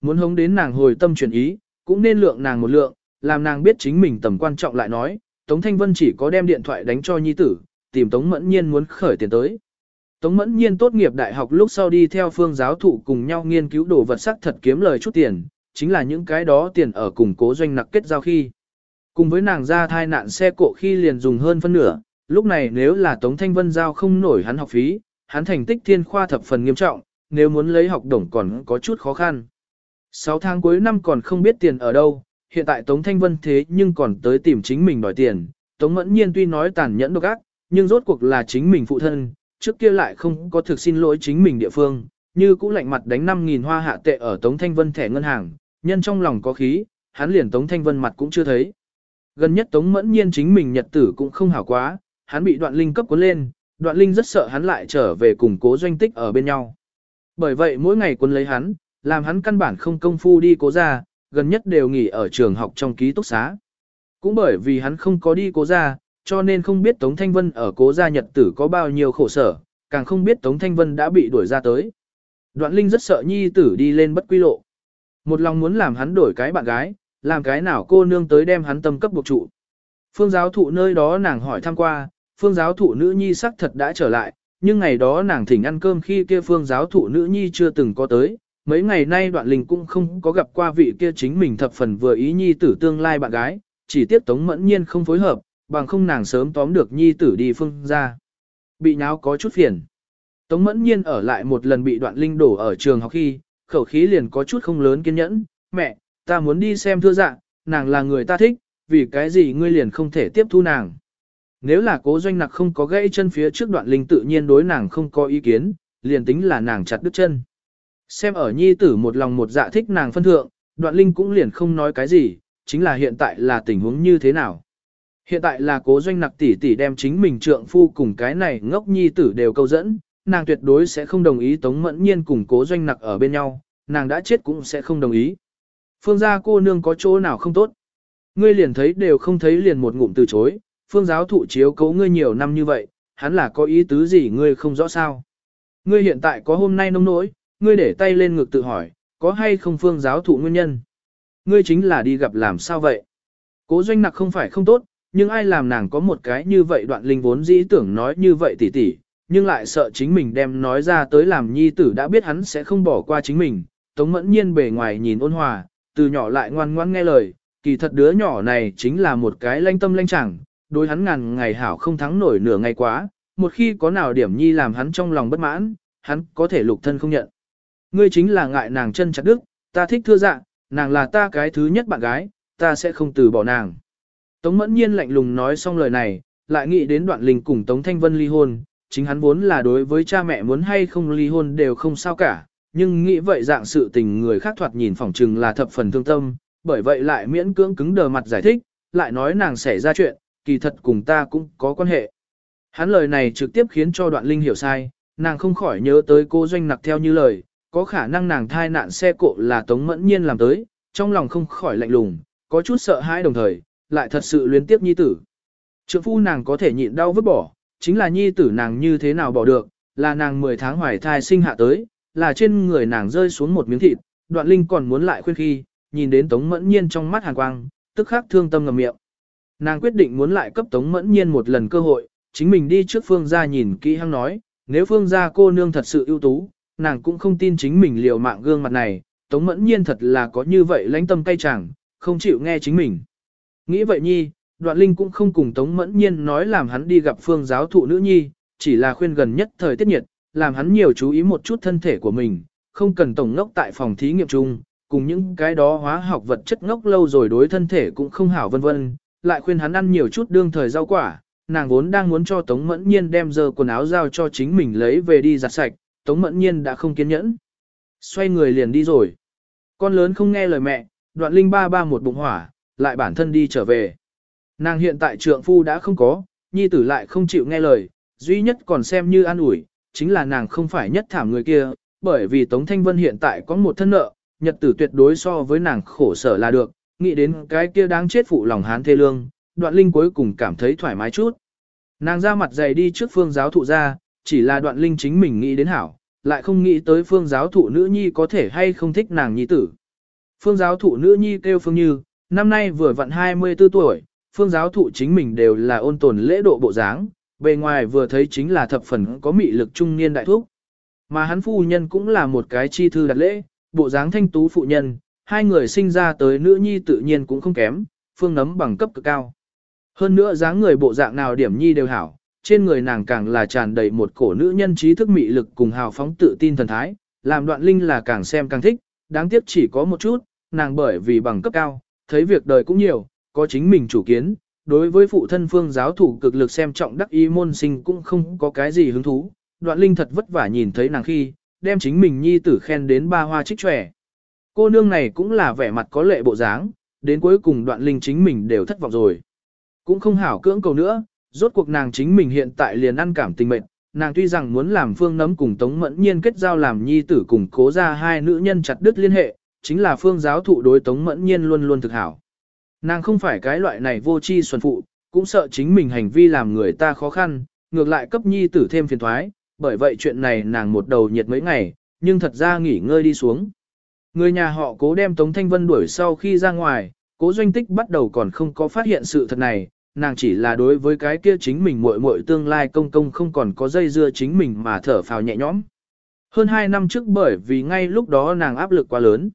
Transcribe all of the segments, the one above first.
muốn hống đến nàng hồi tâm chuyển ý, cũng nên lượng nàng một lượng, làm nàng biết chính mình tầm quan trọng lại nói, Tống Thanh Vân chỉ có đem điện thoại đánh cho nhi tử, tìm Tống Mẫn Nhiên muốn khởi tiền tới. Tống Mẫn Nhiên tốt nghiệp đại học lúc sau đi theo phương giáo thụ cùng nhau nghiên cứu đồ vật sắc thật kiếm lời chút tiền, chính là những cái đó tiền ở cùng cố doanh nặc kết giao khi. Cùng với nàng ra thai nạn xe cộ khi liền dùng hơn phân nửa, lúc này nếu là Tống Thanh Vân giao không nổi hắn học phí, hắn thành tích thiên khoa thập phần nghiêm trọng, nếu muốn lấy học đồng còn có chút khó khăn. 6 tháng cuối năm còn không biết tiền ở đâu, hiện tại Tống Thanh Vân thế nhưng còn tới tìm chính mình đòi tiền. Tống Mẫn Nhiên tuy nói tàn nhẫn độc ác, nhưng rốt cuộc là chính mình phụ thân, trước kia lại không có thực xin lỗi chính mình địa phương, như cũ lạnh mặt đánh 5.000 hoa hạ tệ ở Tống Thanh Vân thẻ ngân hàng, nhân trong lòng có khí, hắn liền Tống Thanh Vân mặt cũng chưa thấy. Gần nhất Tống Mẫn Nhiên chính mình nhật tử cũng không hảo quá, hắn bị đoạn linh cấp cuốn lên, đoạn linh rất sợ hắn lại trở về cùng cố doanh tích ở bên nhau. Bởi vậy mỗi ngày cuốn lấy hắn, làm hắn căn bản không công phu đi cố ra, gần nhất đều nghỉ ở trường học trong ký túc xá. Cũng bởi vì hắn không có đi cố ra, cho nên không biết Tống Thanh Vân ở cố gia nhật tử có bao nhiêu khổ sở, càng không biết Tống Thanh Vân đã bị đuổi ra tới. Đoạn Linh rất sợ nhi tử đi lên bất quy lộ. Một lòng muốn làm hắn đổi cái bạn gái, làm cái nào cô nương tới đem hắn tâm cấp buộc trụ. Phương giáo thụ nơi đó nàng hỏi thăm qua, phương giáo thụ nữ nhi sắc thật đã trở lại, nhưng ngày đó nàng thỉnh ăn cơm khi kia phương giáo thụ nữ nhi chưa từng có tới, mấy ngày nay đoạn linh cũng không có gặp qua vị kia chính mình thập phần vừa ý nhi tử tương lai bạn gái, chỉ tiếp tống mẫn nhiên không phối hợp, bằng không nàng sớm tóm được nhi tử đi phương ra. Bị nháo có chút phiền. Tống mẫn nhiên ở lại một lần bị đoạn linh đổ ở trường học khi, khẩu khí liền có chút không lớn kiên nhẫn, mẹ, ta muốn đi xem thưa dạng, nàng là người ta thích, vì cái gì ngươi liền không thể tiếp thu nàng. Nếu là cố doanh nặc không có gãy chân phía trước đoạn linh tự nhiên đối nàng không có ý kiến, liền tính là nàng chặt đứt chân. Xem ở nhi tử một lòng một dạ thích nàng phân thượng, đoạn linh cũng liền không nói cái gì, chính là hiện tại là tình huống như thế nào. Hiện tại là cố doanh nặc tỷ tỷ đem chính mình trượng phu cùng cái này ngốc nhi tử đều câu dẫn, nàng tuyệt đối sẽ không đồng ý tống mẫn nhiên cùng cố doanh nặc ở bên nhau, nàng đã chết cũng sẽ không đồng ý. Phương gia cô nương có chỗ nào không tốt. Ngươi liền thấy đều không thấy liền một ngụm từ chối, phương giáo thụ chiếu cấu ngươi nhiều năm như vậy, hắn là có ý tứ gì ngươi không rõ sao. Ngươi hiện tại có hôm nay nông nỗi, ngươi để tay lên ngực tự hỏi, có hay không phương giáo thụ nguyên nhân? Ngươi chính là đi gặp làm sao vậy? Cố doanh nặc không phải không tốt, nhưng ai làm nàng có một cái như vậy đoạn linh vốn dĩ tưởng nói như vậy tỉ tỉ, nhưng lại sợ chính mình đem nói ra tới làm nhi tử đã biết hắn sẽ không bỏ qua chính mình. Tống mẫn nhiên bề ngoài nhìn ôn hòa, từ nhỏ lại ngoan ngoãn nghe lời, kỳ thật đứa nhỏ này chính là một cái lanh tâm lanh chẳng, đối hắn ngàn ngày hảo không thắng nổi nửa ngày quá, một khi có nào điểm nhi làm hắn trong lòng bất mãn, hắn có thể lục thân không nhận. Ngươi chính là ngại nàng chân chặt đức, ta thích thưa dạ, nàng là ta cái thứ nhất bạn gái, ta sẽ không từ bỏ nàng. Tống mẫn nhiên lạnh lùng nói xong lời này, lại nghĩ đến đoạn linh cùng Tống Thanh Vân ly hôn, chính hắn vốn là đối với cha mẹ muốn hay không ly hôn đều không sao cả, nhưng nghĩ vậy dạng sự tình người khác thoạt nhìn phỏng chừng là thập phần thương tâm, bởi vậy lại miễn cưỡng cứng đờ mặt giải thích, lại nói nàng xảy ra chuyện, kỳ thật cùng ta cũng có quan hệ. Hắn lời này trực tiếp khiến cho đoạn linh hiểu sai, nàng không khỏi nhớ tới cô doanh nặc theo như lời, có khả năng nàng thai nạn xe cộ là Tống Mẫn Nhiên làm tới, trong lòng không khỏi lạnh lùng, có chút sợ hãi đồng thời, lại thật sự luyến tiếp nhi tử. Trượng phu nàng có thể nhịn đau vứt bỏ, chính là nhi tử nàng như thế nào bỏ được, là nàng 10 tháng hoài thai sinh hạ tới, là trên người nàng rơi xuống một miếng thịt, đoạn linh còn muốn lại khuyên khi, nhìn đến Tống Mẫn Nhiên trong mắt hàn quang, tức khắc thương tâm ngầm miệng. Nàng quyết định muốn lại cấp Tống Mẫn Nhiên một lần cơ hội, chính mình đi trước phương gia nhìn kỹ hăng nói, nếu phương gia cô nương thật sự ưu tú, nàng cũng không tin chính mình liều mạng gương mặt này, Tống Mẫn Nhiên thật là có như vậy lãnh tâm cay chẳng, không chịu nghe chính mình. Nghĩ vậy nhi, đoạn linh cũng không cùng Tống Mẫn Nhiên nói làm hắn đi gặp phương giáo thụ nữ nhi, chỉ là khuyên gần nhất thời tiết nhiệt, làm hắn nhiều chú ý một chút thân thể của mình, không cần tổng ngốc tại phòng thí nghiệm chung, cùng những cái đó hóa học vật chất ngốc lâu rồi đối thân thể cũng không hảo vân vân, lại khuyên hắn ăn nhiều chút đương thời rau quả, nàng vốn đang muốn cho Tống Mẫn Nhiên đem giờ quần áo giao cho chính mình lấy về đi giặt sạch, Tống Mẫn Nhiên đã không kiên nhẫn. Xoay người liền đi rồi. Con lớn không nghe lời mẹ, đoạn linh ba ba một bụng hỏa, lại bản thân đi trở về. Nàng hiện tại trượng phu đã không có, nhi tử lại không chịu nghe lời, duy nhất còn xem như an ủi, chính là nàng không phải nhất thảm người kia, bởi vì Tống Thanh Vân hiện tại có một thân nợ, nhật tử tuyệt đối so với nàng khổ sở là được, nghĩ đến cái kia đáng chết phụ lòng hán thê lương, đoạn linh cuối cùng cảm thấy thoải mái chút. Nàng ra mặt dày đi trước phương giáo thụ ra, chỉ là đoạn linh chính mình nghĩ đến hảo, lại không nghĩ tới phương giáo thụ nữ nhi có thể hay không thích nàng nhi tử. Phương giáo thụ nữ nhi kêu Phương Như, năm nay vừa vặn 24 tuổi, phương giáo thụ chính mình đều là ôn tồn lễ độ bộ dáng, bề ngoài vừa thấy chính là thập phần có mị lực trung niên đại thúc. Mà hắn phu nhân cũng là một cái chi thư đặt lễ, bộ dáng thanh tú phụ nhân, hai người sinh ra tới nữ nhi tự nhiên cũng không kém, phương nấm bằng cấp cực cao. Hơn nữa dáng người bộ dạng nào điểm nhi đều hảo, trên người nàng càng là tràn đầy một cổ nữ nhân trí thức mị lực cùng hào phóng tự tin thần thái, làm đoạn linh là càng xem càng thích, đáng tiếc chỉ có một chút, nàng bởi vì bằng cấp cao, thấy việc đời cũng nhiều, có chính mình chủ kiến, đối với phụ thân phương giáo thủ cực lực xem trọng đắc ý môn sinh cũng không có cái gì hứng thú, đoạn linh thật vất vả nhìn thấy nàng khi, đem chính mình nhi tử khen đến ba hoa trích trẻ. Cô nương này cũng là vẻ mặt có lệ bộ dáng, đến cuối cùng đoạn linh chính mình đều thất vọng rồi. Cũng không hảo cưỡng cầu nữa, rốt cuộc nàng chính mình hiện tại liền ăn cảm tình mệnh, nàng tuy rằng muốn làm phương nấm cùng tống mẫn nhiên kết giao làm nhi tử cùng cố ra hai nữ nhân chặt đứt liên hệ, chính là phương giáo thụ đối tống mẫn nhiên luôn luôn thực hảo. Nàng không phải cái loại này vô chi xuân phụ, cũng sợ chính mình hành vi làm người ta khó khăn, ngược lại cấp nhi tử thêm phiền thoái, bởi vậy chuyện này nàng một đầu nhiệt mấy ngày, nhưng thật ra nghỉ ngơi đi xuống. Người nhà họ cố đem Tống Thanh Vân đuổi sau khi ra ngoài, cố doanh tích bắt đầu còn không có phát hiện sự thật này, nàng chỉ là đối với cái kia chính mình muội muội tương lai công công không còn có dây dưa chính mình mà thở phào nhẹ nhõm. Hơn 2 năm trước bởi vì ngay lúc đó nàng áp lực quá lớn.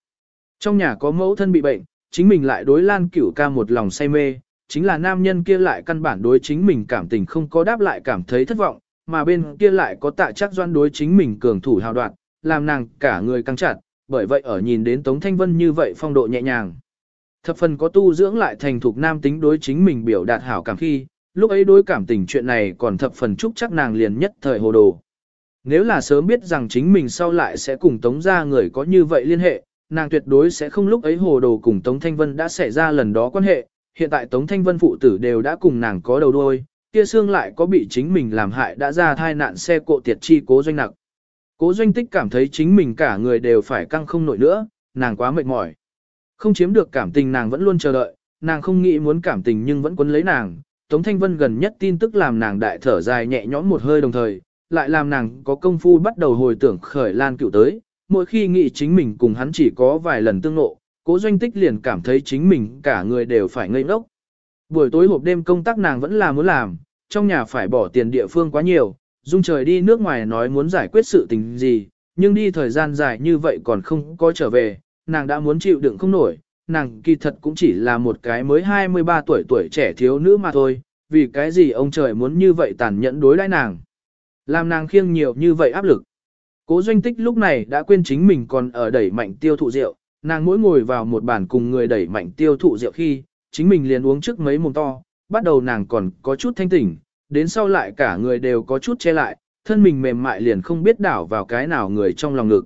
Trong nhà có mẫu thân bị bệnh, chính mình lại đối Lan Cửu ca một lòng say mê, chính là nam nhân kia lại căn bản đối chính mình cảm tình không có đáp lại cảm thấy thất vọng, mà bên kia lại có tạ chắc doan đối chính mình cường thủ hào đoạn, làm nàng cả người căng chặt, bởi vậy ở nhìn đến Tống Thanh Vân như vậy phong độ nhẹ nhàng. Thập phần có tu dưỡng lại thành thục nam tính đối chính mình biểu đạt hảo cảm khi, lúc ấy đối cảm tình chuyện này còn thập phần chúc chắc nàng liền nhất thời hồ đồ. Nếu là sớm biết rằng chính mình sau lại sẽ cùng Tống ra người có như vậy liên hệ, nàng tuyệt đối sẽ không lúc ấy hồ đồ cùng Tống Thanh Vân đã xảy ra lần đó quan hệ, hiện tại Tống Thanh Vân phụ tử đều đã cùng nàng có đầu đuôi, kia xương lại có bị chính mình làm hại đã ra thai nạn xe cộ tiệt chi cố doanh nặc. Cố doanh tích cảm thấy chính mình cả người đều phải căng không nổi nữa, nàng quá mệt mỏi. Không chiếm được cảm tình nàng vẫn luôn chờ đợi, nàng không nghĩ muốn cảm tình nhưng vẫn quấn lấy nàng. Tống Thanh Vân gần nhất tin tức làm nàng đại thở dài nhẹ nhõm một hơi đồng thời, lại làm nàng có công phu bắt đầu hồi tưởng khởi lan cựu tới, mỗi khi nghĩ chính mình cùng hắn chỉ có vài lần tương nộ, cố doanh tích liền cảm thấy chính mình cả người đều phải ngây ngốc. Buổi tối hộp đêm công tác nàng vẫn là muốn làm, trong nhà phải bỏ tiền địa phương quá nhiều, dung trời đi nước ngoài nói muốn giải quyết sự tình gì, nhưng đi thời gian dài như vậy còn không có trở về, nàng đã muốn chịu đựng không nổi, nàng kỳ thật cũng chỉ là một cái mới 23 tuổi tuổi trẻ thiếu nữ mà thôi, vì cái gì ông trời muốn như vậy tàn nhẫn đối đãi nàng. Làm nàng khiêng nhiều như vậy áp lực. Cố doanh tích lúc này đã quên chính mình còn ở đẩy mạnh tiêu thụ rượu, nàng mỗi ngồi vào một bàn cùng người đẩy mạnh tiêu thụ rượu khi, chính mình liền uống trước mấy mồm to, bắt đầu nàng còn có chút thanh tỉnh, đến sau lại cả người đều có chút che lại, thân mình mềm mại liền không biết đảo vào cái nào người trong lòng ngực.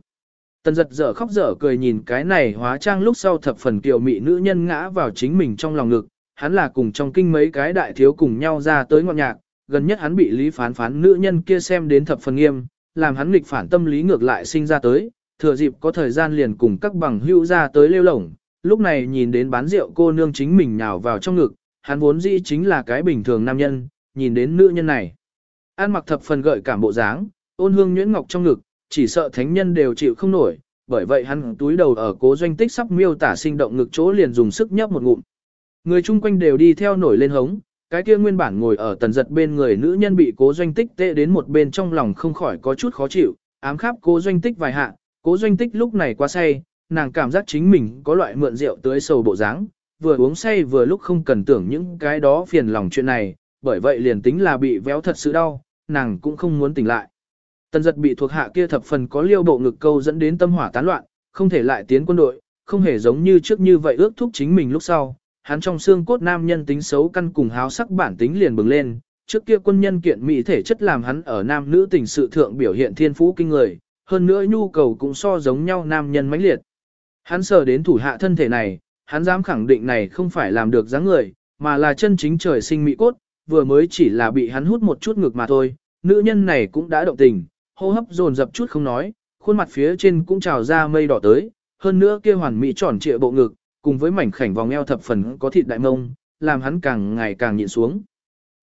Tần giật dở khóc dở cười nhìn cái này hóa trang lúc sau thập phần tiểu mị nữ nhân ngã vào chính mình trong lòng ngực, hắn là cùng trong kinh mấy cái đại thiếu cùng nhau ra tới ngọn nhạc, gần nhất hắn bị lý phán phán nữ nhân kia xem đến thập phần nghiêm, làm hắn nghịch phản tâm lý ngược lại sinh ra tới, thừa dịp có thời gian liền cùng các bằng hữu ra tới lêu lổng, lúc này nhìn đến bán rượu cô nương chính mình nhào vào trong ngực, hắn vốn dĩ chính là cái bình thường nam nhân, nhìn đến nữ nhân này. An mặc thập phần gợi cảm bộ dáng, ôn hương nhuyễn ngọc trong ngực, chỉ sợ thánh nhân đều chịu không nổi, bởi vậy hắn túi đầu ở cố doanh tích sắp miêu tả sinh động ngực chỗ liền dùng sức nhấp một ngụm. Người chung quanh đều đi theo nổi lên hống, cái kia nguyên bản ngồi ở tần giật bên người nữ nhân bị cố doanh tích tệ đến một bên trong lòng không khỏi có chút khó chịu, ám khắp cố doanh tích vài hạ, cố doanh tích lúc này quá say, nàng cảm giác chính mình có loại mượn rượu tới sầu bộ dáng, vừa uống say vừa lúc không cần tưởng những cái đó phiền lòng chuyện này, bởi vậy liền tính là bị véo thật sự đau, nàng cũng không muốn tỉnh lại. Tần giật bị thuộc hạ kia thập phần có liêu bộ ngực câu dẫn đến tâm hỏa tán loạn, không thể lại tiến quân đội, không hề giống như trước như vậy ước thúc chính mình lúc sau, hắn trong xương cốt nam nhân tính xấu căn cùng háo sắc bản tính liền bừng lên, trước kia quân nhân kiện mỹ thể chất làm hắn ở nam nữ tình sự thượng biểu hiện thiên phú kinh người, hơn nữa nhu cầu cũng so giống nhau nam nhân mãnh liệt. Hắn sợ đến thủ hạ thân thể này, hắn dám khẳng định này không phải làm được dáng người, mà là chân chính trời sinh mỹ cốt, vừa mới chỉ là bị hắn hút một chút ngực mà thôi, nữ nhân này cũng đã động tình, hô hấp dồn dập chút không nói, khuôn mặt phía trên cũng trào ra mây đỏ tới, hơn nữa kia hoàn mỹ tròn trịa bộ ngực, cùng với mảnh khảnh vòng eo thập phần có thịt đại mông, làm hắn càng ngày càng nhịn xuống.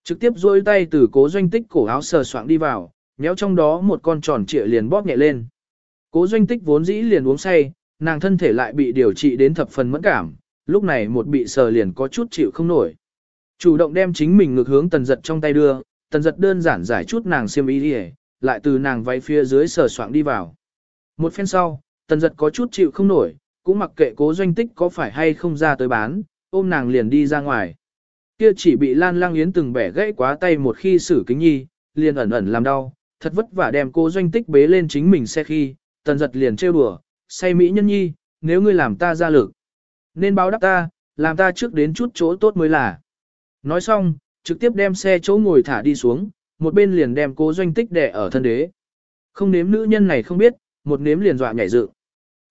Trực tiếp duỗi tay từ cố doanh tích cổ áo sờ soạng đi vào, nhéo trong đó một con tròn trịa liền bóp nhẹ lên. Cố doanh tích vốn dĩ liền uống say, nàng thân thể lại bị điều trị đến thập phần mẫn cảm, lúc này một bị sờ liền có chút chịu không nổi. Chủ động đem chính mình ngược hướng tần giật trong tay đưa, tần giật đơn giản giải chút nàng xiêm ý đi lại từ nàng váy phía dưới sờ soạng đi vào. Một phen sau, tần giật có chút chịu không nổi, cũng mặc kệ cố doanh tích có phải hay không ra tới bán, ôm nàng liền đi ra ngoài. Kia chỉ bị Lan Lang Yến từng bẻ gãy quá tay một khi xử kính nhi, liền ẩn ẩn làm đau, thật vất vả đem cô doanh tích bế lên chính mình xe khi, tần giật liền trêu đùa, say mỹ nhân nhi, nếu ngươi làm ta ra lực, nên báo đáp ta, làm ta trước đến chút chỗ tốt mới là. Nói xong, trực tiếp đem xe chỗ ngồi thả đi xuống, một bên liền đem cố doanh tích đè ở thân đế. Không nếm nữ nhân này không biết, một nếm liền dọa nhảy dựng.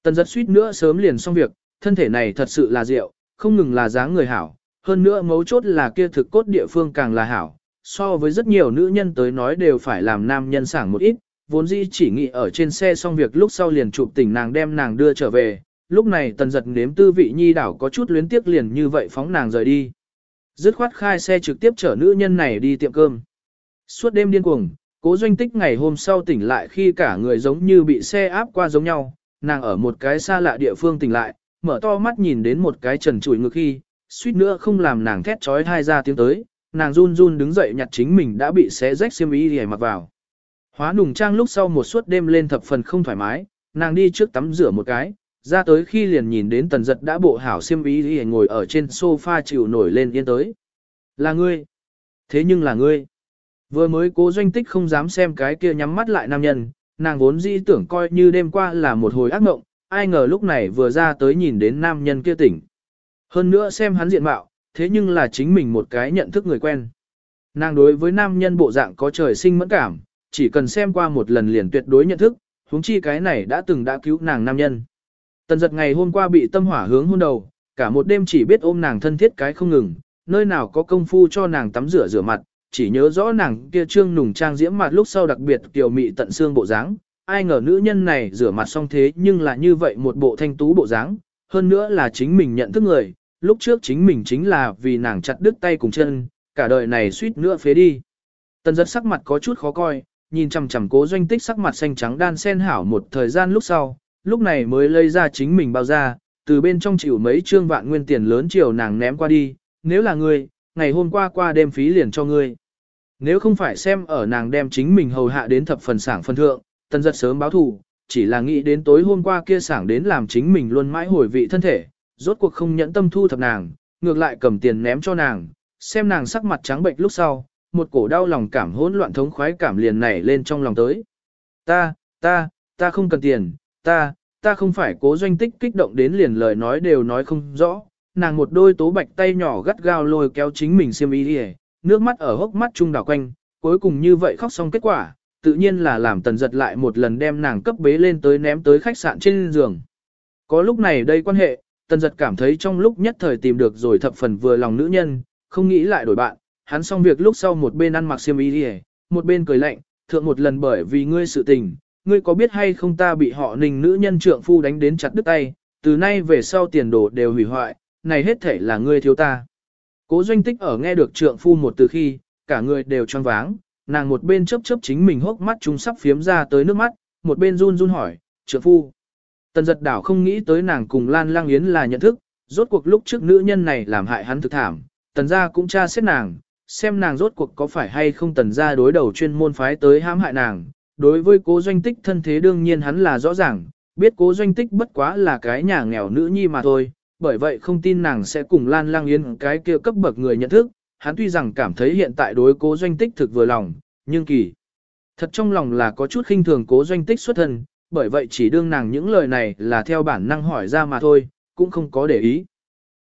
Tần giật suýt nữa sớm liền xong việc, thân thể này thật sự là rượu, không ngừng là dáng người hảo, hơn nữa mấu chốt là kia thực cốt địa phương càng là hảo, so với rất nhiều nữ nhân tới nói đều phải làm nam nhân sảng một ít, vốn dĩ chỉ nghĩ ở trên xe xong việc lúc sau liền chụp tỉnh nàng đem nàng đưa trở về, lúc này tần giật nếm tư vị nhi đảo có chút luyến tiếc liền như vậy phóng nàng rời đi. Dứt khoát khai xe trực tiếp chở nữ nhân này đi tiệm cơm. Suốt đêm điên cuồng, cố doanh tích ngày hôm sau tỉnh lại khi cả người giống như bị xe áp qua giống nhau, nàng ở một cái xa lạ địa phương tỉnh lại, mở to mắt nhìn đến một cái trần trụi ngực khi, suýt nữa không làm nàng thét trói thai ra tiếng tới, nàng run run đứng dậy nhặt chính mình đã bị xé rách xiêm y để mặc vào. Hóa nùng trang lúc sau một suốt đêm lên thập phần không thoải mái, nàng đi trước tắm rửa một cái, ra tới khi liền nhìn đến tần giật đã bộ hảo xiêm y để ngồi ở trên sofa chịu nổi lên yên tới. Là ngươi. Thế nhưng là ngươi. Vừa mới cố doanh tích không dám xem cái kia nhắm mắt lại nam nhân, nàng vốn dĩ tưởng coi như đêm qua là một hồi ác mộng, ai ngờ lúc này vừa ra tới nhìn đến nam nhân kia tỉnh. Hơn nữa xem hắn diện mạo, thế nhưng là chính mình một cái nhận thức người quen. Nàng đối với nam nhân bộ dạng có trời sinh mẫn cảm, chỉ cần xem qua một lần liền tuyệt đối nhận thức, huống chi cái này đã từng đã cứu nàng nam nhân. Tần giật ngày hôm qua bị tâm hỏa hướng hôn đầu, cả một đêm chỉ biết ôm nàng thân thiết cái không ngừng, nơi nào có công phu cho nàng tắm rửa rửa mặt, chỉ nhớ rõ nàng kia trương nùng trang diễm mặt lúc sau đặc biệt tiểu mị tận xương bộ dáng. Ai ngờ nữ nhân này rửa mặt xong thế nhưng là như vậy một bộ thanh tú bộ dáng, hơn nữa là chính mình nhận thức người, lúc trước chính mình chính là vì nàng chặt đứt tay cùng chân, cả đời này suýt nữa phế đi. Tần giật sắc mặt có chút khó coi, nhìn chằm chằm cố doanh tích sắc mặt xanh trắng đan sen hảo một thời gian lúc sau, lúc này mới lấy ra chính mình bao ra, từ bên trong chịu mấy trương vạn nguyên tiền lớn chiều nàng ném qua đi, nếu là ngươi, ngày hôm qua qua đêm phí liền cho ngươi. Nếu không phải xem ở nàng đem chính mình hầu hạ đến thập phần sảng phân thượng, tần giật sớm báo thù, chỉ là nghĩ đến tối hôm qua kia sảng đến làm chính mình luôn mãi hồi vị thân thể, rốt cuộc không nhẫn tâm thu thập nàng, ngược lại cầm tiền ném cho nàng, xem nàng sắc mặt trắng bệnh lúc sau, một cổ đau lòng cảm hỗn loạn thống khoái cảm liền nảy lên trong lòng tới. Ta, ta, ta không cần tiền, ta, ta không phải cố doanh tích kích động đến liền lời nói đều nói không rõ, nàng một đôi tố bạch tay nhỏ gắt gao lôi kéo chính mình xiêm y đi nước mắt ở hốc mắt trung đảo quanh, cuối cùng như vậy khóc xong kết quả, tự nhiên là làm tần giật lại một lần đem nàng cấp bế lên tới ném tới khách sạn trên giường. Có lúc này đây quan hệ, tần giật cảm thấy trong lúc nhất thời tìm được rồi thập phần vừa lòng nữ nhân, không nghĩ lại đổi bạn, hắn xong việc lúc sau một bên ăn mặc xiêm y đi một bên cười lạnh, thượng một lần bởi vì ngươi sự tình, ngươi có biết hay không ta bị họ ninh nữ nhân trượng phu đánh đến chặt đứt tay, từ nay về sau tiền đồ đều hủy hoại, này hết thể là ngươi thiếu ta. Cố doanh tích ở nghe được trượng phu một từ khi, cả người đều choáng váng, nàng một bên chớp chớp chính mình hốc mắt trung sắp phiếm ra tới nước mắt, một bên run run hỏi, trượng phu. Tần giật đảo không nghĩ tới nàng cùng Lan Lang Yến là nhận thức, rốt cuộc lúc trước nữ nhân này làm hại hắn thực thảm, tần gia cũng tra xét nàng, xem nàng rốt cuộc có phải hay không tần gia đối đầu chuyên môn phái tới hãm hại nàng. Đối với cố doanh tích thân thế đương nhiên hắn là rõ ràng, biết cố doanh tích bất quá là cái nhà nghèo nữ nhi mà thôi, bởi vậy không tin nàng sẽ cùng Lan Lang Yến cái kia cấp bậc người nhận thức, hắn tuy rằng cảm thấy hiện tại đối cố doanh tích thực vừa lòng, nhưng kỳ. Thật trong lòng là có chút khinh thường cố doanh tích xuất thân, bởi vậy chỉ đương nàng những lời này là theo bản năng hỏi ra mà thôi, cũng không có để ý.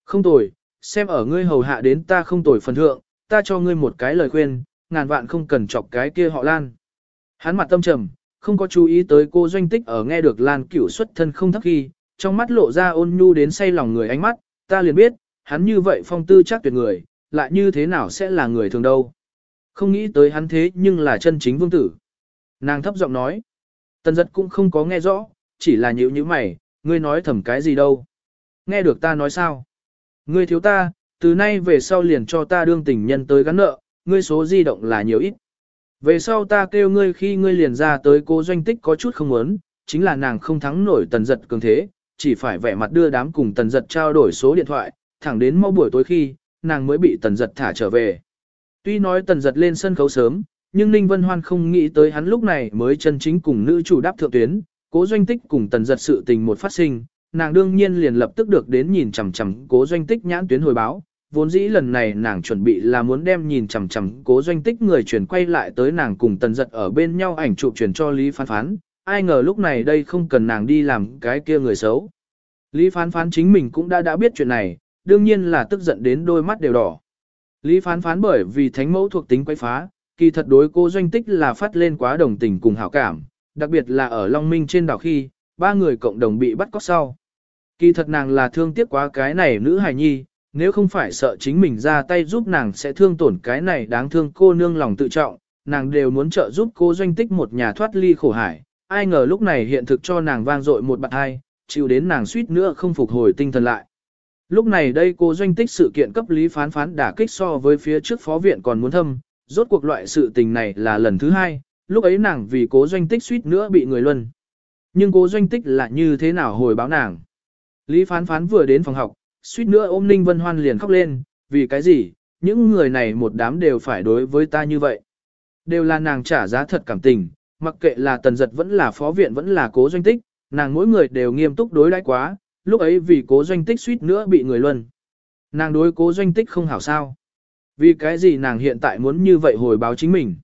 Không tồi, xem ở ngươi hầu hạ đến ta không tồi phần thượng, ta cho ngươi một cái lời khuyên, ngàn vạn không cần chọc cái kia họ Lan. Hắn mặt tâm trầm, không có chú ý tới cô doanh tích ở nghe được Lan cửu xuất thân không thấp khi, trong mắt lộ ra ôn nhu đến say lòng người ánh mắt, ta liền biết, hắn như vậy phong tư chắc tuyệt người, lại như thế nào sẽ là người thường đâu. Không nghĩ tới hắn thế nhưng là chân chính vương tử. Nàng thấp giọng nói. Tần giật cũng không có nghe rõ, chỉ là nhữ như mày, ngươi nói thầm cái gì đâu. Nghe được ta nói sao? Ngươi thiếu ta, từ nay về sau liền cho ta đương tình nhân tới gắn nợ, ngươi số di động là nhiều ít. Về sau ta kêu ngươi khi ngươi liền ra tới cô doanh tích có chút không muốn, chính là nàng không thắng nổi tần giật cường thế, chỉ phải vẻ mặt đưa đám cùng tần giật trao đổi số điện thoại, thẳng đến mau buổi tối khi, nàng mới bị tần giật thả trở về. Tuy nói tần giật lên sân khấu sớm, nhưng Ninh Vân Hoan không nghĩ tới hắn lúc này mới chân chính cùng nữ chủ đáp thượng tuyến, cố doanh tích cùng tần giật sự tình một phát sinh, nàng đương nhiên liền lập tức được đến nhìn chằm chằm cố doanh tích nhãn tuyến hồi báo. Vốn dĩ lần này nàng chuẩn bị là muốn đem nhìn chằm chằm cố doanh tích người chuyển quay lại tới nàng cùng tần giật ở bên nhau ảnh chụp chuyển cho Lý Phán Phán, ai ngờ lúc này đây không cần nàng đi làm cái kia người xấu. Lý Phán Phán chính mình cũng đã đã biết chuyện này, đương nhiên là tức giận đến đôi mắt đều đỏ. Lý Phán Phán bởi vì thánh mẫu thuộc tính quay phá, kỳ thật đối cô doanh tích là phát lên quá đồng tình cùng hảo cảm, đặc biệt là ở Long Minh trên đảo khi, ba người cộng đồng bị bắt cóc sau. Kỳ thật nàng là thương tiếc quá cái này nữ hài nhi, nếu không phải sợ chính mình ra tay giúp nàng sẽ thương tổn cái này đáng thương cô nương lòng tự trọng, nàng đều muốn trợ giúp cô doanh tích một nhà thoát ly khổ hải, ai ngờ lúc này hiện thực cho nàng vang dội một bạn hai, chịu đến nàng suýt nữa không phục hồi tinh thần lại. Lúc này đây cô doanh tích sự kiện cấp lý phán phán đả kích so với phía trước phó viện còn muốn thâm, rốt cuộc loại sự tình này là lần thứ hai, lúc ấy nàng vì cố doanh tích suýt nữa bị người luân. Nhưng cố doanh tích là như thế nào hồi báo nàng? Lý phán phán vừa đến phòng học, suýt nữa ôm Ninh Vân Hoan liền khóc lên, vì cái gì, những người này một đám đều phải đối với ta như vậy. Đều là nàng trả giá thật cảm tình, mặc kệ là tần giật vẫn là phó viện vẫn là cố doanh tích, nàng mỗi người đều nghiêm túc đối đãi quá, lúc ấy vì cố doanh tích suýt nữa bị người luân. Nàng đối cố doanh tích không hảo sao. Vì cái gì nàng hiện tại muốn như vậy hồi báo chính mình.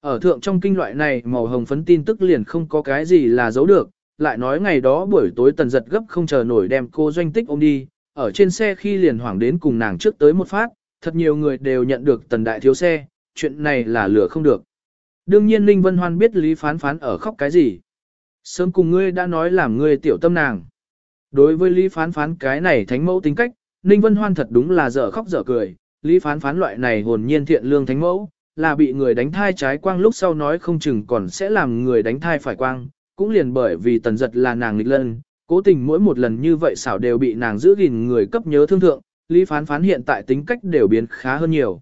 Ở thượng trong kinh loại này màu hồng phấn tin tức liền không có cái gì là giấu được, lại nói ngày đó buổi tối tần giật gấp không chờ nổi đem cô doanh tích ôm đi, ở trên xe khi liền hoảng đến cùng nàng trước tới một phát, thật nhiều người đều nhận được tần đại thiếu xe, chuyện này là lửa không được. Đương nhiên Ninh Vân Hoan biết Lý Phán Phán ở khóc cái gì. Sớm cùng ngươi đã nói làm ngươi tiểu tâm nàng. Đối với Lý Phán Phán cái này thánh mẫu tính cách, Ninh Vân Hoan thật đúng là dở khóc dở cười, Lý Phán Phán loại này hồn nhiên thiện lương thánh mẫu, là bị người đánh thai trái quang lúc sau nói không chừng còn sẽ làm người đánh thai phải quang, cũng liền bởi vì tần giật là nàng nghịch lân, cố tình mỗi một lần như vậy xảo đều bị nàng giữ gìn người cấp nhớ thương thượng, Lý Phán Phán hiện tại tính cách đều biến khá hơn nhiều.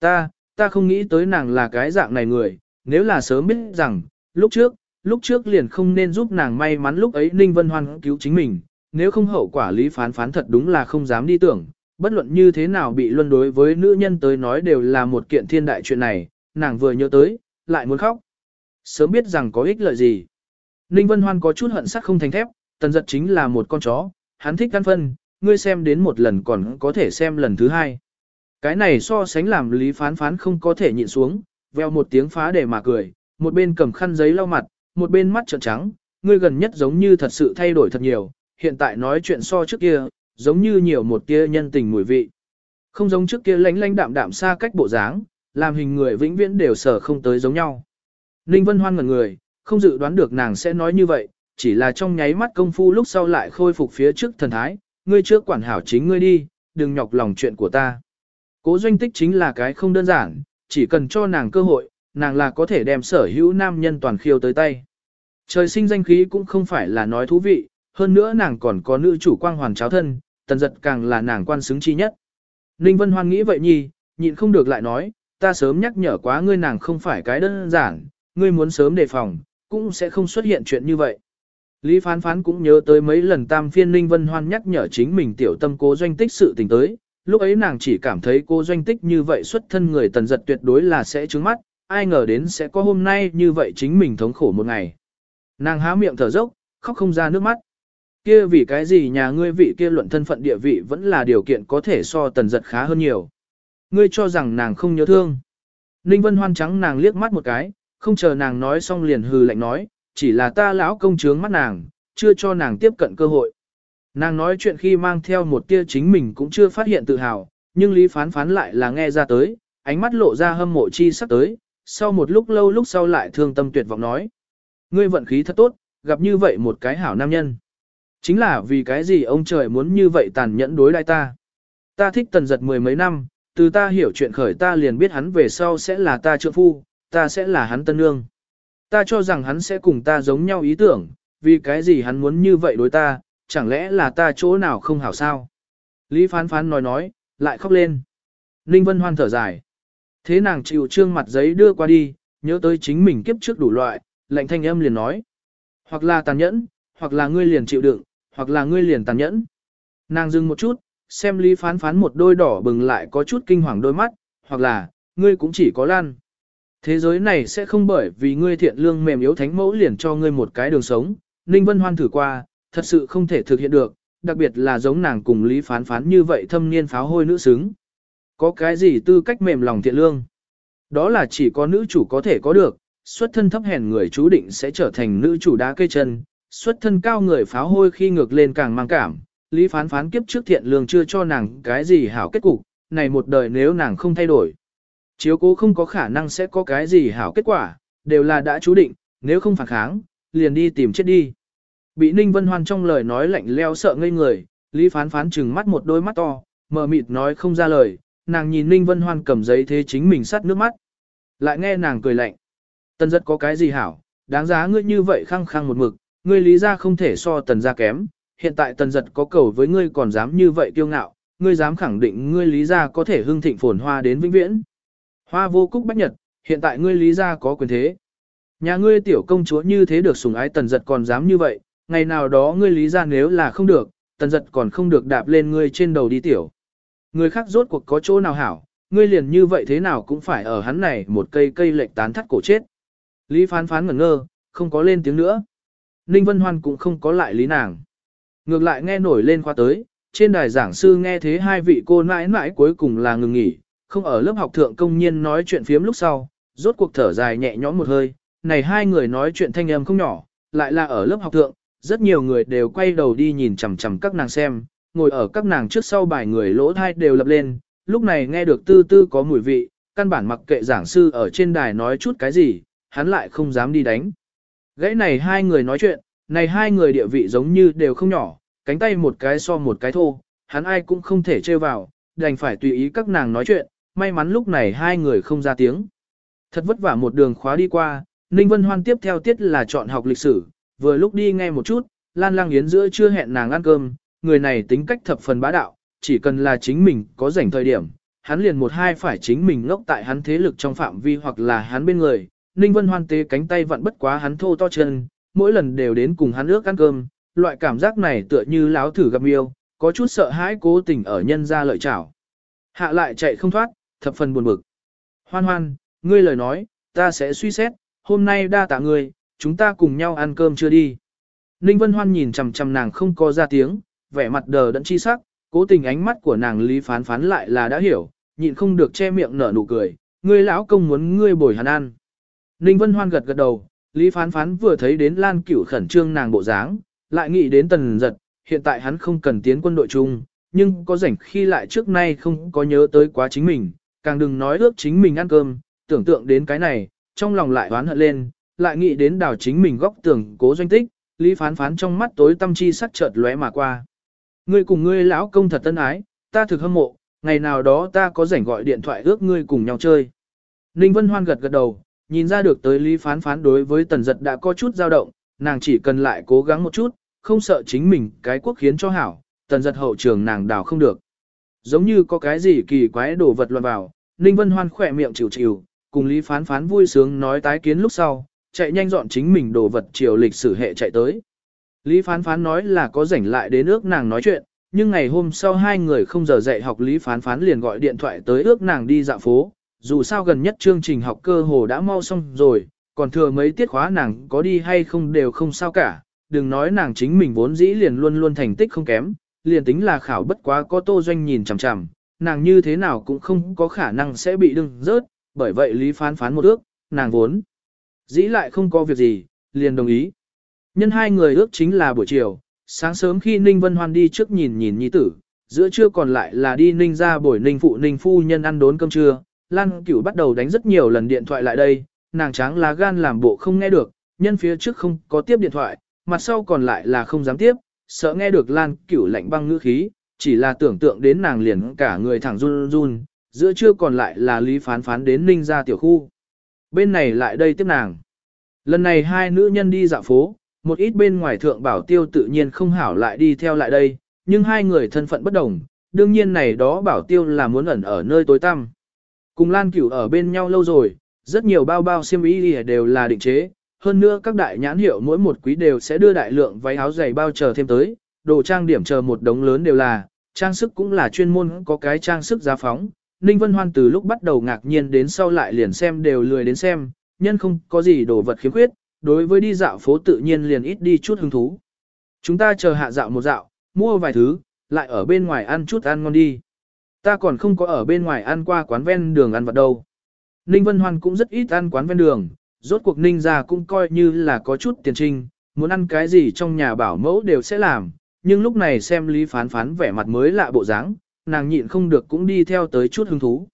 Ta, ta không nghĩ tới nàng là cái dạng này người, nếu là sớm biết rằng, lúc trước, lúc trước liền không nên giúp nàng may mắn lúc ấy Ninh Vân Hoan cứu chính mình, nếu không hậu quả Lý Phán Phán thật đúng là không dám đi tưởng, bất luận như thế nào bị luân đối với nữ nhân tới nói đều là một kiện thiên đại chuyện này, nàng vừa nhớ tới, lại muốn khóc. Sớm biết rằng có ích lợi gì. Ninh Vân Hoan có chút hận sắc không thành thép, tần giật chính là một con chó, hắn thích ăn phân, ngươi xem đến một lần còn có thể xem lần thứ hai. Cái này so sánh làm lý phán phán không có thể nhịn xuống, veo một tiếng phá để mà cười, một bên cầm khăn giấy lau mặt, một bên mắt trợn trắng, ngươi gần nhất giống như thật sự thay đổi thật nhiều, hiện tại nói chuyện so trước kia, giống như nhiều một tia nhân tình mùi vị. Không giống trước kia lánh lánh đạm đạm xa cách bộ dáng, làm hình người vĩnh viễn đều sở không tới giống nhau. Ninh Vân Hoan ngẩn người, không dự đoán được nàng sẽ nói như vậy, chỉ là trong nháy mắt công phu lúc sau lại khôi phục phía trước thần thái, ngươi trước quản hảo chính ngươi đi, đừng nhọc lòng chuyện của ta. Cố doanh tích chính là cái không đơn giản, chỉ cần cho nàng cơ hội, nàng là có thể đem sở hữu nam nhân toàn khiêu tới tay. Trời sinh danh khí cũng không phải là nói thú vị, hơn nữa nàng còn có nữ chủ quang hoàn cháo thân, tần giật càng là nàng quan xứng chi nhất. Ninh Vân Hoan nghĩ vậy nhi, nhịn không được lại nói, ta sớm nhắc nhở quá ngươi nàng không phải cái đơn giản, ngươi muốn sớm đề phòng, cũng sẽ không xuất hiện chuyện như vậy. Lý Phán Phán cũng nhớ tới mấy lần tam phiên Ninh Vân Hoan nhắc nhở chính mình tiểu tâm cố doanh tích sự tình tới, lúc ấy nàng chỉ cảm thấy cô doanh tích như vậy xuất thân người tần giật tuyệt đối là sẽ trứng mắt, ai ngờ đến sẽ có hôm nay như vậy chính mình thống khổ một ngày. Nàng há miệng thở dốc, khóc không ra nước mắt. Kia vì cái gì nhà ngươi vị kia luận thân phận địa vị vẫn là điều kiện có thể so tần giật khá hơn nhiều. Ngươi cho rằng nàng không nhớ thương. Ninh Vân Hoan trắng nàng liếc mắt một cái, không chờ nàng nói xong liền hừ lạnh nói, chỉ là ta lão công trướng mắt nàng, chưa cho nàng tiếp cận cơ hội. Nàng nói chuyện khi mang theo một tia chính mình cũng chưa phát hiện tự hào, nhưng Lý Phán Phán lại là nghe ra tới, ánh mắt lộ ra hâm mộ chi sắp tới, sau một lúc lâu lúc sau lại thương tâm tuyệt vọng nói. Ngươi vận khí thật tốt, gặp như vậy một cái hảo nam nhân. Chính là vì cái gì ông trời muốn như vậy tàn nhẫn đối đai ta. Ta thích tần giật mười mấy năm, từ ta hiểu chuyện khởi ta liền biết hắn về sau sẽ là ta trượng phu, ta sẽ là hắn tân nương. Ta cho rằng hắn sẽ cùng ta giống nhau ý tưởng, vì cái gì hắn muốn như vậy đối ta, chẳng lẽ là ta chỗ nào không hảo sao? Lý phán phán nói nói, lại khóc lên. Ninh Vân Hoan thở dài. Thế nàng chịu trương mặt giấy đưa qua đi, nhớ tới chính mình kiếp trước đủ loại, lạnh thanh âm liền nói. Hoặc là tàn nhẫn, hoặc là ngươi liền chịu đựng, hoặc là ngươi liền tàn nhẫn. Nàng dừng một chút, xem Lý Phán Phán một đôi đỏ bừng lại có chút kinh hoàng đôi mắt, hoặc là, ngươi cũng chỉ có lan. Thế giới này sẽ không bởi vì ngươi thiện lương mềm yếu thánh mẫu liền cho ngươi một cái đường sống. Ninh Vân Hoan thử qua, thật sự không thể thực hiện được, đặc biệt là giống nàng cùng Lý Phán Phán như vậy thâm niên pháo hôi nữ xứng. Có cái gì tư cách mềm lòng thiện lương? Đó là chỉ có nữ chủ có thể có được, xuất thân thấp hèn người chú định sẽ trở thành nữ chủ đá cây chân, xuất thân cao người pháo hôi khi ngược lên càng mang cảm. Lý phán phán kiếp trước thiện lương chưa cho nàng cái gì hảo kết cục, này một đời nếu nàng không thay đổi. Chiếu cố không có khả năng sẽ có cái gì hảo kết quả, đều là đã chú định, nếu không phản kháng, liền đi tìm chết đi. Bị Ninh Vân Hoan trong lời nói lạnh leo sợ ngây người, Lý phán phán chừng mắt một đôi mắt to, mờ mịt nói không ra lời, nàng nhìn Ninh Vân Hoan cầm giấy thế chính mình sắt nước mắt. Lại nghe nàng cười lạnh. Tần giật có cái gì hảo, đáng giá ngươi như vậy khăng khăng một mực, ngươi lý ra không thể so tần gia kém, hiện tại tần giật có cầu với ngươi còn dám như vậy kiêu ngạo, ngươi dám khẳng định ngươi lý ra có thể hưng thịnh phồn hoa đến vĩnh viễn. Hoa vô cúc bách nhật, hiện tại ngươi lý ra có quyền thế. Nhà ngươi tiểu công chúa như thế được sủng ái tần giật còn dám như vậy, ngày nào đó ngươi lý ra nếu là không được, tần giật còn không được đạp lên ngươi trên đầu đi tiểu. Người khác rốt cuộc có chỗ nào hảo, ngươi liền như vậy thế nào cũng phải ở hắn này một cây cây lệch tán thắt cổ chết. Lý phán phán ngẩn ngơ, không có lên tiếng nữa. Ninh Vân Hoan cũng không có lại lý nàng. Ngược lại nghe nổi lên khoa tới, trên đài giảng sư nghe thế hai vị cô mãi mãi cuối cùng là ngừng nghỉ, không ở lớp học thượng công nhiên nói chuyện phiếm lúc sau, rốt cuộc thở dài nhẹ nhõm một hơi, này hai người nói chuyện thanh âm không nhỏ, lại là ở lớp học thượng, rất nhiều người đều quay đầu đi nhìn chằm chằm các nàng xem, ngồi ở các nàng trước sau bài người lỗ thai đều lập lên, lúc này nghe được tư tư có mùi vị, căn bản mặc kệ giảng sư ở trên đài nói chút cái gì, hắn lại không dám đi đánh. Gãy này hai người nói chuyện, này hai người địa vị giống như đều không nhỏ, cánh tay một cái so một cái thô, hắn ai cũng không thể trêu vào, đành phải tùy ý các nàng nói chuyện, may mắn lúc này hai người không ra tiếng. Thật vất vả một đường khóa đi qua, Ninh Vân Hoan tiếp theo tiết là chọn học lịch sử, vừa lúc đi nghe một chút, Lan Lang Yến giữa chưa hẹn nàng ăn cơm, người này tính cách thập phần bá đạo, chỉ cần là chính mình có rảnh thời điểm, hắn liền một hai phải chính mình ngốc tại hắn thế lực trong phạm vi hoặc là hắn bên người. Ninh Vân Hoan tế cánh tay vặn bất quá hắn thô to chân, mỗi lần đều đến cùng hắn ước ăn cơm, loại cảm giác này tựa như láo thử gặp yêu, có chút sợ hãi cố tình ở nhân ra lợi chảo. Hạ lại chạy không thoát, thập phần buồn bực. Hoan hoan, ngươi lời nói, ta sẽ suy xét, hôm nay đa tạ ngươi, chúng ta cùng nhau ăn cơm chưa đi. Ninh Vân Hoan nhìn chằm chằm nàng không có ra tiếng, vẻ mặt đờ đẫn chi sắc, cố tình ánh mắt của nàng lý phán phán lại là đã hiểu, nhịn không được che miệng nở nụ cười, ngươi lão công muốn ngươi bồi hắn ăn. Ninh Vân Hoan gật gật đầu, lý phán phán vừa thấy đến Lan Cửu khẩn trương nàng bộ dáng, lại nghĩ đến tần giật, hiện tại hắn không cần tiến quân đội chung, nhưng có rảnh khi lại trước nay không có nhớ tới quá chính mình, càng đừng nói ước chính mình ăn cơm, tưởng tượng đến cái này, trong lòng lại oán hận lên, lại nghĩ đến đào chính mình góc tưởng cố doanh tích, lý phán phán trong mắt tối tâm chi sắc chợt lóe mà qua. Ngươi cùng ngươi lão công thật tân ái, ta thực hâm mộ, ngày nào đó ta có rảnh gọi điện thoại ước ngươi cùng nhau chơi. Ninh Vân Hoan gật gật đầu, nhìn ra được tới Lý Phán Phán đối với Tần Giật đã có chút dao động, nàng chỉ cần lại cố gắng một chút, không sợ chính mình cái quốc khiến cho hảo, Tần Giật hậu trường nàng đào không được. Giống như có cái gì kỳ quái đổ vật loạn vào, Ninh Vân Hoan khỏe miệng chịu chịu, cùng Lý Phán Phán vui sướng nói tái kiến lúc sau, chạy nhanh dọn chính mình đồ vật chiều lịch sử hệ chạy tới. Lý Phán Phán nói là có rảnh lại đến ước nàng nói chuyện, nhưng ngày hôm sau hai người không giờ dạy học Lý Phán Phán liền gọi điện thoại tới ước nàng đi dạo phố, dù sao gần nhất chương trình học cơ hồ đã mau xong rồi, còn thừa mấy tiết khóa nàng có đi hay không đều không sao cả, đừng nói nàng chính mình vốn dĩ liền luôn luôn thành tích không kém, liền tính là khảo bất quá có tô doanh nhìn chằm chằm, nàng như thế nào cũng không có khả năng sẽ bị đừng rớt, bởi vậy Lý Phán Phán một ước, nàng vốn dĩ lại không có việc gì, liền đồng ý. Nhân hai người ước chính là buổi chiều, sáng sớm khi Ninh Vân Hoan đi trước nhìn nhìn nhi tử, giữa trưa còn lại là đi Ninh ra buổi Ninh phụ Ninh phu nhân ăn đốn cơm trưa, Lan Cửu bắt đầu đánh rất nhiều lần điện thoại lại đây, nàng tráng lá gan làm bộ không nghe được, nhân phía trước không có tiếp điện thoại, mặt sau còn lại là không dám tiếp, sợ nghe được Lan Cửu lạnh băng ngữ khí, chỉ là tưởng tượng đến nàng liền cả người thẳng run run, giữa trưa còn lại là Lý Phán Phán đến Ninh ra tiểu khu. Bên này lại đây tiếp nàng. Lần này hai nữ nhân đi dạo phố, một ít bên ngoài thượng bảo tiêu tự nhiên không hảo lại đi theo lại đây, nhưng hai người thân phận bất đồng, đương nhiên này đó bảo tiêu là muốn ẩn ở nơi tối tăm. Cùng Lan Cửu ở bên nhau lâu rồi, rất nhiều bao bao xiêm y đều là định chế, hơn nữa các đại nhãn hiệu mỗi một quý đều sẽ đưa đại lượng váy áo giày bao chờ thêm tới, đồ trang điểm chờ một đống lớn đều là, trang sức cũng là chuyên môn có cái trang sức giá phóng. Ninh Vân Hoan từ lúc bắt đầu ngạc nhiên đến sau lại liền xem đều lười đến xem, nhân không có gì đồ vật khiếm khuyết, đối với đi dạo phố tự nhiên liền ít đi chút hứng thú. Chúng ta chờ hạ dạo một dạo, mua vài thứ, lại ở bên ngoài ăn chút ăn ngon đi. Ta còn không có ở bên ngoài ăn qua quán ven đường ăn vặt đâu. Ninh Vân Hoan cũng rất ít ăn quán ven đường, rốt cuộc Ninh gia cũng coi như là có chút tiền trinh, muốn ăn cái gì trong nhà bảo mẫu đều sẽ làm, nhưng lúc này xem Lý Phán Phán vẻ mặt mới lạ bộ dáng, nàng nhịn không được cũng đi theo tới chút hứng thú.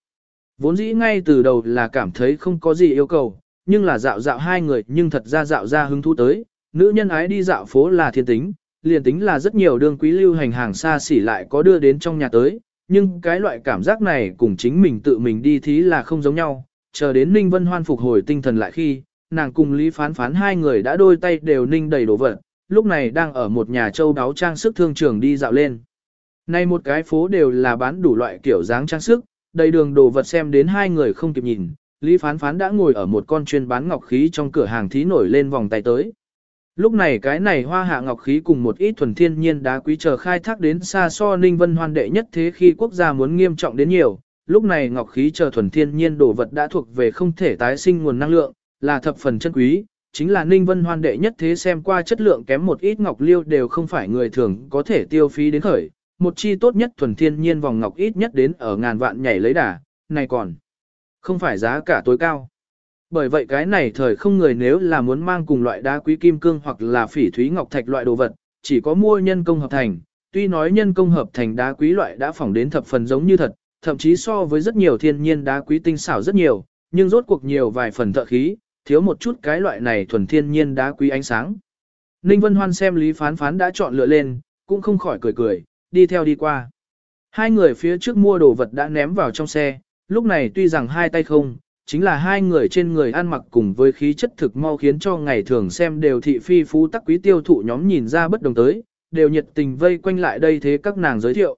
Vốn dĩ ngay từ đầu là cảm thấy không có gì yêu cầu, nhưng là dạo dạo hai người nhưng thật ra dạo ra hứng thú tới, nữ nhân ái đi dạo phố là thiên tính, liền tính là rất nhiều đương quý lưu hành hàng xa xỉ lại có đưa đến trong nhà tới, nhưng cái loại cảm giác này cùng chính mình tự mình đi thí là không giống nhau, chờ đến Ninh Vân Hoan phục hồi tinh thần lại khi, nàng cùng Lý Phán Phán hai người đã đôi tay đều ninh đầy đồ vật, lúc này đang ở một nhà châu đáo trang sức thương trường đi dạo lên. Nay một cái phố đều là bán đủ loại kiểu dáng trang sức, đầy đường đồ vật xem đến hai người không kịp nhìn, Lý Phán Phán đã ngồi ở một con chuyên bán ngọc khí trong cửa hàng thí nổi lên vòng tay tới. Lúc này cái này hoa hạ ngọc khí cùng một ít thuần thiên nhiên đá quý chờ khai thác đến xa so Ninh Vân Hoan đệ nhất thế khi quốc gia muốn nghiêm trọng đến nhiều, lúc này ngọc khí chờ thuần thiên nhiên đồ vật đã thuộc về không thể tái sinh nguồn năng lượng, là thập phần chân quý, chính là Ninh Vân Hoan đệ nhất thế xem qua chất lượng kém một ít ngọc liêu đều không phải người thường có thể tiêu phí đến khởi, một chi tốt nhất thuần thiên nhiên vòng ngọc ít nhất đến ở ngàn vạn nhảy lấy đà, này còn không phải giá cả tối cao. Bởi vậy cái này thời không người nếu là muốn mang cùng loại đá quý kim cương hoặc là phỉ thúy ngọc thạch loại đồ vật, chỉ có mua nhân công hợp thành, tuy nói nhân công hợp thành đá quý loại đã phỏng đến thập phần giống như thật, thậm chí so với rất nhiều thiên nhiên đá quý tinh xảo rất nhiều, nhưng rốt cuộc nhiều vài phần thợ khí, thiếu một chút cái loại này thuần thiên nhiên đá quý ánh sáng. Ninh Vân Hoan xem Lý Phán Phán đã chọn lựa lên, cũng không khỏi cười cười, đi theo đi qua. Hai người phía trước mua đồ vật đã ném vào trong xe, lúc này tuy rằng hai tay không, chính là hai người trên người ăn mặc cùng với khí chất thực mau khiến cho ngày thường xem đều thị phi phú tắc quý tiêu thụ nhóm nhìn ra bất đồng tới, đều nhiệt tình vây quanh lại đây thế các nàng giới thiệu.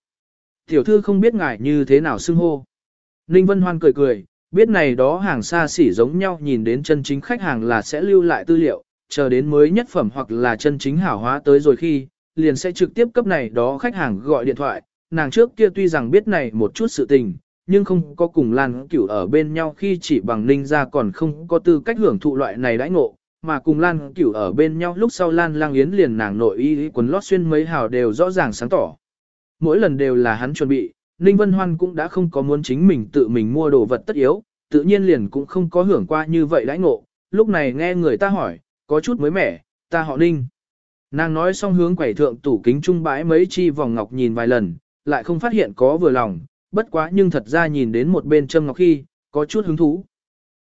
Tiểu thư không biết ngại như thế nào xưng hô. Ninh Vân Hoan cười cười, biết này đó hàng xa xỉ giống nhau nhìn đến chân chính khách hàng là sẽ lưu lại tư liệu, chờ đến mới nhất phẩm hoặc là chân chính hảo hóa tới rồi khi, liền sẽ trực tiếp cấp này đó khách hàng gọi điện thoại, nàng trước kia tuy rằng biết này một chút sự tình, nhưng không có cùng Lan Cửu ở bên nhau khi chỉ bằng Ninh ra còn không có tư cách hưởng thụ loại này đãi ngộ, mà cùng Lan Cửu ở bên nhau lúc sau Lan Lang Yến liền nàng nội y quần lót xuyên mấy hào đều rõ ràng sáng tỏ. Mỗi lần đều là hắn chuẩn bị, Ninh Vân Hoan cũng đã không có muốn chính mình tự mình mua đồ vật tất yếu, tự nhiên liền cũng không có hưởng qua như vậy đãi ngộ, lúc này nghe người ta hỏi, có chút mới mẻ, ta họ Ninh. Nàng nói xong hướng quẩy thượng tủ kính trung bãi mấy chi vòng ngọc nhìn vài lần, lại không phát hiện có vừa lòng, bất quá nhưng thật ra nhìn đến một bên châm ngọc khi, có chút hứng thú.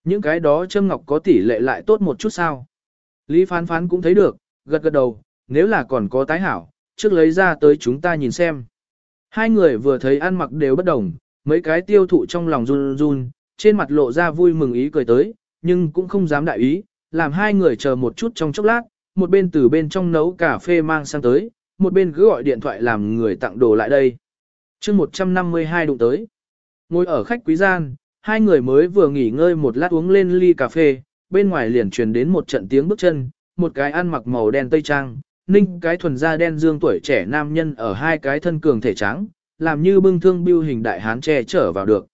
Những cái đó châm ngọc có tỷ lệ lại tốt một chút sao. Lý phán phán cũng thấy được, gật gật đầu, nếu là còn có tái hảo, trước lấy ra tới chúng ta nhìn xem. Hai người vừa thấy ăn mặc đều bất đồng, mấy cái tiêu thụ trong lòng run run, trên mặt lộ ra vui mừng ý cười tới, nhưng cũng không dám đại ý, làm hai người chờ một chút trong chốc lát, một bên từ bên trong nấu cà phê mang sang tới, một bên cứ gọi điện thoại làm người tặng đồ lại đây chương 152 đụng tới. Ngồi ở khách quý gian, hai người mới vừa nghỉ ngơi một lát uống lên ly cà phê, bên ngoài liền truyền đến một trận tiếng bước chân, một cái ăn mặc màu đen tây trang, ninh cái thuần da đen dương tuổi trẻ nam nhân ở hai cái thân cường thể trắng, làm như bưng thương biêu hình đại hán che trở vào được.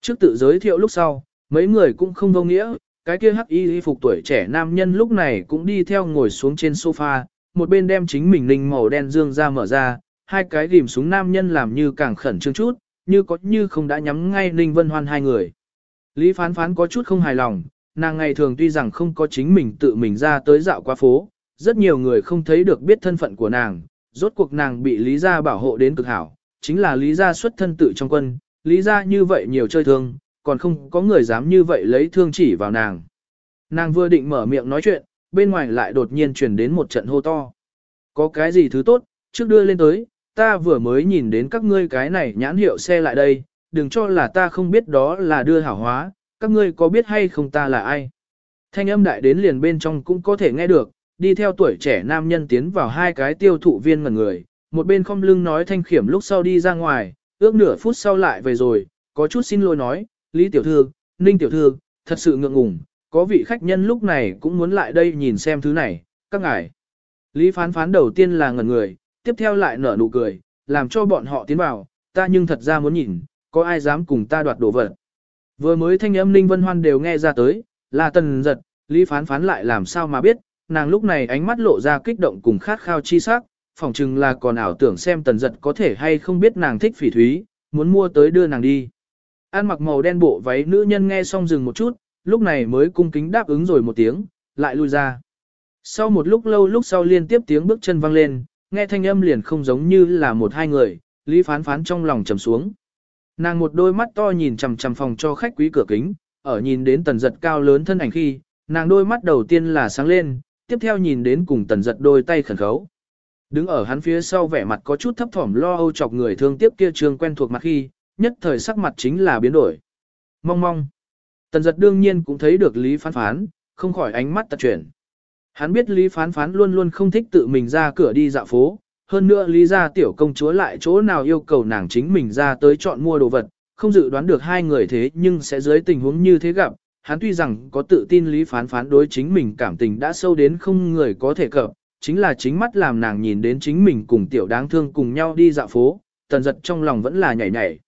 Trước tự giới thiệu lúc sau, mấy người cũng không vô nghĩa, cái kia hắc y y phục tuổi trẻ nam nhân lúc này cũng đi theo ngồi xuống trên sofa, một bên đem chính mình ninh màu đen dương ra mở ra, hai cái ghim súng nam nhân làm như càng khẩn trương chút, như có như không đã nhắm ngay Ninh Vân Hoan hai người. Lý phán phán có chút không hài lòng, nàng ngày thường tuy rằng không có chính mình tự mình ra tới dạo qua phố, rất nhiều người không thấy được biết thân phận của nàng, rốt cuộc nàng bị Lý gia bảo hộ đến cực hảo, chính là Lý gia xuất thân tự trong quân, Lý gia như vậy nhiều chơi thương, còn không có người dám như vậy lấy thương chỉ vào nàng. Nàng vừa định mở miệng nói chuyện, bên ngoài lại đột nhiên truyền đến một trận hô to. Có cái gì thứ tốt, trước đưa lên tới, ta vừa mới nhìn đến các ngươi cái này nhãn hiệu xe lại đây, đừng cho là ta không biết đó là đưa hảo hóa, các ngươi có biết hay không ta là ai. Thanh âm đại đến liền bên trong cũng có thể nghe được, đi theo tuổi trẻ nam nhân tiến vào hai cái tiêu thụ viên ngần người, một bên không lưng nói thanh khiểm lúc sau đi ra ngoài, ước nửa phút sau lại về rồi, có chút xin lỗi nói, Lý Tiểu Thư, Ninh Tiểu Thư, thật sự ngượng ngùng, có vị khách nhân lúc này cũng muốn lại đây nhìn xem thứ này, các ngài. Lý phán phán đầu tiên là ngẩn người, tiếp theo lại nở nụ cười, làm cho bọn họ tiến vào, ta nhưng thật ra muốn nhìn, có ai dám cùng ta đoạt đồ vật. Vừa mới thanh âm Ninh Vân Hoan đều nghe ra tới, là tần giật, Lý phán phán lại làm sao mà biết, nàng lúc này ánh mắt lộ ra kích động cùng khát khao chi sắc, phỏng chừng là còn ảo tưởng xem tần giật có thể hay không biết nàng thích phỉ thúy, muốn mua tới đưa nàng đi. An mặc màu đen bộ váy nữ nhân nghe xong dừng một chút, lúc này mới cung kính đáp ứng rồi một tiếng, lại lui ra. Sau một lúc lâu lúc sau liên tiếp tiếng bước chân vang lên, nghe thanh âm liền không giống như là một hai người, Lý phán phán trong lòng trầm xuống. Nàng một đôi mắt to nhìn chằm chằm phòng cho khách quý cửa kính, ở nhìn đến tần giật cao lớn thân ảnh khi, nàng đôi mắt đầu tiên là sáng lên, tiếp theo nhìn đến cùng tần giật đôi tay khẩn khấu. Đứng ở hắn phía sau vẻ mặt có chút thấp thỏm lo âu chọc người thương tiếp kia trường quen thuộc mặt khi, nhất thời sắc mặt chính là biến đổi. Mong mong. Tần giật đương nhiên cũng thấy được Lý phán phán, không khỏi ánh mắt tật chuyển. Hắn biết Lý phán phán luôn luôn không thích tự mình ra cửa đi dạo phố, hơn nữa Lý gia tiểu công chúa lại chỗ nào yêu cầu nàng chính mình ra tới chọn mua đồ vật, không dự đoán được hai người thế nhưng sẽ dưới tình huống như thế gặp. Hắn tuy rằng có tự tin Lý phán phán đối chính mình cảm tình đã sâu đến không người có thể cập, chính là chính mắt làm nàng nhìn đến chính mình cùng tiểu đáng thương cùng nhau đi dạo phố, tần giật trong lòng vẫn là nhảy nhảy.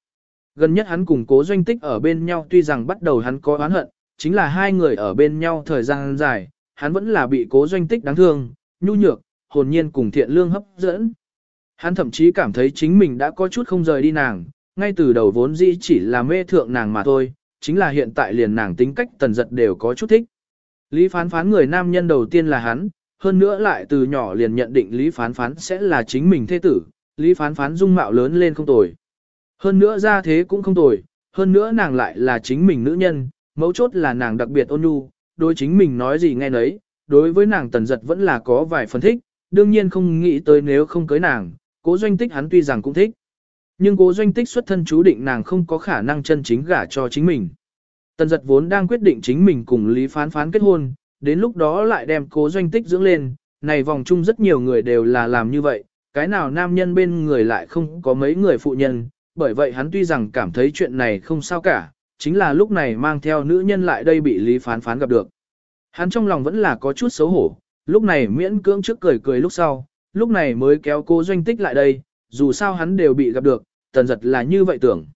Gần nhất hắn cùng cố doanh tích ở bên nhau tuy rằng bắt đầu hắn có oán hận, chính là hai người ở bên nhau thời gian dài, hắn vẫn là bị cố doanh tích đáng thương, nhu nhược, hồn nhiên cùng thiện lương hấp dẫn. Hắn thậm chí cảm thấy chính mình đã có chút không rời đi nàng, ngay từ đầu vốn dĩ chỉ là mê thượng nàng mà thôi, chính là hiện tại liền nàng tính cách tần giật đều có chút thích. Lý phán phán người nam nhân đầu tiên là hắn, hơn nữa lại từ nhỏ liền nhận định Lý phán phán sẽ là chính mình thế tử, Lý phán phán dung mạo lớn lên không tồi. Hơn nữa ra thế cũng không tồi, hơn nữa nàng lại là chính mình nữ nhân, mấu chốt là nàng đặc biệt ôn nhu, đối chính mình nói gì nghe nấy, đối với nàng tần giật vẫn là có vài phần thích, đương nhiên không nghĩ tới nếu không cưới nàng, cố doanh tích hắn tuy rằng cũng thích. Nhưng cố doanh tích xuất thân chú định nàng không có khả năng chân chính gả cho chính mình. Tần giật vốn đang quyết định chính mình cùng Lý Phán Phán kết hôn, đến lúc đó lại đem cố doanh tích dưỡng lên, này vòng chung rất nhiều người đều là làm như vậy, cái nào nam nhân bên người lại không có mấy người phụ nhân, bởi vậy hắn tuy rằng cảm thấy chuyện này không sao cả, chính là lúc này mang theo nữ nhân lại đây bị Lý Phán Phán gặp được. Hắn trong lòng vẫn là có chút xấu hổ, lúc này miễn cưỡng trước cười cười lúc sau, lúc này mới kéo cô doanh tích lại đây, dù sao hắn đều bị gặp được, tần giật là như vậy tưởng.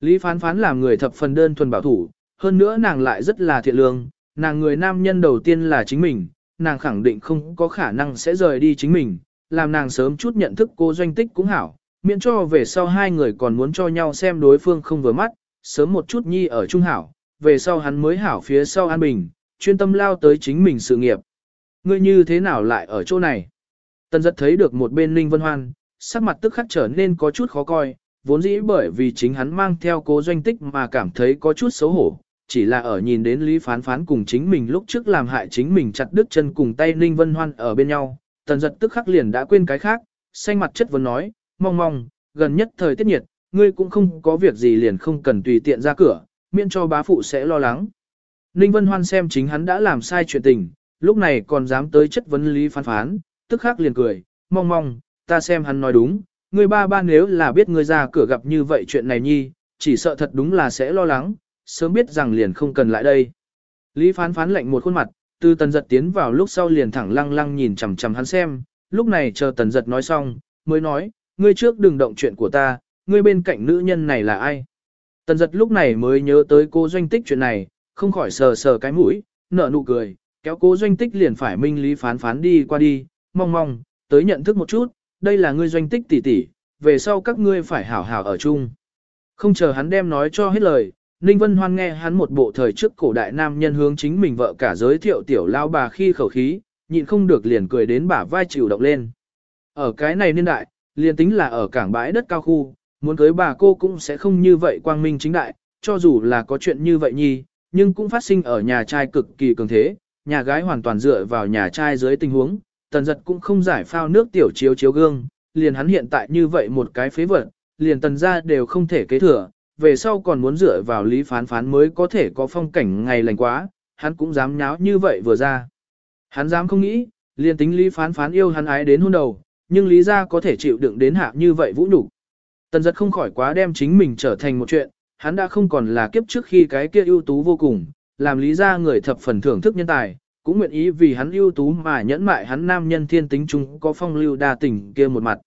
Lý phán phán làm người thập phần đơn thuần bảo thủ, hơn nữa nàng lại rất là thiện lương, nàng người nam nhân đầu tiên là chính mình, nàng khẳng định không có khả năng sẽ rời đi chính mình, làm nàng sớm chút nhận thức cô doanh tích cũng hảo, miễn cho về sau hai người còn muốn cho nhau xem đối phương không vừa mắt, sớm một chút nhi ở trung hảo, về sau hắn mới hảo phía sau an bình, chuyên tâm lao tới chính mình sự nghiệp. Ngươi như thế nào lại ở chỗ này? Tần giật thấy được một bên Ninh Vân Hoan, sắc mặt tức khắc trở nên có chút khó coi, vốn dĩ bởi vì chính hắn mang theo cố doanh tích mà cảm thấy có chút xấu hổ, chỉ là ở nhìn đến Lý Phán Phán cùng chính mình lúc trước làm hại chính mình chặt đứt chân cùng tay Ninh Vân Hoan ở bên nhau, tần giật tức khắc liền đã quên cái khác, xanh mặt chất vấn nói, mong mong, gần nhất thời tiết nhiệt, ngươi cũng không có việc gì liền không cần tùy tiện ra cửa, miễn cho bá phụ sẽ lo lắng. Ninh Vân Hoan xem chính hắn đã làm sai chuyện tình, lúc này còn dám tới chất vấn Lý Phán Phán, tức khắc liền cười, mong mong, ta xem hắn nói đúng, ngươi ba ba nếu là biết ngươi ra cửa gặp như vậy chuyện này nhi, chỉ sợ thật đúng là sẽ lo lắng, sớm biết rằng liền không cần lại đây. Lý phán phán lạnh một khuôn mặt, từ tần giật tiến vào lúc sau liền thẳng lăng lăng nhìn chằm chằm hắn xem, lúc này chờ tần giật nói xong, mới nói, ngươi trước đừng động chuyện của ta, ngươi bên cạnh nữ nhân này là ai. Tần giật lúc này mới nhớ tới cô doanh tích chuyện này, không khỏi sờ sờ cái mũi, nở nụ cười, kéo cố doanh tích liền phải minh lý phán phán đi qua đi, mong mong, tới nhận thức một chút, đây là ngươi doanh tích tỷ tỷ, về sau các ngươi phải hảo hảo ở chung. Không chờ hắn đem nói cho hết lời, Ninh Vân Hoan nghe hắn một bộ thời trước cổ đại nam nhân hướng chính mình vợ cả giới thiệu tiểu lao bà khi khẩu khí, nhịn không được liền cười đến bả vai chịu động lên. Ở cái này niên đại, liền tính là ở cảng bãi đất cao khu, muốn cưới bà cô cũng sẽ không như vậy quang minh chính đại, cho dù là có chuyện như vậy nhi, nhưng cũng phát sinh ở nhà trai cực kỳ cường thế, nhà gái hoàn toàn dựa vào nhà trai dưới tình huống, tần giật cũng không giải phao nước tiểu chiếu chiếu gương, liền hắn hiện tại như vậy một cái phế vật, liền tần ra đều không thể kế thừa, về sau còn muốn dựa vào lý phán phán mới có thể có phong cảnh ngày lành quá, hắn cũng dám nháo như vậy vừa ra. Hắn dám không nghĩ, liền tính lý phán phán yêu hắn ái đến hôn đầu, nhưng lý ra có thể chịu đựng đến hạ như vậy vũ nhục Tần giật không khỏi quá đem chính mình trở thành một chuyện, hắn đã không còn là kiếp trước khi cái kia ưu tú vô cùng, làm lý ra người thập phần thưởng thức nhân tài, cũng nguyện ý vì hắn ưu tú mà nhẫn mại hắn nam nhân thiên tính chung có phong lưu đa tình kia một mặt.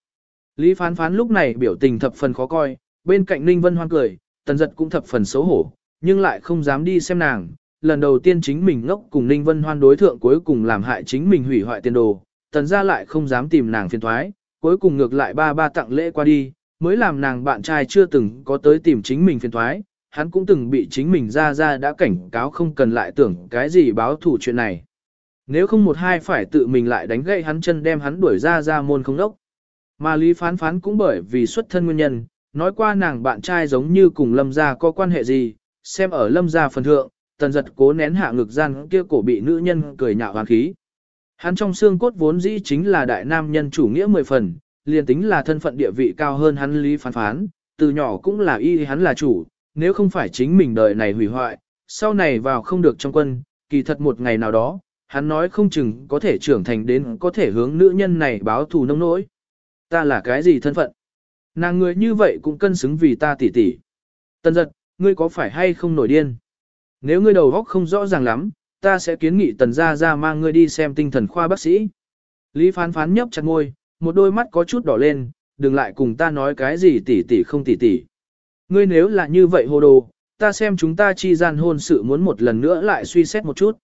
Lý phán phán lúc này biểu tình thập phần khó coi, bên cạnh Ninh Vân Hoan cười, tần giật cũng thập phần xấu hổ, nhưng lại không dám đi xem nàng. Lần đầu tiên chính mình ngốc cùng Ninh Vân Hoan đối thượng cuối cùng làm hại chính mình hủy hoại tiền đồ, tần ra lại không dám tìm nàng phiền thoái, cuối cùng ngược lại ba ba tặng lễ qua đi, mới làm nàng bạn trai chưa từng có tới tìm chính mình phiền thoái, hắn cũng từng bị chính mình ra ra đã cảnh cáo không cần lại tưởng cái gì báo thủ chuyện này. Nếu không một hai phải tự mình lại đánh gậy hắn chân đem hắn đuổi ra ra môn không đốc. Mà Lý Phán Phán cũng bởi vì xuất thân nguyên nhân, nói qua nàng bạn trai giống như cùng Lâm gia có quan hệ gì, xem ở Lâm gia phần thượng, tần giật cố nén hạ ngực gian kia cổ bị nữ nhân cười nhạo hoàn khí. Hắn trong xương cốt vốn dĩ chính là đại nam nhân chủ nghĩa mười phần, liền tính là thân phận địa vị cao hơn hắn Lý Phán Phán, từ nhỏ cũng là y hắn là chủ, nếu không phải chính mình đời này hủy hoại, sau này vào không được trong quân, kỳ thật một ngày nào đó, hắn nói không chừng có thể trưởng thành đến có thể hướng nữ nhân này báo thù nông nỗi. Ta là cái gì thân phận? Nàng người như vậy cũng cân xứng vì ta tỉ tỉ. Tân giật, ngươi có phải hay không nổi điên? Nếu ngươi đầu óc không rõ ràng lắm, ta sẽ kiến nghị tần gia ra mang ngươi đi xem tinh thần khoa bác sĩ. Lý phán phán nhấp chặt môi, một đôi mắt có chút đỏ lên, đừng lại cùng ta nói cái gì tỉ tỉ không tỉ tỉ. Ngươi nếu là như vậy hồ đồ, ta xem chúng ta chi gian hôn sự muốn một lần nữa lại suy xét một chút.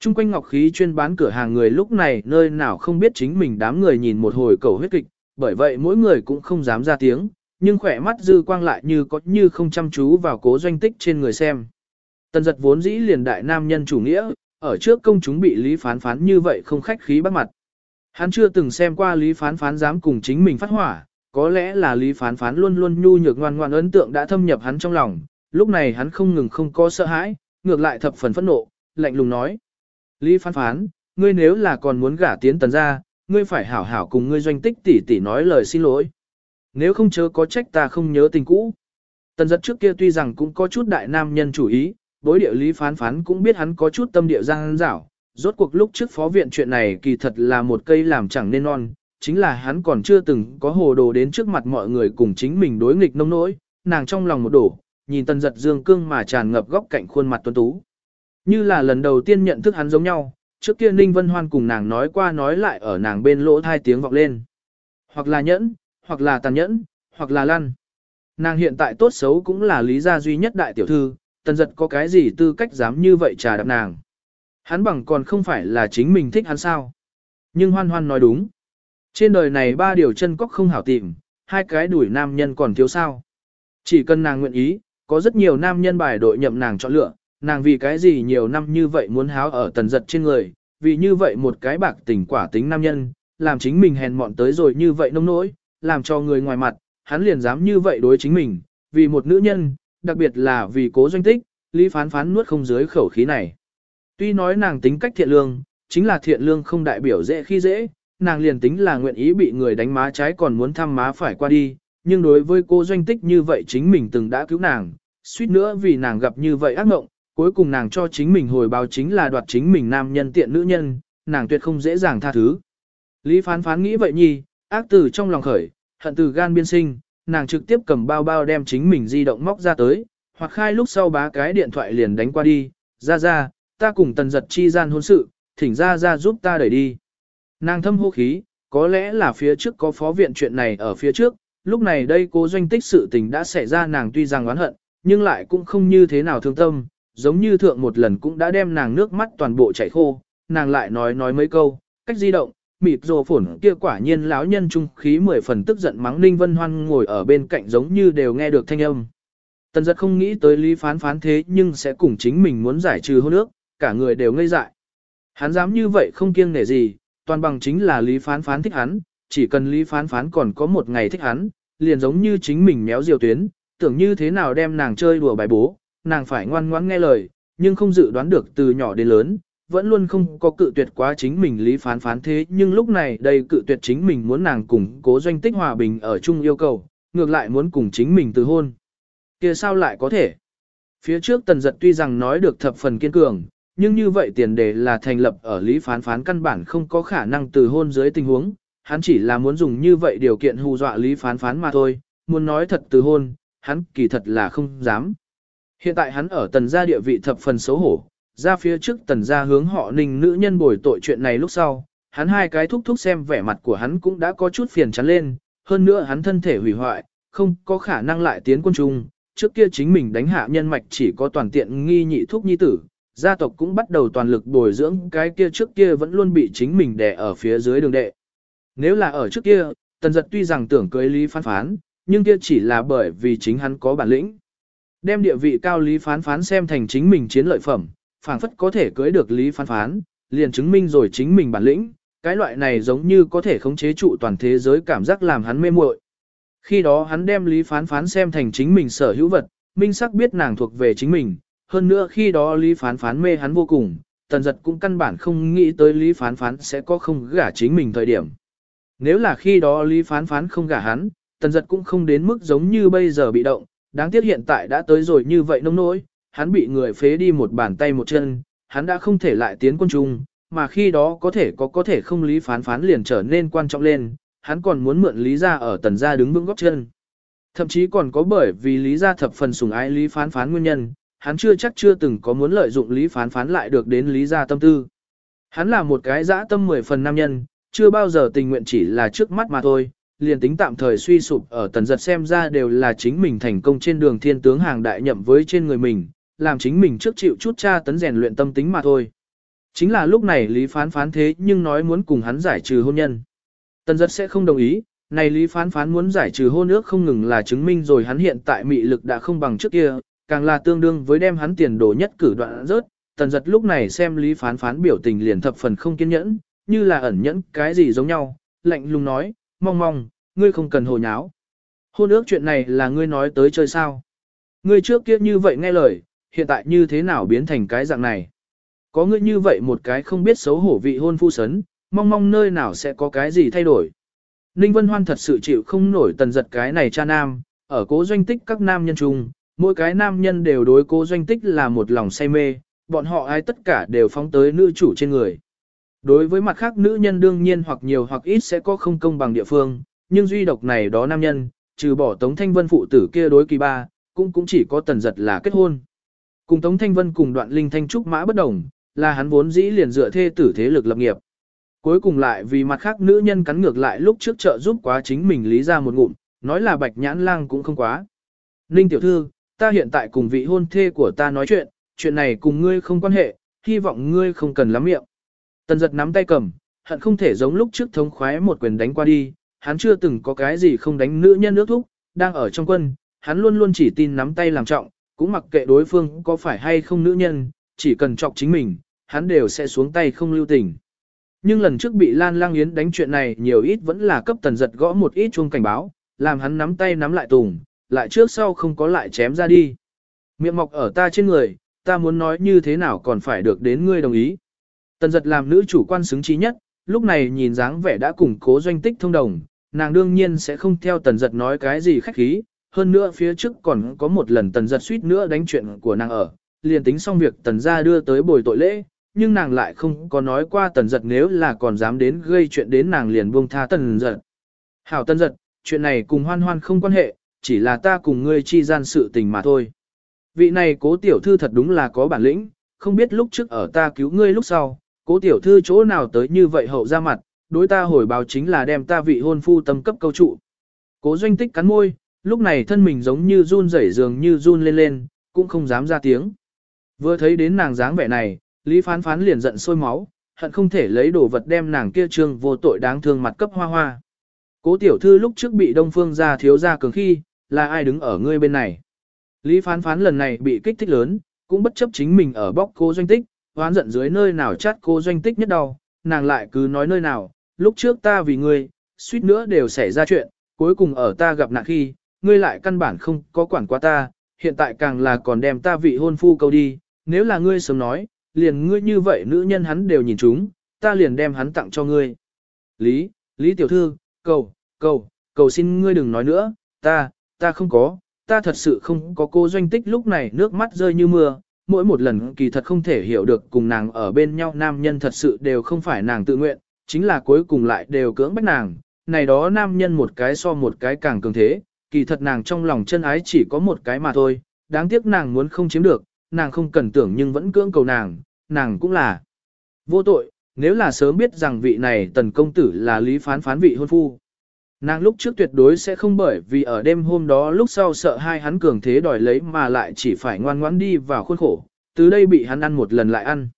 Trung quanh ngọc khí chuyên bán cửa hàng người lúc này nơi nào không biết chính mình đám người nhìn một hồi cầu huyết kịch, bởi vậy mỗi người cũng không dám ra tiếng, nhưng khỏe mắt dư quang lại như có như không chăm chú vào cố doanh tích trên người xem. Tần giật vốn dĩ liền đại nam nhân chủ nghĩa, ở trước công chúng bị Lý Phán Phán như vậy không khách khí bắt mặt. Hắn chưa từng xem qua Lý Phán Phán dám cùng chính mình phát hỏa, có lẽ là Lý Phán Phán luôn luôn nhu nhược ngoan ngoan ấn tượng đã thâm nhập hắn trong lòng, lúc này hắn không ngừng không có sợ hãi, ngược lại thập phần phẫn nộ, lạnh lùng nói. Lý Phán Phán, ngươi nếu là còn muốn gả tiến tần ra, ngươi phải hảo hảo cùng ngươi doanh tích tỷ tỷ nói lời xin lỗi. Nếu không chớ có trách ta không nhớ tình cũ. Tần giật trước kia tuy rằng cũng có chút đại nam nhân chủ ý, bối địa lý phán phán cũng biết hắn có chút tâm địa giang dảo. Rốt cuộc lúc trước phó viện chuyện này kỳ thật là một cây làm chẳng nên non, chính là hắn còn chưa từng có hồ đồ đến trước mặt mọi người cùng chính mình đối nghịch nông nỗi, nàng trong lòng một đổ, nhìn tần giật dương cương mà tràn ngập góc cạnh khuôn mặt tuấn tú. Như là lần đầu tiên nhận thức hắn giống nhau, trước kia Ninh Vân Hoan cùng nàng nói qua nói lại ở nàng bên lỗ thai tiếng vọng lên. Hoặc là nhẫn, hoặc là tàn nhẫn, hoặc là lăn. Nàng hiện tại tốt xấu cũng là lý gia duy nhất đại tiểu thư, tần giật có cái gì tư cách dám như vậy trà đạp nàng. Hắn bằng còn không phải là chính mình thích hắn sao. Nhưng hoan hoan nói đúng. Trên đời này ba điều chân cóc không hảo tìm, hai cái đuổi nam nhân còn thiếu sao. Chỉ cần nàng nguyện ý, có rất nhiều nam nhân bài đội nhậm nàng chọn lựa, nàng vì cái gì nhiều năm như vậy muốn háo ở tần giật trên người, vì như vậy một cái bạc tình quả tính nam nhân, làm chính mình hèn mọn tới rồi như vậy nông nỗi, làm cho người ngoài mặt, hắn liền dám như vậy đối chính mình, vì một nữ nhân, đặc biệt là vì cố doanh tích, Lý Phán Phán nuốt không dưới khẩu khí này. Tuy nói nàng tính cách thiện lương, chính là thiện lương không đại biểu dễ khi dễ, nàng liền tính là nguyện ý bị người đánh má trái còn muốn thăm má phải qua đi, nhưng đối với cô doanh tích như vậy chính mình từng đã cứu nàng, suýt nữa vì nàng gặp như vậy ác mộng, cuối cùng nàng cho chính mình hồi báo chính là đoạt chính mình nam nhân tiện nữ nhân, nàng tuyệt không dễ dàng tha thứ. Lý phán phán nghĩ vậy nhi, ác từ trong lòng khởi, hận từ gan biên sinh, nàng trực tiếp cầm bao bao đem chính mình di động móc ra tới, hoặc khai lúc sau bá cái điện thoại liền đánh qua đi, ra ra, ta cùng tần giật chi gian hôn sự, thỉnh ra ra giúp ta đẩy đi. Nàng thâm hô khí, có lẽ là phía trước có phó viện chuyện này ở phía trước, lúc này đây cố doanh tích sự tình đã xảy ra nàng tuy rằng oán hận, nhưng lại cũng không như thế nào thương tâm, giống như thượng một lần cũng đã đem nàng nước mắt toàn bộ chảy khô, nàng lại nói nói mấy câu, cách di động, mịt rồ phổn kia quả nhiên lão nhân trung khí mười phần tức giận mắng Ninh Vân Hoan ngồi ở bên cạnh giống như đều nghe được thanh âm. Tần giật không nghĩ tới lý phán phán thế nhưng sẽ cùng chính mình muốn giải trừ hôn ước, cả người đều ngây dại. Hắn dám như vậy không kiêng nể gì, toàn bằng chính là lý phán phán thích hắn, chỉ cần lý phán phán còn có một ngày thích hắn, liền giống như chính mình méo diều tuyến, tưởng như thế nào đem nàng chơi đùa bài bố, nàng phải ngoan ngoãn nghe lời, nhưng không dự đoán được từ nhỏ đến lớn, vẫn luôn không có cự tuyệt quá chính mình lý phán phán thế nhưng lúc này đây cự tuyệt chính mình muốn nàng cùng cố doanh tích hòa bình ở chung yêu cầu, ngược lại muốn cùng chính mình từ hôn. kia sao lại có thể? Phía trước tần giật tuy rằng nói được thập phần kiên cường, nhưng như vậy tiền đề là thành lập ở lý phán phán căn bản không có khả năng từ hôn dưới tình huống, hắn chỉ là muốn dùng như vậy điều kiện hù dọa lý phán phán mà thôi, muốn nói thật từ hôn, hắn kỳ thật là không dám. Hiện tại hắn ở tần gia địa vị thập phần xấu hổ, ra phía trước tần gia hướng họ ninh nữ nhân bồi tội chuyện này lúc sau, hắn hai cái thúc thúc xem vẻ mặt của hắn cũng đã có chút phiền chắn lên, hơn nữa hắn thân thể hủy hoại, không có khả năng lại tiến quân trung, trước kia chính mình đánh hạ nhân mạch chỉ có toàn tiện nghi nhị thúc nhi tử, gia tộc cũng bắt đầu toàn lực bồi dưỡng cái kia trước kia vẫn luôn bị chính mình đè ở phía dưới đường đệ. Nếu là ở trước kia, tần giật tuy rằng tưởng cưới Lý Phán Phán, nhưng kia chỉ là bởi vì chính hắn có bản lĩnh. Đem địa vị cao Lý Phán Phán xem thành chính mình chiến lợi phẩm, phảng phất có thể cưới được Lý Phán Phán, liền chứng minh rồi chính mình bản lĩnh, cái loại này giống như có thể khống chế trụ toàn thế giới cảm giác làm hắn mê muội. Khi đó hắn đem Lý Phán Phán xem thành chính mình sở hữu vật, minh sắc biết nàng thuộc về chính mình, hơn nữa khi đó Lý Phán Phán mê hắn vô cùng, tần giật cũng căn bản không nghĩ tới Lý Phán Phán sẽ có không gả chính mình thời điểm. Nếu là khi đó Lý Phán Phán không gả hắn, tần giật cũng không đến mức giống như bây giờ bị động, đáng tiếc hiện tại đã tới rồi như vậy nông nỗi, hắn bị người phế đi một bàn tay một chân, hắn đã không thể lại tiến quân trung, mà khi đó có thể có có thể không Lý Phán Phán liền trở nên quan trọng lên, hắn còn muốn mượn Lý ra ở tần gia đứng vững góc chân. Thậm chí còn có bởi vì Lý gia thập phần sủng ái Lý Phán Phán nguyên nhân, hắn chưa chắc chưa từng có muốn lợi dụng Lý Phán Phán lại được đến Lý gia tâm tư. Hắn là một cái dã tâm mười phần nam nhân, chưa bao giờ tình nguyện chỉ là trước mắt mà thôi, liền tính tạm thời suy sụp ở tần giật xem ra đều là chính mình thành công trên đường thiên tướng hàng đại nhậm với trên người mình, làm chính mình trước chịu chút tra tấn rèn luyện tâm tính mà thôi. Chính là lúc này Lý Phán Phán thế nhưng nói muốn cùng hắn giải trừ hôn nhân. Tần giật sẽ không đồng ý, này Lý Phán Phán muốn giải trừ hôn ước không ngừng là chứng minh rồi hắn hiện tại mị lực đã không bằng trước kia, càng là tương đương với đem hắn tiền đồ nhất cử đoạn rớt. Tần giật lúc này xem Lý Phán Phán biểu tình liền thập phần không kiên nhẫn, như là ẩn nhẫn cái gì giống nhau, lạnh lùng nói, mong mong, ngươi không cần hồ nháo. Hôn ước chuyện này là ngươi nói tới chơi sao. Ngươi trước kia như vậy nghe lời, hiện tại như thế nào biến thành cái dạng này. Có ngươi như vậy một cái không biết xấu hổ vị hôn phu sấn, mong mong nơi nào sẽ có cái gì thay đổi. Ninh Vân Hoan thật sự chịu không nổi tần giật cái này cha nam, ở cố doanh tích các nam nhân chung, mỗi cái nam nhân đều đối cố doanh tích là một lòng say mê, bọn họ ai tất cả đều phóng tới nữ chủ trên người. Đối với mặt khác nữ nhân đương nhiên hoặc nhiều hoặc ít sẽ có không công bằng địa phương, nhưng duy độc này đó nam nhân, trừ bỏ Tống Thanh Vân phụ tử kia đối kỳ ba, cũng cũng chỉ có tần giật là kết hôn. Cùng Tống Thanh Vân cùng đoạn linh thanh trúc mã bất đồng, là hắn vốn dĩ liền dựa thê tử thế lực lập nghiệp. Cuối cùng lại vì mặt khác nữ nhân cắn ngược lại lúc trước trợ giúp quá chính mình lý ra một ngụm, nói là bạch nhãn lang cũng không quá. Ninh tiểu thư, ta hiện tại cùng vị hôn thê của ta nói chuyện, chuyện này cùng ngươi không quan hệ, hy vọng ngươi không cần lắm miệng. Tần giật nắm tay cầm, hận không thể giống lúc trước thống khoái một quyền đánh qua đi, hắn chưa từng có cái gì không đánh nữ nhân nước thúc, đang ở trong quân, hắn luôn luôn chỉ tin nắm tay làm trọng, cũng mặc kệ đối phương có phải hay không nữ nhân, chỉ cần chọc chính mình, hắn đều sẽ xuống tay không lưu tình. Nhưng lần trước bị Lan Lang Yến đánh chuyện này nhiều ít vẫn là cấp tần giật gõ một ít chuông cảnh báo, làm hắn nắm tay nắm lại tùng, lại trước sau không có lại chém ra đi. Miệng mọc ở ta trên người, ta muốn nói như thế nào còn phải được đến ngươi đồng ý. Tần giật làm nữ chủ quan xứng trí nhất, lúc này nhìn dáng vẻ đã củng cố doanh tích thông đồng, nàng đương nhiên sẽ không theo tần giật nói cái gì khách khí, hơn nữa phía trước còn có một lần tần giật suýt nữa đánh chuyện của nàng ở, liền tính xong việc tần gia đưa tới bồi tội lễ, nhưng nàng lại không có nói qua tần giật nếu là còn dám đến gây chuyện đến nàng liền buông tha tần giật. Hảo tần giật, chuyện này cùng hoan hoan không quan hệ, chỉ là ta cùng ngươi chi gian sự tình mà thôi. Vị này cố tiểu thư thật đúng là có bản lĩnh, không biết lúc trước ở ta cứu ngươi lúc sau, cố tiểu thư chỗ nào tới như vậy hậu ra mặt, đối ta hồi báo chính là đem ta vị hôn phu tâm cấp câu trụ. Cố doanh tích cắn môi, lúc này thân mình giống như run rẩy dường như run lên lên, cũng không dám ra tiếng. Vừa thấy đến nàng dáng vẻ này, Lý Phán Phán liền giận sôi máu, hận không thể lấy đồ vật đem nàng kia trương vô tội đáng thương mặt cấp hoa hoa. Cố tiểu thư lúc trước bị Đông Phương gia thiếu gia cường khi, là ai đứng ở ngươi bên này. Lý Phán Phán lần này bị kích thích lớn, cũng bất chấp chính mình ở bóc cô doanh tích, hoán giận dưới nơi nào chát cô doanh tích nhất đau, nàng lại cứ nói nơi nào, lúc trước ta vì ngươi, suýt nữa đều xảy ra chuyện, cuối cùng ở ta gặp nạn khi, ngươi lại căn bản không có quản qua ta, hiện tại càng là còn đem ta vị hôn phu câu đi, nếu là ngươi sớm nói, liền ngươi như vậy nữ nhân hắn đều nhìn chúng, ta liền đem hắn tặng cho ngươi. Lý, Lý tiểu thư, cầu, cầu, cầu xin ngươi đừng nói nữa, ta, ta không có, ta thật sự không có cô doanh tích lúc này nước mắt rơi như mưa, mỗi một lần kỳ thật không thể hiểu được cùng nàng ở bên nhau nam nhân thật sự đều không phải nàng tự nguyện, chính là cuối cùng lại đều cưỡng bách nàng, này đó nam nhân một cái so một cái càng cường thế, kỳ thật nàng trong lòng chân ái chỉ có một cái mà thôi, đáng tiếc nàng muốn không chiếm được, nàng không cần tưởng nhưng vẫn cưỡng cầu nàng, nàng cũng là vô tội, nếu là sớm biết rằng vị này tần công tử là lý phán phán vị hôn phu. Nàng lúc trước tuyệt đối sẽ không bởi vì ở đêm hôm đó lúc sau sợ hai hắn cường thế đòi lấy mà lại chỉ phải ngoan ngoãn đi vào khuôn khổ, từ đây bị hắn ăn một lần lại ăn.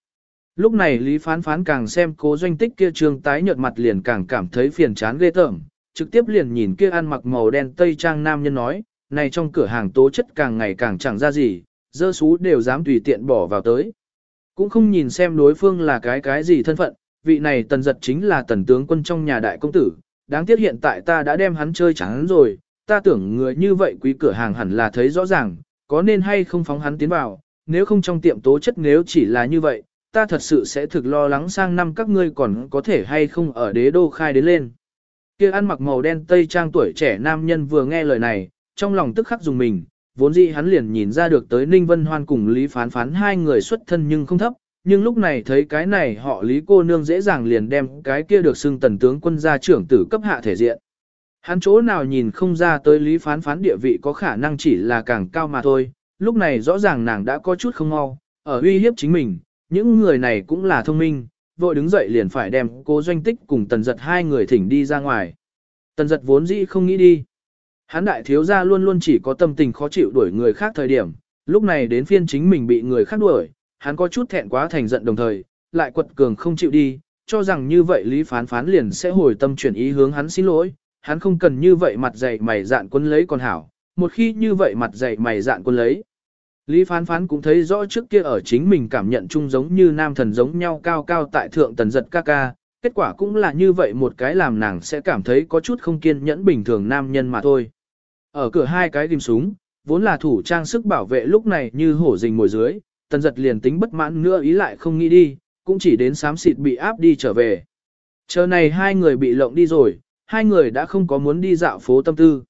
Lúc này Lý Phán Phán càng xem cố doanh tích kia trương tái nhợt mặt liền càng cảm thấy phiền chán ghê tởm, trực tiếp liền nhìn kia ăn mặc màu đen tây trang nam nhân nói, này trong cửa hàng tố chất càng ngày càng chẳng ra gì, dơ xú đều dám tùy tiện bỏ vào tới. Cũng không nhìn xem đối phương là cái cái gì thân phận, vị này tần giật chính là tần tướng quân trong nhà đại công tử, đáng tiếc hiện tại ta đã đem hắn chơi chán rồi, ta tưởng người như vậy quý cửa hàng hẳn là thấy rõ ràng, có nên hay không phóng hắn tiến vào, nếu không trong tiệm tố chất nếu chỉ là như vậy, ta thật sự sẽ thực lo lắng sang năm các ngươi còn có thể hay không ở đế đô khai đến lên. Kia ăn mặc màu đen tây trang tuổi trẻ nam nhân vừa nghe lời này, trong lòng tức khắc dùng mình, vốn dĩ hắn liền nhìn ra được tới Ninh Vân Hoan cùng Lý Phán Phán hai người xuất thân nhưng không thấp, nhưng lúc này thấy cái này họ Lý cô nương dễ dàng liền đem cái kia được xưng tần tướng quân gia trưởng tử cấp hạ thể diện. Hắn chỗ nào nhìn không ra tới Lý Phán Phán địa vị có khả năng chỉ là càng cao mà thôi, lúc này rõ ràng nàng đã có chút không mau, ở uy hiếp chính mình, những người này cũng là thông minh, vội đứng dậy liền phải đem cố doanh tích cùng tần giật hai người thỉnh đi ra ngoài. Tần giật vốn dĩ không nghĩ đi. Hắn đại thiếu gia luôn luôn chỉ có tâm tình khó chịu đuổi người khác thời điểm, lúc này đến phiên chính mình bị người khác đuổi, hắn có chút thẹn quá thành giận đồng thời, lại quật cường không chịu đi, cho rằng như vậy Lý Phán Phán liền sẽ hồi tâm chuyển ý hướng hắn xin lỗi, hắn không cần như vậy mặt dày mày dạn quân lấy còn hảo, một khi như vậy mặt dày mày dạn quân lấy. Lý Phán Phán cũng thấy rõ trước kia ở chính mình cảm nhận chung giống như nam thần giống nhau cao cao tại thượng tần giật ca ca, kết quả cũng là như vậy một cái làm nàng sẽ cảm thấy có chút không kiên nhẫn bình thường nam nhân mà thôi. Ở cửa hai cái ghim súng, vốn là thủ trang sức bảo vệ lúc này như hổ rình mồi dưới, tần giật liền tính bất mãn nữa ý lại không nghĩ đi, cũng chỉ đến sám xịt bị áp đi trở về. Chờ này hai người bị lộng đi rồi, hai người đã không có muốn đi dạo phố tâm tư.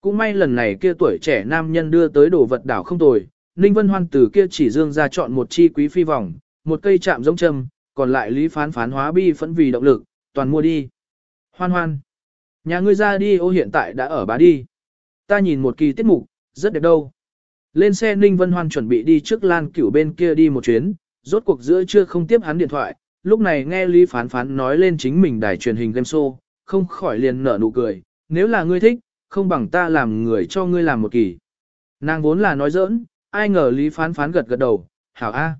Cũng may lần này kia tuổi trẻ nam nhân đưa tới đồ vật đảo không tồi, Ninh Vân Hoan từ kia chỉ dương ra chọn một chi quý phi vòng, một cây chạm giống châm, còn lại lý phán phán hóa bi phẫn vì động lực, toàn mua đi. Hoan hoan. Nhà ngươi ra đi ô hiện tại đã ở bá đi. Ta nhìn một kỳ tiết mục, rất đẹp đâu. Lên xe Ninh Vân Hoan chuẩn bị đi trước Lan Cửu bên kia đi một chuyến, rốt cuộc giữa trưa không tiếp hắn điện thoại, lúc này nghe Lý Phán Phán nói lên chính mình đài truyền hình game show, không khỏi liền nở nụ cười, nếu là ngươi thích, không bằng ta làm người cho ngươi làm một kỳ. Nàng vốn là nói giỡn, ai ngờ Lý Phán Phán gật gật đầu, hảo a.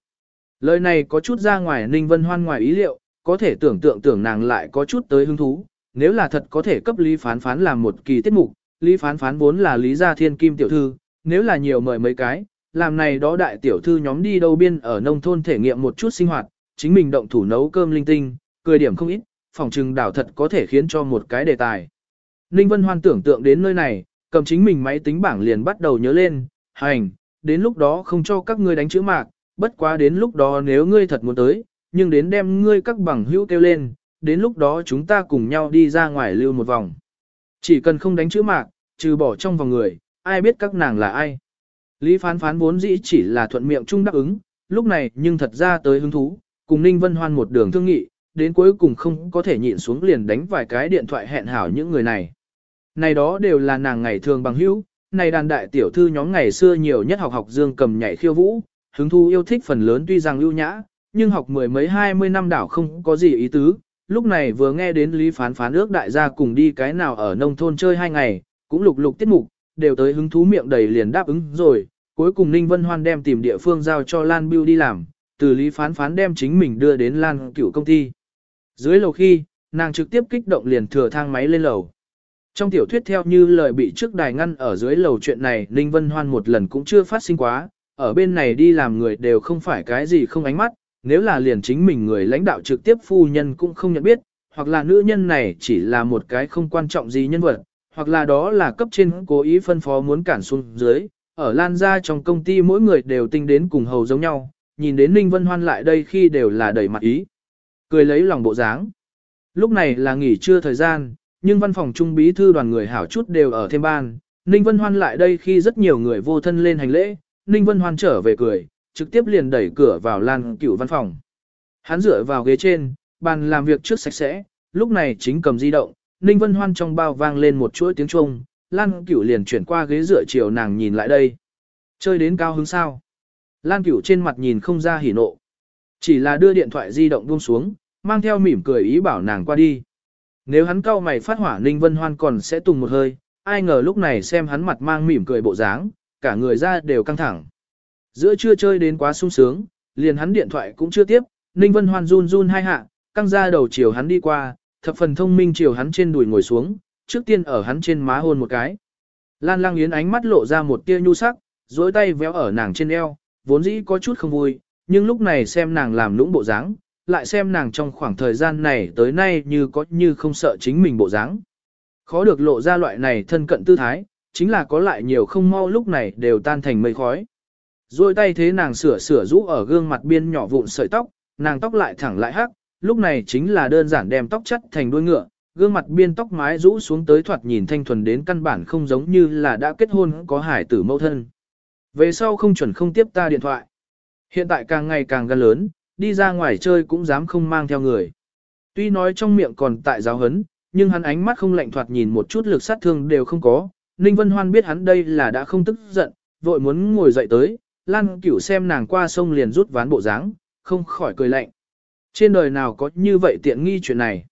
Lời này có chút ra ngoài Ninh Vân Hoan ngoài ý liệu, có thể tưởng tượng tưởng nàng lại có chút tới hứng thú, nếu là thật có thể cấp Lý Phán Phán làm một kỳ tiết mục, Lý Phán Phán vốn là Lý Gia Thiên Kim tiểu thư, nếu là nhiều mời mấy cái, làm này đó đại tiểu thư nhóm đi đâu biên ở nông thôn thể nghiệm một chút sinh hoạt, chính mình động thủ nấu cơm linh tinh, cười điểm không ít, phòng trừng đảo thật có thể khiến cho một cái đề tài. Ninh Vân Hoan tưởng tượng đến nơi này, cầm chính mình máy tính bảng liền bắt đầu nhớ lên, hành, đến lúc đó không cho các ngươi đánh chữ mạc, bất quá đến lúc đó nếu ngươi thật muốn tới, nhưng đến đem ngươi các bằng hữu kêu lên, đến lúc đó chúng ta cùng nhau đi ra ngoài lưu một vòng. Chỉ cần không đánh chữ mạc, trừ bỏ trong vòng người, ai biết các nàng là ai. Lý phán phán vốn dĩ chỉ là thuận miệng chung đáp ứng, lúc này nhưng thật ra tới hứng thú, cùng Ninh Vân Hoan một đường thương nghị, đến cuối cùng không có thể nhịn xuống liền đánh vài cái điện thoại hẹn hảo những người này. Này đó đều là nàng ngày thường bằng hữu, này đàn đại tiểu thư nhóm ngày xưa nhiều nhất học học dương cầm nhảy khiêu vũ, hứng thu yêu thích phần lớn tuy rằng ưu nhã, nhưng học mười mấy hai mươi năm đảo không có gì ý tứ. Lúc này vừa nghe đến Lý Phán phán ước đại gia cùng đi cái nào ở nông thôn chơi hai ngày, cũng lục lục tiết mục, đều tới hứng thú miệng đầy liền đáp ứng rồi. Cuối cùng Ninh Vân Hoan đem tìm địa phương giao cho Lan Biêu đi làm, từ Lý Phán phán đem chính mình đưa đến Lan cựu công ty. Dưới lầu khi, nàng trực tiếp kích động liền thừa thang máy lên lầu. Trong tiểu thuyết theo như lời bị trước đài ngăn ở dưới lầu chuyện này Ninh Vân Hoan một lần cũng chưa phát sinh quá, ở bên này đi làm người đều không phải cái gì không ánh mắt, nếu là liền chính mình người lãnh đạo trực tiếp phu nhân cũng không nhận biết, hoặc là nữ nhân này chỉ là một cái không quan trọng gì nhân vật, hoặc là đó là cấp trên cố ý phân phó muốn cản xuống dưới, ở Lan gia trong công ty mỗi người đều tinh đến cùng hầu giống nhau, nhìn đến Ninh Vân Hoan lại đây khi đều là đầy mặt ý. Cười lấy lòng bộ dáng. Lúc này là nghỉ trưa thời gian, nhưng văn phòng trung bí thư đoàn người hảo chút đều ở thêm ban. Ninh Vân Hoan lại đây khi rất nhiều người vô thân lên hành lễ, Ninh Vân Hoan trở về cười, trực tiếp liền đẩy cửa vào lan cửu văn phòng. Hắn dựa vào ghế trên, bàn làm việc trước sạch sẽ, lúc này chính cầm di động, Ninh Vân Hoan trong bao vang lên một chuỗi tiếng Trung, Lan Cửu liền chuyển qua ghế dựa chiều nàng nhìn lại đây. Chơi đến cao hứng sao? Lan Cửu trên mặt nhìn không ra hỉ nộ. Chỉ là đưa điện thoại di động buông xuống, mang theo mỉm cười ý bảo nàng qua đi. Nếu hắn cau mày phát hỏa Ninh Vân Hoan còn sẽ tùng một hơi, ai ngờ lúc này xem hắn mặt mang mỉm cười bộ dáng, cả người ra đều căng thẳng. Giữa trưa chơi đến quá sung sướng, liền hắn điện thoại cũng chưa tiếp, Ninh Vân Hoan run run hai hạ, căng ra đầu chiều hắn đi qua, thập phần thông minh chiều hắn trên đùi ngồi xuống, trước tiên ở hắn trên má hôn một cái. Lan Lang Yến ánh mắt lộ ra một tia nhu sắc, duỗi tay véo ở nàng trên eo, vốn dĩ có chút không vui, nhưng lúc này xem nàng làm lũng bộ dáng, lại xem nàng trong khoảng thời gian này tới nay như có như không sợ chính mình bộ dáng. Khó được lộ ra loại này thân cận tư thái, chính là có lại nhiều không mau lúc này đều tan thành mây khói. Rồi tay thế nàng sửa sửa rũ ở gương mặt biên nhỏ vụn sợi tóc, nàng tóc lại thẳng lại hắc, lúc này chính là đơn giản đem tóc chất thành đuôi ngựa, gương mặt biên tóc mái rũ xuống tới thoạt nhìn thanh thuần đến căn bản không giống như là đã kết hôn có hải tử mẫu thân. Về sau không chuẩn không tiếp ta điện thoại. Hiện tại càng ngày càng gần lớn, đi ra ngoài chơi cũng dám không mang theo người. Tuy nói trong miệng còn tại giáo hấn, nhưng hắn ánh mắt không lạnh thoạt nhìn một chút lực sát thương đều không có. Ninh Vân Hoan biết hắn đây là đã không tức giận, vội muốn ngồi dậy tới, Lan Cửu xem nàng qua sông liền rút ván bộ dáng, không khỏi cười lạnh. Trên đời nào có như vậy tiện nghi chuyện này.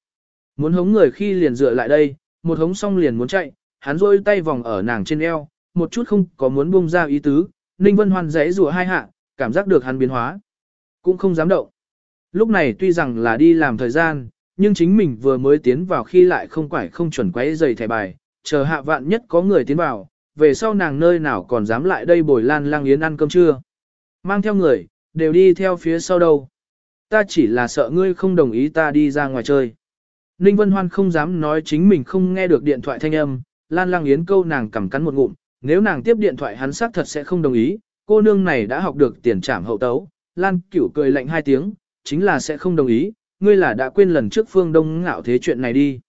Muốn hống người khi liền dựa lại đây, một hống xong liền muốn chạy, hắn rôi tay vòng ở nàng trên eo, một chút không có muốn buông ra ý tứ, Ninh Vân Hoan giãy rùa hai hạ, cảm giác được hắn biến hóa. Cũng không dám động. Lúc này tuy rằng là đi làm thời gian, nhưng chính mình vừa mới tiến vào khi lại không quải không chuẩn quấy giày thẻ bài, chờ hạ vạn nhất có người tiến vào, về sau nàng nơi nào còn dám lại đây bồi lan lang yến ăn cơm trưa. Mang theo người, đều đi theo phía sau đâu. Ta chỉ là sợ ngươi không đồng ý ta đi ra ngoài chơi. Ninh Vân Hoan không dám nói chính mình không nghe được điện thoại thanh âm, Lan Lang Yến câu nàng cầm cắn một ngụm, nếu nàng tiếp điện thoại hắn xác thật sẽ không đồng ý, cô nương này đã học được tiền trảm hậu tấu. Lan Cửu cười lạnh hai tiếng, chính là sẽ không đồng ý, ngươi là đã quên lần trước phương đông ngạo thế chuyện này đi.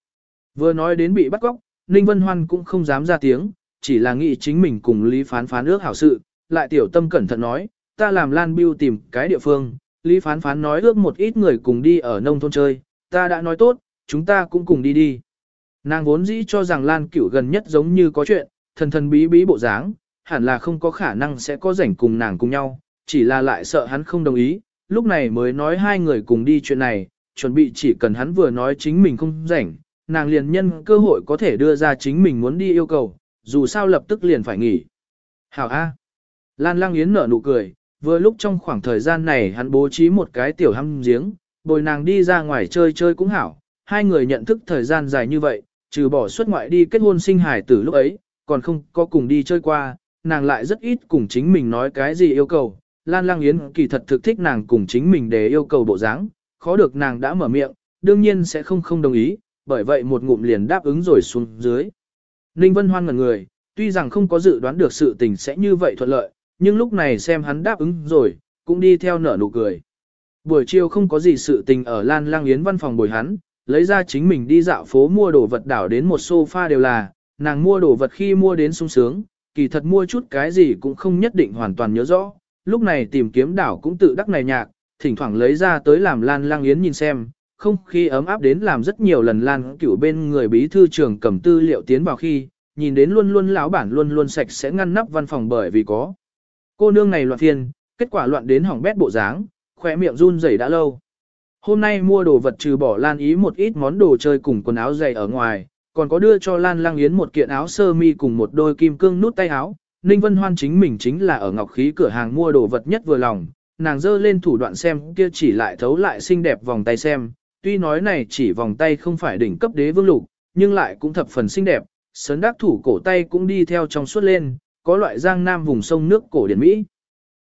Vừa nói đến bị bắt cóc, Ninh Vân Hoan cũng không dám ra tiếng, chỉ là nghĩ chính mình cùng Lý Phán Phán ước hảo sự, lại tiểu tâm cẩn thận nói, ta làm Lan Biêu tìm cái địa phương, Lý Phán Phán nói ước một ít người cùng đi ở nông thôn chơi, ta đã nói tốt, chúng ta cũng cùng đi đi. Nàng vốn dĩ cho rằng Lan Cửu gần nhất giống như có chuyện, thần thần bí bí bộ dáng, hẳn là không có khả năng sẽ có rảnh cùng nàng cùng nhau, chỉ là lại sợ hắn không đồng ý, lúc này mới nói hai người cùng đi chuyện này, chuẩn bị chỉ cần hắn vừa nói chính mình không rảnh, nàng liền nhân cơ hội có thể đưa ra chính mình muốn đi yêu cầu, dù sao lập tức liền phải nghỉ. Hảo A. Lan Lang Yến nở nụ cười, vừa lúc trong khoảng thời gian này hắn bố trí một cái tiểu hăm giếng, bồi nàng đi ra ngoài chơi chơi cũng hảo, hai người nhận thức thời gian dài như vậy, trừ bỏ xuất ngoại đi kết hôn sinh hải tử lúc ấy, còn không có cùng đi chơi qua, nàng lại rất ít cùng chính mình nói cái gì yêu cầu. Lan Lang Yến kỳ thật thực thích nàng cùng chính mình để yêu cầu bộ dáng, khó được nàng đã mở miệng, đương nhiên sẽ không không đồng ý, bởi vậy một ngụm liền đáp ứng rồi xuống dưới. Ninh Vân Hoan ngẩn người, tuy rằng không có dự đoán được sự tình sẽ như vậy thuận lợi, nhưng lúc này xem hắn đáp ứng rồi, cũng đi theo nở nụ cười. Buổi chiều không có gì sự tình ở Lan Lang Yến văn phòng bồi hắn, lấy ra chính mình đi dạo phố mua đồ vật đảo đến một sofa đều là, nàng mua đồ vật khi mua đến sung sướng, kỳ thật mua chút cái gì cũng không nhất định hoàn toàn nhớ rõ, lúc này tìm kiếm đảo cũng tự đắc này nhạc, thỉnh thoảng lấy ra tới làm Lan Lang Yến nhìn xem, không khí ấm áp đến làm rất nhiều lần Lan cửu bên người bí thư trưởng cầm tư liệu tiến vào khi, nhìn đến luôn luôn lão bản luôn luôn sạch sẽ ngăn nắp văn phòng bởi vì có. Cô nương này loạn thiên, kết quả loạn đến hỏng bét bộ dáng, khỏe miệng run rẩy đã lâu. Hôm nay mua đồ vật trừ bỏ Lan Ý một ít món đồ chơi cùng quần áo dày ở ngoài, còn có đưa cho Lan Lang Yến một kiện áo sơ mi cùng một đôi kim cương nút tay áo. Ninh Vân Hoan chính mình chính là ở ngọc khí cửa hàng mua đồ vật nhất vừa lòng, nàng dơ lên thủ đoạn xem kia chỉ lại thấu lại xinh đẹp vòng tay xem, tuy nói này chỉ vòng tay không phải đỉnh cấp đế vương lục, nhưng lại cũng thập phần xinh đẹp, sớn đắc thủ cổ tay cũng đi theo trong suốt lên, có loại giang nam vùng sông nước cổ điển Mỹ.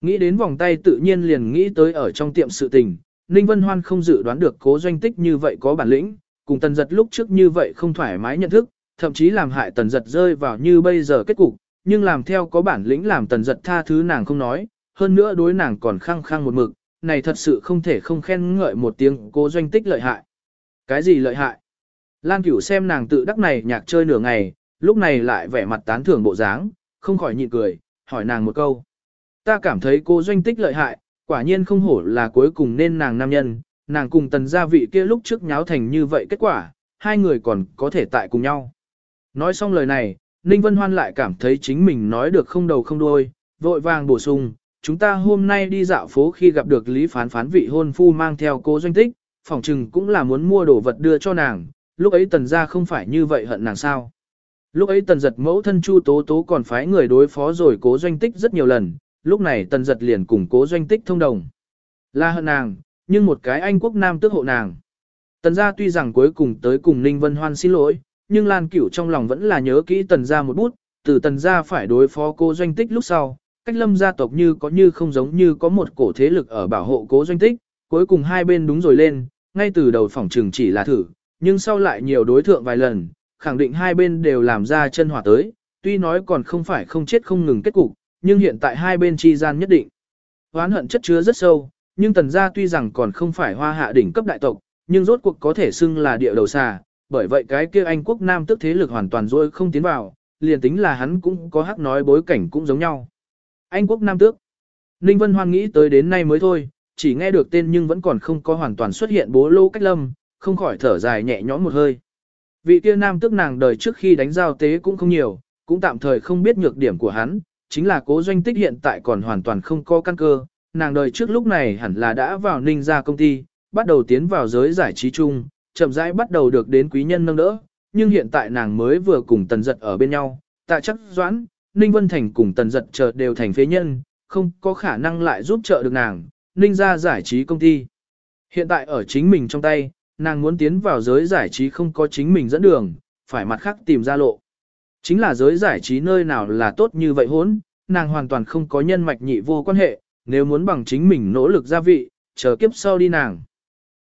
Nghĩ đến vòng tay tự nhiên liền nghĩ tới ở trong tiệm sự tình, Ninh Vân Hoan không dự đoán được cố doanh tích như vậy có bản lĩnh, cùng tần giật lúc trước như vậy không thoải mái nhận thức, thậm chí làm hại tần giật rơi vào như bây giờ kết cục, nhưng làm theo có bản lĩnh làm tần giật tha thứ nàng không nói, hơn nữa đối nàng còn khăng khăng một mực, này thật sự không thể không khen ngợi một tiếng cố doanh tích lợi hại. Cái gì lợi hại? Lan Cửu xem nàng tự đắc này nhạc chơi nửa ngày, lúc này lại vẻ mặt tán thưởng bộ dáng, không khỏi nhịn cười, hỏi nàng một câu. Ta cảm thấy cô doanh tích lợi hại, quả nhiên không hổ là cuối cùng nên nàng nam nhân, nàng cùng tần gia vị kia lúc trước nháo thành như vậy kết quả, hai người còn có thể tại cùng nhau. Nói xong lời này, Ninh Vân Hoan lại cảm thấy chính mình nói được không đầu không đuôi, vội vàng bổ sung, chúng ta hôm nay đi dạo phố khi gặp được Lý Phán Phán vị hôn phu mang theo cô doanh tích, phỏng chừng cũng là muốn mua đồ vật đưa cho nàng, lúc ấy tần gia không phải như vậy hận nàng sao. Lúc ấy tần giật mẫu thân Chu Tố Tố còn phái người đối phó rồi cố doanh tích rất nhiều lần, lúc này tần giật liền cùng cố doanh tích thông đồng. Là hận nàng, nhưng một cái anh quốc nam tước hộ nàng. Tần gia tuy rằng cuối cùng tới cùng Ninh Vân Hoan xin lỗi, nhưng Lan Cửu trong lòng vẫn là nhớ kỹ tần gia một bút, từ tần gia phải đối phó cố doanh tích lúc sau, cách lâm gia tộc như có như không giống như có một cổ thế lực ở bảo hộ cố doanh tích, cuối cùng hai bên đúng rồi lên, ngay từ đầu phỏng trường chỉ là thử, nhưng sau lại nhiều đối thượng vài lần, khẳng định hai bên đều làm ra chân hỏa tới, tuy nói còn không phải không chết không ngừng kết cục, nhưng hiện tại hai bên chi gian nhất định. oán hận chất chứa rất sâu, nhưng tần gia tuy rằng còn không phải hoa hạ đỉnh cấp đại tộc, nhưng rốt cuộc có thể xưng là địa đầu xà, bởi vậy cái kia Anh quốc nam tức thế lực hoàn toàn rồi không tiến vào, liền tính là hắn cũng có hắc nói bối cảnh cũng giống nhau. Anh quốc nam tước. Ninh Vân Hoan nghĩ tới đến nay mới thôi, chỉ nghe được tên nhưng vẫn còn không có hoàn toàn xuất hiện bố lô cách lâm, không khỏi thở dài nhẹ nhõm một hơi. Vị kia nam tước nàng đời trước khi đánh giao tế cũng không nhiều, cũng tạm thời không biết nhược điểm của hắn, chính là cố doanh tích hiện tại còn hoàn toàn không có căn cơ, nàng đời trước lúc này hẳn là đã vào ninh ra công ty, bắt đầu tiến vào giới giải trí chung, chậm rãi bắt đầu được đến quý nhân nâng đỡ, nhưng hiện tại nàng mới vừa cùng tần giật ở bên nhau, tại chắc doãn, Ninh Vân Thành cùng tần giật chợt đều thành phế nhân, không có khả năng lại giúp trợ được nàng, Ninh ra giải trí công ty. Hiện tại ở chính mình trong tay, nàng muốn tiến vào giới giải trí không có chính mình dẫn đường, phải mặt khác tìm ra lộ. Chính là giới giải trí nơi nào là tốt như vậy hốn, nàng hoàn toàn không có nhân mạch nhị vô quan hệ, nếu muốn bằng chính mình nỗ lực gia vị, chờ kiếp sau đi nàng.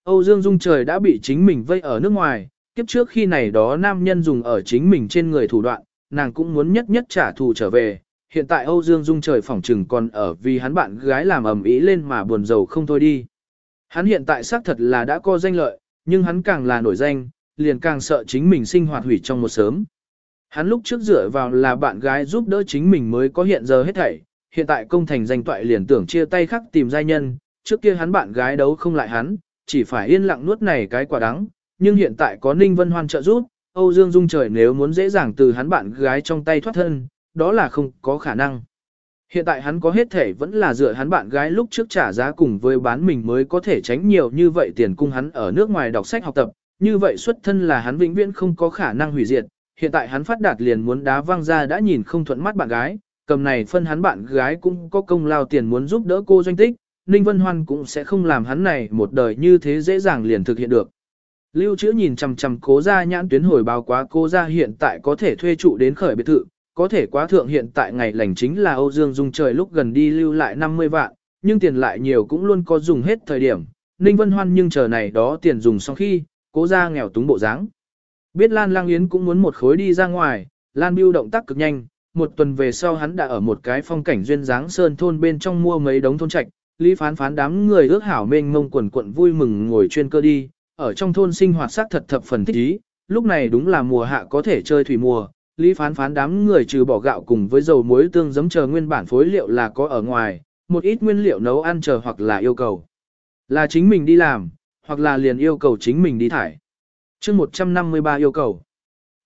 Âu Dương Dung trời đã bị chính mình vây ở nước ngoài, kiếp trước khi này đó nam nhân dùng ở chính mình trên người thủ đoạn, nàng cũng muốn nhất nhất trả thù trở về. Hiện tại Âu Dương Dung trời phỏng trừng còn ở vì hắn bạn gái làm ầm ĩ lên mà buồn rầu không thôi đi. Hắn hiện tại xác thật là đã có danh lợi, nhưng hắn càng là nổi danh, liền càng sợ chính mình sinh hoạt hủy trong một sớm. Hắn lúc trước dựa vào là bạn gái giúp đỡ chính mình mới có hiện giờ hết thảy, hiện tại công thành danh toại liền tưởng chia tay khắc tìm giai nhân, trước kia hắn bạn gái đấu không lại hắn, chỉ phải yên lặng nuốt này cái quả đắng, nhưng hiện tại có Ninh Vân Hoan trợ giúp, Âu Dương Dung trời nếu muốn dễ dàng từ hắn bạn gái trong tay thoát thân, đó là không có khả năng. Hiện tại hắn có hết thể vẫn là dựa hắn bạn gái lúc trước trả giá cùng với bán mình mới có thể tránh nhiều như vậy tiền cung hắn ở nước ngoài đọc sách học tập, như vậy xuất thân là hắn vĩnh viễn không có khả năng hủy diệt. Hiện tại hắn phát đạt liền muốn đá văng ra đã nhìn không thuận mắt bạn gái, cầm này phân hắn bạn gái cũng có công lao tiền muốn giúp đỡ cô doanh tích, Ninh Vân Hoan cũng sẽ không làm hắn này một đời như thế dễ dàng liền thực hiện được. Lưu trữ nhìn chằm chằm cố gia nhãn tuyến hồi báo quá cố gia hiện tại có thể thuê trụ đến khởi biệt thự, có thể quá thượng hiện tại ngày lành chính là Âu Dương Dung trời lúc gần đi lưu lại 50 vạn, nhưng tiền lại nhiều cũng luôn có dùng hết thời điểm. Ninh Vân Hoan nhưng chờ này đó tiền dùng xong khi, cố gia nghèo túng bộ dáng. Biết Lan Lang Yến cũng muốn một khối đi ra ngoài, Lan Biêu động tác cực nhanh, một tuần về sau hắn đã ở một cái phong cảnh duyên dáng sơn thôn bên trong mua mấy đống thôn trạch, Lý phán phán đám người ước hảo mênh mông quần quận vui mừng ngồi chuyên cơ đi, ở trong thôn sinh hoạt sắc thật thập phần thích ý, lúc này đúng là mùa hạ có thể chơi thủy mùa, Lý phán phán đám người trừ bỏ gạo cùng với dầu muối tương giấm chờ nguyên bản phối liệu là có ở ngoài, một ít nguyên liệu nấu ăn chờ hoặc là yêu cầu. Là chính mình đi làm, hoặc là liền yêu cầu chính mình đi thải. chương 153 yêu cầu.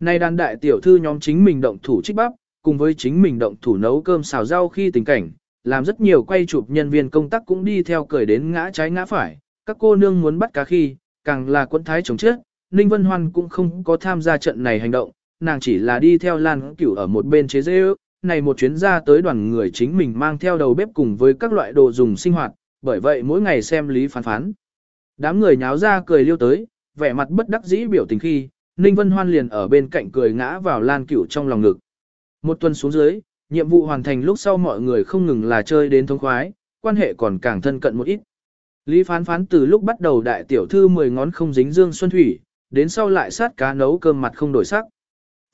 Nay đàn đại tiểu thư nhóm chính mình động thủ trích bắp, cùng với chính mình động thủ nấu cơm xào rau khi tình cảnh, làm rất nhiều quay chụp nhân viên công tác cũng đi theo cười đến ngã trái ngã phải, các cô nương muốn bắt cá khi, càng là quân thái chống chết, Ninh Vân Hoan cũng không có tham gia trận này hành động, nàng chỉ là đi theo Lan Cửu ở một bên chế dễ ước, này một chuyến ra tới đoàn người chính mình mang theo đầu bếp cùng với các loại đồ dùng sinh hoạt, bởi vậy mỗi ngày xem lý phán phán. Đám người nháo ra cười liêu tới, vẻ mặt bất đắc dĩ biểu tình khi, Ninh Vân Hoan liền ở bên cạnh cười ngã vào Lan Cửu trong lòng ngực. Một tuần xuống dưới, nhiệm vụ hoàn thành lúc sau mọi người không ngừng là chơi đến thông khoái, quan hệ còn càng thân cận một ít. Lý phán phán từ lúc bắt đầu đại tiểu thư mười ngón không dính dương xuân thủy, đến sau lại sát cá nấu cơm mặt không đổi sắc.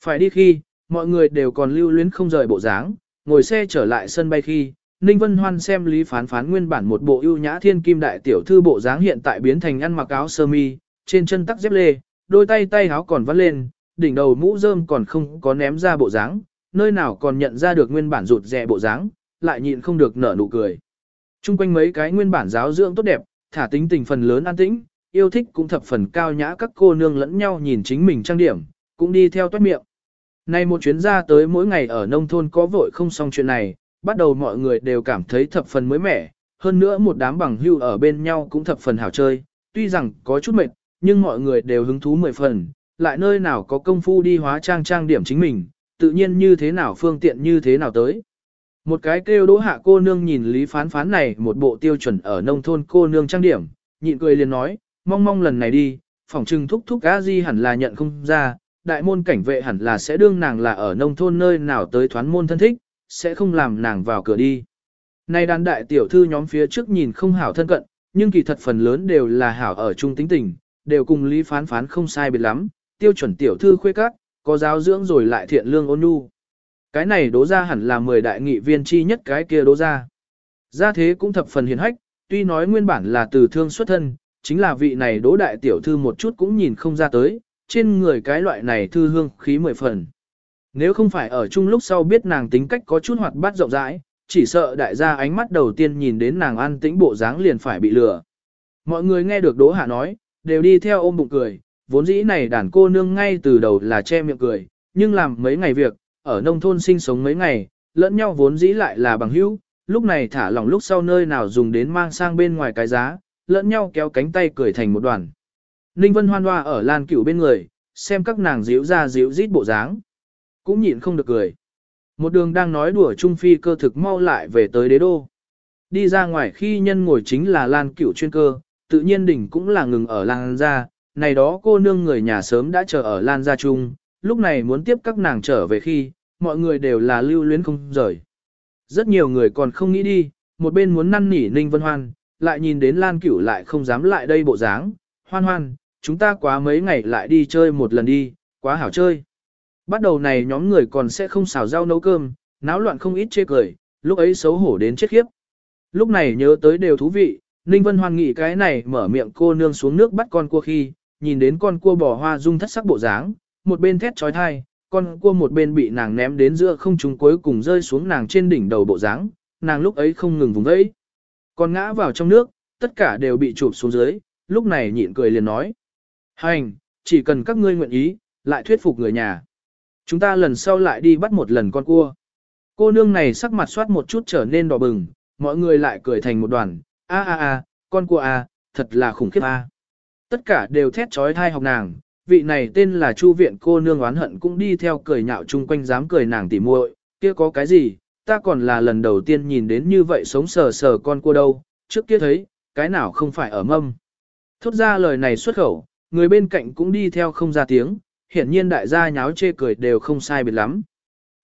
Phải đi khi, mọi người đều còn lưu luyến không rời bộ dáng, ngồi xe trở lại sân bay khi, Ninh Vân Hoan xem Lý Phán Phán nguyên bản một bộ ưu nhã thiên kim đại tiểu thư bộ dáng hiện tại biến thành ăn mặc áo sơ mi, trên chân tắc dép lê, đôi tay tay áo còn vắt lên, đỉnh đầu mũ rơm còn không có ném ra bộ dáng, nơi nào còn nhận ra được nguyên bản rụt rè bộ dáng, lại nhịn không được nở nụ cười. Trung quanh mấy cái nguyên bản giáo dưỡng tốt đẹp, thả tính tình phần lớn an tĩnh, yêu thích cũng thập phần cao nhã các cô nương lẫn nhau nhìn chính mình trang điểm, cũng đi theo toát miệng. Nay một chuyến ra tới mỗi ngày ở nông thôn có vội không xong chuyện này, bắt đầu mọi người đều cảm thấy thập phần mới mẻ, hơn nữa một đám bằng hưu ở bên nhau cũng thập phần hảo chơi, tuy rằng có chút mệt, nhưng mọi người đều hứng thú mười phần, lại nơi nào có công phu đi hóa trang trang điểm chính mình, tự nhiên như thế nào phương tiện như thế nào tới. Một cái kêu đỗ hạ cô nương nhìn Lý Phán Phán này một bộ tiêu chuẩn ở nông thôn cô nương trang điểm, nhịn cười liền nói, mong mong lần này đi, phỏng trừng thúc thúc á di hẳn là nhận không ra, đại môn cảnh vệ hẳn là sẽ đương nàng là ở nông thôn nơi nào tới thoán môn thân thích, sẽ không làm nàng vào cửa đi. Nay đàn đại tiểu thư nhóm phía trước nhìn không hảo thân cận, nhưng kỳ thật phần lớn đều là hảo ở trung tính tình, đều cùng Lý Phán Phán không sai biệt lắm, tiêu chuẩn tiểu thư khuê các, có giáo dưỡng rồi lại thiện lương ôn nhu. Cái này đố ra hẳn là 10 đại nghị viên chi nhất cái kia đố ra. Gia thế cũng thập phần hiền hách, tuy nói nguyên bản là từ thương xuất thân, chính là vị này đố đại tiểu thư một chút cũng nhìn không ra tới, trên người cái loại này thư hương khí mười phần. Nếu không phải ở chung lúc sau biết nàng tính cách có chút hoạt bát rộng rãi, chỉ sợ đại gia ánh mắt đầu tiên nhìn đến nàng an tĩnh bộ dáng liền phải bị lừa. Mọi người nghe được Đỗ Hạ nói, đều đi theo ôm bụng cười, vốn dĩ này đàn cô nương ngay từ đầu là che miệng cười, nhưng làm mấy ngày việc, ở nông thôn sinh sống mấy ngày, lẫn nhau vốn dĩ lại là bằng hữu, lúc này thả lỏng lúc sau nơi nào dùng đến mang sang bên ngoài cái giá, lẫn nhau kéo cánh tay cười thành một đoàn. Ninh Vân hoan hoa ở lan cửu bên người, xem các nàng díu ra díu rít bộ dáng. Cũng nhịn không được cười. Một đường đang nói đùa Trung Phi cơ thực mau lại về tới đế đô. Đi ra ngoài khi nhân ngồi chính là lan cửu chuyên cơ, tự nhiên đỉnh cũng là ngừng ở lan ra này đó cô nương người nhà sớm đã chờ ở lan gia chung, lúc này muốn tiếp các nàng trở về khi, mọi người đều là lưu luyến không rời. Rất nhiều người còn không nghĩ đi, một bên muốn năn nỉ Ninh Vân Hoan, lại nhìn đến Lan Cửu lại không dám lại đây bộ dáng, hoan hoan, chúng ta quá mấy ngày lại đi chơi một lần đi, quá hảo chơi. Bắt đầu này nhóm người còn sẽ không xào rau nấu cơm, náo loạn không ít chê cười, lúc ấy xấu hổ đến chết khiếp. Lúc này nhớ tới đều thú vị, Ninh Vân Hoan nghĩ cái này mở miệng cô nương xuống nước bắt con cua khi, nhìn đến con cua bò hoa dung thất sắc bộ dáng, một bên thét trói thai, con cua một bên bị nàng ném đến giữa không trung cuối cùng rơi xuống nàng trên đỉnh đầu bộ dáng, nàng lúc ấy không ngừng vùng vẫy. Còn ngã vào trong nước, tất cả đều bị chụp xuống dưới, lúc này nhịn cười liền nói. Hành, chỉ cần các ngươi nguyện ý, lại thuyết phục người nhà. Chúng ta lần sau lại đi bắt một lần con cua. Cô nương này sắc mặt soát một chút trở nên đỏ bừng, mọi người lại cười thành một đoàn. A a a, con cua a, thật là khủng khiếp a. Tất cả đều thét trói thai học nàng, vị này tên là Chu viện cô nương oán hận cũng đi theo cười nhạo chung quanh dám cười nàng tỉ muội, kia có cái gì, ta còn là lần đầu tiên nhìn đến như vậy sống sờ sờ con cua đâu, trước kia thấy, cái nào không phải ở mâm. Thốt ra lời này xuất khẩu, người bên cạnh cũng đi theo không ra tiếng, hiển nhiên đại gia nháo chê cười đều không sai biệt lắm.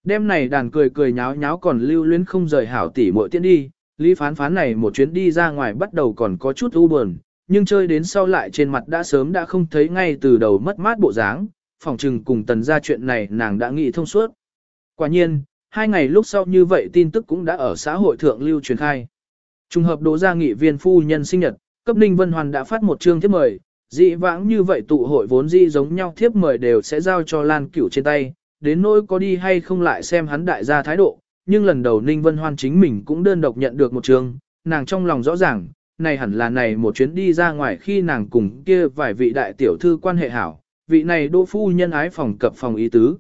Đêm này đàn cười cười nháo nháo còn lưu luyến không rời hảo tỉ muội tiên đi, lý phán phán này một chuyến đi ra ngoài bắt đầu còn có chút u buồn, nhưng chơi đến sau lại trên mặt đã sớm đã không thấy ngay từ đầu mất mát bộ dáng, phòng trừng cùng tần ra chuyện này nàng đã nghĩ thông suốt. Quả nhiên, hai ngày lúc sau như vậy tin tức cũng đã ở xã hội thượng lưu truyền khai. Trùng hợp đỗ gia nghị viên phu nhân sinh nhật, cấp Ninh Vân Hoàn đã phát một chương thiếp mời, dị vãng như vậy tụ hội vốn dị giống nhau thiếp mời đều sẽ giao cho Lan Cửu trên tay, đến nỗi có đi hay không lại xem hắn đại gia thái độ, nhưng lần đầu Ninh Vân Hoan chính mình cũng đơn độc nhận được một trường nàng trong lòng rõ ràng, này hẳn là này một chuyến đi ra ngoài khi nàng cùng kia vài vị đại tiểu thư quan hệ hảo, vị này đô phu nhân ái phòng cập phòng ý tứ.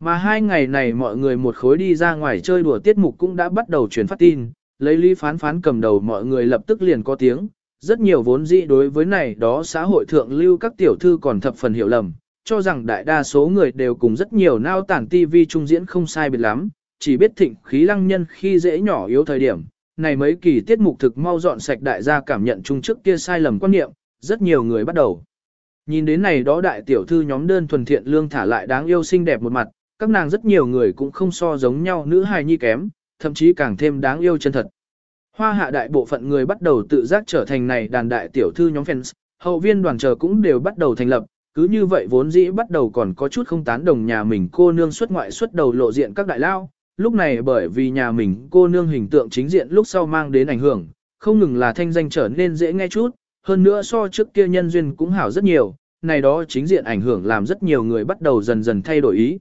Mà hai ngày này mọi người một khối đi ra ngoài chơi đùa tiết mục cũng đã bắt đầu truyền phát tin, lấy lý phán phán cầm đầu mọi người lập tức liền có tiếng, rất nhiều vốn dĩ đối với này đó xã hội thượng lưu các tiểu thư còn thập phần hiểu lầm, cho rằng đại đa số người đều cùng rất nhiều nao tản tivi trung diễn không sai biệt lắm, chỉ biết thịnh khí lăng nhân khi dễ nhỏ yếu thời điểm, này mấy kỳ tiết mục thực mau dọn sạch đại gia cảm nhận chung trước kia sai lầm quan niệm, rất nhiều người bắt đầu. Nhìn đến này đó đại tiểu thư nhóm đơn thuần thiện lương thả lại đáng yêu xinh đẹp một mặt, các nàng rất nhiều người cũng không so giống nhau nữ hài nhi kém, thậm chí càng thêm đáng yêu chân thật. Hoa hạ đại bộ phận người bắt đầu tự giác trở thành này đàn đại tiểu thư nhóm fans, hậu viên đoàn chờ cũng đều bắt đầu thành lập, cứ như vậy vốn dĩ bắt đầu còn có chút không tán đồng nhà mình cô nương xuất ngoại xuất đầu lộ diện các đại lao, lúc này bởi vì nhà mình cô nương hình tượng chính diện lúc sau mang đến ảnh hưởng, không ngừng là thanh danh trở nên dễ nghe chút, hơn nữa so trước kia nhân duyên cũng hảo rất nhiều, này đó chính diện ảnh hưởng làm rất nhiều người bắt đầu dần dần thay đổi ý.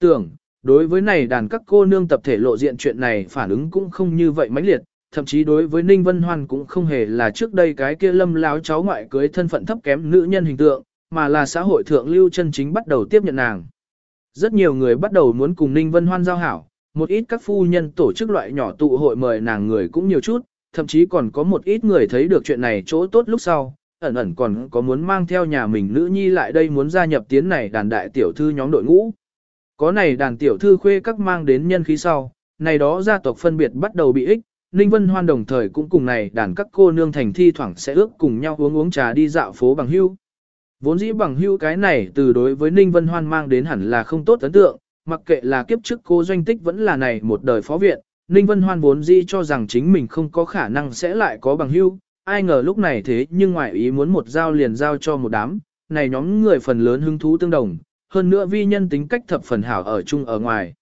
Tưởng, đối với này đàn các cô nương tập thể lộ diện chuyện này phản ứng cũng không như vậy mãnh liệt, thậm chí đối với Ninh Vân Hoan cũng không hề là trước đây cái kia lâm láo cháu ngoại cưới thân phận thấp kém nữ nhân hình tượng, mà là xã hội thượng lưu chân chính bắt đầu tiếp nhận nàng. Rất nhiều người bắt đầu muốn cùng Ninh Vân Hoan giao hảo, một ít các phu nhân tổ chức loại nhỏ tụ hội mời nàng người cũng nhiều chút, thậm chí còn có một ít người thấy được chuyện này chỗ tốt lúc sau, ẩn ẩn còn có muốn mang theo nhà mình nữ nhi lại đây muốn gia nhập tiến này đàn đại tiểu thư nhóm đội ngũ. Có này đàn tiểu thư khuê các mang đến nhân khí sau, này đó gia tộc phân biệt bắt đầu bị ích, Ninh Vân Hoan đồng thời cũng cùng này đàn các cô nương thành thi thoảng sẽ ước cùng nhau uống uống trà đi dạo phố bằng hưu. Vốn dĩ bằng hưu cái này từ đối với Ninh Vân Hoan mang đến hẳn là không tốt ấn tượng, mặc kệ là kiếp trước cô doanh tích vẫn là này một đời phó viện, Ninh Vân Hoan vốn dĩ cho rằng chính mình không có khả năng sẽ lại có bằng hưu, ai ngờ lúc này thế nhưng ngoại ý muốn một giao liền giao cho một đám, này nhóm người phần lớn hứng thú tương đồng, hơn nữa vi nhân tính cách thập phần hảo ở chung ở ngoài.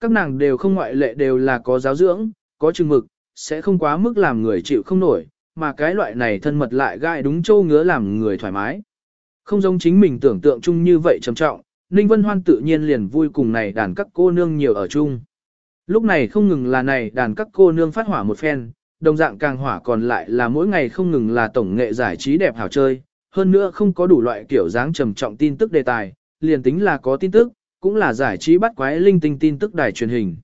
Các nàng đều không ngoại lệ đều là có giáo dưỡng, có chừng mực, sẽ không quá mức làm người chịu không nổi, mà cái loại này thân mật lại gai đúng châu ngứa làm người thoải mái. Không giống chính mình tưởng tượng chung như vậy trầm trọng, Ninh Vân Hoan tự nhiên liền vui cùng này đàn các cô nương nhiều ở chung. Lúc này không ngừng là này đàn các cô nương phát hỏa một phen, đồng dạng càng hỏa còn lại là mỗi ngày không ngừng là tổng nghệ giải trí đẹp hảo chơi, hơn nữa không có đủ loại kiểu dáng trầm trọng tin tức đề tài, liền tính là có tin tức, cũng là giải trí bắt quái linh tinh tin tức đài truyền hình.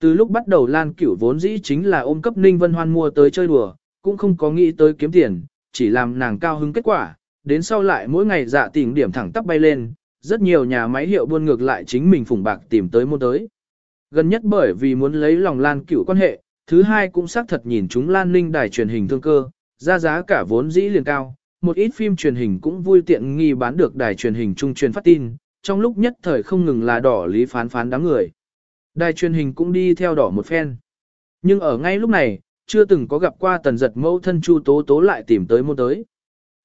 Từ lúc bắt đầu Lan Cửu vốn dĩ chính là ôm cấp Ninh Vân Hoan mua tới chơi đùa, cũng không có nghĩ tới kiếm tiền, chỉ làm nàng cao hứng kết quả, đến sau lại mỗi ngày dạ tìm điểm thẳng tắp bay lên, rất nhiều nhà máy hiệu buôn ngược lại chính mình phủng bạc tìm tới mua tới. Gần nhất bởi vì muốn lấy lòng Lan Cửu quan hệ, thứ hai cũng xác thật nhìn chúng Lan Ninh đài truyền hình thương cơ, ra giá cả vốn dĩ liền cao, một ít phim truyền hình cũng vui tiện nghi bán được đài truyền hình trung truyền phát tin, trong lúc nhất thời không ngừng là đỏ lý phán phán đám người. Đài truyền hình cũng đi theo đỏ một phen. Nhưng ở ngay lúc này, chưa từng có gặp qua tần giật mẫu thân Chu Tố Tố lại tìm tới mua tới.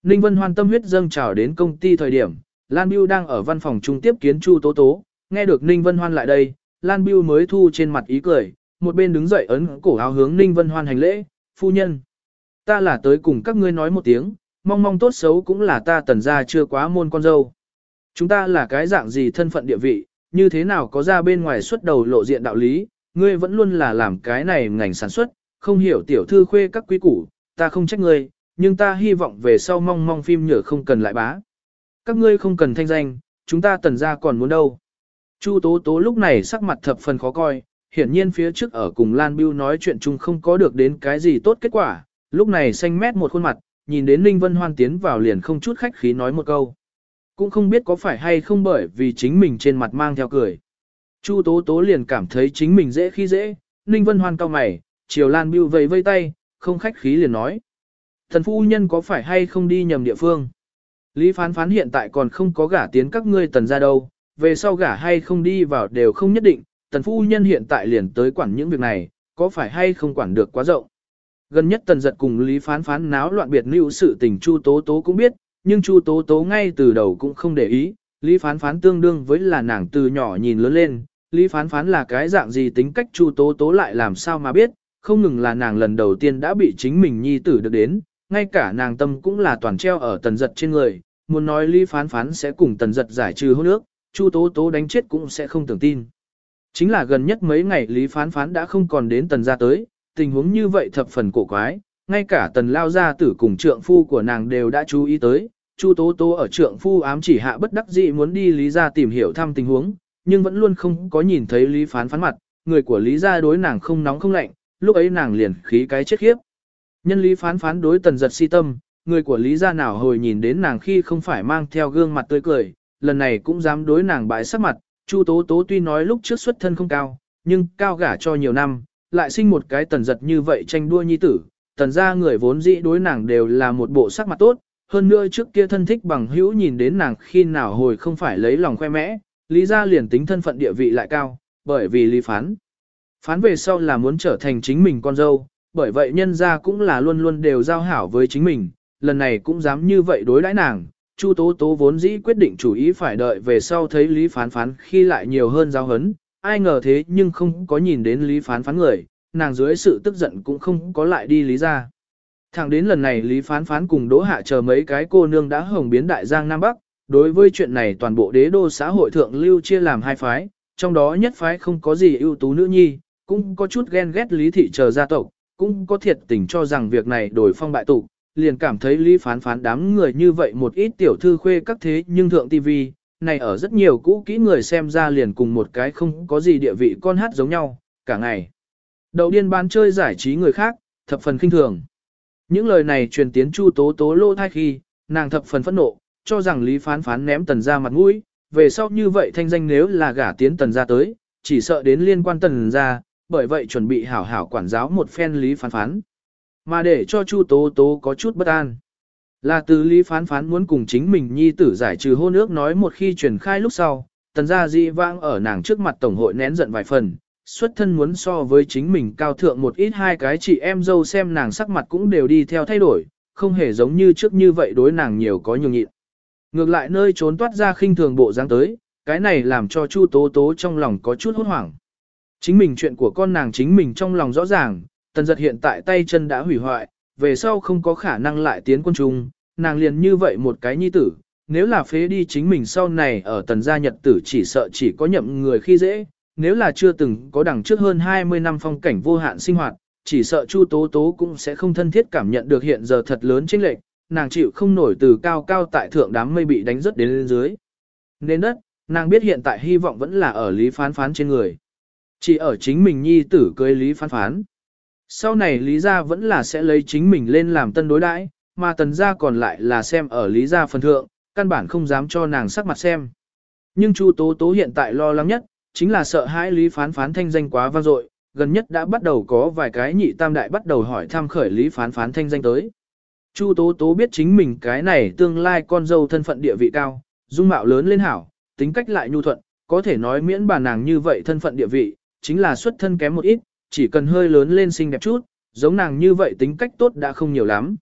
Ninh Vân Hoan tâm huyết dâng trào đến công ty thời điểm, Lan Biêu đang ở văn phòng trung tiếp kiến Chu Tố Tố, nghe được Ninh Vân Hoan lại đây, Lan Biêu mới thu trên mặt ý cười, một bên đứng dậy ấn cổ áo hướng Ninh Vân Hoan hành lễ, phu nhân. Ta là tới cùng các ngươi nói một tiếng, mong mong tốt xấu cũng là ta tần gia chưa quá môn con dâu. Chúng ta là cái dạng gì thân phận địa vị, như thế nào có ra bên ngoài xuất đầu lộ diện đạo lý, ngươi vẫn luôn là làm cái này ngành sản xuất, không hiểu tiểu thư khuê các quý củ, ta không trách ngươi, nhưng ta hy vọng về sau mong mong phim nhở không cần lại bá. Các ngươi không cần thanh danh, chúng ta tần gia còn muốn đâu. Chu Tố Tố lúc này sắc mặt thập phần khó coi, hiển nhiên phía trước ở cùng Lan Biêu nói chuyện chung không có được đến cái gì tốt kết quả, lúc này xanh mét một khuôn mặt, nhìn đến Ninh Vân Hoan tiến vào liền không chút khách khí nói một câu. Cũng không biết có phải hay không bởi vì chính mình trên mặt mang theo cười. Chu Tố Tố liền cảm thấy chính mình dễ khi dễ, Ninh Vân Hoan cao mày, chiều Lan Biêu vẫy vây tay, không khách khí liền nói. Thần phu nhân có phải hay không đi nhầm địa phương? Lý phán phán hiện tại còn không có gả tiến các ngươi tần ra đâu, về sau gả hay không đi vào đều không nhất định, tần phu nhân hiện tại liền tới quản những việc này, có phải hay không quản được quá rộng. Gần nhất tần giật cùng Lý phán phán náo loạn biệt lưu sự tình Chu Tố Tố cũng biết, nhưng Chu Tố Tố ngay từ đầu cũng không để ý, Lý phán phán tương đương với là nàng từ nhỏ nhìn lớn lên, Lý phán phán là cái dạng gì tính cách Chu Tố Tố lại làm sao mà biết, không ngừng là nàng lần đầu tiên đã bị chính mình nhi tử được đến, ngay cả nàng tâm cũng là toàn treo ở tần giật trên người, muốn nói Lý phán phán sẽ cùng tần giật giải trừ hôn ước, Chu Tố Tố đánh chết cũng sẽ không tưởng tin. Chính là gần nhất mấy ngày Lý phán phán đã không còn đến tần gia tới, tình huống như vậy thập phần cổ quái, ngay cả tần lao gia tử cùng trượng phu của nàng đều đã chú ý tới, Chu Tố Tố ở trượng phu ám chỉ hạ bất đắc dĩ muốn đi Lý gia tìm hiểu thăm tình huống, nhưng vẫn luôn không có nhìn thấy Lý phán phán mặt, người của Lý gia đối nàng không nóng không lạnh, lúc ấy nàng liền khí cái chết khiếp. Nhân Lý phán phán đối tần giật si tâm, người của Lý gia nào hồi nhìn đến nàng khi không phải mang theo gương mặt tươi cười, lần này cũng dám đối nàng bãi sắc mặt, Chu Tố Tố tuy nói lúc trước xuất thân không cao, nhưng cao gả cho nhiều năm, lại sinh một cái tần giật như vậy tranh đua nhi tử, tần gia người vốn dĩ đối nàng đều là một bộ sắc mặt tốt, hơn nữa trước kia thân thích bằng hữu nhìn đến nàng khi nào hồi không phải lấy lòng khoe mẽ, lý gia liền tính thân phận địa vị lại cao, bởi vì lý phán. Phán về sau là muốn trở thành chính mình con dâu, bởi vậy nhân gia cũng là luôn luôn đều giao hảo với chính mình, lần này cũng dám như vậy đối đãi nàng. Chu Tố Tố vốn dĩ quyết định chủ ý phải đợi về sau thấy Lý Phán Phán khi lại nhiều hơn giao hấn, ai ngờ thế nhưng không có nhìn đến Lý Phán Phán người, nàng dưới sự tức giận cũng không có lại đi Lý ra. Thẳng đến lần này Lý Phán Phán cùng Đỗ Hạ chờ mấy cái cô nương đã hồng biến đại giang Nam Bắc, đối với chuyện này toàn bộ đế đô xã hội thượng lưu chia làm hai phái, trong đó nhất phái không có gì ưu tú nữ nhi, cũng có chút ghen ghét Lý Thị chờ gia tộc, cũng có thiệt tình cho rằng việc này đổi phong bại tụ, liền cảm thấy Lý Phán Phán đám người như vậy một ít tiểu thư khuê các thế nhưng thượng tivi, này ở rất nhiều cũ kỹ người xem ra liền cùng một cái không có gì địa vị con hát giống nhau, cả ngày. Đầu điên bán chơi giải trí người khác, thập phần kinh thường. Những lời này truyền tiến Chu Tố Tố lô thai khi, nàng thập phần phẫn nộ, cho rằng Lý Phán Phán ném tần ra mặt mũi, về sau như vậy thanh danh nếu là gả tiến tần ra tới, chỉ sợ đến liên quan tần ra, bởi vậy chuẩn bị hảo hảo quản giáo một phen Lý Phán Phán. Mà để cho Chu Tố Tố có chút bất an. Là từ Lý Phán Phán muốn cùng chính mình nhi tử giải trừ hôn ước nói một khi truyền khai lúc sau, tần gia dị vãng ở nàng trước mặt tổng hội nén giận vài phần, xuất thân muốn so với chính mình cao thượng một ít hai cái chị em dâu xem nàng sắc mặt cũng đều đi theo thay đổi, không hề giống như trước như vậy đối nàng nhiều có nhường nhịn. Ngược lại nơi trốn toát ra khinh thường bộ dáng tới, cái này làm cho Chu Tố Tố trong lòng có chút hốt hoảng. Chính mình chuyện của con nàng chính mình trong lòng rõ ràng, tần giật hiện tại tay chân đã hủy hoại, về sau không có khả năng lại tiến quân trung, nàng liền như vậy một cái nhi tử, nếu là phế đi chính mình sau này ở tần gia nhật tử chỉ sợ chỉ có nhậm người khi dễ, nếu là chưa từng có đằng trước hơn 20 năm phong cảnh vô hạn sinh hoạt, chỉ sợ Chu Tố Tố cũng sẽ không thân thiết cảm nhận được hiện giờ thật lớn chênh lệch, nàng chịu không nổi từ cao cao tại thượng đám mây bị đánh rất đến lên dưới. Nên đất, nàng biết hiện tại hy vọng vẫn là ở Lý Phán Phán trên người. Chỉ ở chính mình nhi tử cưới Lý Phán Phán. Sau này Lý Gia vẫn là sẽ lấy chính mình lên làm tân đối đãi, mà tần gia còn lại là xem ở Lý Gia phần thượng, căn bản không dám cho nàng sắc mặt xem. Nhưng Chu Tố Tố hiện tại lo lắng nhất, chính là sợ hãi Lý Phán Phán thanh danh quá vang dội, gần nhất đã bắt đầu có vài cái nhị tam đại bắt đầu hỏi thăm khởi Lý Phán Phán thanh danh tới. Chu Tố Tố biết chính mình cái này tương lai con dâu thân phận địa vị cao, dung mạo lớn lên hảo, tính cách lại nhu thuận, có thể nói miễn bà nàng như vậy thân phận địa vị, chính là xuất thân kém một ít, chỉ cần hơi lớn lên xinh đẹp chút, giống nàng như vậy tính cách tốt đã không nhiều lắm.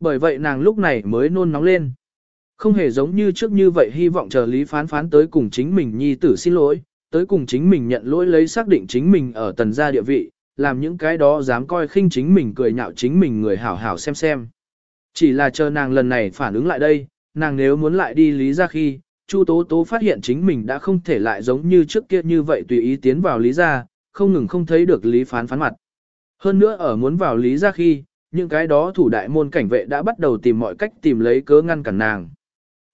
Bởi vậy nàng lúc này mới nôn nóng lên. Không hề giống như trước như vậy hy vọng chờ Lý Phán Phán tới cùng chính mình nhi tử xin lỗi, tới cùng chính mình nhận lỗi lấy xác định chính mình ở tần gia địa vị, làm những cái đó dám coi khinh chính mình cười nhạo chính mình người hảo hảo xem xem. Chỉ là chờ nàng lần này phản ứng lại đây, nàng nếu muốn lại đi lý ra khi, Chu Tố Tố phát hiện chính mình đã không thể lại giống như trước kia như vậy tùy ý tiến vào lý ra, không ngừng không thấy được lý phán phán mặt. Hơn nữa ở muốn vào lý ra khi, những cái đó thủ đại môn cảnh vệ đã bắt đầu tìm mọi cách tìm lấy cớ ngăn cản nàng.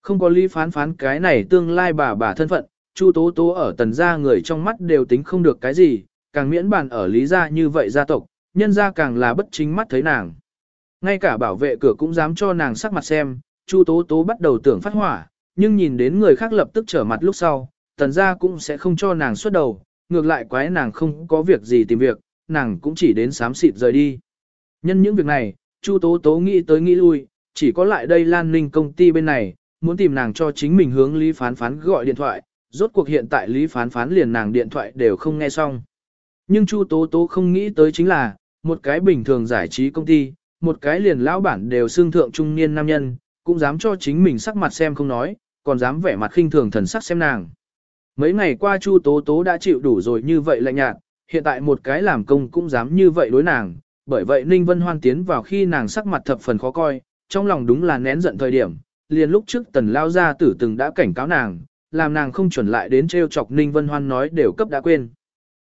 Không có lý phán phán cái này tương lai bà bà thân phận, Chu Tố Tố ở tần gia người trong mắt đều tính không được cái gì, càng miễn bàn ở lý gia như vậy gia tộc, nhân gia càng là bất chính mắt thấy nàng. Ngay cả bảo vệ cửa cũng dám cho nàng sắc mặt xem, Chu Tố Tố bắt đầu tưởng phát hỏa, nhưng nhìn đến người khác lập tức trở mặt lúc sau, tần gia cũng sẽ không cho nàng xuất đầu, ngược lại quái nàng không có việc gì tìm việc, nàng cũng chỉ đến sám xịt rời đi. Nhân những việc này, Chu Tố Tố nghĩ tới nghĩ lui, chỉ có lại đây Lan Ninh công ty bên này, muốn tìm nàng cho chính mình hướng Lý Phán Phán gọi điện thoại, rốt cuộc hiện tại Lý Phán Phán liền nàng điện thoại đều không nghe xong. Nhưng Chu Tố Tố không nghĩ tới chính là, một cái bình thường giải trí công ty, một cái liền lão bản đều xương thượng trung niên nam nhân, cũng dám cho chính mình sắc mặt xem không nói, còn dám vẻ mặt khinh thường thần sắc xem nàng. Mấy ngày qua Chu Tố Tố đã chịu đủ rồi như vậy lạnh nhạt, hiện tại một cái làm công cũng dám như vậy đối nàng, bởi vậy Ninh Vân Hoan tiến vào khi nàng sắc mặt thập phần khó coi, trong lòng đúng là nén giận thời điểm, liền lúc trước tần lao gia tử từng đã cảnh cáo nàng, làm nàng không chuẩn lại đến treo chọc Ninh Vân Hoan nói đều cấp đã quên.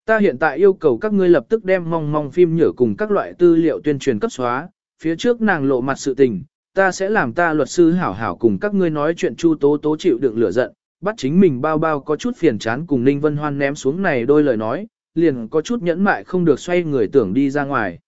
Ta hiện tại yêu cầu các ngươi lập tức đem mong mong phim nhở cùng các loại tư liệu tuyên truyền cấp xóa, phía trước nàng lộ mặt sự tình, ta sẽ làm ta luật sư hảo hảo cùng các ngươi nói chuyện chu tố tố chịu đựng lửa giận, bắt chính mình bao bao có chút phiền chán cùng Ninh Vân Hoan ném xuống này đôi lời nói, liền có chút nhẫn mại không được xoay người tưởng đi ra ngoài.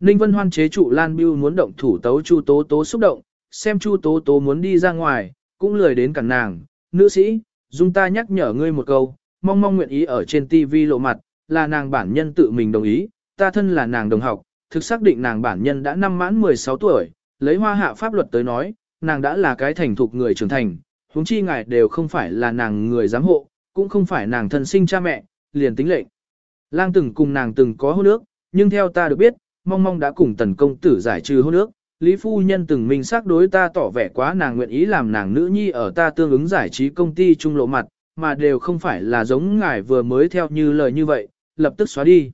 Ninh Vân Hoan chế trụ Lan Biêu muốn động thủ tấu Chu Tố Tố xúc động, xem Chu Tố Tố muốn đi ra ngoài, cũng lười đến cản nàng, nữ sĩ, dung ta nhắc nhở ngươi một câu, mong mong nguyện ý ở trên TV lộ mặt, là nàng bản nhân tự mình đồng ý, ta thân là nàng đồng học, thực xác định nàng bản nhân đã năm mãn 16 tuổi, lấy hoa hạ pháp luật tới nói, nàng đã là cái thành thục người trưởng thành, huống chi ngài đều không phải là nàng người giám hộ, cũng không phải nàng thân sinh cha mẹ, liền tính lệnh. Lang từng cùng nàng từng có hôn ước, nhưng theo ta được biết, mong mong đã cùng tần công tử giải trừ hôn ước, Lý Phu Nhân từng minh xác đối ta tỏ vẻ quá nàng nguyện ý làm nàng nữ nhi ở ta tương ứng giải trí công ty trung lộ mặt, mà đều không phải là giống ngài vừa mới theo như lời như vậy, lập tức xóa đi.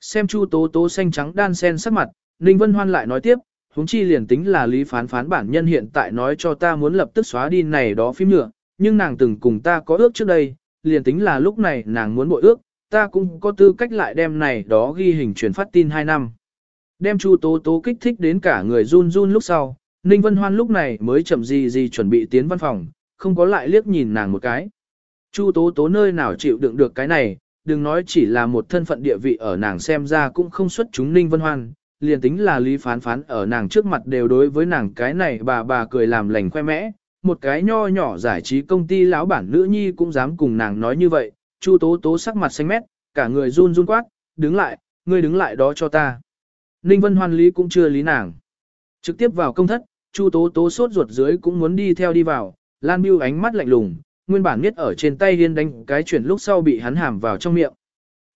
Xem Chu Tố Tố xanh trắng đan sen sắc mặt, Ninh Vân Hoan lại nói tiếp, huống chi liền tính là Lý Phán Phán bản nhân hiện tại nói cho ta muốn lập tức xóa đi này đó phim nữa, nhưng nàng từng cùng ta có ước trước đây, liền tính là lúc này nàng muốn bội ước, ta cũng có tư cách lại đem này đó ghi hình truyền phát tin 2 năm. Đem Chu Tố Tố kích thích đến cả người run run lúc sau, Ninh Vân Hoan lúc này mới chậm gì gì chuẩn bị tiến văn phòng, không có lại liếc nhìn nàng một cái. Chu Tố Tố nơi nào chịu đựng được cái này, đừng nói chỉ là một thân phận địa vị ở nàng xem ra cũng không xuất chúng Ninh Vân Hoan, liền tính là Lý Phán Phán ở nàng trước mặt đều đối với nàng cái này bà bà cười làm lành khoe mẽ, một cái nho nhỏ giải trí công ty lão bản nữ nhi cũng dám cùng nàng nói như vậy, Chu Tố Tố sắc mặt xanh mét, cả người run run quát, đứng lại, ngươi đứng lại đó cho ta. Ninh Vân Hoan lý cũng chưa lý nàng. Trực tiếp vào công thất, Chu Tố Tố sốt ruột dưới cũng muốn đi theo đi vào, Lan Biêu ánh mắt lạnh lùng, nguyên bản miết ở trên tay điên đánh cái chuyển lúc sau bị hắn hàm vào trong miệng.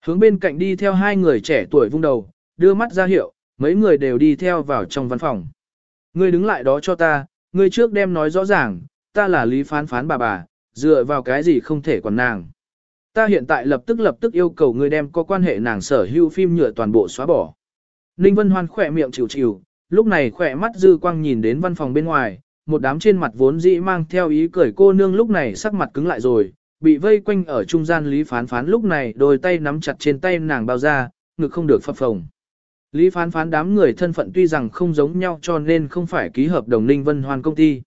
Hướng bên cạnh đi theo hai người trẻ tuổi vung đầu, đưa mắt ra hiệu, mấy người đều đi theo vào trong văn phòng. Ngươi đứng lại đó cho ta, ngươi trước đem nói rõ ràng, ta là lý phán phán bà bà, dựa vào cái gì không thể còn nàng. Ta hiện tại lập tức lập tức yêu cầu ngươi đem có quan hệ nàng sở hữu phim nhựa toàn bộ xóa bỏ. Ninh Vân Hoan khỏe miệng chịu chịu, lúc này khỏe mắt dư quang nhìn đến văn phòng bên ngoài, một đám trên mặt vốn dĩ mang theo ý cười cô nương lúc này sắc mặt cứng lại rồi, bị vây quanh ở trung gian Lý Phán Phán lúc này đôi tay nắm chặt trên tay nàng bao ra, ngực không được phập phồng. Lý Phán Phán đám người thân phận tuy rằng không giống nhau cho nên không phải ký hợp đồng Ninh Vân Hoan công ty.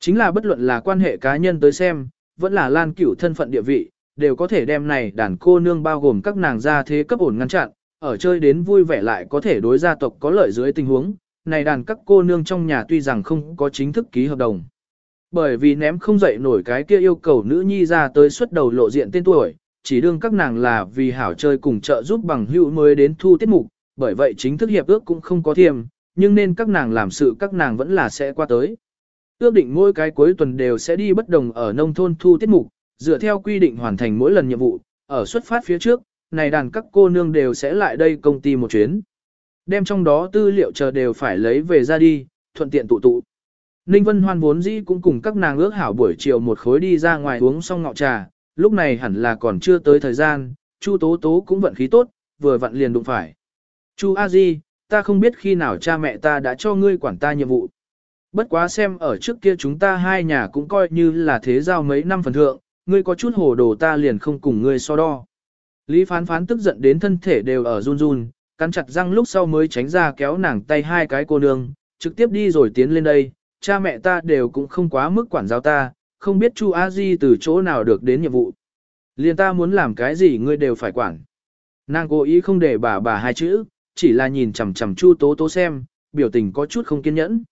Chính là bất luận là quan hệ cá nhân tới xem, vẫn là lan cửu thân phận địa vị, đều có thể đem này đàn cô nương bao gồm các nàng gia thế cấp ổn ngăn chặn, ở chơi đến vui vẻ lại có thể đối gia tộc có lợi dưới tình huống, này đàn các cô nương trong nhà tuy rằng không có chính thức ký hợp đồng. Bởi vì ném không dậy nổi cái kia yêu cầu nữ nhi ra tới xuất đầu lộ diện tên tuổi, chỉ đương các nàng là vì hảo chơi cùng trợ giúp bằng hữu mới đến thu tiết mục, bởi vậy chính thức hiệp ước cũng không có thiềm, nhưng nên các nàng làm sự các nàng vẫn là sẽ qua tới. Ước định mỗi cái cuối tuần đều sẽ đi bất đồng ở nông thôn thu tiết mục, dựa theo quy định hoàn thành mỗi lần nhiệm vụ, ở xuất phát phía trước, này đàn các cô nương đều sẽ lại đây công ty một chuyến. Đem trong đó tư liệu chờ đều phải lấy về ra đi, thuận tiện tụ tụ. Ninh Vân Hoan vốn dĩ cũng cùng các nàng ước hảo buổi chiều một khối đi ra ngoài uống xong ngọ trà, lúc này hẳn là còn chưa tới thời gian, Chu Tố Tố cũng vận khí tốt, vừa vặn liền đụng phải. Chu A Di, ta không biết khi nào cha mẹ ta đã cho ngươi quản ta nhiệm vụ. Bất quá xem ở trước kia chúng ta hai nhà cũng coi như là thế giao mấy năm phần thượng, ngươi có chút hồ đồ ta liền không cùng ngươi so đo. Lý phán phán tức giận đến thân thể đều ở run run, cắn chặt răng lúc sau mới tránh ra kéo nàng tay hai cái cô nương, trực tiếp đi rồi tiến lên đây, cha mẹ ta đều cũng không quá mức quản giáo ta, không biết Chu A Di từ chỗ nào được đến nhiệm vụ. Liền ta muốn làm cái gì ngươi đều phải quản. Nàng cố ý không để bà bà hai chữ, chỉ là nhìn chằm chằm Chu Tố Tố xem, biểu tình có chút không kiên nhẫn.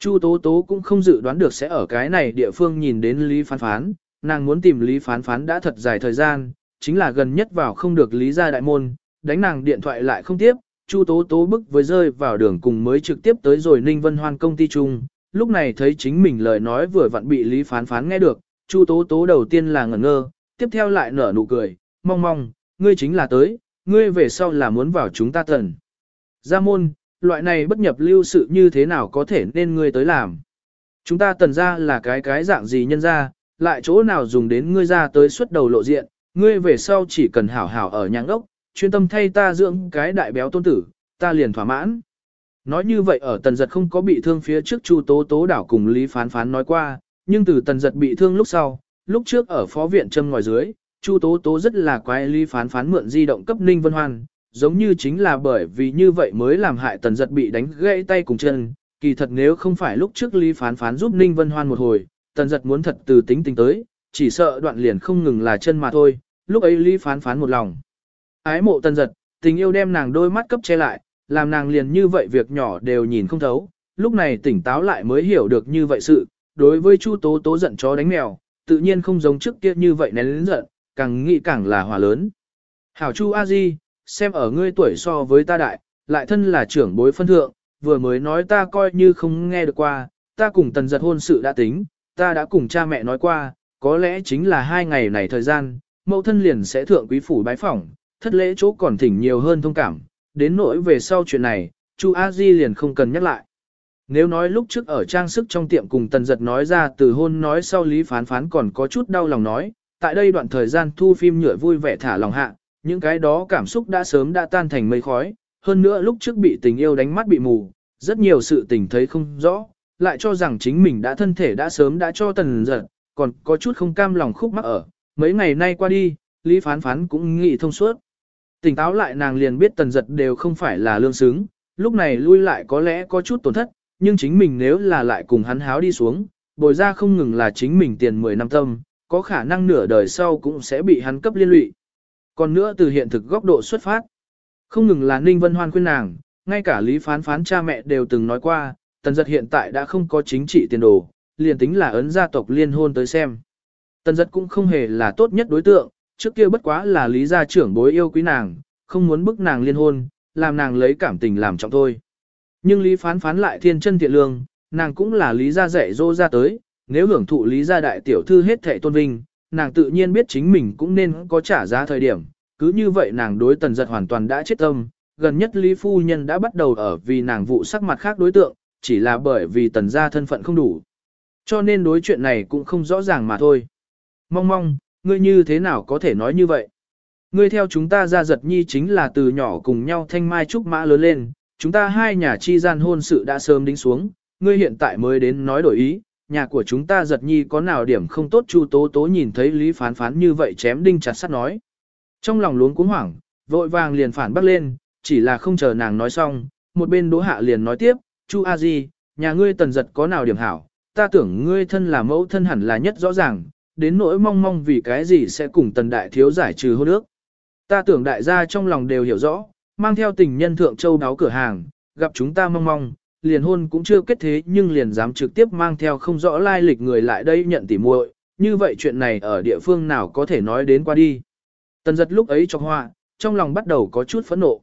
Chu Tố Tố cũng không dự đoán được sẽ ở cái này địa phương nhìn đến Lý Phán Phán, nàng muốn tìm Lý Phán Phán đã thật dài thời gian, chính là gần nhất vào không được Lý gia đại môn, đánh nàng điện thoại lại không tiếp, Chu Tố Tố bức với rơi vào đường cùng mới trực tiếp tới rồi Ninh Vân Hoan công ty chung, lúc này thấy chính mình lời nói vừa vặn bị Lý Phán Phán nghe được, Chu Tố Tố đầu tiên là ngẩn ngơ, tiếp theo lại nở nụ cười, mong mong, ngươi chính là tới, ngươi về sau là muốn vào chúng ta tần. Gia môn, loại này bất nhập lưu sự như thế nào có thể nên ngươi tới làm. Chúng ta tần ra là cái cái dạng gì nhân ra, lại chỗ nào dùng đến ngươi ra tới xuất đầu lộ diện, ngươi về sau chỉ cần hảo hảo ở nhãng ốc, chuyên tâm thay ta dưỡng cái đại béo tôn tử, ta liền thỏa mãn. Nói như vậy ở tần giật không có bị thương phía trước Chu Tố Tố đảo cùng Lý Phán Phán nói qua, nhưng từ tần giật bị thương lúc sau, lúc trước ở phó viện châm ngòi dưới, Chu Tố Tố rất là quái Lý Phán Phán mượn di động cấp Ninh Vân Hoan, giống như chính là bởi vì như vậy mới làm hại tần giật bị đánh gãy tay cùng chân. Kỳ thật nếu không phải lúc trước Lý Phán Phán giúp Ninh Vân Hoan một hồi, tần giật muốn thật từ tính tình tới, chỉ sợ đoạn liền không ngừng là chân mà thôi, lúc ấy Lý Phán Phán một lòng. Ái mộ tần giật, tình yêu đem nàng đôi mắt cấp che lại, làm nàng liền như vậy việc nhỏ đều nhìn không thấu, lúc này tỉnh táo lại mới hiểu được như vậy sự, đối với Chu Tố Tố giận chó đánh mèo, tự nhiên không giống trước kia như vậy nén lớn giận, càng nghĩ càng là hòa lớn. Hảo Chu A Di, xem ở ngươi tuổi so với ta đại, lại thân là trưởng bối phân thượng, vừa mới nói ta coi như không nghe được qua, ta cùng tần giật hôn sự đã tính, ta đã cùng cha mẹ nói qua, có lẽ chính là hai ngày này thời gian, mẫu thân liền sẽ thượng quý phủ bái phỏng, thất lễ chỗ còn thỉnh nhiều hơn thông cảm, đến nỗi về sau chuyện này, Chu A Di liền không cần nhắc lại. Nếu nói lúc trước ở trang sức trong tiệm cùng tần giật nói ra từ hôn nói sau lý phán phán còn có chút đau lòng nói, tại đây đoạn thời gian thu phim nhựa vui vẻ thả lòng hạ, những cái đó cảm xúc đã sớm đã tan thành mây khói, hơn nữa lúc trước bị tình yêu đánh mắt bị mù, rất nhiều sự tình thấy không rõ, lại cho rằng chính mình đã thân thể đã sớm đã cho tần giật, còn có chút không cam lòng khúc mắc ở, mấy ngày nay qua đi, Lý Phán Phán cũng nghĩ thông suốt. Tỉnh táo lại nàng liền biết tần giật đều không phải là lương xứng, lúc này lui lại có lẽ có chút tổn thất, nhưng chính mình nếu là lại cùng hắn háo đi xuống, bồi ra không ngừng là chính mình tiền 10 năm tâm, có khả năng nửa đời sau cũng sẽ bị hắn cấp liên lụy. Còn nữa từ hiện thực góc độ xuất phát, không ngừng là Ninh Vân Hoan khuyên nàng, ngay cả Lý Phán Phán cha mẹ đều từng nói qua, tần giật hiện tại đã không có chính trị tiền đồ, liền tính là ấn gia tộc liên hôn tới xem. Tần giật cũng không hề là tốt nhất đối tượng, trước kia bất quá là lý gia trưởng bối yêu quý nàng, không muốn bức nàng liên hôn, làm nàng lấy cảm tình làm trọng thôi. Nhưng lý phán phán lại thiên chân thiện lương, nàng cũng là lý gia dạy dỗ ra tới, nếu hưởng thụ lý gia đại tiểu thư hết thệ tôn vinh, nàng tự nhiên biết chính mình cũng nên có trả giá thời điểm, cứ như vậy nàng đối tần giật hoàn toàn đã chết tâm, gần nhất lý phu nhân đã bắt đầu ở vì nàng vụ sắc mặt khác đối tượng, chỉ là bởi vì tần gia thân phận không đủ. Cho nên đối chuyện này cũng không rõ ràng mà thôi. Mong mong, ngươi như thế nào có thể nói như vậy? Ngươi theo chúng ta ra giật nhi chính là từ nhỏ cùng nhau thanh mai trúc mã lớn lên, chúng ta hai nhà chi gian hôn sự đã sớm đính xuống, ngươi hiện tại mới đến nói đổi ý, nhà của chúng ta giật nhi có nào điểm không tốt chu tố tố nhìn thấy lý phán phán như vậy chém đinh chặt sắt nói. Trong lòng luống cuống hoảng, vội vàng liền phản bắt lên, chỉ là không chờ nàng nói xong, một bên đỗ hạ liền nói tiếp, chu a di, nhà ngươi tần giật có nào điểm hảo, ta tưởng ngươi thân là mẫu thân hẳn là nhất rõ ràng, đến nỗi mong mong vì cái gì sẽ cùng tần đại thiếu giải trừ hôn ước. Ta tưởng đại gia trong lòng đều hiểu rõ, mang theo tình nhân thượng châu đáo cửa hàng, gặp chúng ta mong mong, liền hôn cũng chưa kết thế nhưng liền dám trực tiếp mang theo không rõ lai lịch người lại đây nhận tỉ muội, như vậy chuyện này ở địa phương nào có thể nói đến qua đi. Tần giật lúc ấy cho họa, trong lòng bắt đầu có chút phẫn nộ.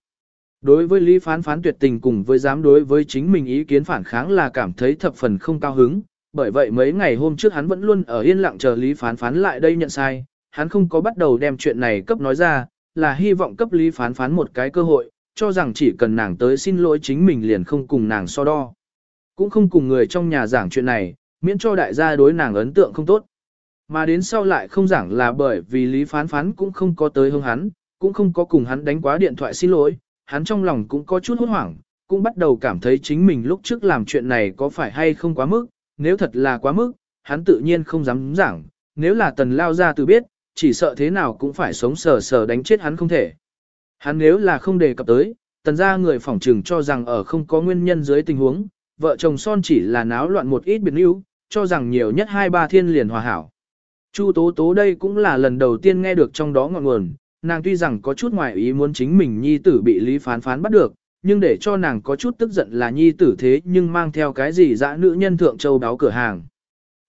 Đối với Lý Phán Phán tuyệt tình cùng với dám đối với chính mình ý kiến phản kháng là cảm thấy thập phần không cao hứng, bởi vậy mấy ngày hôm trước hắn vẫn luôn ở yên lặng chờ Lý Phán Phán lại đây nhận sai, hắn không có bắt đầu đem chuyện này cấp nói ra, là hy vọng cấp Lý Phán Phán một cái cơ hội, cho rằng chỉ cần nàng tới xin lỗi chính mình liền không cùng nàng so đo. Cũng không cùng người trong nhà giảng chuyện này, miễn cho đại gia đối nàng ấn tượng không tốt. Mà đến sau lại không giảng là bởi vì Lý Phán Phán cũng không có tới hương hắn, cũng không có cùng hắn đánh quá điện thoại xin lỗi, hắn trong lòng cũng có chút hốt hoảng, cũng bắt đầu cảm thấy chính mình lúc trước làm chuyện này có phải hay không quá mức, nếu thật là quá mức, hắn tự nhiên không dám giảng, nếu là tần lao ra từ biết, chỉ sợ thế nào cũng phải sống sờ sờ đánh chết hắn không thể. Hắn nếu là không đề cập tới, tần gia người phỏng trừng cho rằng ở không có nguyên nhân dưới tình huống, vợ chồng son chỉ là náo loạn một ít biệt níu, cho rằng nhiều nhất hai ba thiên liền hòa hảo. Chu tố tố đây cũng là lần đầu tiên nghe được trong đó ngọn nguồn, nàng tuy rằng có chút ngoài ý muốn chính mình nhi tử bị lý phán phán bắt được, nhưng để cho nàng có chút tức giận là nhi tử thế nhưng mang theo cái gì dã nữ nhân thượng châu đáo cửa hàng.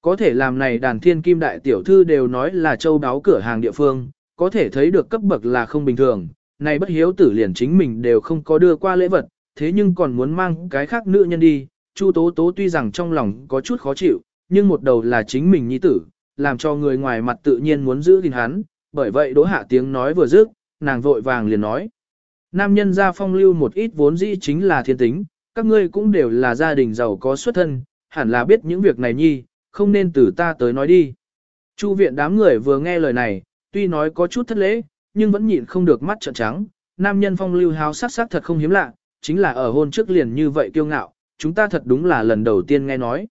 Có thể làm này đàn thiên kim đại tiểu thư đều nói là châu đáo cửa hàng địa phương, có thể thấy được cấp bậc là không bình thường, này bất hiếu tử liền chính mình đều không có đưa qua lễ vật, thế nhưng còn muốn mang cái khác nữ nhân đi, Chu Tố Tố tuy rằng trong lòng có chút khó chịu, nhưng một đầu là chính mình nhi tử, làm cho người ngoài mặt tự nhiên muốn giữ gìn hắn, bởi vậy đỗ hạ tiếng nói vừa dứt, nàng vội vàng liền nói. Nam nhân gia phong lưu một ít vốn dĩ chính là thiên tính, các ngươi cũng đều là gia đình giàu có xuất thân, hẳn là biết những việc này nhi, không nên từ ta tới nói đi. Chu viện đám người vừa nghe lời này, tuy nói có chút thất lễ, nhưng vẫn nhịn không được mắt trợn trắng, nam nhân phong lưu háo sắc sắc thật không hiếm lạ, chính là ở hôn trước liền như vậy kiêu ngạo, chúng ta thật đúng là lần đầu tiên nghe nói.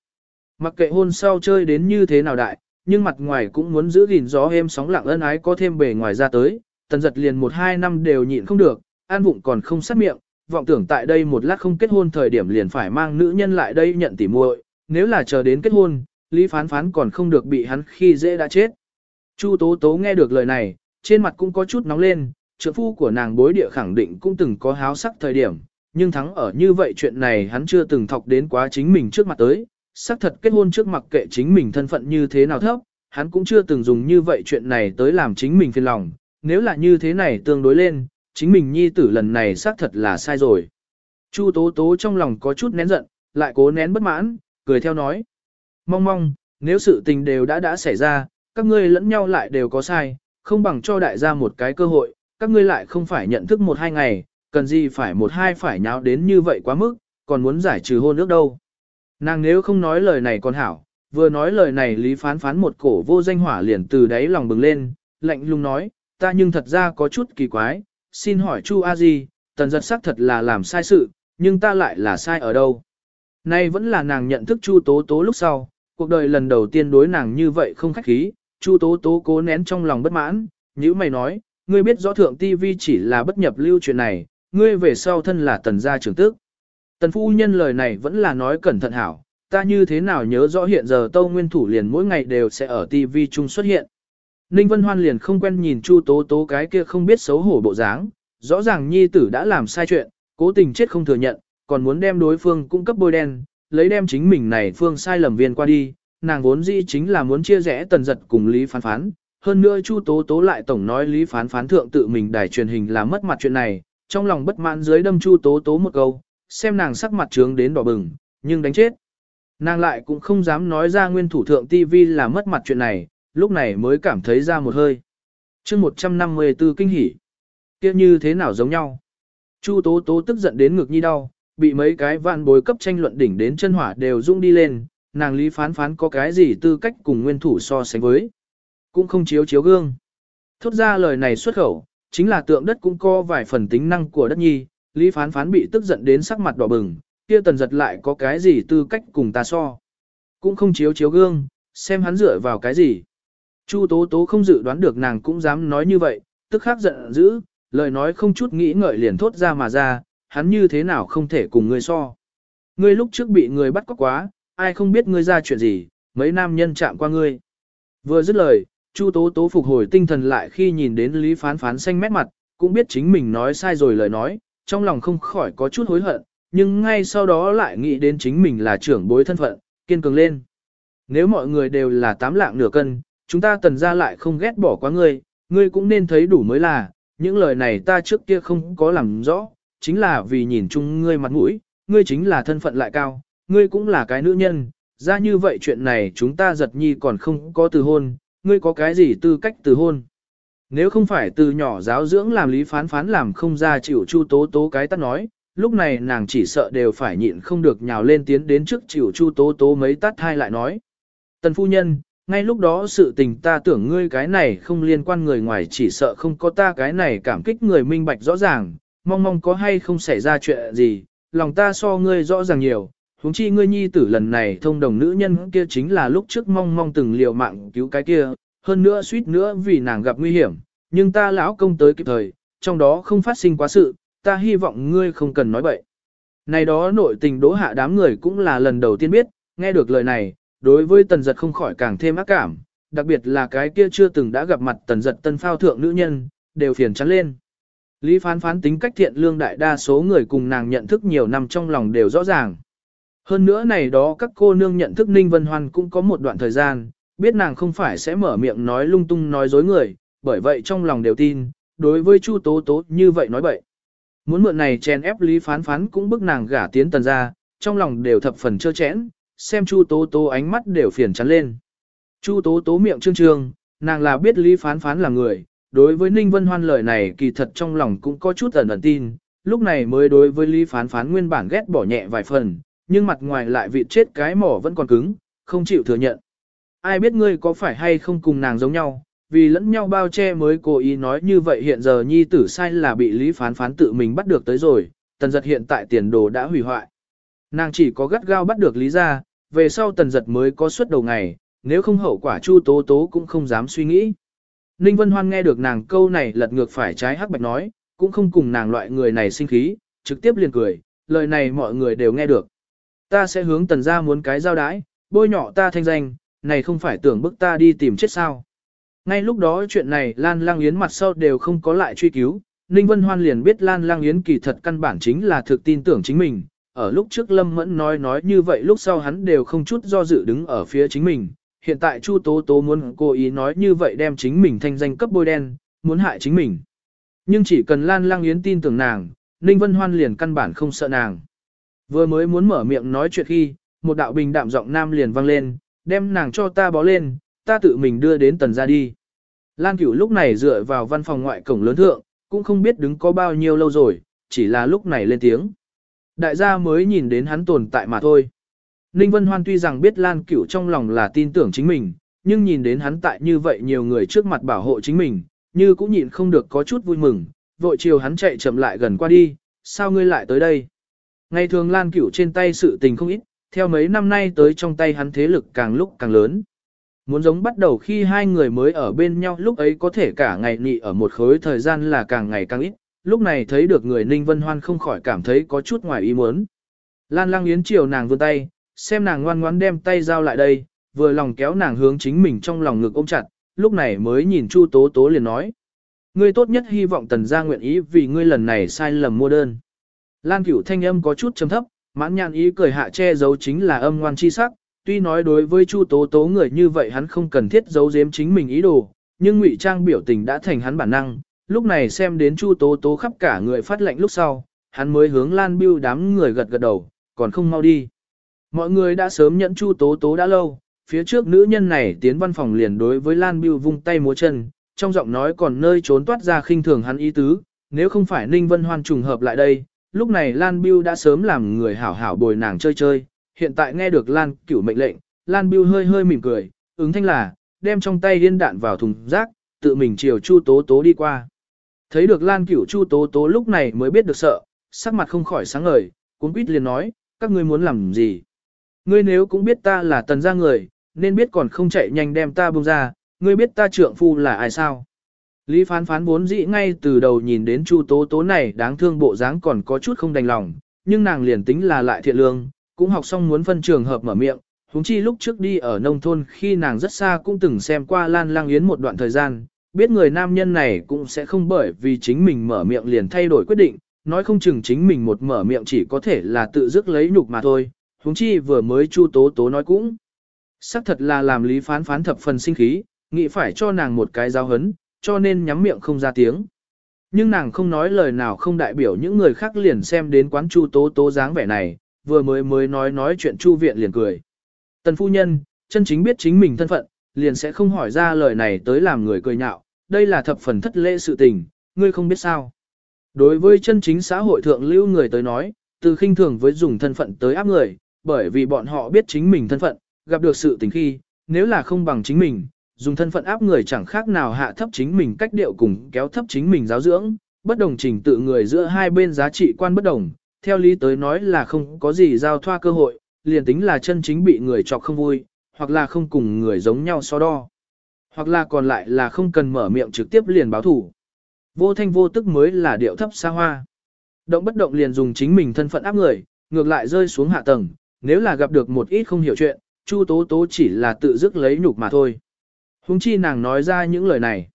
Mặc kệ hôn sau chơi đến như thế nào đại, nhưng mặt ngoài cũng muốn giữ gìn gió êm sóng lặng ân ái có thêm bề ngoài ra tới, tần giật liền một hai năm đều nhịn không được, an vụng còn không sát miệng, vọng tưởng tại đây một lát không kết hôn thời điểm liền phải mang nữ nhân lại đây nhận tỉ muội, nếu là chờ đến kết hôn, Lý Phán Phán còn không được bị hắn khi dễ đã chết. Chu Tố Tố nghe được lời này, trên mặt cũng có chút nóng lên, trượng phu của nàng bối địa khẳng định cũng từng có háo sắc thời điểm, nhưng thắng ở như vậy chuyện này hắn chưa từng thọc đến quá chính mình trước mặt tới, xác thật kết hôn trước mặt kệ chính mình thân phận như thế nào thấp, hắn cũng chưa từng dùng như vậy chuyện này tới làm chính mình phiền lòng, nếu là như thế này tương đối lên, chính mình nhi tử lần này xác thật là sai rồi. Chu tố tố trong lòng có chút nén giận, lại cố nén bất mãn, cười theo nói. Mong mong, nếu sự tình đều đã đã xảy ra, các ngươi lẫn nhau lại đều có sai, không bằng cho đại gia một cái cơ hội, các ngươi lại không phải nhận thức một hai ngày, cần gì phải một hai phải nháo đến như vậy quá mức, còn muốn giải trừ hôn ước đâu. Nàng nếu không nói lời này còn hảo, vừa nói lời này lý phán phán một cổ vô danh hỏa liền từ đáy lòng bừng lên, lạnh lùng nói, ta nhưng thật ra có chút kỳ quái, xin hỏi Chu A Di, tần giật sắc thật là làm sai sự, nhưng ta lại là sai ở đâu? Nay vẫn là nàng nhận thức Chu Tố Tố lúc sau, cuộc đời lần đầu tiên đối nàng như vậy không khách khí, Chu Tố Tố cố nén trong lòng bất mãn, như mày nói, ngươi biết rõ thượng TV chỉ là bất nhập lưu chuyện này, ngươi về sau thân là tần gia trưởng tức. Tần phu nhân lời này vẫn là nói cẩn thận hảo, ta như thế nào nhớ rõ hiện giờ Tâu Nguyên Thủ liền mỗi ngày đều sẽ ở TV chung xuất hiện. Ninh Vân Hoan liền không quen nhìn Chu Tố Tố cái kia không biết xấu hổ bộ dáng, rõ ràng nhi tử đã làm sai chuyện, Cố tình chết không thừa nhận, còn muốn đem đối phương cung cấp bôi đen, lấy đem chính mình này phương sai lầm viên qua đi, nàng vốn dĩ chính là muốn chia rẽ tần giật cùng Lý Phán Phán. Hơn nữa Chu Tố Tố lại tổng nói Lý Phán Phán thượng tự mình đài truyền hình là mất mặt chuyện này, trong lòng bất mãn dưới đâm Chu Tố Tố một câu, xem nàng sắc mặt trướng đến đỏ bừng, nhưng đánh chết. Nàng lại cũng không dám nói ra nguyên thủ thượng TV là mất mặt chuyện này, lúc này mới cảm thấy ra một hơi. chương 154 kinh hỉ. kia như thế nào giống nhau? Chu Tố Tố tức giận đến ngực nhi đau, bị mấy cái vạn bối cấp tranh luận đỉnh đến chân hỏa đều rung đi lên, nàng lý phán phán có cái gì tư cách cùng nguyên thủ so sánh với. Cũng không chiếu chiếu gương. Thốt ra lời này xuất khẩu, chính là tượng đất cũng có vài phần tính năng của đất nhi, lý phán phán bị tức giận đến sắc mặt đỏ bừng, kia tần giật lại có cái gì tư cách cùng ta so. Cũng không chiếu chiếu gương, xem hắn dựa vào cái gì. Chu tố tố không dự đoán được nàng cũng dám nói như vậy, tức khắc giận dữ, lời nói không chút nghĩ ngợi liền thốt ra mà ra, hắn như thế nào không thể cùng ngươi so. Ngươi lúc trước bị người bắt cóc quá, ai không biết ngươi ra chuyện gì, mấy nam nhân chạm qua ngươi. Vừa dứt lời, Chu Tố Tố phục hồi tinh thần lại khi nhìn đến Lý Phán Phán xanh mét mặt, cũng biết chính mình nói sai rồi lời nói, trong lòng không khỏi có chút hối hận, nhưng ngay sau đó lại nghĩ đến chính mình là trưởng bối thân phận, kiên cường lên. Nếu mọi người đều là tám lạng nửa cân, chúng ta tần ra lại không ghét bỏ quá ngươi, ngươi cũng nên thấy đủ mới là, những lời này ta trước kia không có làm rõ, chính là vì nhìn chung ngươi mặt mũi, ngươi chính là thân phận lại cao, ngươi cũng là cái nữ nhân, ra như vậy chuyện này chúng ta giật nhi còn không có từ hôn, ngươi có cái gì tư cách từ hôn. Nếu không phải từ nhỏ giáo dưỡng làm lý phán phán làm không ra chịu chu tố tố cái tắt nói, lúc này nàng chỉ sợ đều phải nhịn không được nhào lên tiến đến trước chịu chu tố tố mấy tắt hai lại nói. Tần phu nhân, ngay lúc đó sự tình ta tưởng ngươi cái này không liên quan người ngoài chỉ sợ không có ta cái này cảm kích người minh bạch rõ ràng, mong mong có hay không xảy ra chuyện gì, lòng ta so ngươi rõ ràng nhiều, huống chi ngươi nhi tử lần này thông đồng nữ nhân kia chính là lúc trước mong mong từng liều mạng cứu cái kia, hơn nữa suýt nữa vì nàng gặp nguy hiểm, nhưng ta lão công tới kịp thời, trong đó không phát sinh quá sự, ta hy vọng ngươi không cần nói bậy. Này đó nội tình đỗ hạ đám người cũng là lần đầu tiên biết, nghe được lời này, đối với tần giật không khỏi càng thêm ác cảm, đặc biệt là cái kia chưa từng đã gặp mặt tần giật tân phao thượng nữ nhân, đều phiền chắn lên. Lý phán phán tính cách thiện lương đại đa số người cùng nàng nhận thức nhiều năm trong lòng đều rõ ràng. Hơn nữa này đó các cô nương nhận thức Ninh Vân Hoan cũng có một đoạn thời gian, biết nàng không phải sẽ mở miệng nói lung tung nói dối người, bởi vậy trong lòng đều tin, đối với Chu Tố Tố như vậy nói bậy. Muốn mượn này chen ép Lý phán phán cũng bức nàng gả tiến tần ra, trong lòng đều thập phần chơ chẽn, xem Chu Tố Tố ánh mắt đều phiền chắn lên. Chu Tố Tố miệng trương trương, nàng là biết Lý phán phán là người, đối với Ninh Vân Hoan lời này kỳ thật trong lòng cũng có chút ẩn ẩn tin, lúc này mới đối với Lý Phán Phán nguyên bản ghét bỏ nhẹ vài phần, nhưng mặt ngoài lại vịt chết cái mỏ vẫn còn cứng, không chịu thừa nhận. Ai biết ngươi có phải hay không cùng nàng giống nhau, vì lẫn nhau bao che mới cố ý nói như vậy hiện giờ nhi tử sai là bị Lý Phán Phán tự mình bắt được tới rồi, tần giật hiện tại tiền đồ đã hủy hoại. Nàng chỉ có gắt gao bắt được Lý ra, về sau tần giật mới có suất đầu ngày, nếu không hậu quả chu tố tố cũng không dám suy nghĩ. Ninh Vân Hoan nghe được nàng câu này lật ngược phải trái hắc bạch nói, cũng không cùng nàng loại người này sinh khí, trực tiếp liền cười, lời này mọi người đều nghe được. Ta sẽ hướng tần gia muốn cái giao đái, bôi nhỏ ta thanh danh, này không phải tưởng bức ta đi tìm chết sao. Ngay lúc đó chuyện này Lan Lang Yến mặt sau đều không có lại truy cứu, Ninh Vân Hoan liền biết Lan Lang Yến kỳ thật căn bản chính là thực tin tưởng chính mình. Ở lúc trước Lâm Mẫn nói nói như vậy lúc sau hắn đều không chút do dự đứng ở phía chính mình, hiện tại Chu Tố Tố muốn cố ý nói như vậy đem chính mình thanh danh cấp bôi đen, muốn hại chính mình. Nhưng chỉ cần Lan Lang Yến tin tưởng nàng, Ninh Vân Hoan liền căn bản không sợ nàng. Vừa mới muốn mở miệng nói chuyện khi, một đạo bình đạm giọng nam liền vang lên, đem nàng cho ta bó lên, ta tự mình đưa đến tần ra đi. Lan Cửu lúc này dựa vào văn phòng ngoại cổng lớn thượng, cũng không biết đứng có bao nhiêu lâu rồi, chỉ là lúc này lên tiếng. Đại gia mới nhìn đến hắn tồn tại mà thôi. Ninh Vân Hoan tuy rằng biết Lan Cửu trong lòng là tin tưởng chính mình, nhưng nhìn đến hắn tại như vậy nhiều người trước mặt bảo hộ chính mình, như cũng nhịn không được có chút vui mừng, vội chiều hắn chạy chậm lại gần qua đi, sao ngươi lại tới đây? Ngày thường Lan Cửu trên tay sự tình không ít, theo mấy năm nay tới trong tay hắn thế lực càng lúc càng lớn. Muốn giống bắt đầu khi hai người mới ở bên nhau lúc ấy có thể cả ngày nị ở một khối thời gian là càng ngày càng ít, lúc này thấy được người Ninh Vân Hoan không khỏi cảm thấy có chút ngoài ý muốn. Lan Lang Yến chiều nàng vươn tay, xem nàng ngoan ngoãn đem tay giao lại đây, vừa lòng kéo nàng hướng chính mình trong lòng ngực ôm chặt, lúc này mới nhìn Chu Tố Tố liền nói. Ngươi tốt nhất hy vọng tần gia nguyện ý vì ngươi lần này sai lầm mua đơn. Lan cửu thanh âm có chút trầm thấp, mãn nhàn ý cười hạ che giấu chính là âm ngoan chi sắc, tuy nói đối với Chu Tố Tố người như vậy hắn không cần thiết giấu giếm chính mình ý đồ, nhưng ngụy trang biểu tình đã thành hắn bản năng, lúc này xem đến Chu Tố Tố khắp cả người phát lệnh lúc sau, hắn mới hướng Lan Biêu đám người gật gật đầu, còn không mau đi. Mọi người đã sớm nhận Chu Tố Tố đã lâu, phía trước nữ nhân này tiến văn phòng liền đối với Lan Biêu vung tay múa chân, trong giọng nói còn nơi trốn toát ra khinh thường hắn ý tứ, nếu không phải Ninh Vân Hoan trùng hợp lại đây, lúc này Lan Biêu đã sớm làm người hảo hảo bồi nàng chơi chơi, hiện tại nghe được Lan cửu mệnh lệnh, Lan Biêu hơi hơi mỉm cười, ứng thanh là, đem trong tay liên đạn vào thùng rác, tự mình chiều Chu Tố Tố đi qua. Thấy được Lan cửu Chu Tố Tố lúc này mới biết được sợ, sắc mặt không khỏi sáng ngời, cuốn quýt liền nói, các ngươi muốn làm gì? Ngươi nếu cũng biết ta là tần gia người, nên biết còn không chạy nhanh đem ta buông ra, ngươi biết ta trượng phu là ai sao? Lý phán phán vốn dĩ ngay từ đầu nhìn đến Chu Tố Tố này đáng thương bộ dáng còn có chút không đành lòng, nhưng nàng liền tính là lại thiện lương, cũng học xong muốn phân trường hợp mở miệng, huống chi lúc trước đi ở nông thôn khi nàng rất xa cũng từng xem qua Lan Lang Yến một đoạn thời gian, biết người nam nhân này cũng sẽ không bởi vì chính mình mở miệng liền thay đổi quyết định, nói không chừng chính mình một mở miệng chỉ có thể là tự dứt lấy nhục mà thôi, huống chi vừa mới Chu Tố Tố nói cũng. Sắc thật là làm lý phán phán thập phần sinh khí, nghĩ phải cho nàng một cái giáo hấn, cho nên nhắm miệng không ra tiếng. Nhưng nàng không nói lời nào không đại biểu những người khác liền xem đến quán Chu Tố Tố dáng vẻ này, vừa mới mới nói nói chuyện Chu viện liền cười. Tần phu nhân, chân chính biết chính mình thân phận, liền sẽ không hỏi ra lời này tới làm người cười nhạo, đây là thập phần thất lễ sự tình, ngươi không biết sao. Đối với chân chính xã hội thượng lưu người tới nói, từ khinh thường với dùng thân phận tới áp người, bởi vì bọn họ biết chính mình thân phận, gặp được sự tình khi, nếu là không bằng chính mình, dùng thân phận áp người chẳng khác nào hạ thấp chính mình cách điệu cùng kéo thấp chính mình giáo dưỡng, bất đồng trình tự người giữa hai bên giá trị quan bất đồng, theo lý tới nói là không có gì giao thoa cơ hội, liền tính là chân chính bị người chọc không vui, hoặc là không cùng người giống nhau so đo, hoặc là còn lại là không cần mở miệng trực tiếp liền báo thủ. Vô thanh vô tức mới là điệu thấp xa hoa. Động bất động liền dùng chính mình thân phận áp người, ngược lại rơi xuống hạ tầng, nếu là gặp được một ít không hiểu chuyện, Chu Tố Tố chỉ là tự dứt lấy nhục mà thôi. Hùng chi nàng nói ra những lời này.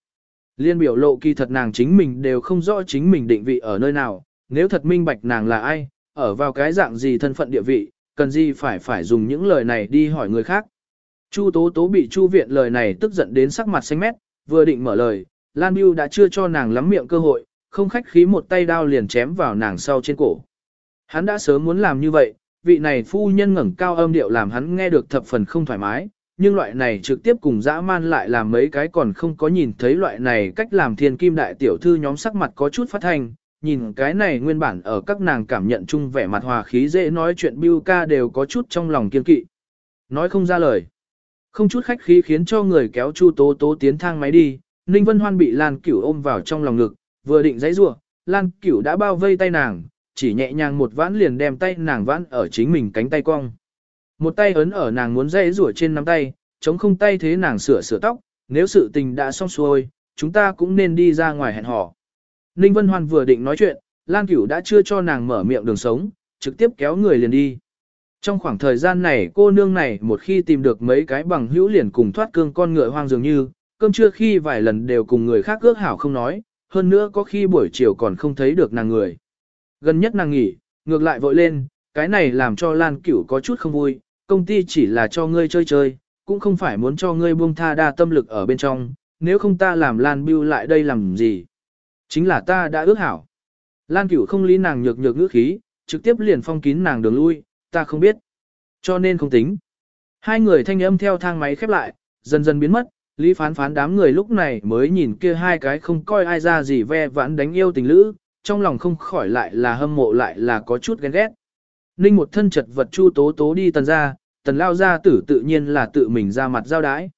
Liên biểu lộ kỳ thật nàng chính mình đều không rõ chính mình định vị ở nơi nào, nếu thật minh bạch nàng là ai, ở vào cái dạng gì thân phận địa vị, cần gì phải phải dùng những lời này đi hỏi người khác. Chu Tố Tố bị Chu Viện lời này tức giận đến sắc mặt xanh mét, vừa định mở lời, Lan biu đã chưa cho nàng lắm miệng cơ hội, không khách khí một tay đao liền chém vào nàng sau trên cổ. Hắn đã sớm muốn làm như vậy, vị này phu nhân ngẩng cao âm điệu làm hắn nghe được thập phần không thoải mái, nhưng loại này trực tiếp cùng dã man lại làm mấy cái còn không có nhìn thấy loại này cách làm thiên kim đại tiểu thư nhóm sắc mặt có chút phát thanh, nhìn cái này nguyên bản ở các nàng cảm nhận chung vẻ mặt hòa khí dễ nói chuyện Biu ca đều có chút trong lòng kiên kỵ. Nói không ra lời. Không chút khách khí khiến cho người kéo Chu Tố Tố tiến thang máy đi, Ninh Vân Hoan bị Lan Cửu ôm vào trong lòng ngực, vừa định giãy giụa, Lan Cửu đã bao vây tay nàng, chỉ nhẹ nhàng một vãn liền đem tay nàng vãn ở chính mình cánh tay cong. Một tay ấn ở nàng muốn dây rủa trên nắm tay, chống không tay thế nàng sửa sửa tóc, nếu sự tình đã xong xuôi, chúng ta cũng nên đi ra ngoài hẹn hò. Ninh Vân Hoan vừa định nói chuyện, Lan Cửu đã chưa cho nàng mở miệng đường sống, trực tiếp kéo người liền đi. Trong khoảng thời gian này cô nương này một khi tìm được mấy cái bằng hữu liền cùng thoát cương con ngựa hoang dường như, cơm trưa khi vài lần đều cùng người khác ước hảo không nói, hơn nữa có khi buổi chiều còn không thấy được nàng người. Gần nhất nàng nghỉ, ngược lại vội lên, cái này làm cho Lan Cửu có chút không vui, công ty chỉ là cho ngươi chơi chơi, cũng không phải muốn cho ngươi buông tha đa tâm lực ở bên trong, nếu không ta làm Lan Biêu lại đây làm gì. Chính là ta đã ước hảo. Lan Cửu không lý nàng nhược nhược ngữ khí, trực tiếp liền phong kín nàng đường lui, ta không biết. Cho nên không tính. Hai người thanh âm theo thang máy khép lại, dần dần biến mất, Lý phán phán đám người lúc này mới nhìn kia hai cái không coi ai ra gì ve vãn đánh yêu tình lữ, trong lòng không khỏi lại là hâm mộ lại là có chút ghen ghét. Ninh một thân chật vật chu tố tố đi tần ra, tần lao ra tử tự nhiên là tự mình ra mặt giao đái.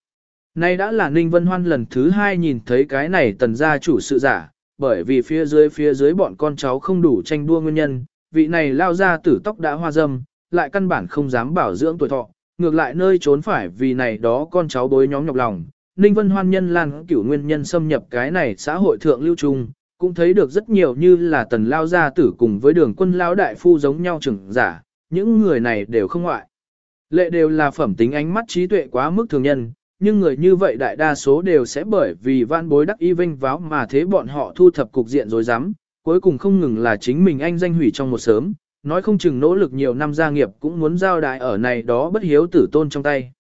Nay đã là Ninh Vân Hoan lần thứ hai nhìn thấy cái này tần gia chủ sự giả, bởi vì phía dưới phía dưới bọn con cháu không đủ tranh đua nguyên nhân, vị này lao ra tử tóc đã hoa dâm, lại căn bản không dám bảo dưỡng tuổi thọ, ngược lại nơi trốn phải vì này đó con cháu bối nhóm nhọc lòng. Ninh Vân Hoan nhân lan cửu nguyên nhân xâm nhập cái này xã hội thượng lưu trung, cũng thấy được rất nhiều như là tần lao gia tử cùng với đường quân lao đại phu giống nhau trưởng giả, những người này đều không ngoại. Lệ đều là phẩm tính ánh mắt trí tuệ quá mức thường nhân, nhưng người như vậy đại đa số đều sẽ bởi vì van bối đắc y vinh váo mà thế bọn họ thu thập cục diện rồi dám, cuối cùng không ngừng là chính mình anh danh hủy trong một sớm, nói không chừng nỗ lực nhiều năm gia nghiệp cũng muốn giao đại ở này đó bất hiếu tử tôn trong tay.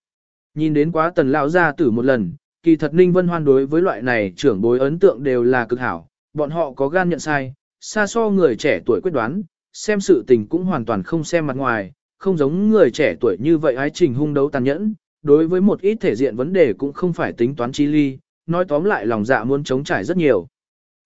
Nhìn đến quá tần lao gia tử một lần, kỳ thật Ninh Vân Hoan đối với loại này trưởng bối ấn tượng đều là cực hảo, bọn họ có gan nhận sai, xa so người trẻ tuổi quyết đoán, xem sự tình cũng hoàn toàn không xem mặt ngoài, không giống người trẻ tuổi như vậy ái trình hung đấu tàn nhẫn, đối với một ít thể diện vấn đề cũng không phải tính toán chi ly, nói tóm lại lòng dạ muốn chống trải rất nhiều.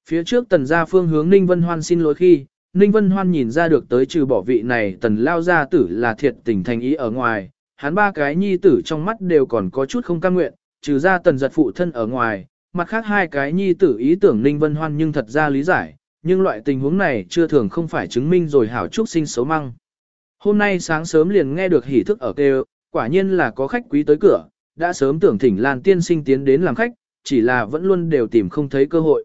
Phía trước tần gia phương hướng Ninh Vân Hoan xin lỗi khi, Ninh Vân Hoan nhìn ra được tới trừ bỏ vị này tần lao gia tử là thiệt tình thành ý ở ngoài, hắn ba cái nhi tử trong mắt đều còn có chút không cam nguyện, trừ ra tần giật phụ thân ở ngoài, mặt khác hai cái nhi tử ý tưởng Ninh Vân Hoan nhưng thật ra lý giải, nhưng loại tình huống này chưa thường không phải chứng minh rồi hảo trúc sinh xấu măng. Hôm nay sáng sớm liền nghe được hỉ thức ở kêu, quả nhiên là có khách quý tới cửa, đã sớm tưởng thỉnh Lan tiên sinh tiến đến làm khách, chỉ là vẫn luôn đều tìm không thấy cơ hội.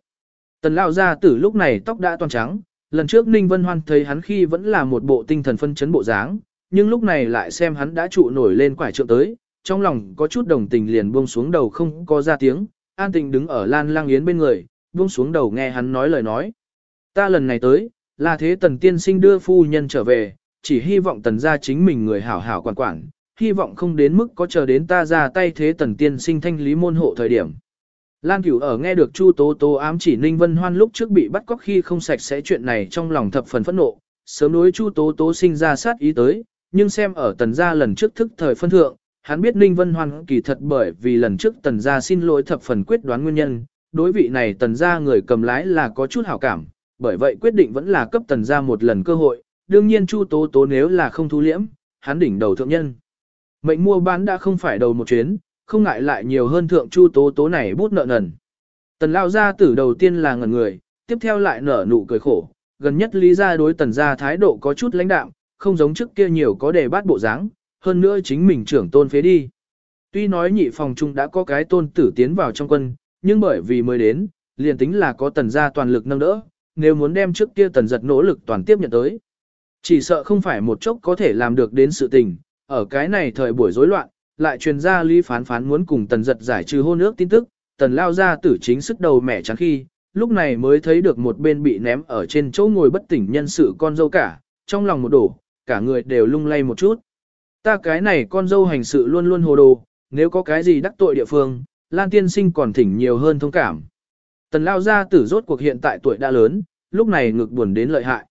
Tần lão gia tử lúc này tóc đã toàn trắng, lần trước Ninh Vân Hoan thấy hắn khi vẫn là một bộ tinh thần phân chấn bộ dáng, nhưng lúc này lại xem hắn đã trụ nổi lên quải trượng tới, trong lòng có chút đồng tình liền buông xuống đầu không có ra tiếng, an tình đứng ở Lan Lang Yến bên người, buông xuống đầu nghe hắn nói lời nói. Ta lần này tới, là thế tần tiên sinh đưa phu nhân trở về, chỉ hy vọng tần gia chính mình người hảo hảo quản quản, hy vọng không đến mức có chờ đến ta ra tay thế tần tiên sinh thanh lý môn hộ thời điểm. Lan Cửu ở nghe được Chu Tố Tố ám chỉ Ninh Vân Hoan lúc trước bị bắt cóc khi không sạch sẽ chuyện này trong lòng thập phần phẫn nộ, sớm đối Chu Tố Tố sinh ra sát ý tới, nhưng xem ở tần gia lần trước thức thời phân thượng, hắn biết Ninh Vân Hoan kỳ thật bởi vì lần trước tần gia xin lỗi thập phần quyết đoán nguyên nhân, đối vị này tần gia người cầm lái là có chút hảo cảm, bởi vậy quyết định vẫn là cấp tần gia một lần cơ hội, đương nhiên Chu Tố Tố nếu là không thu liễm, hắn đỉnh đầu thượng nhân. Mệnh mua bán đã không phải đầu một chuyến, không ngại lại nhiều hơn thượng Chu Tố Tố này bút nợ nần. Tần lao gia tử đầu tiên là ngẩn người, tiếp theo lại nở nụ cười khổ, gần nhất lý gia đối tần gia thái độ có chút lãnh đạm, không giống trước kia nhiều có đề bát bộ dáng, hơn nữa chính mình trưởng tôn phế đi. Tuy nói nhị phòng trung đã có cái tôn tử tiến vào trong quân, nhưng bởi vì mới đến, liền tính là có tần gia toàn lực nâng đỡ, nếu muốn đem trước kia tần giật nỗ lực toàn tiếp nhận tới. Chỉ sợ không phải một chốc có thể làm được đến sự tình, ở cái này thời buổi rối loạn, lại truyền ra lý phán phán muốn cùng tần giật giải trừ hôn ước tin tức, tần lao ra tử chính sức đầu mẹ trắng khi, lúc này mới thấy được một bên bị ném ở trên chỗ ngồi bất tỉnh nhân sự con dâu cả, trong lòng một đổ, cả người đều lung lay một chút. Ta cái này con dâu hành sự luôn luôn hồ đồ, nếu có cái gì đắc tội địa phương, Lan tiên sinh còn thỉnh nhiều hơn thông cảm. Tần lao gia tử rốt cuộc hiện tại tuổi đã lớn, lúc này ngực buồn đến lợi hại.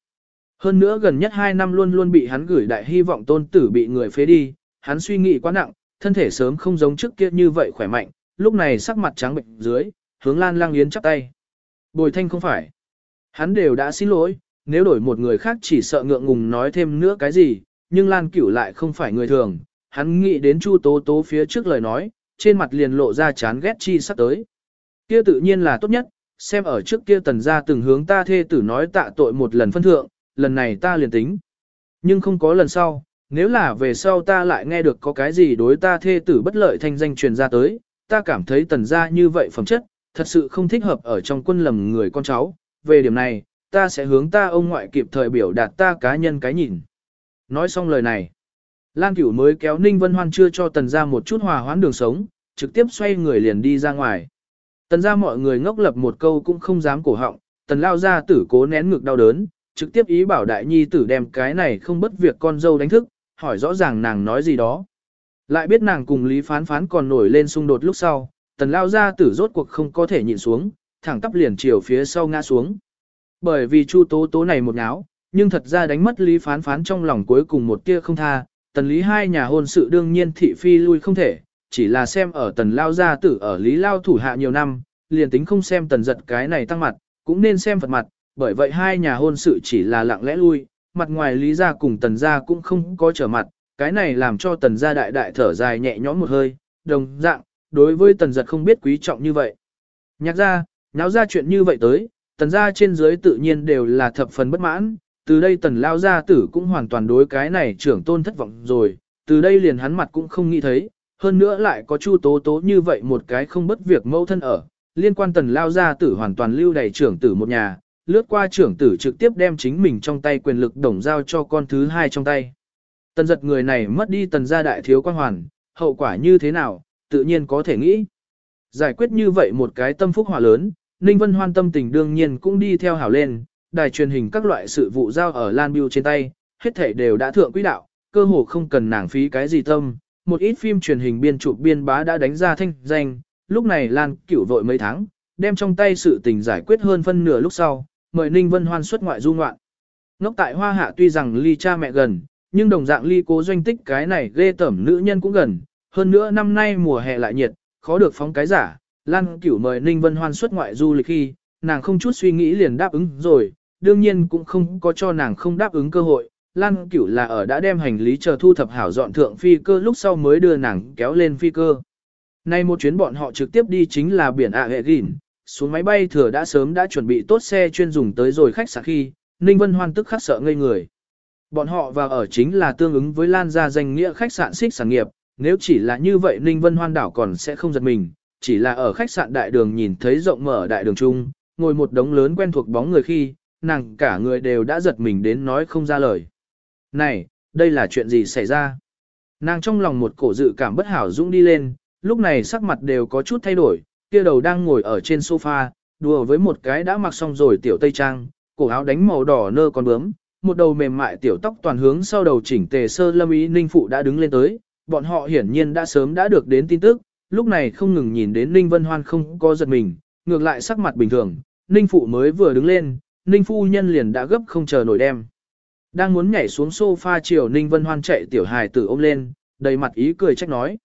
Hơn nữa gần nhất 2 năm luôn luôn bị hắn gửi đại hy vọng tôn tử bị người phế đi, hắn suy nghĩ quá nặng, thân thể sớm không giống trước kia như vậy khỏe mạnh, lúc này sắc mặt trắng bệnh dưới, hướng Lan Lang Yến chắp tay. Bồi thanh không phải. Hắn đều đã xin lỗi, nếu đổi một người khác chỉ sợ ngượng ngùng nói thêm nữa cái gì, nhưng Lan Cửu lại không phải người thường, hắn nghĩ đến Chu Tố Tố phía trước lời nói, trên mặt liền lộ ra chán ghét chi sắp tới. Kia tự nhiên là tốt nhất, xem ở trước kia tần gia từng hướng ta thê tử nói tạ tội một lần phân thượng, lần này ta liền tính. Nhưng không có lần sau, nếu là về sau ta lại nghe được có cái gì đối ta thê tử bất lợi thanh danh truyền ra tới, ta cảm thấy tần gia như vậy phẩm chất, thật sự không thích hợp ở trong quân lầm người con cháu. Về điểm này, ta sẽ hướng ta ông ngoại kịp thời biểu đạt ta cá nhân cái nhìn. Nói xong lời này, Lan Cửu mới kéo Ninh Vân Hoan chưa cho tần gia một chút hòa hoãn đường sống, trực tiếp xoay người liền đi ra ngoài. Tần gia mọi người ngốc lập một câu cũng không dám cổ họng, tần lao gia tử cố nén ngực đau đớn, trực tiếp ý bảo đại nhi tử đem cái này không bất việc con dâu đánh thức, hỏi rõ ràng nàng nói gì đó. Lại biết nàng cùng Lý Phán Phán còn nổi lên xung đột lúc sau, tần lao gia tử rốt cuộc không có thể nhịn xuống, thẳng tắp liền chiều phía sau ngã xuống. Bởi vì Chu Tố Tố này một ngáo, nhưng thật ra đánh mất Lý Phán Phán trong lòng cuối cùng một tia không tha, tần Lý hai nhà hôn sự đương nhiên thị phi lui không thể, chỉ là xem ở tần lao gia tử ở Lý Lao thủ hạ nhiều năm, liền tính không xem tần giật cái này tăng mặt, cũng nên xem phật mặt, bởi vậy hai nhà hôn sự chỉ là lặng lẽ lui, mặt ngoài Lý gia cùng tần gia cũng không có trở mặt, cái này làm cho tần gia đại đại thở dài nhẹ nhõm một hơi, đồng dạng, đối với tần giật không biết quý trọng như vậy. Nhạc ra, nháo ra chuyện như vậy tới, tần gia trên dưới tự nhiên đều là thập phần bất mãn, từ đây tần lao gia tử cũng hoàn toàn đối cái này trưởng tôn thất vọng rồi, từ đây liền hắn mặt cũng không nghĩ thấy, hơn nữa lại có chu tố tố như vậy một cái không bất việc mâu thân ở, liên quan tần lao gia tử hoàn toàn lưu đầy trưởng tử một nhà, lướt qua trưởng tử trực tiếp đem chính mình trong tay quyền lực đồng giao cho con thứ hai trong tay. Tần giật người này mất đi tần gia đại thiếu quan hoàn, hậu quả như thế nào, tự nhiên có thể nghĩ. Giải quyết như vậy một cái tâm phúc hỏa lớn, Ninh Vân Hoan tâm tình đương nhiên cũng đi theo hảo lên, đài truyền hình các loại sự vụ giao ở Lan Biêu trên tay, hết thể đều đã thượng quỹ đạo, cơ hồ không cần nàng phí cái gì tâm. Một ít phim truyền hình biên chụp biên bá đã đánh ra thanh danh, lúc này Lan Cửu vội mấy tháng, đem trong tay sự tình giải quyết hơn phân nửa lúc sau, mời Ninh Vân Hoan xuất ngoại du ngoạn. Ngốc tại Hoa Hạ tuy rằng ly cha mẹ gần, nhưng đồng dạng ly cố doanh tích cái này ghê tẩm nữ nhân cũng gần, hơn nữa năm nay mùa hè lại nhiệt, khó được phóng cái giả. Lan Cửu mời Ninh Vân Hoan xuất ngoại du lịch khi, nàng không chút suy nghĩ liền đáp ứng rồi, đương nhiên cũng không có cho nàng không đáp ứng cơ hội. Lan Cửu là ở đã đem hành lý chờ thu thập hảo dọn thượng phi cơ lúc sau mới đưa nàng kéo lên phi cơ. Nay một chuyến bọn họ trực tiếp đi chính là biển ạ hệ gỉn, xuống máy bay thừa đã sớm đã chuẩn bị tốt xe chuyên dùng tới rồi khách sạn khi, Ninh Vân Hoan tức khắc sợ ngây người. Bọn họ vào ở chính là tương ứng với Lan gia danh nghĩa khách sạn xích sản nghiệp, nếu chỉ là như vậy Ninh Vân Hoan đảo còn sẽ không giật mình, chỉ là ở khách sạn đại đường nhìn thấy rộng mở đại đường trung, ngồi một đống lớn quen thuộc bóng người khi, nàng cả người đều đã giật mình đến nói không ra lời. Này, đây là chuyện gì xảy ra? Nàng trong lòng một cổ dự cảm bất hảo dũng đi lên, lúc này sắc mặt đều có chút thay đổi, kia đầu đang ngồi ở trên sofa, đùa với một cái đã mặc xong rồi tiểu tây trang, cổ áo đánh màu đỏ nơ con bướm, một đầu mềm mại tiểu tóc toàn hướng sau đầu chỉnh tề sơ lâm ý ninh phụ đã đứng lên tới, bọn họ hiển nhiên đã sớm đã được đến tin tức, lúc này không ngừng nhìn đến ninh vân hoan không có giật mình, ngược lại sắc mặt bình thường, ninh phụ mới vừa đứng lên, ninh phu nhân liền đã gấp không chờ nổi đem. Đang muốn nhảy xuống sofa chiều ninh vân hoan chạy tiểu hài tử ôm lên, đầy mặt ý cười trách nói.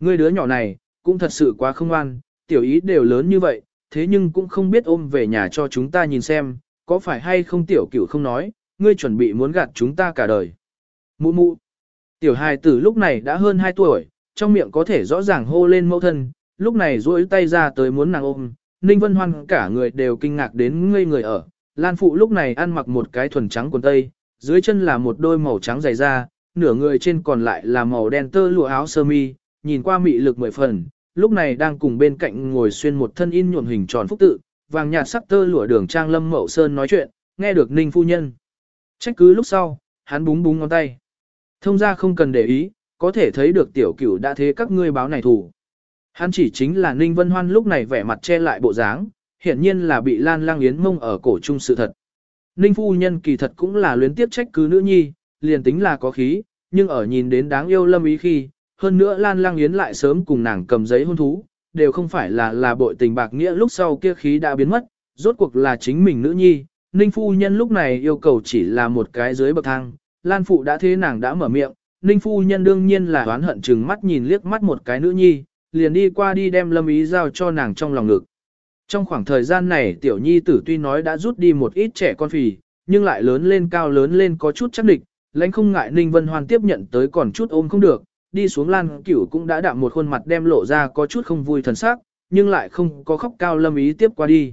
Ngươi đứa nhỏ này, cũng thật sự quá không ngoan, tiểu ý đều lớn như vậy, thế nhưng cũng không biết ôm về nhà cho chúng ta nhìn xem, có phải hay không tiểu cửu không nói, ngươi chuẩn bị muốn gạt chúng ta cả đời. Mụ mụ. Tiểu hài tử lúc này đã hơn 2 tuổi, trong miệng có thể rõ ràng hô lên mẫu thân, lúc này duỗi tay ra tới muốn nàng ôm. Ninh Vân Hoan cả người đều kinh ngạc đến ngây người ở. Lan Phụ lúc này ăn mặc một cái thuần trắng quần tây, dưới chân là một đôi màu trắng dày da, nửa người trên còn lại là màu đen tơ lụa áo sơ mi, nhìn qua mị lực mười phần, lúc này đang cùng bên cạnh ngồi xuyên một thân in nhuộm hình tròn phúc tự, vàng nhạt sắc tơ lụa đường trang lâm mậu sơn nói chuyện, nghe được ninh phu nhân. Trách cứ lúc sau, hắn búng búng ngón tay. Thông ra không cần để ý, có thể thấy được tiểu cửu đã thế các ngươi báo này thủ. Hắn chỉ chính là ninh vân hoan lúc này vẻ mặt che lại bộ dáng, hiển nhiên là bị lan lang yến mông ở cổ trung sự thật. Ninh phu nhân kỳ thật cũng là luyến tiếp trách cứ nữ nhi, liền tính là có khí, nhưng ở nhìn đến đáng yêu lâm ý khi, hơn nữa Lan Lang Yến lại sớm cùng nàng cầm giấy hôn thú, đều không phải là là bội tình bạc nghĩa lúc sau kia khí đã biến mất, rốt cuộc là chính mình nữ nhi, Ninh phu nhân lúc này yêu cầu chỉ là một cái dưới bậc thang, Lan phụ đã thế nàng đã mở miệng, Ninh phu nhân đương nhiên là oán hận chừng mắt nhìn liếc mắt một cái nữ nhi, liền đi qua đi đem lâm ý giao cho nàng trong lòng ngực. Trong khoảng thời gian này tiểu nhi tử tuy nói đã rút đi một ít trẻ con phì, nhưng lại lớn lên cao lớn lên có chút chắc địch, lãnh không ngại Ninh Vân Hoan tiếp nhận tới còn chút ôm không được, đi xuống lan cửu cũng đã đạm một khuôn mặt đem lộ ra có chút không vui thần sắc, nhưng lại không có khóc cao lâm ý tiếp qua đi.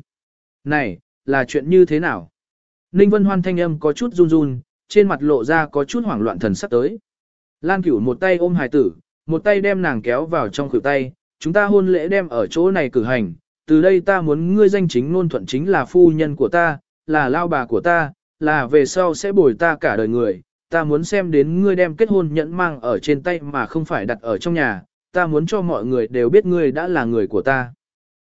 Này, là chuyện như thế nào? Ninh Vân Hoan thanh âm có chút run run, trên mặt lộ ra có chút hoảng loạn thần sắc tới. Lan cửu một tay ôm hài tử, một tay đem nàng kéo vào trong khuỷu tay, chúng ta hôn lễ đem ở chỗ này cử hành, từ đây ta muốn ngươi danh chính ngôn thuận chính là phu nhân của ta, là lao bà của ta, là về sau sẽ bồi ta cả đời người, ta muốn xem đến ngươi đem kết hôn nhẫn mang ở trên tay mà không phải đặt ở trong nhà, ta muốn cho mọi người đều biết ngươi đã là người của ta.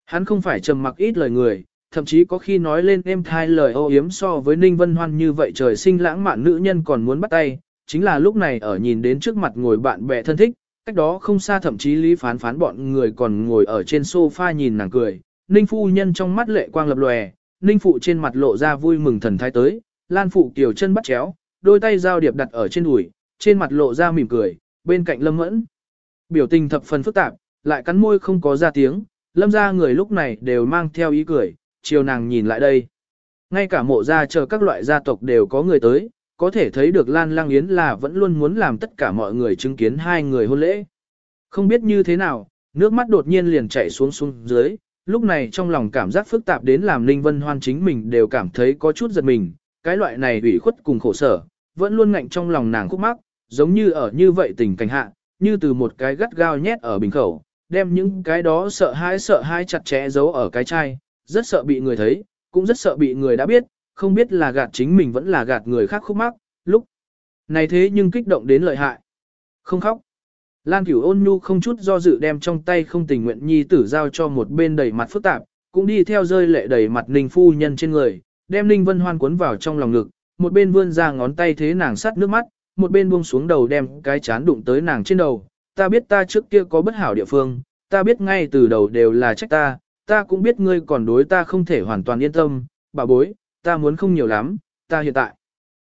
Hắn không phải trầm mặc ít lời người, thậm chí có khi nói lên em thai lời ô yếm so với Ninh Vân Hoan như vậy trời sinh lãng mạn nữ nhân còn muốn bắt tay, chính là lúc này ở nhìn đến trước mặt ngồi bạn bè thân thích, cách đó không xa thậm chí lý phán phán bọn người còn ngồi ở trên sofa nhìn nàng cười, Ninh phu nhân trong mắt lệ quang lập lòe, Ninh phụ trên mặt lộ ra vui mừng thần thái tới, Lan phụ kiều chân bắt chéo, đôi tay giao điệp đặt ở trên đùi, trên mặt lộ ra mỉm cười, bên cạnh Lâm Mẫn. Biểu tình thập phần phức tạp, lại cắn môi không có ra tiếng, Lâm gia người lúc này đều mang theo ý cười, chiều nàng nhìn lại đây. Ngay cả mộ gia chờ các loại gia tộc đều có người tới, có thể thấy được Lan Lang Yến là vẫn luôn muốn làm tất cả mọi người chứng kiến hai người hôn lễ. Không biết như thế nào, nước mắt đột nhiên liền chảy xuống xuống dưới, lúc này trong lòng cảm giác phức tạp đến làm Ninh Vân Hoan chính mình đều cảm thấy có chút giật mình, cái loại này ủy khuất cùng khổ sở, vẫn luôn ngạnh trong lòng nàng khúc mắc, giống như ở như vậy tình cảnh hạ, như từ một cái gắt gao nhét ở bình khẩu, đem những cái đó sợ hãi sợ hãi chặt chẽ giấu ở cái chai, rất sợ bị người thấy, cũng rất sợ bị người đã biết, không biết là gạt chính mình vẫn là gạt người khác khúc mắc, lúc này thế nhưng kích động đến lợi hại. Không khóc. Lan Cửu ôn nhu không chút do dự đem trong tay không tình nguyện nhi tử giao cho một bên đầy mặt phức tạp, cũng đi theo rơi lệ đầy mặt ninh phu nhân trên người, đem Ninh Vân Hoan cuốn vào trong lòng ngực, một bên vươn ra ngón tay thế nàng sắt nước mắt, một bên buông xuống đầu đem cái chán đụng tới nàng trên đầu. Ta biết ta trước kia có bất hảo địa phương, ta biết ngay từ đầu đều là trách ta, ta cũng biết ngươi còn đối ta không thể hoàn toàn yên tâm, bà bối, ta muốn không nhiều lắm, ta hiện tại.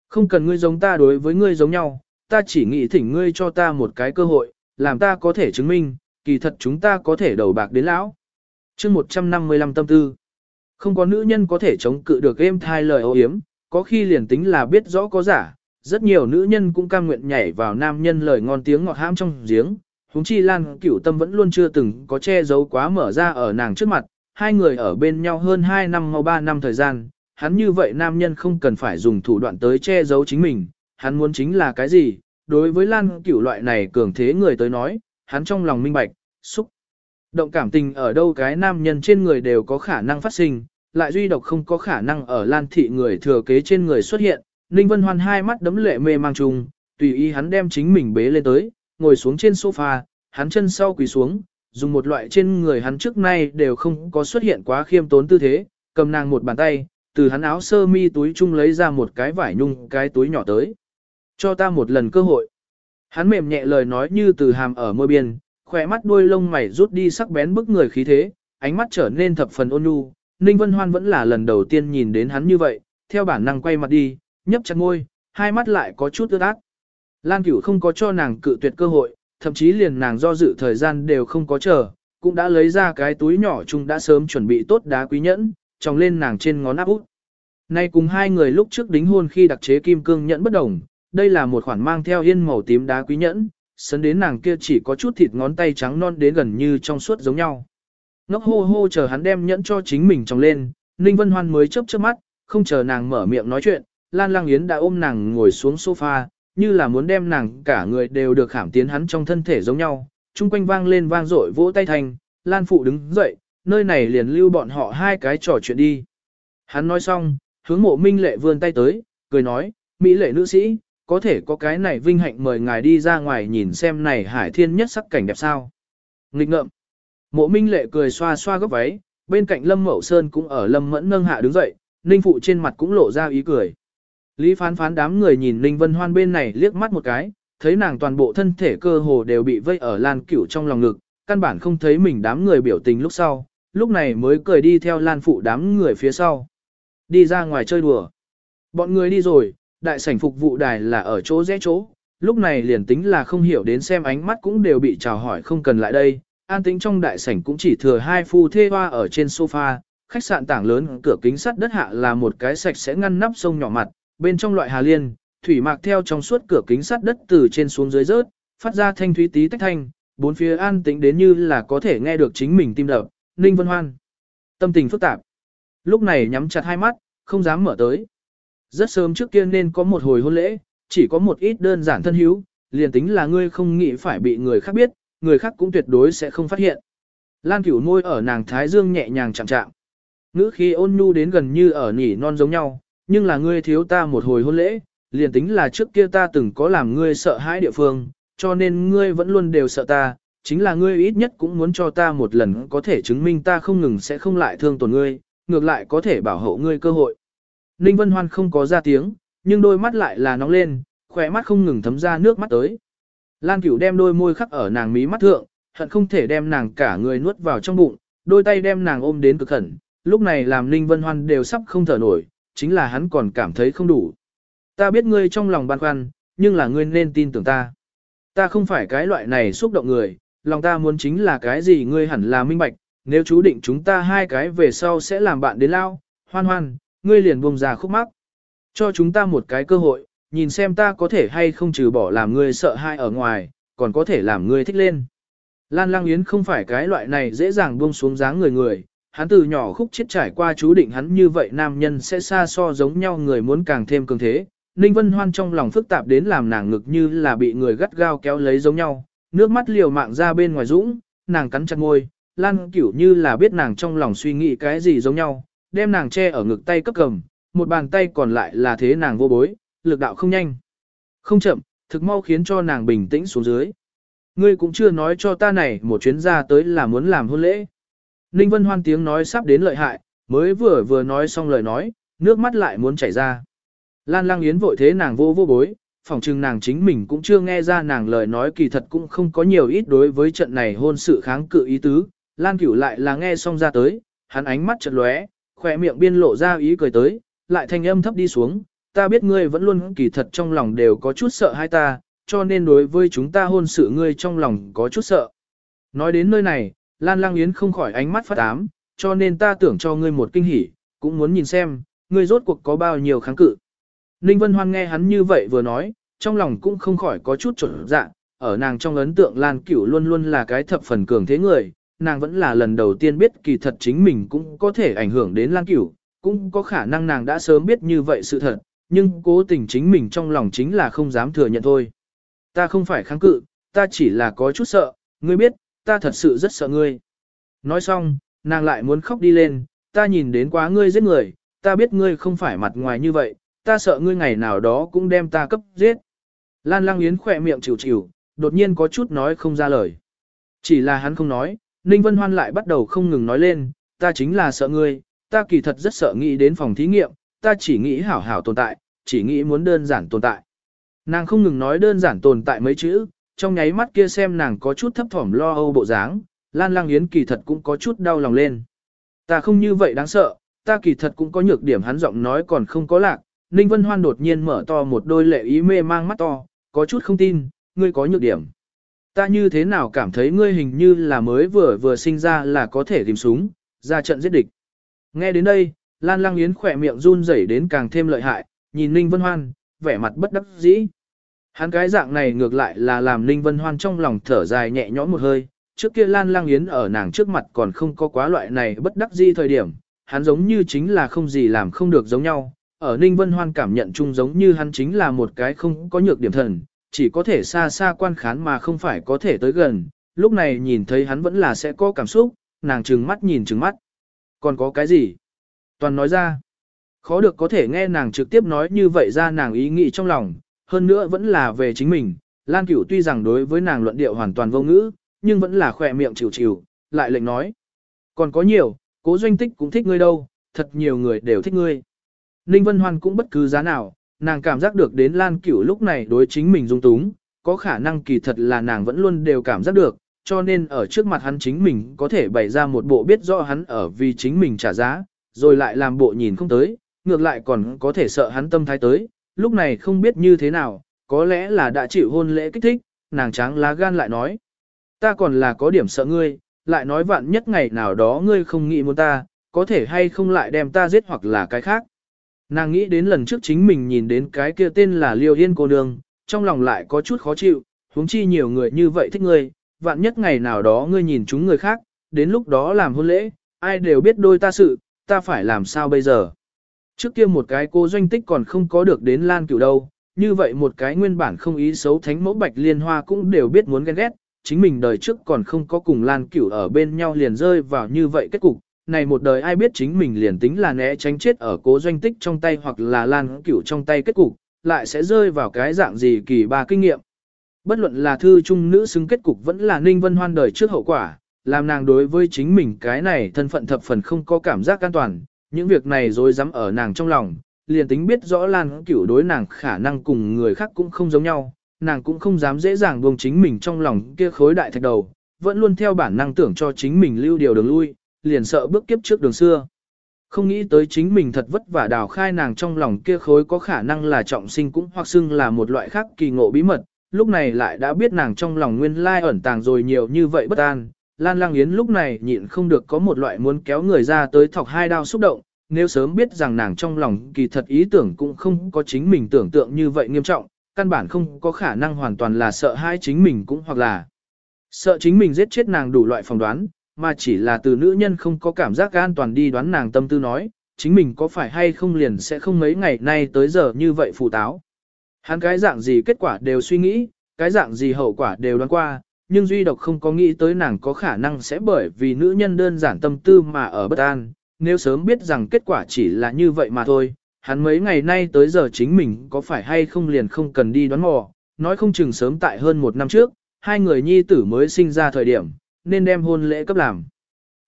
Không cần ngươi giống ta đối với ngươi giống nhau, ta chỉ nghĩ thỉnh ngươi cho ta một cái cơ hội, làm ta có thể chứng minh, kỳ thật chúng ta có thể đầu bạc đến lão. chương 155 tâm tư. Không có nữ nhân có thể chống cự được êm thai lời ô hiếm, có khi liền tính là biết rõ có giả, rất nhiều nữ nhân cũng cam nguyện nhảy vào nam nhân lời ngon tiếng ngọt ham trong giếng. Húng chi Lan cửu tâm vẫn luôn chưa từng có che giấu quá mở ra ở nàng trước mặt, hai người ở bên nhau hơn 2 năm mau 3 năm thời gian, hắn như vậy nam nhân không cần phải dùng thủ đoạn tới che giấu chính mình, hắn muốn chính là cái gì, đối với Lan cửu loại này cường thế người tới nói, hắn trong lòng minh bạch, xúc. Động cảm tình ở đâu cái nam nhân trên người đều có khả năng phát sinh, lại duy độc không có khả năng ở Lan thị người thừa kế trên người xuất hiện. Ninh Vân Hoan hai mắt đấm lệ mê mang trùng, tùy ý hắn đem chính mình bế lên tới, ngồi xuống trên sofa, hắn chân sau quỳ xuống, dùng một loại trên người hắn trước nay đều không có xuất hiện quá khiêm tốn tư thế, cầm nàng một bàn tay, từ hắn áo sơ mi túi chung lấy ra một cái vải nhung cái túi nhỏ tới. Cho ta một lần cơ hội. Hắn mềm nhẹ lời nói như từ hàm ở môi biên, khỏe mắt đuôi lông mày rút đi sắc bén bức người khí thế, ánh mắt trở nên thập phần ôn nhu. Ninh Vân Hoan vẫn là lần đầu tiên nhìn đến hắn như vậy, theo bản năng quay mặt đi, nhấp chặt môi, hai mắt lại có chút ướt át. Lan Cửu không có cho nàng cự tuyệt cơ hội, thậm chí liền nàng do dự thời gian đều không có chờ, cũng đã lấy ra cái túi nhỏ chung đã sớm chuẩn bị tốt đá quý nhẫn, tròng lên nàng trên ngón áp út. Nay cùng hai người lúc trước đính hôn khi đặc chế kim cương nhẫn bất đồng, đây là một khoản mang theo yên màu tím đá quý nhẫn, sấn đến nàng kia chỉ có chút thịt ngón tay trắng non đến gần như trong suốt giống nhau. Ngốc hô hô chờ hắn đem nhẫn cho chính mình tròng lên, Ninh Vân Hoan mới chớp chớp mắt, không chờ nàng mở miệng nói chuyện, Lan Lang Yến đã ôm nàng ngồi xuống sofa, như là muốn đem nàng cả người đều được khảm tiến hắn trong thân thể giống nhau, chung quanh vang lên vang dội vỗ tay thành, Lan Phụ đứng dậy, nơi này liền lưu bọn họ hai cái trò chuyện đi. Hắn nói xong, hướng mộ minh lệ vươn tay tới, cười nói, Mỹ lệ nữ sĩ, có thể có cái này vinh hạnh mời ngài đi ra ngoài nhìn xem này hải thiên nhất sắc cảnh đẹp sao. Nghịch ngợm. Mộ minh lệ cười xoa xoa góc váy, bên cạnh Lâm Mậu Sơn cũng ở Lâm Mẫn nâng hạ đứng dậy, Ninh Phụ trên mặt cũng lộ ra ý cười. Lý phán phán đám người nhìn Ninh Vân Hoan bên này liếc mắt một cái, thấy nàng toàn bộ thân thể cơ hồ đều bị vây ở Lan Cửu trong lòng ngực, căn bản không thấy mình đám người biểu tình lúc sau, lúc này mới cười đi theo Lan Phụ đám người phía sau. Đi ra ngoài chơi đùa. Bọn người đi rồi, đại sảnh phục vụ đài là ở chỗ rẽ chỗ, lúc này liền tính là không hiểu đến xem ánh mắt cũng đều bị chào hỏi không cần lại đây. An tính trong đại sảnh cũng chỉ thừa hai phu thê hoa ở trên sofa, khách sạn tảng lớn cửa kính sắt đất hạ là một cái sạch sẽ ngăn nắp sông nhỏ mặt, bên trong loại hà liên, thủy mạc theo trong suốt cửa kính sắt đất từ trên xuống dưới rớt, phát ra thanh thúy tí tách thanh, bốn phía an tĩnh đến như là có thể nghe được chính mình tim đập, Ninh Vân Hoan. Tâm tình phức tạp. Lúc này nhắm chặt hai mắt, không dám mở tới. Rất sớm trước kia nên có một hồi hôn lễ, chỉ có một ít đơn giản thân hữu, liền tính là ngươi không nghĩ phải bị người khác biết, người khác cũng tuyệt đối sẽ không phát hiện. Lan cửu môi ở nàng thái dương nhẹ nhàng chạm chạm. Ngữ khí ôn nhu đến gần như ở nỉ non giống nhau, nhưng là ngươi thiếu ta một hồi hôn lễ, liền tính là trước kia ta từng có làm ngươi sợ hãi địa phương, cho nên ngươi vẫn luôn đều sợ ta, chính là ngươi ít nhất cũng muốn cho ta một lần có thể chứng minh ta không ngừng sẽ không lại thương tổn ngươi, ngược lại có thể bảo hộ ngươi cơ hội. Ninh Vân Hoan không có ra tiếng, nhưng đôi mắt lại là nóng lên, khỏe mắt không ngừng thấm ra nước mắt tới. Lan Cửu đem đôi môi khắc ở nàng mí mắt thượng, hận không thể đem nàng cả người nuốt vào trong bụng, đôi tay đem nàng ôm đến cực khẩn, lúc này làm Ninh Vân Hoan đều sắp không thở nổi, chính là hắn còn cảm thấy không đủ. Ta biết ngươi trong lòng băn khoăn, nhưng là ngươi nên tin tưởng ta. Ta không phải cái loại này xúc động người, lòng ta muốn chính là cái gì ngươi hẳn là minh bạch, nếu chú định chúng ta hai cái về sau sẽ làm bạn đến lao, hoan hoan, ngươi liền buông ra khúc mắc. Cho chúng ta một cái cơ hội, nhìn xem ta có thể hay không trừ bỏ làm ngươi sợ hãi ở ngoài, còn có thể làm ngươi thích lên. Lan Lang Yến không phải cái loại này dễ dàng buông xuống dáng người người, hắn từ nhỏ khúc chết trải qua chú định hắn như vậy nam nhân sẽ xa so giống nhau người muốn càng thêm cường thế. Ninh Vân Hoan trong lòng phức tạp đến làm nàng ngực như là bị người gắt gao kéo lấy giống nhau, nước mắt liều mạng ra bên ngoài dũng, nàng cắn chặt môi, Lan kiểu như là biết nàng trong lòng suy nghĩ cái gì giống nhau, đem nàng che ở ngực tay cấp cầm, một bàn tay còn lại là thế nàng vô bối, lực đạo không nhanh. Không chậm, thực mau khiến cho nàng bình tĩnh xuống dưới. Ngươi cũng chưa nói cho ta này một chuyến ra tới là muốn làm hôn lễ. Ninh Vân Hoan tiếng nói sắp đến lợi hại, mới vừa vừa nói xong lời nói, nước mắt lại muốn chảy ra. Lan Lang Yến vội thế nàng vô vô bối, phỏng chừng nàng chính mình cũng chưa nghe ra nàng lời nói kỳ thật cũng không có nhiều ít đối với trận này hôn sự kháng cự ý tứ. Lan Cửu lại là nghe xong ra tới, hắn ánh mắt chợt lóe, khỏe miệng biên lộ ra ý cười tới, lại thanh âm thấp đi xuống, ta biết ngươi vẫn luôn kỳ thật trong lòng đều có chút sợ hai ta, cho nên đối với chúng ta hôn sự ngươi trong lòng có chút sợ. Nói đến nơi này, Lan Lang Yến không khỏi ánh mắt phát ám, cho nên ta tưởng cho ngươi một kinh hỉ, cũng muốn nhìn xem, ngươi rốt cuộc có bao nhiêu kháng cự. Ninh Vân Hoan nghe hắn như vậy vừa nói, trong lòng cũng không khỏi có chút trở dạ, ở nàng trong ấn tượng Lan Cửu luôn luôn là cái thập phần cường thế người, nàng vẫn là lần đầu tiên biết kỳ thật chính mình cũng có thể ảnh hưởng đến Lan Cửu, cũng có khả năng nàng đã sớm biết như vậy sự thật, nhưng cố tình chính mình trong lòng chính là không dám thừa nhận thôi. Ta không phải kháng cự, ta chỉ là có chút sợ, ngươi biết, ta thật sự rất sợ ngươi. Nói xong, nàng lại muốn khóc đi lên, ta nhìn đến quá ngươi giết người, ta biết ngươi không phải mặt ngoài như vậy, ta sợ ngươi ngày nào đó cũng đem ta cấp giết. Lan Lang Yến khỏe miệng chịu chịu, đột nhiên có chút nói không ra lời. Chỉ là hắn không nói, Ninh Vân Hoan lại bắt đầu không ngừng nói lên, ta chính là sợ ngươi, ta kỳ thật rất sợ nghĩ đến phòng thí nghiệm, ta chỉ nghĩ hảo hảo tồn tại, chỉ nghĩ muốn đơn giản tồn tại. Nàng không ngừng nói đơn giản tồn tại mấy chữ, trong nháy mắt kia xem nàng có chút thấp thỏm lo âu bộ dáng, Lan Lang Yến kỳ thật cũng có chút đau lòng lên. Ta không như vậy đáng sợ, ta kỳ thật cũng có nhược điểm hắn giọng nói còn không có lạc. Ninh Vân Hoan đột nhiên mở to một đôi lệ ý mê mang mắt to, có chút không tin, ngươi có nhược điểm. Ta như thế nào cảm thấy ngươi hình như là mới vừa vừa sinh ra là có thể tìm súng, ra trận giết địch. Nghe đến đây, Lan Lang Yến khỏe miệng run rẩy đến càng thêm lợi hại, nhìn Ninh Vân Hoan, vẻ mặt bất đắc dĩ. Hắn cái dạng này ngược lại là làm Ninh Vân Hoan trong lòng thở dài nhẹ nhõm một hơi, trước kia Lan Lang Yến ở nàng trước mặt còn không có quá loại này bất đắc dĩ thời điểm, hắn giống như chính là không gì làm không được giống nhau. Ở Ninh Vân Hoan cảm nhận chung giống như hắn chính là một cái không có nhược điểm thần, chỉ có thể xa xa quan khán mà không phải có thể tới gần. Lúc này nhìn thấy hắn vẫn là sẽ có cảm xúc, nàng trừng mắt nhìn trừng mắt. Còn có cái gì? Toàn nói ra. Khó được có thể nghe nàng trực tiếp nói như vậy ra nàng ý nghĩ trong lòng, hơn nữa vẫn là về chính mình. Lan Cửu tuy rằng đối với nàng luận điệu hoàn toàn vô ngữ, nhưng vẫn là khỏe miệng chịu chịu, lại lệnh nói. Còn có nhiều, cố doanh tích cũng thích ngươi đâu, thật nhiều người đều thích ngươi. Ninh Vân Hoan cũng bất cứ giá nào, nàng cảm giác được đến Lan Cửu lúc này đối chính mình dung túng, có khả năng kỳ thật là nàng vẫn luôn đều cảm giác được, cho nên ở trước mặt hắn chính mình có thể bày ra một bộ biết rõ hắn ở vì chính mình trả giá, rồi lại làm bộ nhìn không tới, ngược lại còn có thể sợ hắn tâm thái tới, lúc này không biết như thế nào, có lẽ là đã chịu hôn lễ kích thích, nàng trắng lá gan lại nói. Ta còn là có điểm sợ ngươi, lại nói vạn nhất ngày nào đó ngươi không nghĩ muốn ta, có thể hay không lại đem ta giết hoặc là cái khác. Nàng nghĩ đến lần trước chính mình nhìn đến cái kia tên là Liêu Yên cô nương, trong lòng lại có chút khó chịu, huống chi nhiều người như vậy thích ngươi, vạn nhất ngày nào đó ngươi nhìn chúng người khác, đến lúc đó làm hôn lễ, ai đều biết đôi ta sự, ta phải làm sao bây giờ. Trước kia một cái cô doanh tích còn không có được đến Lan Cửu đâu, như vậy một cái nguyên bản không ý xấu thánh mẫu bạch liên hoa cũng đều biết muốn ghen ghét, chính mình đời trước còn không có cùng Lan Cửu ở bên nhau liền rơi vào như vậy kết cục. Này một đời ai biết chính mình liền tính là né tránh chết ở cố doanh tích trong tay hoặc là Lan Cửu trong tay kết cục, lại sẽ rơi vào cái dạng gì kỳ ba kinh nghiệm. Bất luận là thư trung nữ xứng kết cục vẫn là Ninh Vân Hoan đời trước hậu quả, làm nàng đối với chính mình cái này thân phận thập phần không có cảm giác an toàn, những việc này dối dám ở nàng trong lòng, liền tính biết rõ Lan Cửu đối nàng khả năng cùng người khác cũng không giống nhau, nàng cũng không dám dễ dàng buông chính mình trong lòng kia khối đại thạch đầu, vẫn luôn theo bản năng tưởng cho chính mình lưu điều đường lui, liền sợ bước kiếp trước đường xưa. Không nghĩ tới chính mình thật vất vả đào khai nàng trong lòng kia khối có khả năng là trọng sinh cũng hoặc xưng là một loại khác kỳ ngộ bí mật, lúc này lại đã biết nàng trong lòng nguyên lai ẩn tàng rồi nhiều như vậy bất an. Lan Lang Yến lúc này nhịn không được có một loại muốn kéo người ra tới thọc hai đao xúc động, nếu sớm biết rằng nàng trong lòng kỳ thật ý tưởng cũng không có chính mình tưởng tượng như vậy nghiêm trọng, căn bản không có khả năng hoàn toàn là sợ hai chính mình cũng hoặc là sợ chính mình giết chết nàng đủ loại phỏng đoán, mà chỉ là từ nữ nhân không có cảm giác an toàn đi đoán nàng tâm tư nói, chính mình có phải hay không liền sẽ không mấy ngày nay tới giờ như vậy phụ táo. Hắn cái dạng gì kết quả đều suy nghĩ, cái dạng gì hậu quả đều đoán qua, nhưng duy độc không có nghĩ tới nàng có khả năng sẽ bởi vì nữ nhân đơn giản tâm tư mà ở bất an, nếu sớm biết rằng kết quả chỉ là như vậy mà thôi, hắn mấy ngày nay tới giờ chính mình có phải hay không liền không cần đi đoán mò, nói không chừng sớm tại hơn một năm trước, hai người nhi tử mới sinh ra thời điểm, nên đem hôn lễ cấp làm.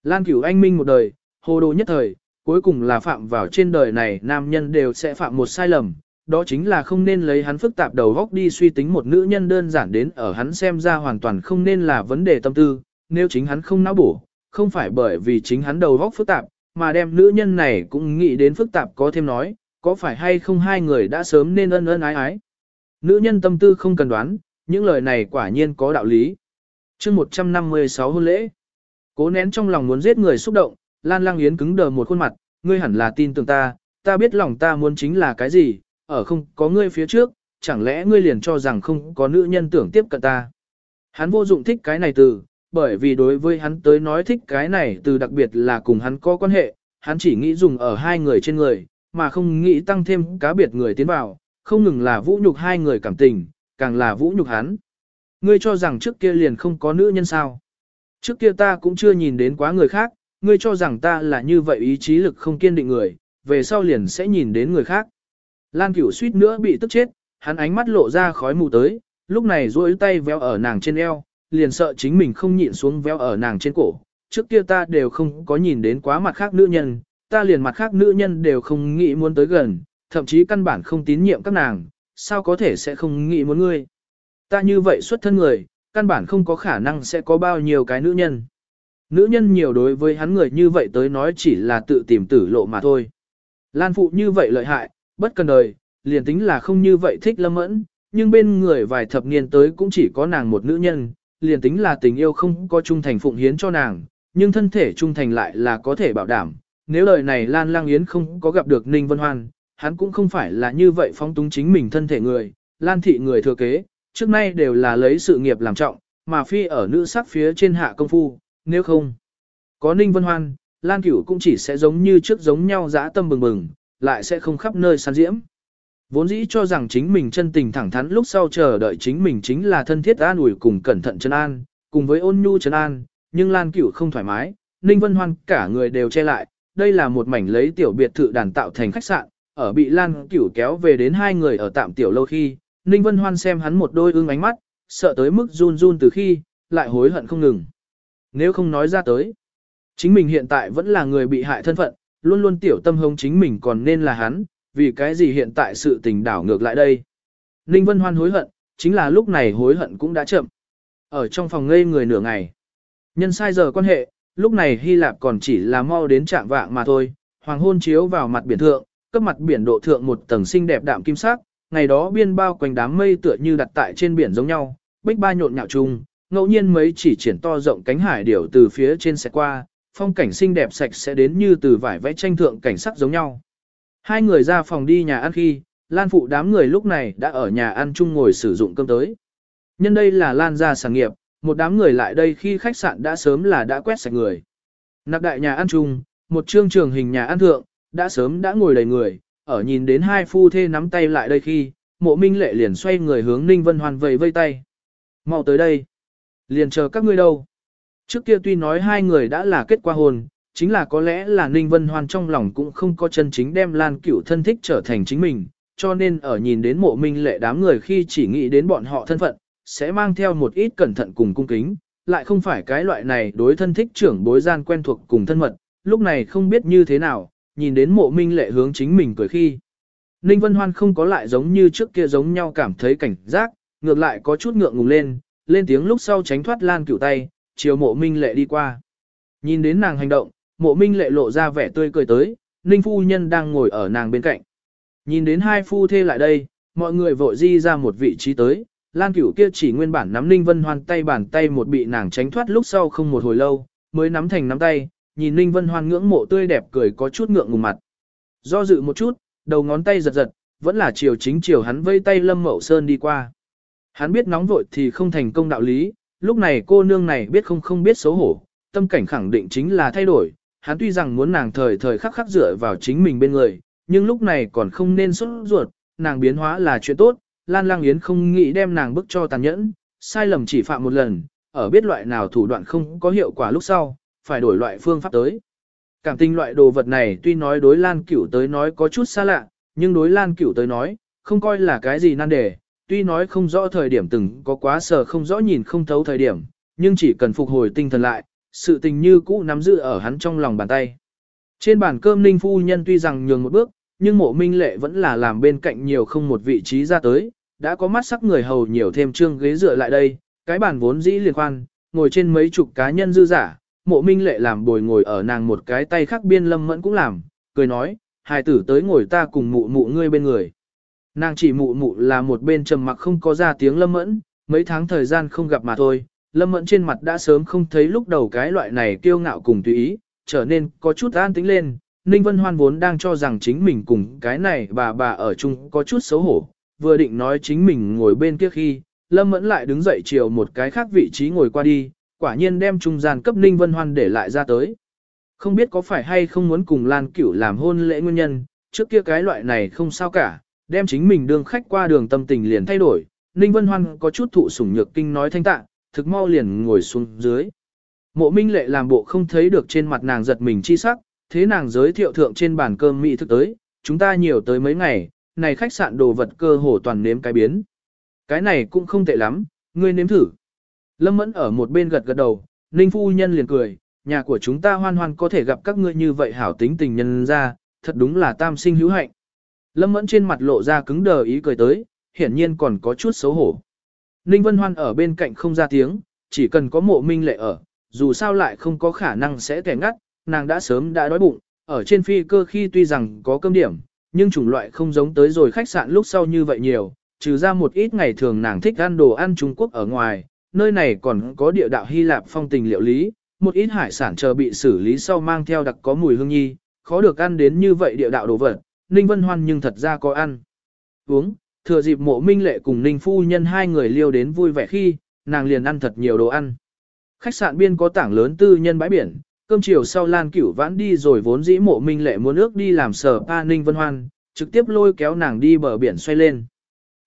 Lan cửu anh minh một đời, hồ đồ nhất thời, cuối cùng là phạm vào trên đời này nam nhân đều sẽ phạm một sai lầm, đó chính là không nên lấy hắn phức tạp đầu góc đi suy tính một nữ nhân đơn giản đến ở hắn xem ra hoàn toàn không nên là vấn đề tâm tư, nếu chính hắn không não bổ, không phải bởi vì chính hắn đầu góc phức tạp, mà đem nữ nhân này cũng nghĩ đến phức tạp có thêm nói, có phải hay không hai người đã sớm nên ân ân ái ái. Nữ nhân tâm tư không cần đoán, những lời này quả nhiên có đạo lý chương 156 hôn lễ, cố nén trong lòng muốn giết người xúc động, Lan Lang Yến cứng đờ một khuôn mặt, ngươi hẳn là tin tưởng ta, ta biết lòng ta muốn chính là cái gì, ở không có ngươi phía trước, chẳng lẽ ngươi liền cho rằng không có nữ nhân tưởng tiếp cận ta. Hắn vô dụng thích cái này từ, bởi vì đối với hắn tới nói thích cái này từ đặc biệt là cùng hắn có quan hệ, hắn chỉ nghĩ dùng ở hai người trên người, mà không nghĩ tăng thêm cá biệt người tiến vào, không ngừng là vũ nhục hai người cảm tình, càng là vũ nhục hắn. Ngươi cho rằng trước kia liền không có nữ nhân sao. Trước kia ta cũng chưa nhìn đến quá người khác, ngươi cho rằng ta là như vậy ý chí lực không kiên định người, về sau liền sẽ nhìn đến người khác. Lan cửu suýt nữa bị tức chết, hắn ánh mắt lộ ra khói mù tới, lúc này duỗi tay véo ở nàng trên eo, liền sợ chính mình không nhịn xuống véo ở nàng trên cổ. Trước kia ta đều không có nhìn đến quá mặt khác nữ nhân, ta liền mặt khác nữ nhân đều không nghĩ muốn tới gần, thậm chí căn bản không tín nhiệm các nàng, sao có thể sẽ không nghĩ muốn ngươi. Ta như vậy xuất thân người, căn bản không có khả năng sẽ có bao nhiêu cái nữ nhân. Nữ nhân nhiều đối với hắn người như vậy tới nói chỉ là tự tìm tử lộ mà thôi. Lan phụ như vậy lợi hại, bất cần đời, liền tính là không như vậy thích lâm mẫn, nhưng bên người vài thập niên tới cũng chỉ có nàng một nữ nhân, liền tính là tình yêu không có trung thành phụng hiến cho nàng, nhưng thân thể trung thành lại là có thể bảo đảm. Nếu lời này Lan Lang Yến không có gặp được Ninh Vân Hoan, hắn cũng không phải là như vậy phóng túng chính mình thân thể người, Lan thị người thừa kế, trước nay đều là lấy sự nghiệp làm trọng, mà phi ở nữ sắc phía trên hạ công phu, nếu không. Có Ninh Vân Hoan, Lan Cửu cũng chỉ sẽ giống như trước giống nhau dã tâm bừng bừng, lại sẽ không khắp nơi săn diễm. Vốn dĩ cho rằng chính mình chân tình thẳng thắn lúc sau chờ đợi chính mình chính là thân thiết an ủi cùng cẩn thận chân an, cùng với ôn nhu chân an, nhưng Lan Cửu không thoải mái, Ninh Vân Hoan cả người đều che lại, đây là một mảnh lấy tiểu biệt thự đàn tạo thành khách sạn, ở bị Lan Cửu kéo về đến hai người ở tạm tiểu lâu khi, Ninh Vân Hoan xem hắn một đôi ương ánh mắt, sợ tới mức run run từ khi, lại hối hận không ngừng. Nếu không nói ra tới, chính mình hiện tại vẫn là người bị hại thân phận, luôn luôn tiểu tâm hông chính mình còn nên là hắn, vì cái gì hiện tại sự tình đảo ngược lại đây. Ninh Vân Hoan hối hận, chính là lúc này hối hận cũng đã chậm. Ở trong phòng ngây người nửa ngày. Nhân sai giờ quan hệ, lúc này Hy Lạp còn chỉ là mau đến trạng vạng mà thôi, hoàng hôn chiếu vào mặt biển thượng, cấp mặt biển độ thượng một tầng xinh đẹp đạm kim sắc, ngày đó biên bao quanh đám mây tựa như đặt tại trên biển giống nhau, bích ba nhộn nhạo chung, ngẫu nhiên mấy chỉ triển to rộng cánh hải điểu từ phía trên xe qua, phong cảnh xinh đẹp sạch sẽ đến như từ vải vẽ tranh thượng cảnh sắc giống nhau. Hai người ra phòng đi nhà ăn khi, Lan phụ đám người lúc này đã ở nhà ăn chung ngồi sử dụng cơm tới. Nhân đây là Lan gia sản nghiệp, một đám người lại đây khi khách sạn đã sớm là đã quét sạch người. Nạp đại nhà ăn chung, một trương trường hình nhà ăn thượng, đã sớm đã ngồi đầy người, ở nhìn đến hai phu thê nắm tay lại đây khi, mộ minh lệ liền xoay người hướng Ninh Vân Hoan vầy vây tay. mau tới đây. Liền chờ các ngươi đâu. Trước kia tuy nói hai người đã là kết quả hôn, chính là có lẽ là Ninh Vân Hoan trong lòng cũng không có chân chính đem Lan Cửu thân thích trở thành chính mình, cho nên ở nhìn đến mộ minh lệ đám người khi chỉ nghĩ đến bọn họ thân phận, sẽ mang theo một ít cẩn thận cùng cung kính, lại không phải cái loại này đối thân thích trưởng bối gian quen thuộc cùng thân mật, lúc này không biết như thế nào, nhìn đến mộ minh lệ hướng chính mình cười khi. Ninh Vân Hoan không có lại giống như trước kia giống nhau cảm thấy cảnh giác, ngược lại có chút ngượng ngùng lên, lên tiếng lúc sau tránh thoát Lan Cửu tay, chiều mộ minh lệ đi qua. Nhìn đến nàng hành động, mộ minh lệ lộ ra vẻ tươi cười tới, ninh phu nhân đang ngồi ở nàng bên cạnh. Nhìn đến hai phu thê lại đây, mọi người vội di ra một vị trí tới, Lan Cửu kia chỉ nguyên bản nắm Ninh Vân Hoan tay bàn tay một bị nàng tránh thoát lúc sau không một hồi lâu, mới nắm thành nắm tay, nhìn Ninh Vân Hoan ngưỡng mộ tươi đẹp cười có chút ngượng ngùng mặt. Do dự một chút, đầu ngón tay giật giật, vẫn là chiều chính chiều hắn vây tay Lâm Mậu Sơn đi qua. Hắn biết nóng vội thì không thành công đạo lý, lúc này cô nương này biết không không biết xấu hổ, tâm cảnh khẳng định chính là thay đổi, hắn tuy rằng muốn nàng thời thời khắc khắc dựa vào chính mình bên người, nhưng lúc này còn không nên sốt ruột, nàng biến hóa là chuyện tốt, Lan Lang Yến không nghĩ đem nàng bức cho tàn nhẫn, sai lầm chỉ phạm một lần, ở biết loại nào thủ đoạn không có hiệu quả lúc sau, phải đổi loại phương pháp tới. Cảm tình loại đồ vật này tuy nói đối Lan Cửu tới nói có chút xa lạ, nhưng đối Lan Cửu tới nói, không coi là cái gì nan đề, tuy nói không rõ thời điểm từng có quá sờ không rõ nhìn không thấu thời điểm, nhưng chỉ cần phục hồi tinh thần lại, sự tình như cũ nắm giữ ở hắn trong lòng bàn tay. Trên bàn cơm Ninh Phu Nhân tuy rằng nhường một bước, nhưng mộ minh lệ vẫn là làm bên cạnh nhiều không một vị trí ra tới, đã có mắt sắc người hầu nhiều thêm trương ghế dựa lại đây, cái bàn vốn dĩ liền quan, ngồi trên mấy chục cá nhân dư giả, mộ minh lệ làm bồi ngồi ở nàng một cái tay khác biên lâm mẫn cũng làm, cười nói, hài tử tới ngồi ta cùng mụ mụ ngươi bên người. Nàng chỉ mụ mụ là một bên trầm mặc không có ra tiếng lâm mẫn, mấy tháng thời gian không gặp mà thôi, lâm mẫn trên mặt đã sớm không thấy lúc đầu cái loại này kiêu ngạo cùng tùy ý, trở nên có chút an tĩnh lên. Ninh Vân Hoan vốn đang cho rằng chính mình cùng cái này bà bà ở chung có chút xấu hổ, vừa định nói chính mình ngồi bên kia khi, Lâm Mẫn lại đứng dậy chiều một cái khác vị trí ngồi qua đi, quả nhiên đem trung gian cấp Ninh Vân Hoan để lại ra tới. Không biết có phải hay không muốn cùng Lan Cửu làm hôn lễ nguyên nhân, trước kia cái loại này không sao cả, đem chính mình đường khách qua đường tâm tình liền thay đổi, Ninh Vân Hoan có chút thụ sủng nhược kinh nói thanh tạ, thực mau liền ngồi xuống dưới. Mộ Minh Lệ làm bộ không thấy được trên mặt nàng giật mình chi sắc, thế nàng giới thiệu thượng trên bàn cơm mỹ thực tới, chúng ta nhiều tới mấy ngày, này khách sạn đồ vật cơ hồ toàn nếm cái biến. Cái này cũng không tệ lắm, ngươi nếm thử. Lâm Mẫn ở một bên gật gật đầu, Ninh Phu Nhân liền cười, nhà của chúng ta hoan hoan có thể gặp các ngươi như vậy hảo tính tình nhân ra, thật đúng là tam sinh hữu hạnh. Lâm Mẫn trên mặt lộ ra cứng đờ ý cười tới, hiển nhiên còn có chút xấu hổ. Ninh Vân Hoan ở bên cạnh không ra tiếng, chỉ cần có mộ minh lệ ở, dù sao lại không có khả năng sẽ kẻ ngắt, nàng đã sớm đã đói bụng, ở trên phi cơ khi tuy rằng có cơm điểm, nhưng chủng loại không giống tới rồi khách sạn lúc sau như vậy nhiều, trừ ra một ít ngày thường nàng thích ăn đồ ăn Trung Quốc ở ngoài, nơi này còn có địa đạo Hy Lạp phong tình liệu lý, một ít hải sản chờ bị xử lý sau mang theo đặc có mùi hương nhi, khó được ăn đến như vậy địa đạo đồ vật, Ninh Vân Hoan nhưng thật ra có ăn. Uống, thừa dịp mộ minh lệ cùng Ninh Phu Nhân hai người liêu đến vui vẻ khi, nàng liền ăn thật nhiều đồ ăn. Khách sạn biên có tảng lớn tư nhân bãi biển, cơm chiều sau Lan Cửu vãn đi rồi vốn dĩ mộ minh lệ muốn ước đi làm sở pa Ninh Vân Hoan, trực tiếp lôi kéo nàng đi bờ biển xoay lên.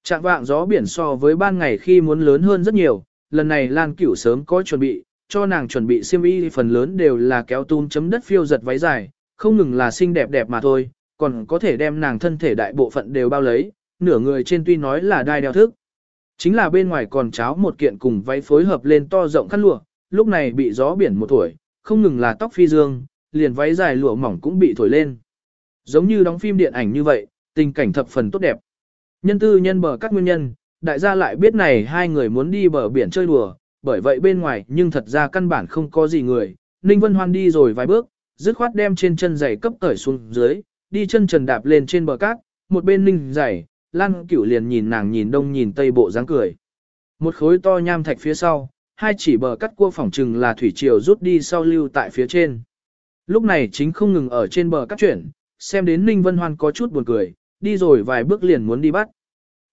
Trạng vạng gió biển so với ban ngày khi muốn lớn hơn rất nhiều, lần này Lan Cửu sớm có chuẩn bị, cho nàng chuẩn bị xiêm y phần lớn đều là kéo tun chấm đất phiêu giật váy dài, không ngừng là xinh đẹp đẹp mà thôi, còn có thể đem nàng thân thể đại bộ phận đều bao lấy, nửa người trên tuy nói là đai đeo thức. Chính là bên ngoài còn cháo một kiện cùng váy phối hợp lên to rộng khăn lụa, lúc này bị gió biển một tuổi, không ngừng là tóc phi dương, liền váy dài lụa mỏng cũng bị thổi lên. Giống như đóng phim điện ảnh như vậy, tình cảnh thập phần tốt đẹp. Nhân tư nhân bờ các nguyên nhân, đại gia lại biết này hai người muốn đi bờ biển chơi đùa, bởi vậy bên ngoài nhưng thật ra căn bản không có gì người. Ninh Vân Hoan đi rồi vài bước, dứt khoát đem trên chân giày cấp cởi xuống dưới, đi chân trần đạp lên trên bờ cát, một bên ninh giày, Lan Cửu liền nhìn nàng nhìn đông nhìn tây bộ dáng cười. Một khối to nham thạch phía sau, hai chỉ bờ cắt cua phỏng trừng là thủy triều rút đi sau lưu tại phía trên. Lúc này chính không ngừng ở trên bờ cắt chuyển, xem đến Ninh Vân Hoan có chút buồn cười, đi rồi vài bước liền muốn đi bắt.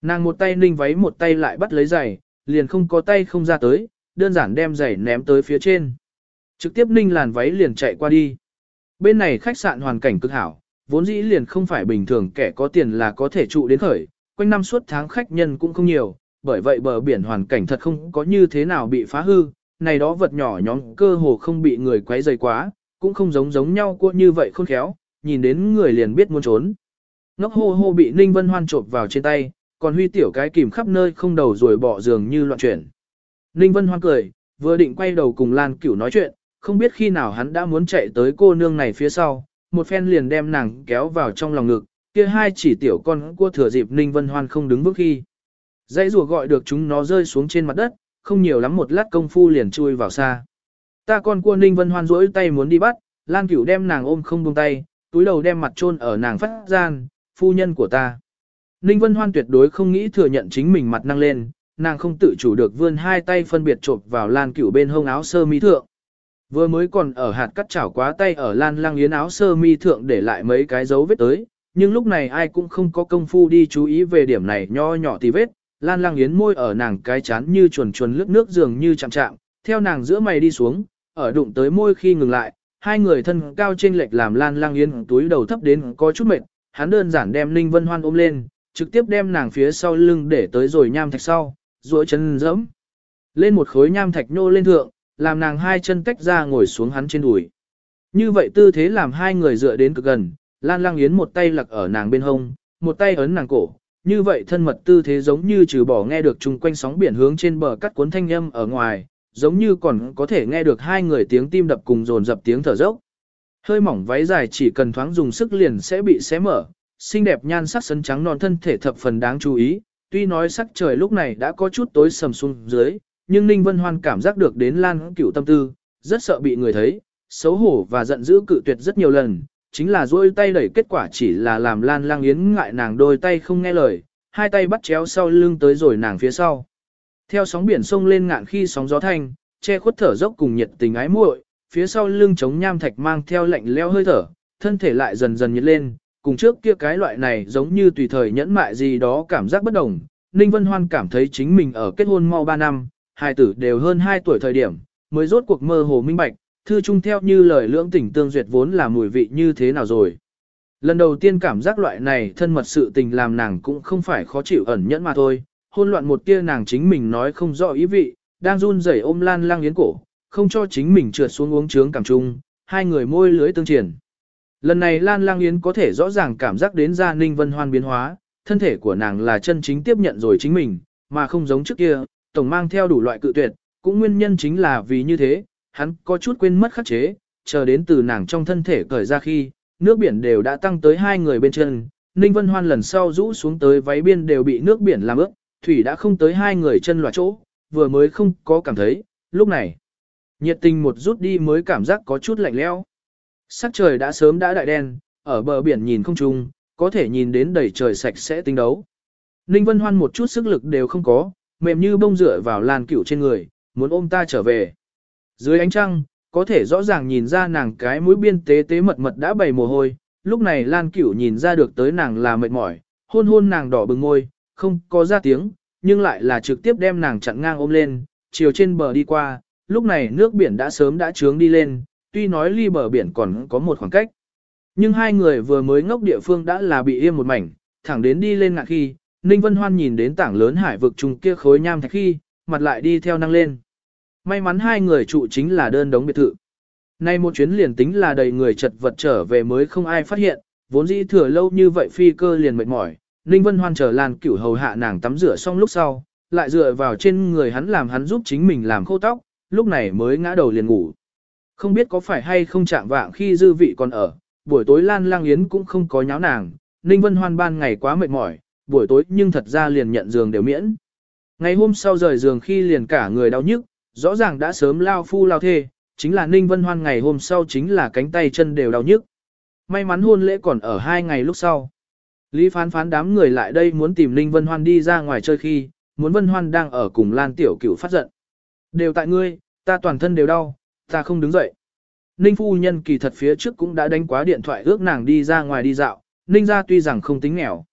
Nàng một tay ninh váy một tay lại bắt lấy giày, liền không có tay không ra tới, đơn giản đem giày ném tới phía trên. Trực tiếp ninh làn váy liền chạy qua đi. Bên này khách sạn hoàn cảnh cực hảo, vốn dĩ liền không phải bình thường kẻ có tiền là có thể trụ đến khởi, quanh năm suốt tháng khách nhân cũng không nhiều, bởi vậy bờ biển hoàn cảnh thật không có như thế nào bị phá hư, này đó vật nhỏ nhóm cơ hồ không bị người quấy rầy quá, cũng không giống giống nhau cua như vậy khôn khéo, nhìn đến người liền biết muốn trốn. Ngốc hô hô bị Ninh Vân Hoan trộm vào trên tay, còn huy tiểu cái kìm khắp nơi không đầu rồi bỏ giường như loạn chuyển. Ninh Vân Hoan cười, vừa định quay đầu cùng Lan Cửu nói chuyện, không biết khi nào hắn đã muốn chạy tới cô nương này phía sau, một phen liền đem nàng kéo vào trong lòng ngực, kia hai chỉ tiểu con cua thừa dịp Ninh Vân Hoan không đứng bước khi. Dãy rùa gọi được chúng nó rơi xuống trên mặt đất, không nhiều lắm một lát công phu liền chui vào xa. Ta con cua Ninh Vân Hoan rỗi tay muốn đi bắt, Lan Cửu đem nàng ôm không buông tay, túi đầu đem mặt chôn ở nàng phát gian, phu nhân của ta. Ninh Vân Hoan tuyệt đối không nghĩ thừa nhận chính mình mặt năng lên, nàng không tự chủ được vươn hai tay phân biệt chộp vào Lan Cửu bên hông áo sơ mi thượng. Vừa mới còn ở hạt cắt chảo quá tay ở Lan Lang Yến áo sơ mi thượng để lại mấy cái dấu vết tới, nhưng lúc này ai cũng không có công phu đi chú ý về điểm này nho nhỏ tí vết. Lan Lang Yến môi ở nàng cái chán như chuồn chuồn lướt nước dường như chạm chạm, theo nàng giữa mày đi xuống, ở đụng tới môi khi ngừng lại, hai người thân cao trên lệch làm Lan Lang Yến túi đầu thấp đến có chút mệt, hắn đơn giản đem Ninh Vân Hoan ôm lên, trực tiếp đem nàng phía sau lưng để tới rồi nham thạch sau, duỗi chân dẫm. Lên một khối nham thạch nhô lên thượng, làm nàng hai chân tách ra ngồi xuống hắn trên đùi. Như vậy tư thế làm hai người dựa đến cực gần, Lan Lang Yến một tay lặc ở nàng bên hông, một tay ấn nàng cổ. Như vậy thân mật tư thế giống như trừ bỏ nghe được chung quanh sóng biển hướng trên bờ cắt cuốn thanh âm ở ngoài, giống như còn có thể nghe được hai người tiếng tim đập cùng dồn dập tiếng thở dốc. Hơi mỏng váy dài chỉ cần thoáng dùng sức liền sẽ bị xé mở, xinh đẹp nhan sắc sấn trắng non thân thể thập phần đáng chú ý, tuy nói sắc trời lúc này đã có chút tối sầm xuống dưới, nhưng Ninh Vân Hoan cảm giác được đến Lan Cửu tâm tư, rất sợ bị người thấy, xấu hổ và giận dữ cự tuyệt rất nhiều lần, chính là duỗi tay đẩy kết quả chỉ là làm Lan Lang Yến ngại nàng đôi tay không nghe lời, hai tay bắt chéo sau lưng tới rồi nàng phía sau. Theo sóng biển sông lên ngạn khi sóng gió thanh, che khuất thở dốc cùng nhiệt tình ái muội, phía sau lưng chống nham thạch mang theo lạnh leo hơi thở, thân thể lại dần dần nhiệt lên, cùng trước kia cái loại này giống như tùy thời nhẫn mại gì đó cảm giác bất đồng. Ninh Vân Hoan cảm thấy chính mình ở kết hôn mau 3 năm, hai tử đều hơn 2 tuổi thời điểm, mới rốt cuộc mơ hồ minh bạch, thư chung theo như lời lưỡng tỉnh tương duyệt vốn là mùi vị như thế nào rồi. Lần đầu tiên cảm giác loại này thân mật sự tình làm nàng cũng không phải khó chịu ẩn nhẫn mà thôi, hôn loạn một kia nàng chính mình nói không rõ ý vị, đang run rẩy ôm lan lang yến cổ, không cho chính mình trượt xuống uống trướng cảm chung, hai người môi lưới tương triển. Lần này Lan Lang Yến có thể rõ ràng cảm giác đến ra Ninh Vân Hoan biến hóa, thân thể của nàng là chân chính tiếp nhận rồi chính mình, mà không giống trước kia, tổng mang theo đủ loại cự tuyệt, cũng nguyên nhân chính là vì như thế, hắn có chút quên mất khắc chế, chờ đến từ nàng trong thân thể cởi ra khi, nước biển đều đã tăng tới hai người bên chân, Ninh Vân Hoan lần sau rũ xuống tới váy biên đều bị nước biển làm ướt, thủy đã không tới hai người chân loạt chỗ, vừa mới không có cảm thấy, lúc này. Nhiệt tình một rút đi mới cảm giác có chút lạnh lẽo. Sắc trời đã sớm đã đại đen, ở bờ biển nhìn không trung, có thể nhìn đến đầy trời sạch sẽ tinh đấu. Ninh Vân Hoan một chút sức lực đều không có, mềm như bông rửa vào làn Cửu trên người, muốn ôm ta trở về. Dưới ánh trăng, có thể rõ ràng nhìn ra nàng cái mũi biên tế tế mật mật đã bày mồ hôi, lúc này Lan Cửu nhìn ra được tới nàng là mệt mỏi, hôn hôn nàng đỏ bừng môi, không có ra tiếng, nhưng lại là trực tiếp đem nàng chặn ngang ôm lên, chiều trên bờ đi qua, lúc này nước biển đã sớm đã trướng đi lên, tuy nói ly bờ biển còn có một khoảng cách. Nhưng hai người vừa mới ngốc địa phương đã là bị im một mảnh, thẳng đến đi lên ngạc khi, Ninh Vân Hoan nhìn đến tảng lớn hải vực trùng kia khối nham thạch khi, mặt lại đi theo năng lên. May mắn hai người trụ chính là đơn đống biệt thự. Nay một chuyến liền tính là đầy người chật vật trở về mới không ai phát hiện, vốn dĩ thừa lâu như vậy phi cơ liền mệt mỏi. Ninh Vân Hoan chờ Lan Cửu hầu hạ nàng tắm rửa xong lúc sau, lại dựa vào trên người hắn làm hắn giúp chính mình làm khô tóc, lúc này mới ngã đầu liền ngủ. Không biết có phải hay không chạm vạng khi dư vị còn ở, buổi tối Lan Lang Yến cũng không có nháo nàng, Ninh Vân Hoan ban ngày quá mệt mỏi, buổi tối nhưng thật ra liền nhận giường đều miễn. Ngày hôm sau rời giường khi liền cả người đau nhức, rõ ràng đã sớm lao phu lao thê, chính là Ninh Vân Hoan ngày hôm sau chính là cánh tay chân đều đau nhức. May mắn hôn lễ còn ở hai ngày lúc sau. Lý phán phán đám người lại đây muốn tìm Ninh Vân Hoan đi ra ngoài chơi khi, muốn Vân Hoan đang ở cùng Lan Tiểu Cửu phát giận. Đều tại ngươi, ta toàn thân đều đau, ta không đứng dậy. Ninh phu nhân kỳ thật phía trước cũng đã đánh quá điện thoại ước nàng đi ra ngoài đi dạo, Ninh ra tuy rằng không tính nghèo.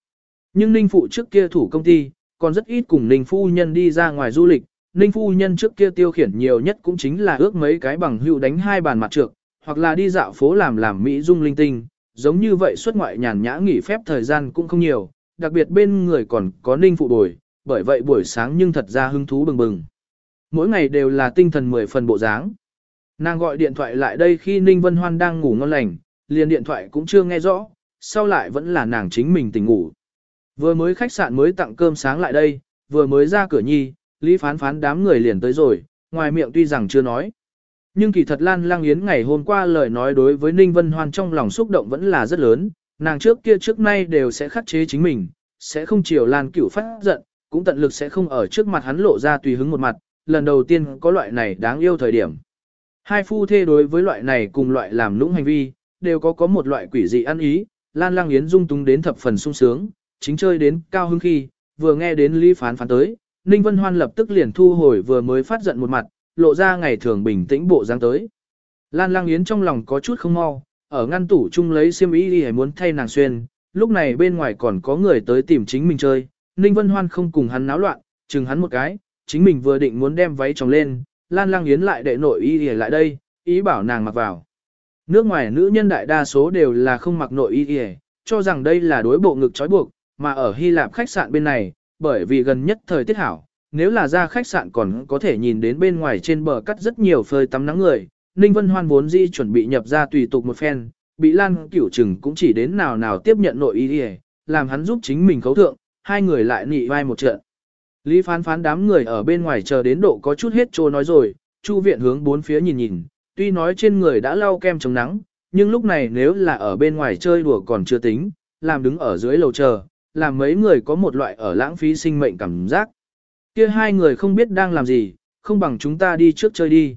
Nhưng Ninh phụ trước kia thủ công ty, còn rất ít cùng Ninh phu nhân đi ra ngoài du lịch, Ninh phu nhân trước kia tiêu khiển nhiều nhất cũng chính là ước mấy cái bằng hữu đánh hai bàn mặt trược, hoặc là đi dạo phố làm làm mỹ dung linh tinh, giống như vậy xuất ngoại nhàn nhã nghỉ phép thời gian cũng không nhiều, đặc biệt bên người còn có Ninh phụ bồi, bởi vậy buổi sáng nhưng thật ra hứng thú bừng bừng. Mỗi ngày đều là tinh thần mười phần bộ dáng. Nàng gọi điện thoại lại đây khi Ninh Vân Hoan đang ngủ ngon lành, liền điện thoại cũng chưa nghe rõ, sau lại vẫn là nàng chính mình tỉnh ngủ. Vừa mới khách sạn mới tặng cơm sáng lại đây, vừa mới ra cửa nhi, Lý phán phán đám người liền tới rồi, ngoài miệng tuy rằng chưa nói. Nhưng kỳ thật Lan Lang Yến ngày hôm qua lời nói đối với Ninh Vân Hoan trong lòng xúc động vẫn là rất lớn, nàng trước kia trước nay đều sẽ khắc chế chính mình, sẽ không chiều Lan Cửu phát giận, cũng tận lực sẽ không ở trước mặt hắn lộ ra tùy hứng một mặt, lần đầu tiên có loại này đáng yêu thời điểm. Hai phu thê đối với loại này cùng loại làm nũng hành vi, đều có có một loại quỷ dị ăn ý, Lan Lang Yến dung túng đến thập phần sung sướng, chính chơi đến cao hứng khi, vừa nghe đến Lý phán phán tới, Ninh Vân Hoan lập tức liền thu hồi vừa mới phát giận một mặt, lộ ra ngày thường bình tĩnh bộ dáng tới. Lan Lang Yến trong lòng có chút không mau, ở ngăn tủ chung lấy xiêm y đi muốn thay nàng xuyên, lúc này bên ngoài còn có người tới tìm chính mình chơi, Ninh Vân Hoan không cùng hắn náo loạn, chừng hắn một cái, chính mình vừa định muốn đem váy tròng lên, Lan Lang Yến lại đệ nội y lại đây, ý bảo nàng mặc vào. Nước ngoài nữ nhân đại đa số đều là không mặc nội y cho rằng đây là đối bộ ngực trói buộc, mà ở Hy Lạp khách sạn bên này, bởi vì gần nhất thời tiết hảo, nếu là ra khách sạn còn có thể nhìn đến bên ngoài trên bờ cắt rất nhiều phơi tắm nắng người. Ninh Vân Hoan vốn dĩ chuẩn bị nhập ra tùy tục một phen, bị Lan Cửu Trừng cũng chỉ đến nào nào tiếp nhận nội y y, làm hắn giúp chính mình khấu thượng, hai người lại nị vai một trận. Lý phán phán đám người ở bên ngoài chờ đến độ có chút hết trô nói rồi, chu viện hướng bốn phía nhìn nhìn, tuy nói trên người đã lau kem chống nắng, nhưng lúc này nếu là ở bên ngoài chơi đùa còn chưa tính, làm đứng ở dưới lầu chờ, làm mấy người có một loại ở lãng phí sinh mệnh cảm giác. Kia hai người không biết đang làm gì, không bằng chúng ta đi trước chơi đi.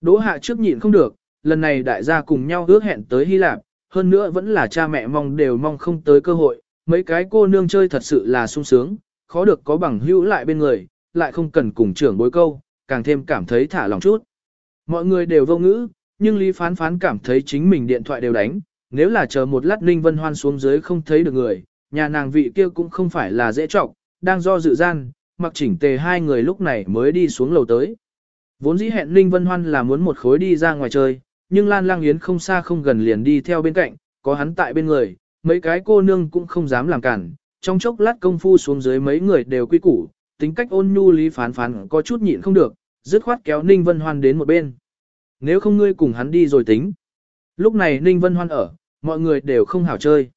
Đỗ hạ trước nhịn không được, lần này đại gia cùng nhau ước hẹn tới Hy Lạp, hơn nữa vẫn là cha mẹ mong đều mong không tới cơ hội, mấy cái cô nương chơi thật sự là sung sướng, khó được có bằng hữu lại bên người, lại không cần cùng trưởng bối câu, càng thêm cảm thấy thả lòng chút. Mọi người đều vô ngữ, nhưng Lý Phán Phán cảm thấy chính mình điện thoại đều đánh, nếu là chờ một lát Ninh Vân Hoan xuống dưới không thấy được người, nhà nàng vị kia cũng không phải là dễ trọng, đang do dự gian, mặc chỉnh tề hai người lúc này mới đi xuống lầu tới. Vốn dĩ hẹn Ninh Vân Hoan là muốn một khối đi ra ngoài chơi, nhưng Lan Lang Yến không xa không gần liền đi theo bên cạnh, có hắn tại bên người, mấy cái cô nương cũng không dám làm cản, trong chốc lát công phu xuống dưới mấy người đều quy củ, tính cách ôn nhu lý phán phán có chút nhịn không được, dứt khoát kéo Ninh Vân Hoan đến một bên. Nếu không ngươi cùng hắn đi rồi tính. Lúc này Ninh Vân Hoan ở, mọi người đều không hảo chơi.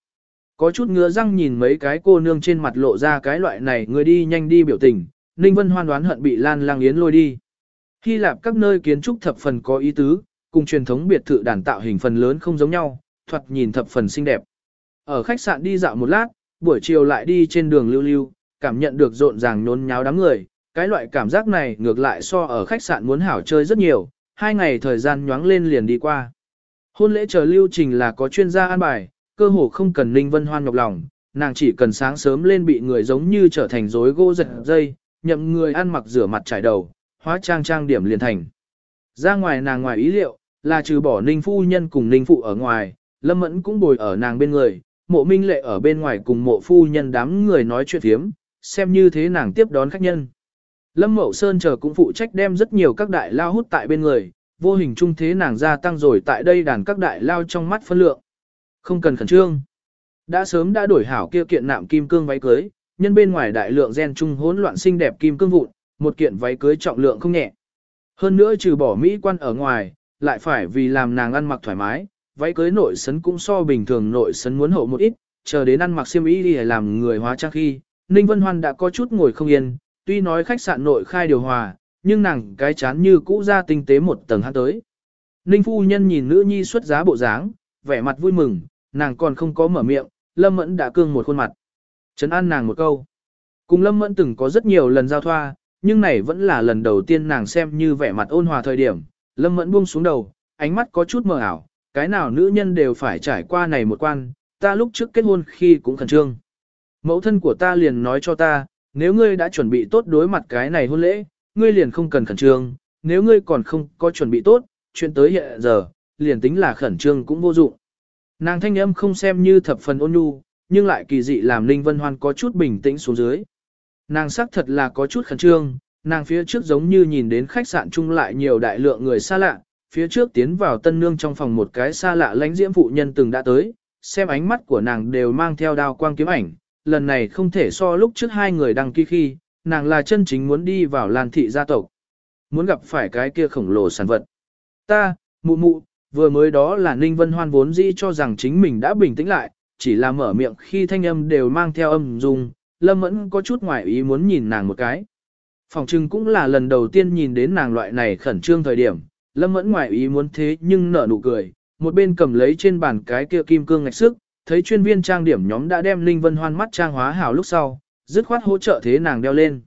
Có chút ngứa răng nhìn mấy cái cô nương trên mặt lộ ra cái loại này người đi nhanh đi biểu tình, Ninh Vân Hoan đoán hận bị Lan Lang Yến lôi đi. Hy Lạp các nơi kiến trúc thập phần có ý tứ, cùng truyền thống biệt thự đàn tạo hình phần lớn không giống nhau, thoạt nhìn thập phần xinh đẹp. Ở khách sạn đi dạo một lát, buổi chiều lại đi trên đường lưu lưu, cảm nhận được rộn ràng nhốn nháo đám người, cái loại cảm giác này ngược lại so ở khách sạn muốn hảo chơi rất nhiều, hai ngày thời gian nhoáng lên liền đi qua. Hôn lễ chờ lưu trình là có chuyên gia an bài, cơ hồ không cần Ninh Vân Hoan nhọc lòng, nàng chỉ cần sáng sớm lên bị người giống như trở thành rối gỗ giật dây, nhậm người ăn mặc rửa mặt trải đầu, hóa trang trang điểm liền thành. Ra ngoài nàng ngoài ý liệu, là trừ bỏ Ninh Phu Nhân cùng Ninh Phụ ở ngoài, Lâm Mẫn cũng bồi ở nàng bên người, mộ minh lệ ở bên ngoài cùng mộ phu nhân đám người nói chuyện thiếm, xem như thế nàng tiếp đón khách nhân. Lâm Mậu Sơn chờ cũng phụ trách đem rất nhiều các đại lao hút tại bên người, vô hình trung thế nàng gia tăng rồi tại đây đàn các đại lao trong mắt phân lượng. Không cần khẩn trương. Đã sớm đã đổi hảo kia kiện nạm kim cương váy cưới, nhân bên ngoài đại lượng gen trung hỗn loạn xinh đẹp kim cương vụn, một kiện váy cưới trọng lượng không nhẹ. Hơn nữa trừ bỏ mỹ quan ở ngoài, lại phải vì làm nàng ăn mặc thoải mái, váy cưới nội sấn cũng so bình thường nội sấn muốn hậu một ít, chờ đến ăn mặc xiêm y đi làm người hóa trang khi, Ninh Vân Hoan đã có chút ngồi không yên, tuy nói khách sạn nội khai điều hòa, nhưng nàng cái chán như cũ ra tinh tế một tầng hát tới. Ninh phu nhân nhìn nữ nhi xuất giá bộ dáng, vẻ mặt vui mừng, nàng còn không có mở miệng, Lâm Mẫn đã cương một khuôn mặt. Trấn an nàng một câu. Cùng Lâm Mẫn từng có rất nhiều lần giao thoa, nhưng này vẫn là lần đầu tiên nàng xem như vẻ mặt ôn hòa thời điểm. Lâm Mẫn buông xuống đầu, ánh mắt có chút mờ ảo, cái nào nữ nhân đều phải trải qua này một quan, ta lúc trước kết hôn khi cũng khẩn trương. Mẫu thân của ta liền nói cho ta, nếu ngươi đã chuẩn bị tốt đối mặt cái này hôn lễ, ngươi liền không cần khẩn trương, nếu ngươi còn không có chuẩn bị tốt, chuyện tới hiện giờ, liền tính là khẩn trương cũng vô dụng. Nàng thanh âm không xem như thập phần ôn nhu, nhưng lại kỳ dị làm Ninh Vân Hoan có chút bình tĩnh xuống dưới. Nàng xác thật là có chút khẩn trương, nàng phía trước giống như nhìn đến khách sạn chung lại nhiều đại lượng người xa lạ, phía trước tiến vào tân nương trong phòng một cái xa lạ lãnh diễm phụ nhân từng đã tới, xem ánh mắt của nàng đều mang theo đao quang kiếm ảnh, lần này không thể so lúc trước hai người đăng ký khi, nàng là chân chính muốn đi vào làn thị gia tộc. Muốn gặp phải cái kia khổng lồ sản vật. Ta, mụ mụ, vừa mới đó là Ninh Vân Hoan vốn dĩ cho rằng chính mình đã bình tĩnh lại, chỉ là mở miệng khi thanh âm đều mang theo âm dung, Lâm Mẫn có chút ngoài ý muốn nhìn nàng một cái. Phòng trưng cũng là lần đầu tiên nhìn đến nàng loại này khẩn trương thời điểm, Lâm Mẫn ngoài ý muốn thế nhưng nở nụ cười, một bên cầm lấy trên bàn cái kia kim cương ngạch sức, thấy chuyên viên trang điểm nhóm đã đem Ninh Vân Hoan mắt trang hóa hảo lúc sau, dứt khoát hỗ trợ thế nàng đeo lên.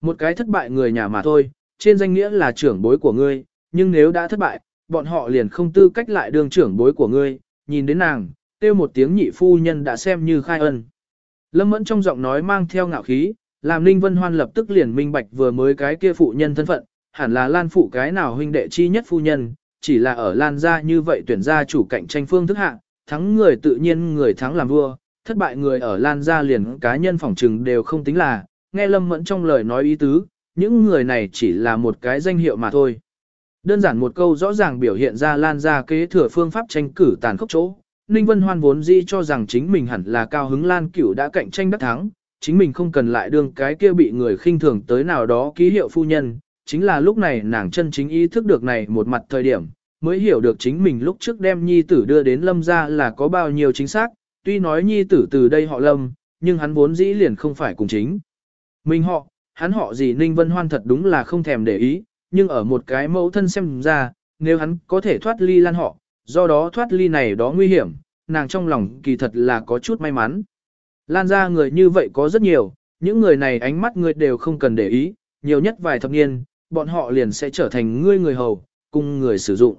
Một cái thất bại người nhà mà thôi, trên danh nghĩa là trưởng bối của ngươi, nhưng nếu đã thất bại, bọn họ liền không tư cách lại đường trưởng bối của ngươi, nhìn đến nàng, kêu một tiếng nhị phu nhân đã xem như khai ân. Lâm Mẫn trong giọng nói mang theo ngạo khí, làm Ninh Vân Hoan lập tức liền minh bạch vừa mới cái kia phụ nhân thân phận, hẳn là Lan phụ cái nào huynh đệ chi nhất phu nhân, chỉ là ở Lan gia như vậy tuyển gia chủ cạnh tranh phương thức hạ, thắng người tự nhiên người thắng làm vua, thất bại người ở Lan gia liền cá nhân phỏng trừng đều không tính là, nghe Lâm Mẫn trong lời nói ý tứ, những người này chỉ là một cái danh hiệu mà thôi. Đơn giản một câu rõ ràng biểu hiện ra Lan gia kế thừa phương pháp tranh cử tàn khốc chỗ. Ninh Vân Hoan vốn dĩ cho rằng chính mình hẳn là cao hứng Lan Cửu đã cạnh tranh đắc thắng, chính mình không cần lại đương cái kia bị người khinh thường tới nào đó ký hiệu phu nhân, chính là lúc này nàng chân chính ý thức được này một mặt thời điểm, mới hiểu được chính mình lúc trước đem nhi tử đưa đến lâm ra là có bao nhiêu chính xác, tuy nói nhi tử từ đây họ lâm, nhưng hắn vốn dĩ liền không phải cùng chính. Mình họ, hắn họ gì Ninh Vân Hoan thật đúng là không thèm để ý, nhưng ở một cái mẫu thân xem ra, nếu hắn có thể thoát ly lan họ, do đó thoát ly này đó nguy hiểm, nàng trong lòng kỳ thật là có chút may mắn. Lan ra người như vậy có rất nhiều, những người này ánh mắt người đều không cần để ý, nhiều nhất vài thập niên, bọn họ liền sẽ trở thành ngươi người hầu, cùng người sử dụng.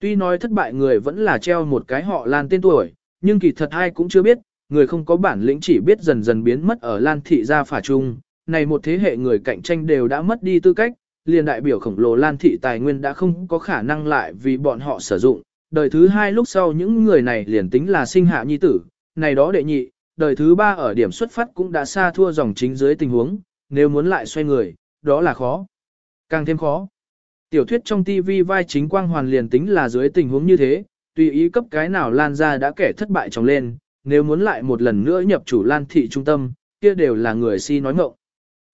Tuy nói thất bại người vẫn là treo một cái họ Lan tên tuổi, nhưng kỳ thật ai cũng chưa biết, người không có bản lĩnh chỉ biết dần dần biến mất ở Lan thị gia phả trung. Này một thế hệ người cạnh tranh đều đã mất đi tư cách, liền đại biểu khổng lồ Lan thị tài nguyên đã không có khả năng lại vì bọn họ sử dụng. Đời thứ hai lúc sau những người này liền tính là sinh hạ nhi tử, này đó đệ nhị, đời thứ ba ở điểm xuất phát cũng đã xa thua dòng chính dưới tình huống, nếu muốn lại xoay người, đó là khó. Càng thêm khó. Tiểu thuyết trong TV vai chính quang hoàn liền tính là dưới tình huống như thế, tùy ý cấp cái nào lan ra đã kẻ thất bại trong lên, nếu muốn lại một lần nữa nhập chủ lan thị trung tâm, kia đều là người si nói ngộng.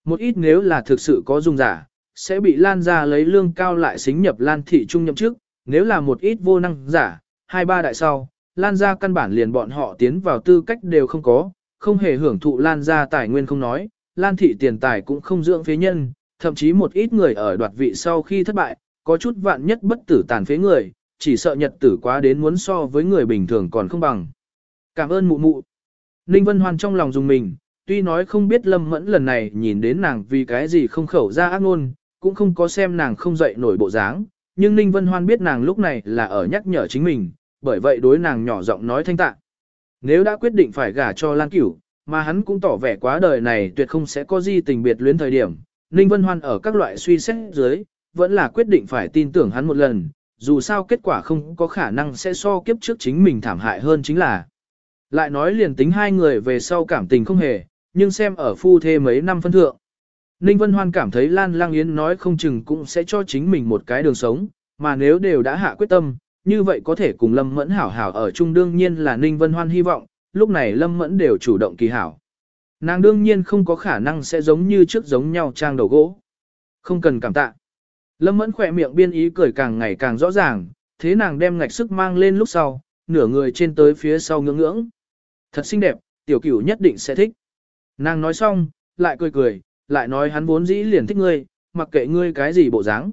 Một ít nếu là thực sự có dung giả, sẽ bị lan ra lấy lương cao lại xính nhập lan thị trung nhậm trước, nếu là một ít vô năng giả, hai ba đại sau, lan ra căn bản liền bọn họ tiến vào tư cách đều không có, không hề hưởng thụ lan ra tài nguyên không nói, lan thị tiền tài cũng không dưỡng phế nhân, thậm chí một ít người ở đoạt vị sau khi thất bại, có chút vạn nhất bất tử tàn phế người, chỉ sợ nhật tử quá đến muốn so với người bình thường còn không bằng. Cảm ơn mụ mụ. Ninh Vân Hoan trong lòng dùng mình, tuy nói không biết Lâm Mẫn lần này nhìn đến nàng vì cái gì không khẩu ra ác ngôn, cũng không có xem nàng không dậy nổi bộ dáng, nhưng Ninh Vân Hoan biết nàng lúc này là ở nhắc nhở chính mình, bởi vậy đối nàng nhỏ giọng nói thanh tạ. Nếu đã quyết định phải gả cho Lan Cửu, mà hắn cũng tỏ vẻ quá đời này tuyệt không sẽ có gì tình biệt luyến thời điểm, Ninh Vân Hoan ở các loại suy xét dưới, vẫn là quyết định phải tin tưởng hắn một lần, dù sao kết quả không có khả năng sẽ so kiếp trước chính mình thảm hại hơn chính là. Lại nói liền tính hai người về sau cảm tình không hề, nhưng xem ở phu thê mấy năm phân thượng. Ninh Vân Hoan cảm thấy Lan Lang Yến nói không chừng cũng sẽ cho chính mình một cái đường sống, mà nếu đều đã hạ quyết tâm, như vậy có thể cùng Lâm Mẫn hảo hảo ở chung đương nhiên là Ninh Vân Hoan hy vọng, lúc này Lâm Mẫn đều chủ động kỳ hảo. Nàng đương nhiên không có khả năng sẽ giống như trước giống nhau trang đầu gỗ. Không cần cảm tạ. Lâm Mẫn khỏe miệng biên ý cười càng ngày càng rõ ràng, thế nàng đem ngạch sức mang lên lúc sau, nửa người trên tới phía sau ngưỡng ngưỡng. Thật xinh đẹp, tiểu cửu nhất định sẽ thích. Nàng nói xong, lại cười cười, lại nói hắn vốn dĩ liền thích ngươi, mặc kệ ngươi cái gì bộ dáng.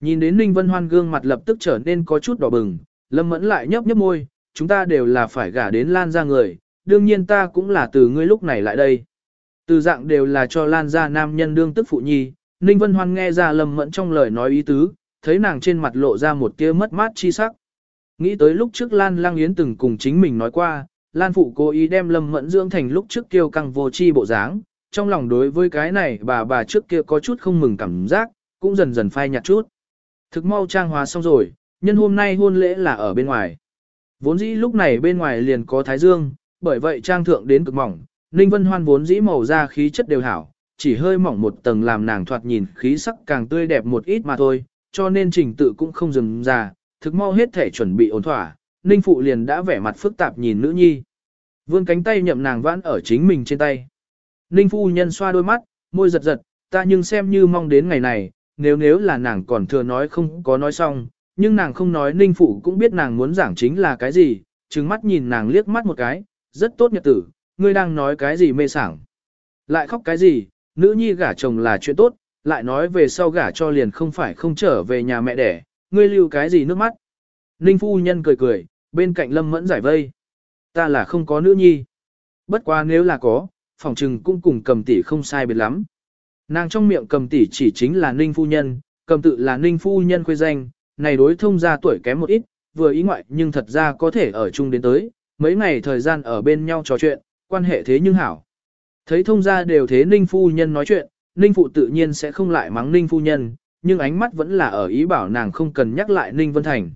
Nhìn đến Ninh Vân Hoan gương mặt lập tức trở nên có chút đỏ bừng, Lâm Mẫn lại nhấp nhấp môi, chúng ta đều là phải gả đến Lan ra người, đương nhiên ta cũng là từ ngươi lúc này lại đây. Từ dạng đều là cho Lan ra nam nhân đương tức phụ nhi, Ninh Vân Hoan nghe ra Lâm Mẫn trong lời nói ý tứ, thấy nàng trên mặt lộ ra một tia mất mát chi sắc. Nghĩ tới lúc trước Lan Lang Yến từng cùng chính mình nói qua, Lan Phụ cố ý đem Lâm Mẫn dưỡng thành lúc trước kiêu căng vô chi bộ dáng, trong lòng đối với cái này bà bà trước kia có chút không mừng cảm giác, cũng dần dần phai nhạt chút. Thực mau trang hóa xong rồi, nhân hôm nay hôn lễ là ở bên ngoài. Vốn dĩ lúc này bên ngoài liền có thái dương, bởi vậy trang thượng đến cực mỏng, Ninh Vân Hoan vốn dĩ màu da khí chất đều hảo, chỉ hơi mỏng một tầng làm nàng thoạt nhìn khí sắc càng tươi đẹp một ít mà thôi, cho nên trình tự cũng không dừng ra, thực mau hết thể chuẩn bị ổn thỏa, Ninh Phụ liền đã vẻ mặt phức tạp nhìn nữ nhi. Vươn cánh tay nhậm nàng vãn ở chính mình trên tay. Ninh Phu nhân xoa đôi mắt, môi giật giật, ta nhưng xem như mong đến ngày này, nếu nếu là nàng còn thừa nói không có nói xong, nhưng nàng không nói Ninh Phụ cũng biết nàng muốn giảng chính là cái gì, trừng mắt nhìn nàng liếc mắt một cái, rất tốt nhật tử, ngươi đang nói cái gì mê sảng. Lại khóc cái gì, nữ nhi gả chồng là chuyện tốt, lại nói về sau gả cho liền không phải không trở về nhà mẹ đẻ, ngươi lưu cái gì nước mắt. Ninh phu nhân cười cười, bên cạnh lâm mẫn giải vây. Ta là không có nữ nhi. Bất quá nếu là có, phòng trừng cũng cùng cầm tỷ không sai biệt lắm. Nàng trong miệng cầm tỷ chỉ chính là ninh phu nhân, cầm tự là ninh phu nhân khuê danh, này đối thông ra tuổi kém một ít, vừa ý ngoại nhưng thật ra có thể ở chung đến tới, mấy ngày thời gian ở bên nhau trò chuyện, quan hệ thế nhưng hảo. Thấy thông gia đều thế Ninh Phu Nhân nói chuyện, Ninh Phụ tự nhiên sẽ không lại mắng Ninh Phu Nhân, nhưng ánh mắt vẫn là ở ý bảo nàng không cần nhắc lại Ninh Vân Thành.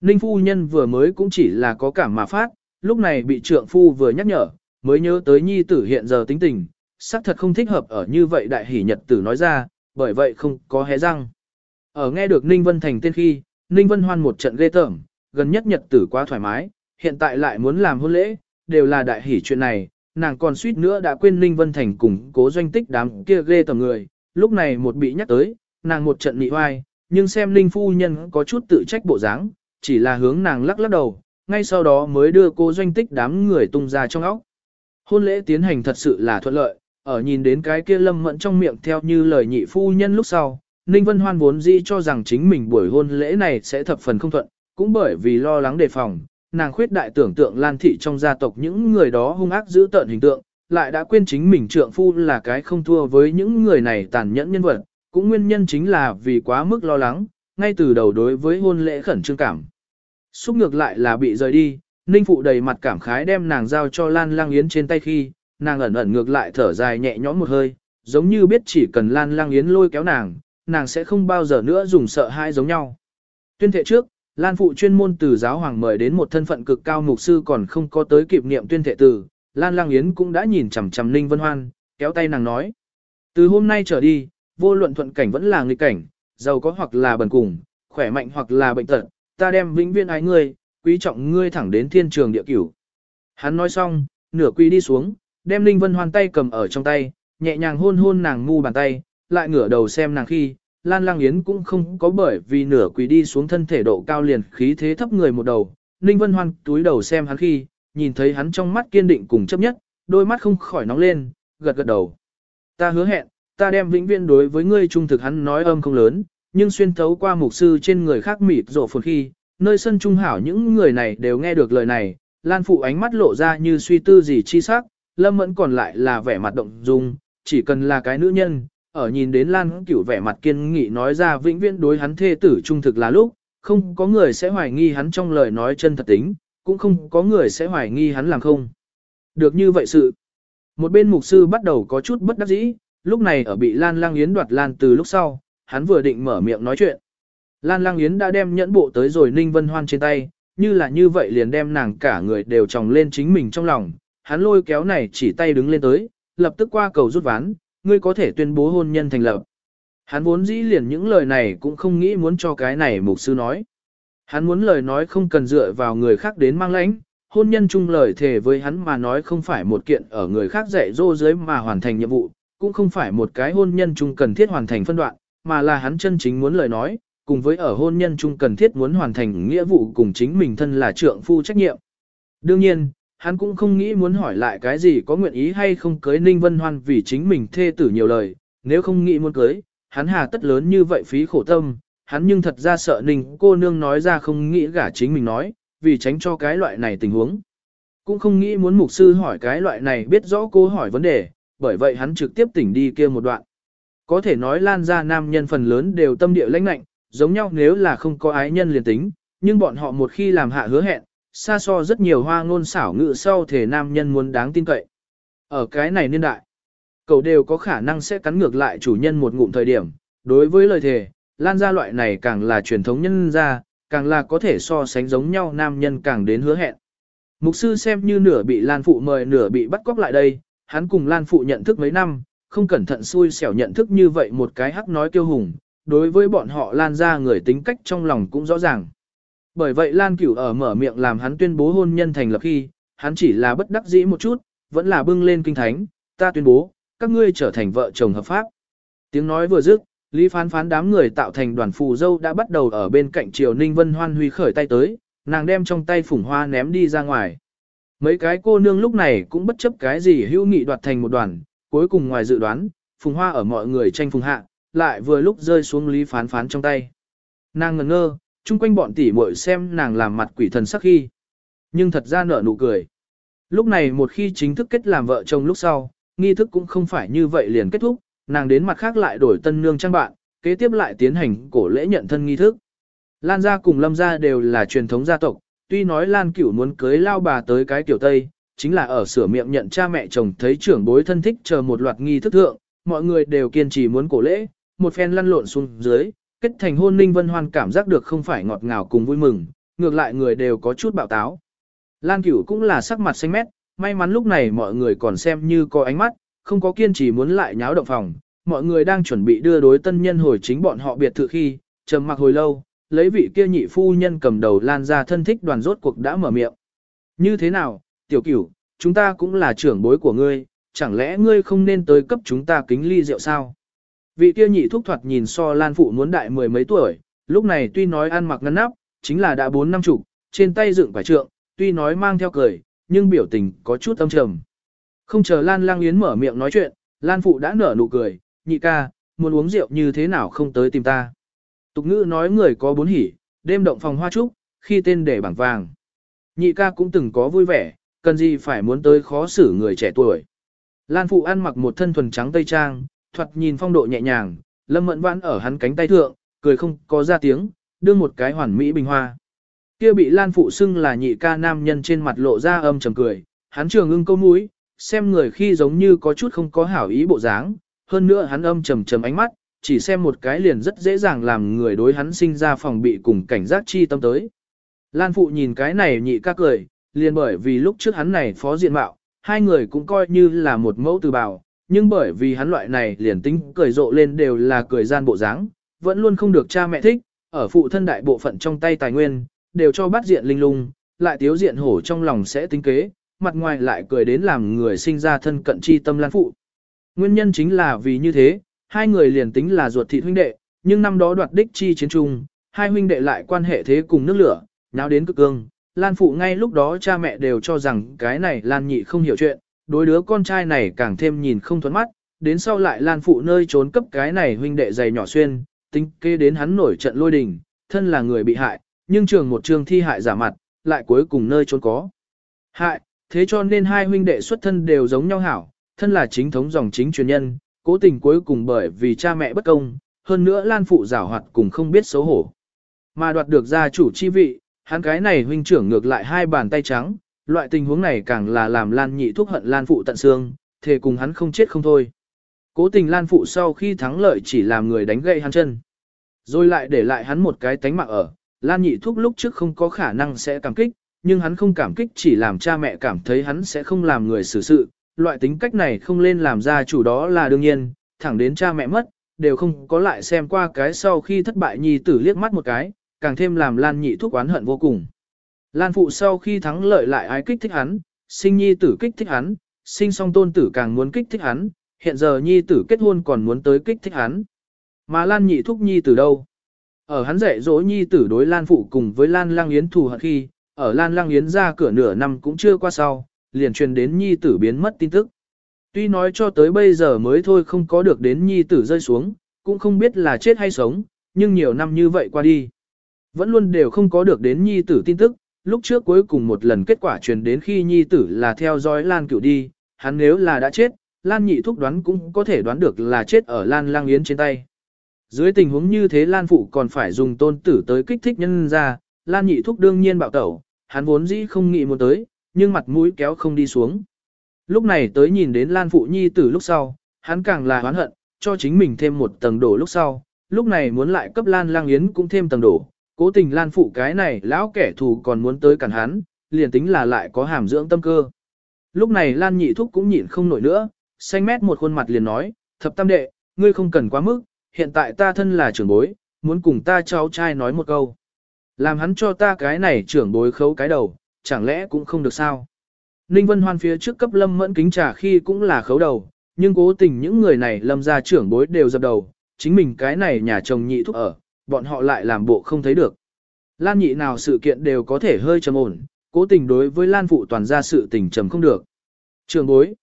Ninh Phu Nhân vừa mới cũng chỉ là có cảm mà phát, lúc này bị trượng phu vừa nhắc nhở, mới nhớ tới nhi tử hiện giờ tính tình, xác thật không thích hợp ở như vậy đại hỷ nhật tử nói ra, bởi vậy không có hé răng. Ở nghe được Ninh Vân Thành tên khi, Ninh Vân Hoan một trận ghê tởm, gần nhất nhật tử quá thoải mái, hiện tại lại muốn làm hôn lễ, đều là đại hỷ chuyện này, nàng còn suýt nữa đã quên Ninh Vân Thành cùng cố doanh tích đám kia ghê tầm người, lúc này một bị nhắc tới, nàng một trận nị oai, nhưng xem Ninh Phu Nhân có chút tự trách bộ dáng, chỉ là hướng nàng lắc lắc đầu, ngay sau đó mới đưa cô doanh tích đám người tung ra trong óc. Hôn lễ tiến hành thật sự là thuận lợi, ở nhìn đến cái kia lâm mẫn trong miệng theo như lời nhị phu nhân lúc sau, Ninh Vân Hoan vốn dĩ cho rằng chính mình buổi hôn lễ này sẽ thập phần không thuận, cũng bởi vì lo lắng đề phòng, nàng khuyết đại tưởng tượng Lan thị trong gia tộc những người đó hung ác giữ tợn hình tượng, lại đã quên chính mình trượng phu là cái không thua với những người này tàn nhẫn nhân vật, cũng nguyên nhân chính là vì quá mức lo lắng, ngay từ đầu đối với hôn lễ khẩn trương cảm. Xúc ngược lại là bị rời đi, Ninh Phụ đầy mặt cảm khái đem nàng giao cho Lan Lang Yến trên tay khi, nàng ẩn ẩn ngược lại thở dài nhẹ nhõm một hơi, giống như biết chỉ cần Lan Lang Yến lôi kéo nàng, nàng sẽ không bao giờ nữa dùng sợ hãi giống nhau. Tuyên thệ trước, Lan Phụ chuyên môn từ giáo hoàng mời đến một thân phận cực cao mục sư còn không có tới kịp niệm tuyên thệ từ, Lan Lang Yến cũng đã nhìn chằm chằm Ninh Vân Hoan, kéo tay nàng nói. Từ hôm nay trở đi, vô luận thuận cảnh vẫn là nghịch cảnh, giàu có hoặc là bần cùng, khỏe mạnh hoặc là bệnh tật, ta đem vĩnh viễn ái ngươi, quý trọng ngươi thẳng đến thiên trường địa cửu. Hắn nói xong, nửa quy đi xuống, đem Ninh Vân Hoan tay cầm ở trong tay, nhẹ nhàng hôn hôn nàng ngu bàn tay, lại ngửa đầu xem nàng khi, Lan Lang Yến cũng không có bởi vì nửa quỳ đi xuống thân thể độ cao liền khí thế thấp người một đầu. Ninh Vân Hoan túi đầu xem hắn khi, nhìn thấy hắn trong mắt kiên định cùng chấp nhất, đôi mắt không khỏi nóng lên, gật gật đầu. Ta hứa hẹn, ta đem vĩnh viễn đối với ngươi trung thực hắn nói âm không lớn, nhưng xuyên thấu qua mục sư trên người khác mịt rộ phồn khi, nơi sân trung hảo những người này đều nghe được lời này, Lan Phụ ánh mắt lộ ra như suy tư gì chi sắc, Lâm Mẫn còn lại là vẻ mặt động dung, chỉ cần là cái nữ nhân, ở nhìn đến Lan Cửu vẻ mặt kiên nghị nói ra vĩnh viễn đối hắn thê tử trung thực là lúc, không có người sẽ hoài nghi hắn trong lời nói chân thật tính, cũng không có người sẽ hoài nghi hắn làm không. Được như vậy sự. Một bên mục sư bắt đầu có chút bất đắc dĩ, lúc này ở bị Lan Lang Yến đoạt Lan từ lúc sau, hắn vừa định mở miệng nói chuyện. Lan Lang Yến đã đem nhẫn bộ tới rồi Ninh Vân Hoan trên tay, như là như vậy liền đem nàng cả người đều tròng lên chính mình trong lòng, hắn lôi kéo này chỉ tay đứng lên tới, lập tức qua cầu rút ván, ngươi có thể tuyên bố hôn nhân thành lập. Hắn vốn dĩ liền những lời này cũng không nghĩ muốn cho cái này mục sư nói. Hắn muốn lời nói không cần dựa vào người khác đến mang lãnh, hôn nhân chung lời thề với hắn mà nói không phải một kiện ở người khác dạy dỗ dưới mà hoàn thành nhiệm vụ, cũng không phải một cái hôn nhân chung cần thiết hoàn thành phân đoạn, mà là hắn chân chính muốn lời nói, cùng với ở hôn nhân chung cần thiết muốn hoàn thành nghĩa vụ cùng chính mình thân là trượng phu trách nhiệm. Đương nhiên, hắn cũng không nghĩ muốn hỏi lại cái gì có nguyện ý hay không cưới Ninh Vân Hoan vì chính mình thê tử nhiều lời, nếu không nghĩ muốn cưới, hắn hà tất lớn như vậy phí khổ tâm, hắn nhưng thật ra sợ Ninh cô nương nói ra không nghĩ gả chính mình nói, vì tránh cho cái loại này tình huống. Cũng không nghĩ muốn mục sư hỏi cái loại này biết rõ cô hỏi vấn đề, bởi vậy hắn trực tiếp tỉnh đi kia một đoạn. Có thể nói lan ra nam nhân phần lớn đều tâm địa lãnh lạnh, giống nhau nếu là không có ái nhân liền tính, nhưng bọn họ một khi làm hạ hứa hẹn, xa so rất nhiều hoa ngôn xảo ngự sau thể nam nhân muốn đáng tin cậy. Ở cái này niên đại, cậu đều có khả năng sẽ cắn ngược lại chủ nhân một ngụm thời điểm, đối với lời thề, lan ra loại này càng là truyền thống nhân ra, càng là có thể so sánh giống nhau nam nhân càng đến hứa hẹn. Mục sư xem như nửa bị Lan Phụ mời nửa bị bắt cóc lại đây, hắn cùng Lan Phụ nhận thức mấy năm, không cẩn thận xui xẻo nhận thức như vậy một cái hắc nói kiêu hùng, đối với bọn họ Lan ra người tính cách trong lòng cũng rõ ràng. Bởi vậy Lan Cửu ở mở miệng làm hắn tuyên bố hôn nhân thành lập khi, hắn chỉ là bất đắc dĩ một chút, vẫn là bưng lên kinh thánh, ta tuyên bố, các ngươi trở thành vợ chồng hợp pháp. Tiếng nói vừa dứt, Lý phán phán đám người tạo thành đoàn phù dâu đã bắt đầu ở bên cạnh triều Ninh Vân Hoan Huy khởi tay tới, nàng đem trong tay phủng hoa ném đi ra ngoài. Mấy cái cô nương lúc này cũng bất chấp cái gì hữu nghị đoạt thành một đoàn, cuối cùng ngoài dự đoán, phùng hoa ở mọi người tranh phùng hạ, lại vừa lúc rơi xuống Lý phán phán trong tay. Nàng ngẩn ngơ, chung quanh bọn tỷ muội xem nàng làm mặt quỷ thần sắc khi. Nhưng thật ra nở nụ cười. Lúc này một khi chính thức kết làm vợ chồng lúc sau, nghi thức cũng không phải như vậy liền kết thúc, nàng đến mặt khác lại đổi tân nương trang bạn, kế tiếp lại tiến hành cổ lễ nhận thân nghi thức. Lan gia cùng Lâm gia đều là truyền thống gia tộc, tuy nói Lan Cửu muốn cưới lao bà tới cái tiểu Tây, chính là ở sửa miệng nhận cha mẹ chồng thấy trưởng bối thân thích chờ một loạt nghi thức thượng, mọi người đều kiên trì muốn cổ lễ, một phen lăn lộn xuống dưới, kết thành hôn ninh vân hoan cảm giác được không phải ngọt ngào cùng vui mừng, ngược lại người đều có chút bạo táo. Lan Cửu cũng là sắc mặt xanh mét, may mắn lúc này mọi người còn xem như có ánh mắt, không có kiên trì muốn lại nháo động phòng, mọi người đang chuẩn bị đưa đối tân nhân hồi chính bọn họ biệt thự khi, trầm mặc hồi lâu, lấy vị kia nhị phu nhân cầm đầu lan ra thân thích đoàn rốt cuộc đã mở miệng. Như thế nào, tiểu cửu, chúng ta cũng là trưởng bối của ngươi, chẳng lẽ ngươi không nên tới cấp chúng ta kính ly rượu sao? Vị kia nhị thúc thoạt nhìn so lan phụ muốn đại mười mấy tuổi, lúc này tuy nói ăn mặc ngăn nắp, chính là đã bốn năm chục, trên tay dựng quả trượng, tuy nói mang theo cười, nhưng biểu tình có chút âm trầm. Không chờ Lan Lang Yến mở miệng nói chuyện, Lan Phụ đã nở nụ cười, nhị ca, muốn uống rượu như thế nào không tới tìm ta. Tục ngữ nói người có bốn hỉ, đêm động phòng hoa trúc, khi tên để bảng vàng. Nhị ca cũng từng có vui vẻ, cần gì phải muốn tới khó xử người trẻ tuổi. Lan Phụ ăn mặc một thân thuần trắng tây trang, thoạt nhìn phong độ nhẹ nhàng, Lâm Mẫn Vãn ở hắn cánh tay thượng, cười không có ra tiếng, đưa một cái hoàn mỹ bình hoa. Kia bị Lan Phụ xưng là nhị ca nam nhân trên mặt lộ ra âm trầm cười, hắn trường ưng câu mũi, xem người khi giống như có chút không có hảo ý bộ dáng, hơn nữa hắn âm trầm trầm ánh mắt, chỉ xem một cái liền rất dễ dàng làm người đối hắn sinh ra phòng bị cùng cảnh giác chi tâm tới. Lan Phụ nhìn cái này nhị ca cười, liền bởi vì lúc trước hắn này phó diện mạo, hai người cũng coi như là một mẫu từ bào, nhưng bởi vì hắn loại này liền tính cười rộ lên đều là cười gian bộ dáng, vẫn luôn không được cha mẹ thích, ở phụ thân đại bộ phận trong tay tài nguyên, đều cho bắt diện linh lung, lại tiếu diện hổ trong lòng sẽ tính kế, mặt ngoài lại cười đến làm người sinh ra thân cận chi tâm lan phụ. Nguyên nhân chính là vì như thế, hai người liền tính là ruột thịt huynh đệ, nhưng năm đó đoạt đích chi chiến trung, hai huynh đệ lại quan hệ thế cùng nước lửa, nháo đến cực cương. Lan phụ ngay lúc đó cha mẹ đều cho rằng cái này Lan nhị không hiểu chuyện, đối đứa con trai này càng thêm nhìn không thuẫn mắt, đến sau lại Lan phụ nơi trốn cấp cái này huynh đệ dày nhỏ xuyên, tính kê đến hắn nổi trận lôi đình, thân là người bị hại, nhưng trường một trường thi hại giả mặt, lại cuối cùng nơi trốn có. Hại, thế cho nên hai huynh đệ xuất thân đều giống nhau hảo, thân là chính thống dòng chính truyền nhân, cố tình cuối cùng bởi vì cha mẹ bất công, hơn nữa Lan phụ giảo hoạt cùng không biết xấu hổ. Mà đoạt được gia chủ chi vị, hắn cái này huynh trưởng ngược lại hai bàn tay trắng, loại tình huống này càng là làm Lan nhị thúc hận Lan phụ tận xương, thề cùng hắn không chết không thôi. Cố tình Lan phụ sau khi thắng lợi chỉ làm người đánh gậy hắn chân. Rồi lại để lại hắn một cái tánh mạng ở, Lan nhị thúc lúc trước không có khả năng sẽ cảm kích, nhưng hắn không cảm kích chỉ làm cha mẹ cảm thấy hắn sẽ không làm người xử sự, loại tính cách này không lên làm ra chủ đó là đương nhiên, thẳng đến cha mẹ mất, đều không có lại xem qua cái sau khi thất bại nhi tử liếc mắt một cái, càng thêm làm Lan nhị thúc oán hận vô cùng. Lan phụ sau khi thắng lợi lại ái kích thích hắn, sinh nhi tử kích thích hắn, sinh song tôn tử càng muốn kích thích hắn, hiện giờ nhi tử kết hôn còn muốn tới kích thích hắn. Mà Lan nhị thúc nhi tử đâu? Ở hắn dạy dỗ nhi tử đối Lan phụ cùng với Lan lang yến thù hận khi, ở Lan lang yến ra cửa nửa năm cũng chưa qua sau, liền truyền đến nhi tử biến mất tin tức. Tuy nói cho tới bây giờ mới thôi không có được đến nhi tử rơi xuống, cũng không biết là chết hay sống, nhưng nhiều năm như vậy qua đi. Vẫn luôn đều không có được đến nhi tử tin tức, lúc trước cuối cùng một lần kết quả truyền đến khi nhi tử là theo dõi Lan cựu đi, hắn nếu là đã chết, Lan nhị thúc đoán cũng có thể đoán được là chết ở Lan lang yến trên tay. Dưới tình huống như thế Lan phụ còn phải dùng tôn tử tới kích thích nhân ra, Lan nhị thúc đương nhiên bạo tẩu, hắn vốn dĩ không nghĩ muốn tới, nhưng mặt mũi kéo không đi xuống. Lúc này tới nhìn đến Lan Phụ Nhi tử lúc sau, hắn càng là hoán hận, cho chính mình thêm một tầng đổ lúc sau, lúc này muốn lại cấp Lan Lang Yến cũng thêm tầng đổ, cố tình Lan Phụ cái này lão kẻ thù còn muốn tới cản hắn, liền tính là lại có hàm dưỡng tâm cơ. Lúc này Lan Nhị Thúc cũng nhịn không nổi nữa, xanh mét một khuôn mặt liền nói, thập tam đệ, ngươi không cần quá mức, hiện tại ta thân là trưởng bối, muốn cùng ta cháu trai nói một câu. Làm hắn cho ta cái này trưởng bối khấu cái đầu, chẳng lẽ cũng không được sao? Ninh Vân Hoan phía trước cấp Lâm Mẫn kính trà khi cũng là khấu đầu, nhưng cố tình những người này Lâm gia trưởng bối đều dập đầu, chính mình cái này nhà chồng nhị thúc ở, bọn họ lại làm bộ không thấy được. Lan nhị nào sự kiện đều có thể hơi trầm ổn, cố tình đối với Lan phụ toàn ra sự tình trầm không được. trường bối.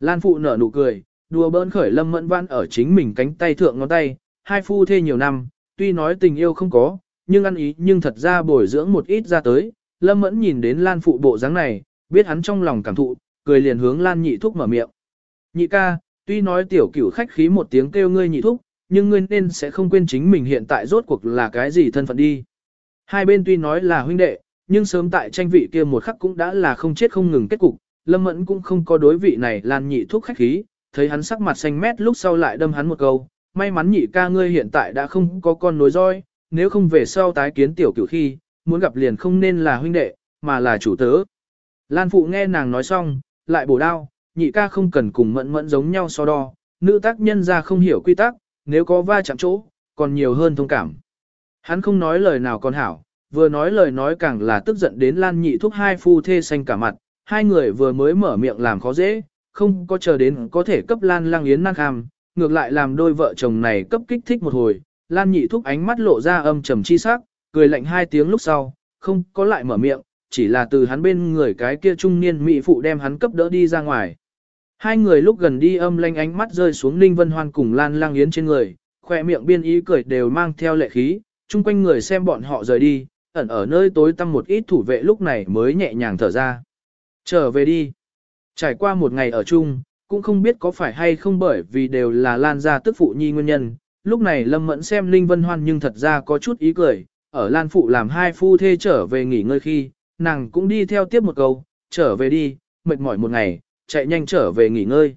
Lan phụ nở nụ cười, đùa bỡn khởi Lâm Mẫn Văn ở chính mình cánh tay thượng ngón tay, hai phu thê nhiều năm, tuy nói tình yêu không có, nhưng ăn ý nhưng thật ra bồi dưỡng một ít ra tới, Lâm Mẫn nhìn đến Lan phụ bộ dáng này, biết hắn trong lòng cảm thụ, cười liền hướng Lan nhị thúc mở miệng. Nhị ca, tuy nói tiểu cửu khách khí một tiếng kêu ngươi nhị thúc, nhưng ngươi nên sẽ không quên chính mình hiện tại rốt cuộc là cái gì thân phận đi. Hai bên tuy nói là huynh đệ, nhưng sớm tại tranh vị kia một khắc cũng đã là không chết không ngừng kết cục, Lâm Mẫn cũng không có đối vị này Lan nhị thúc khách khí, thấy hắn sắc mặt xanh mét lúc sau lại đâm hắn một câu, may mắn nhị ca ngươi hiện tại đã không có con nối roi, nếu không về sau tái kiến tiểu cửu khi, muốn gặp liền không nên là huynh đệ, mà là chủ tớ. Lan phụ nghe nàng nói xong, lại bổ đao, nhị ca không cần cùng mẫn mẫn giống nhau so đo, nữ tác nhân ra không hiểu quy tắc, nếu có va chạm chỗ, còn nhiều hơn thông cảm. Hắn không nói lời nào còn hảo, vừa nói lời nói càng là tức giận đến Lan nhị thúc hai phu thê xanh cả mặt, hai người vừa mới mở miệng làm khó dễ, không có chờ đến có thể cấp Lan lang yến năng hàm, ngược lại làm đôi vợ chồng này cấp kích thích một hồi, Lan nhị thúc ánh mắt lộ ra âm trầm chi sắc, cười lạnh hai tiếng lúc sau, không có lại mở miệng, chỉ là từ hắn bên người cái kia trung niên mỹ phụ đem hắn cấp đỡ đi ra ngoài. Hai người lúc gần đi âm lanh ánh mắt rơi xuống Ninh Vân Hoan cùng Lan Lang Yến trên người, khỏe miệng biên ý cười đều mang theo lệ khí, chung quanh người xem bọn họ rời đi, ẩn ở nơi tối tăm một ít thủ vệ lúc này mới nhẹ nhàng thở ra. Trở về đi. Trải qua một ngày ở chung, cũng không biết có phải hay không bởi vì đều là Lan gia tức phụ nhi nguyên nhân. Lúc này Lâm Mẫn xem Linh Vân Hoan nhưng thật ra có chút ý cười, ở Lan Phụ làm hai phu thê trở về nghỉ ngơi khi, nàng cũng đi theo tiếp một câu, trở về đi, mệt mỏi một ngày, chạy nhanh trở về nghỉ ngơi.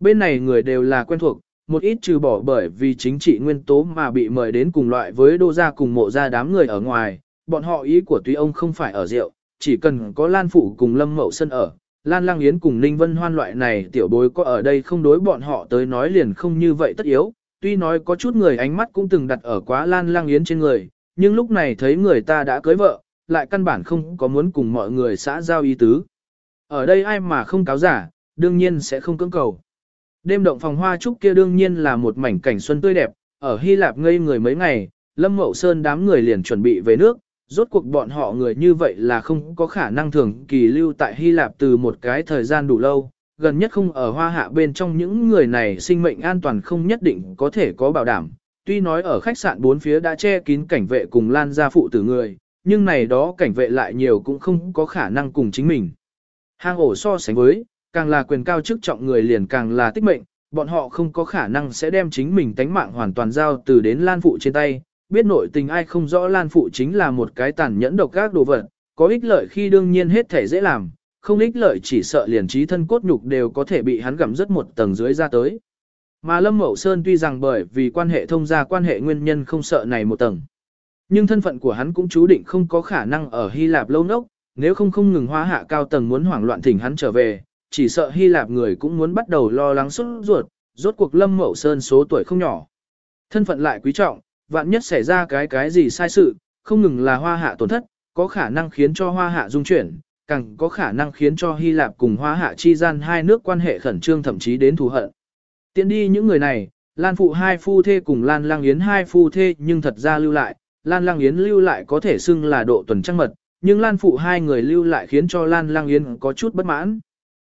Bên này người đều là quen thuộc, một ít trừ bỏ bởi vì chính trị nguyên tố mà bị mời đến cùng loại với đô gia cùng mộ gia đám người ở ngoài, bọn họ ý của tuy ông không phải ở rượu, chỉ cần có Lan Phụ cùng Lâm Mậu Sân ở, Lan Lang Yến cùng Ninh Vân Hoan loại này tiểu bối có ở đây không đối bọn họ tới nói liền không như vậy tất yếu, tuy nói có chút người ánh mắt cũng từng đặt ở quá Lan Lang Yến trên người, nhưng lúc này thấy người ta đã cưới vợ, lại căn bản không có muốn cùng mọi người xã giao ý tứ. Ở đây ai mà không cáo giả, đương nhiên sẽ không cưỡng cầu. Đêm động phòng hoa trúc kia đương nhiên là một mảnh cảnh xuân tươi đẹp, ở Hy Lạp ngây người mấy ngày, Lâm Mậu Sơn đám người liền chuẩn bị về nước, rốt cuộc bọn họ người như vậy là không có khả năng thường kỳ lưu tại Hy Lạp từ một cái thời gian đủ lâu, gần nhất không ở hoa hạ bên trong những người này sinh mệnh an toàn không nhất định có thể có bảo đảm. Tuy nói ở khách sạn bốn phía đã che kín cảnh vệ cùng lan gia phụ tử người, nhưng này đó cảnh vệ lại nhiều cũng không có khả năng cùng chính mình. Hang ổ so sánh với, càng là quyền cao chức trọng người liền càng là tích mệnh, bọn họ không có khả năng sẽ đem chính mình tánh mạng hoàn toàn giao từ đến Lan Phụ trên tay. Biết nội tình ai không rõ Lan Phụ chính là một cái tàn nhẫn độc các đồ vật, có ích lợi khi đương nhiên hết thể dễ làm, không ích lợi chỉ sợ liền trí thân cốt nhục đều có thể bị hắn gặm rất một tầng dưới ra tới. Mà Lâm Mậu Sơn tuy rằng bởi vì quan hệ thông gia quan hệ nguyên nhân không sợ này một tầng. Nhưng thân phận của hắn cũng chú định không có khả năng ở Hy Lạp lâu nốc, nếu không không ngừng hóa hạ cao tầng muốn hoảng loạn thỉnh hắn trở về, chỉ sợ Hy Lạp người cũng muốn bắt đầu lo lắng xuất ruột, rốt cuộc Lâm Mậu Sơn số tuổi không nhỏ. Thân phận lại quý trọng, vạn nhất xảy ra cái cái gì sai sự, không ngừng là hoa hạ tổn thất, có khả năng khiến cho hoa hạ dung chuyển, càng có khả năng khiến cho Hy Lạp cùng hoa hạ chi gian hai nước quan hệ khẩn trương thậm chí đến thù hận. Tiến đi những người này, Lan Phụ hai phu thê cùng Lan Lang Yến hai phu thê nhưng thật ra lưu lại, Lan Lang Yến lưu lại có thể xưng là độ tuần trăng mật, nhưng Lan Phụ hai người lưu lại khiến cho Lan Lang Yến có chút bất mãn.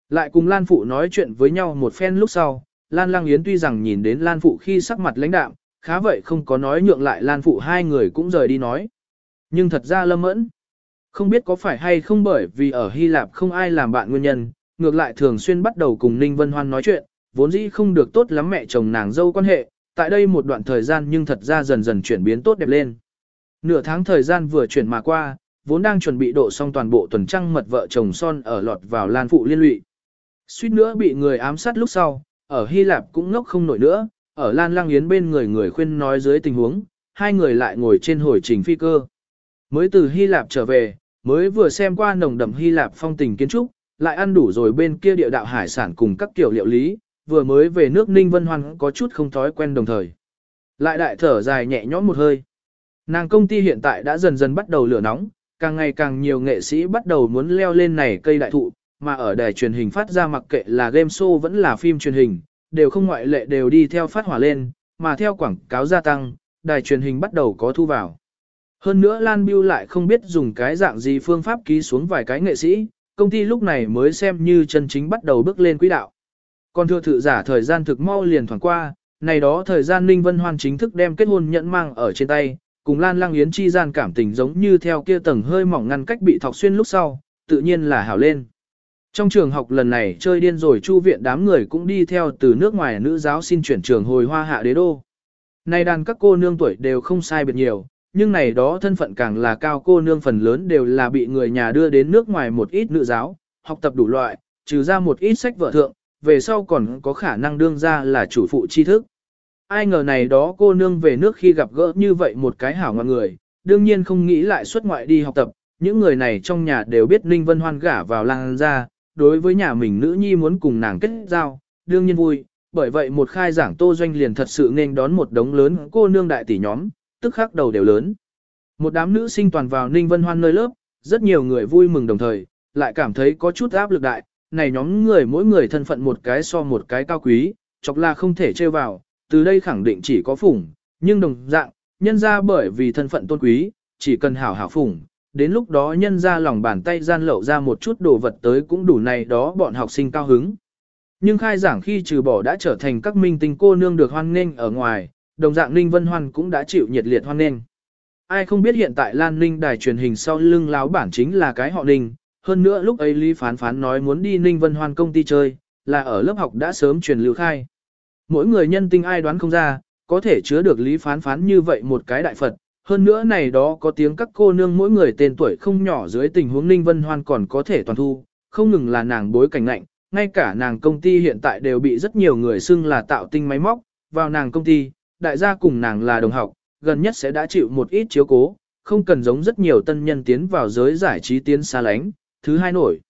Lại cùng Lan Phụ nói chuyện với nhau một phen lúc sau, Lan Lang Yến tuy rằng nhìn đến Lan Phụ khi sắc mặt lãnh đạm, khá vậy không có nói nhượng lại Lan Phụ hai người cũng rời đi nói. Nhưng thật ra lâm mẫn, không biết có phải hay không bởi vì ở Hy Lạp không ai làm bạn nguyên nhân, ngược lại thường xuyên bắt đầu cùng Ninh Vân Hoan nói chuyện, vốn dĩ không được tốt lắm mẹ chồng nàng dâu quan hệ, tại đây một đoạn thời gian nhưng thật ra dần dần chuyển biến tốt đẹp lên. Nửa tháng thời gian vừa chuyển mà qua, vốn đang chuẩn bị độ xong toàn bộ tuần trăng mật vợ chồng son ở lọt vào Lan Phụ liên lụy. Suýt nữa bị người ám sát lúc sau, ở Hy Lạp cũng ngốc không nổi nữa, ở Lan Lang Yến bên người người khuyên nói dưới tình huống, hai người lại ngồi trên hồi trình phi cơ. Mới từ Hy Lạp trở về, mới vừa xem qua nồng đậm Hy Lạp phong tình kiến trúc, lại ăn đủ rồi bên kia địa đạo hải sản cùng các kiểu liệu lý, vừa mới về nước Ninh Vân Hoan có chút không thói quen đồng thời. Lại đại thở dài nhẹ nhõm một hơi. Nàng công ty hiện tại đã dần dần bắt đầu lửa nóng, càng ngày càng nhiều nghệ sĩ bắt đầu muốn leo lên này cây đại thụ, mà ở đài truyền hình phát ra mặc kệ là game show vẫn là phim truyền hình, đều không ngoại lệ đều đi theo phát hỏa lên, mà theo quảng cáo gia tăng, đài truyền hình bắt đầu có thu vào. Hơn nữa Lan Biêu lại không biết dùng cái dạng gì phương pháp ký xuống vài cái nghệ sĩ, công ty lúc này mới xem như chân chính bắt đầu bước lên quỹ đạo. Còn thưa thự giả thời gian thực mau liền thoảng qua, này đó thời gian Ninh Vân Hoan chính thức đem kết hôn nhẫn mang ở trên tay, cùng Lan Lăng Yến chi gian cảm tình giống như theo kia tầng hơi mỏng ngăn cách bị thọc xuyên lúc sau, tự nhiên là hảo lên. Trong trường học lần này chơi điên rồi chu viện đám người cũng đi theo từ nước ngoài nữ giáo xin chuyển trường hồi hoa hạ đế đô. Này đàn các cô nương tuổi đều không sai biệt nhiều, nhưng này đó thân phận càng là cao cô nương phần lớn đều là bị người nhà đưa đến nước ngoài một ít nữ giáo, học tập đủ loại, trừ ra một ít sách vở thượng, về sau còn có khả năng đương ra là chủ phụ tri thức. Ai ngờ này đó cô nương về nước khi gặp gỡ như vậy một cái hảo ngoan người, đương nhiên không nghĩ lại xuất ngoại đi học tập, những người này trong nhà đều biết Ninh Vân Hoan gả vào lang ra, đối với nhà mình nữ nhi muốn cùng nàng kết giao, đương nhiên vui, bởi vậy một khai giảng tô doanh liền thật sự nên đón một đống lớn cô nương đại tỷ nhóm, tức khắc đầu đều lớn. Một đám nữ sinh toàn vào Ninh Vân Hoan nơi lớp, rất nhiều người vui mừng đồng thời, lại cảm thấy có chút áp lực đại, này nhóm người mỗi người thân phận một cái so một cái cao quý, chọc là không thể trêu vào, từ đây khẳng định chỉ có phủng, nhưng đồng dạng, nhân ra bởi vì thân phận tôn quý, chỉ cần hảo hảo phủng, đến lúc đó nhân ra lòng bàn tay gian lậu ra một chút đồ vật tới cũng đủ này đó bọn học sinh cao hứng. Nhưng khai giảng khi trừ bỏ đã trở thành các minh tinh cô nương được hoan nghênh ở ngoài, đồng dạng Ninh Vân Hoan cũng đã chịu nhiệt liệt hoan nghênh. ai không biết hiện tại Lan Ninh đài truyền hình sau lưng láo bản chính là cái họ Ninh, hơn nữa lúc ấy Lý Phán Phán nói muốn đi Ninh Vân Hoan công ty chơi, là ở lớp học đã sớm truyền lưu khai. Mỗi người nhân tinh ai đoán không ra, có thể chứa được Lý Phán Phán như vậy một cái đại Phật, hơn nữa này đó có tiếng các cô nương mỗi người tên tuổi không nhỏ dưới tình huống Ninh Vân Hoan còn có thể toàn thu, không ngừng là nàng bối cảnh lạnh, ngay cả nàng công ty hiện tại đều bị rất nhiều người xưng là tạo tinh máy móc, vào nàng công ty, đại gia cùng nàng là đồng học, gần nhất sẽ đã chịu một ít chiếu cố, không cần giống rất nhiều tân nhân tiến vào giới giải trí tiến xa lánh, thứ hai nổi.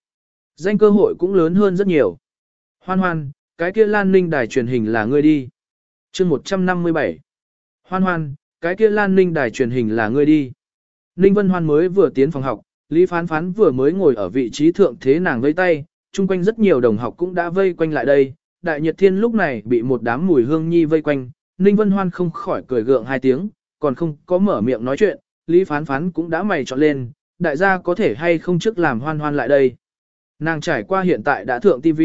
Danh cơ hội cũng lớn hơn rất nhiều. Hoan hoan, cái kia Lan Ninh đài truyền hình là ngươi đi. chương 157. Hoan hoan, cái kia Lan Ninh đài truyền hình là ngươi đi. Ninh Vân Hoan mới vừa tiến phòng học, Lý Phán Phán vừa mới ngồi ở vị trí thượng thế nàng vây tay, chung quanh rất nhiều đồng học cũng đã vây quanh lại đây. Đại Nhật Thiên lúc này bị một đám mùi hương nhi vây quanh, Ninh Vân Hoan không khỏi cười gượng hai tiếng, còn không có mở miệng nói chuyện, Lý Phán Phán cũng đã mày trọn lên, đại gia có thể hay không trước làm hoan hoan lại đây. Nàng trải qua hiện tại đã thượng TV,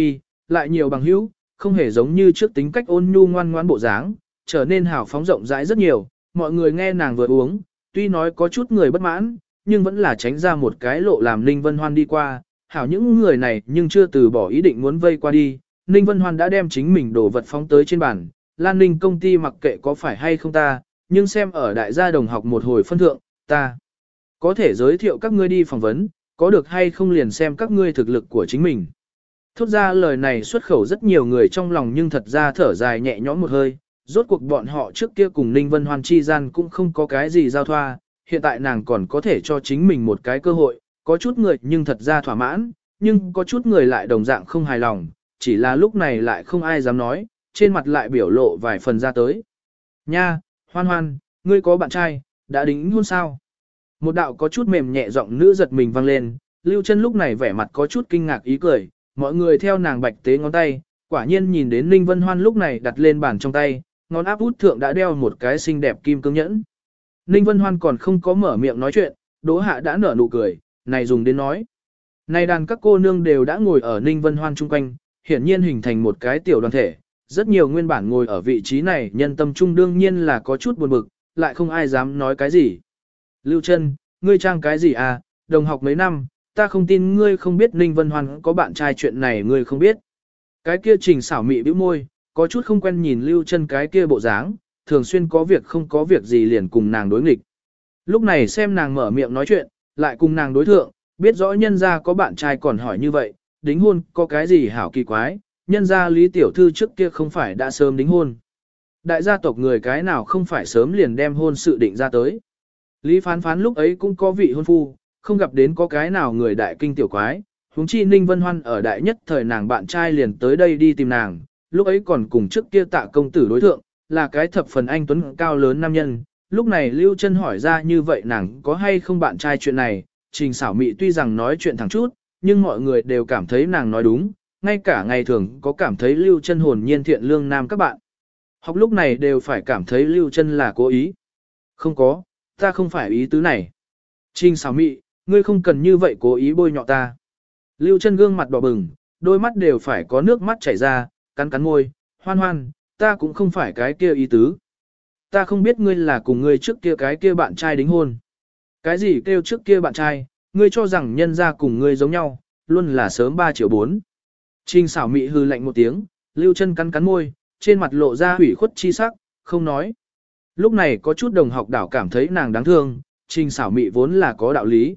lại nhiều bằng hữu, không hề giống như trước tính cách ôn nhu ngoan ngoan bộ dáng, trở nên hào phóng rộng rãi rất nhiều, mọi người nghe nàng vừa uống, tuy nói có chút người bất mãn, nhưng vẫn là tránh ra một cái lộ làm Ninh Vân Hoan đi qua, hảo những người này nhưng chưa từ bỏ ý định muốn vây qua đi, Ninh Vân Hoan đã đem chính mình đồ vật phóng tới trên bàn, Lan Ninh công ty mặc kệ có phải hay không ta, nhưng xem ở đại gia đồng học một hồi phân thượng, ta có thể giới thiệu các ngươi đi phỏng vấn, có được hay không liền xem các ngươi thực lực của chính mình. Thốt ra lời này xuất khẩu rất nhiều người trong lòng nhưng thật ra thở dài nhẹ nhõm một hơi, rốt cuộc bọn họ trước kia cùng Ninh Vân Hoan chi gian cũng không có cái gì giao thoa, hiện tại nàng còn có thể cho chính mình một cái cơ hội, có chút người nhưng thật ra thỏa mãn, nhưng có chút người lại đồng dạng không hài lòng, chỉ là lúc này lại không ai dám nói, trên mặt lại biểu lộ vài phần ra tới. Nha, hoan hoan, ngươi có bạn trai, đã đính hôn sao? Một đạo có chút mềm nhẹ giọng nữ giật mình vang lên, Lưu chân lúc này vẻ mặt có chút kinh ngạc ý cười, mọi người theo nàng bạch tế ngón tay, quả nhiên nhìn đến Ninh Vân Hoan lúc này đặt lên bàn trong tay, ngón áp út thượng đã đeo một cái xinh đẹp kim cương nhẫn. Ninh Vân Hoan còn không có mở miệng nói chuyện, Đỗ Hạ đã nở nụ cười, này dùng đến nói. Này đàn các cô nương đều đã ngồi ở Ninh Vân Hoan chung quanh, hiển nhiên hình thành một cái tiểu đoàn thể. Rất nhiều nguyên bản ngồi ở vị trí này nhân tâm trung đương nhiên là có chút buồn bực, lại không ai dám nói cái gì. Lưu Trân, ngươi trang cái gì à, đồng học mấy năm, ta không tin ngươi không biết Ninh Vân Hoan có bạn trai chuyện này ngươi không biết. Cái kia trình xảo mị bĩu môi, có chút không quen nhìn Lưu chân cái kia bộ dáng, thường xuyên có việc không có việc gì liền cùng nàng đối nghịch. Lúc này xem nàng mở miệng nói chuyện, lại cùng nàng đối thượng, biết rõ nhân gia có bạn trai còn hỏi như vậy, đính hôn có cái gì hảo kỳ quái, nhân gia Lý Tiểu Thư trước kia không phải đã sớm đính hôn. Đại gia tộc người cái nào không phải sớm liền đem hôn sự định ra tới. Lý phán phán lúc ấy cũng có vị hôn phu, không gặp đến có cái nào người đại kinh tiểu quái, huống chi Ninh Vân Hoan ở đại nhất thời nàng bạn trai liền tới đây đi tìm nàng, lúc ấy còn cùng trước kia tạ công tử đối thượng, là cái thập phần anh tuấn cao lớn nam nhân. Lúc này Lưu Trân hỏi ra như vậy nàng có hay không bạn trai chuyện này, trình xảo mị tuy rằng nói chuyện thẳng chút, nhưng mọi người đều cảm thấy nàng nói đúng, ngay cả ngày thường có cảm thấy Lưu Trân hồn nhiên thiện lương nam các bạn. Học lúc này đều phải cảm thấy Lưu Trân là cố ý. Không có, ta không phải ý tứ này. Trình xảo mị, ngươi không cần như vậy cố ý bôi nhọ ta. Lưu chân gương mặt đỏ bừng, đôi mắt đều phải có nước mắt chảy ra, cắn cắn môi, hoan hoan, ta cũng không phải cái kia ý tứ. Ta không biết ngươi là cùng ngươi trước kia cái kia bạn trai đính hôn. Cái gì kêu trước kia bạn trai, ngươi cho rằng nhân ra cùng ngươi giống nhau, luôn là sớm 3 triệu 4. Trình xảo mị hư lạnh một tiếng, lưu chân cắn cắn môi, trên mặt lộ ra hủy khuất chi sắc, không nói. Lúc này có chút đồng học đảo cảm thấy nàng đáng thương, trình xảo mị vốn là có đạo lý.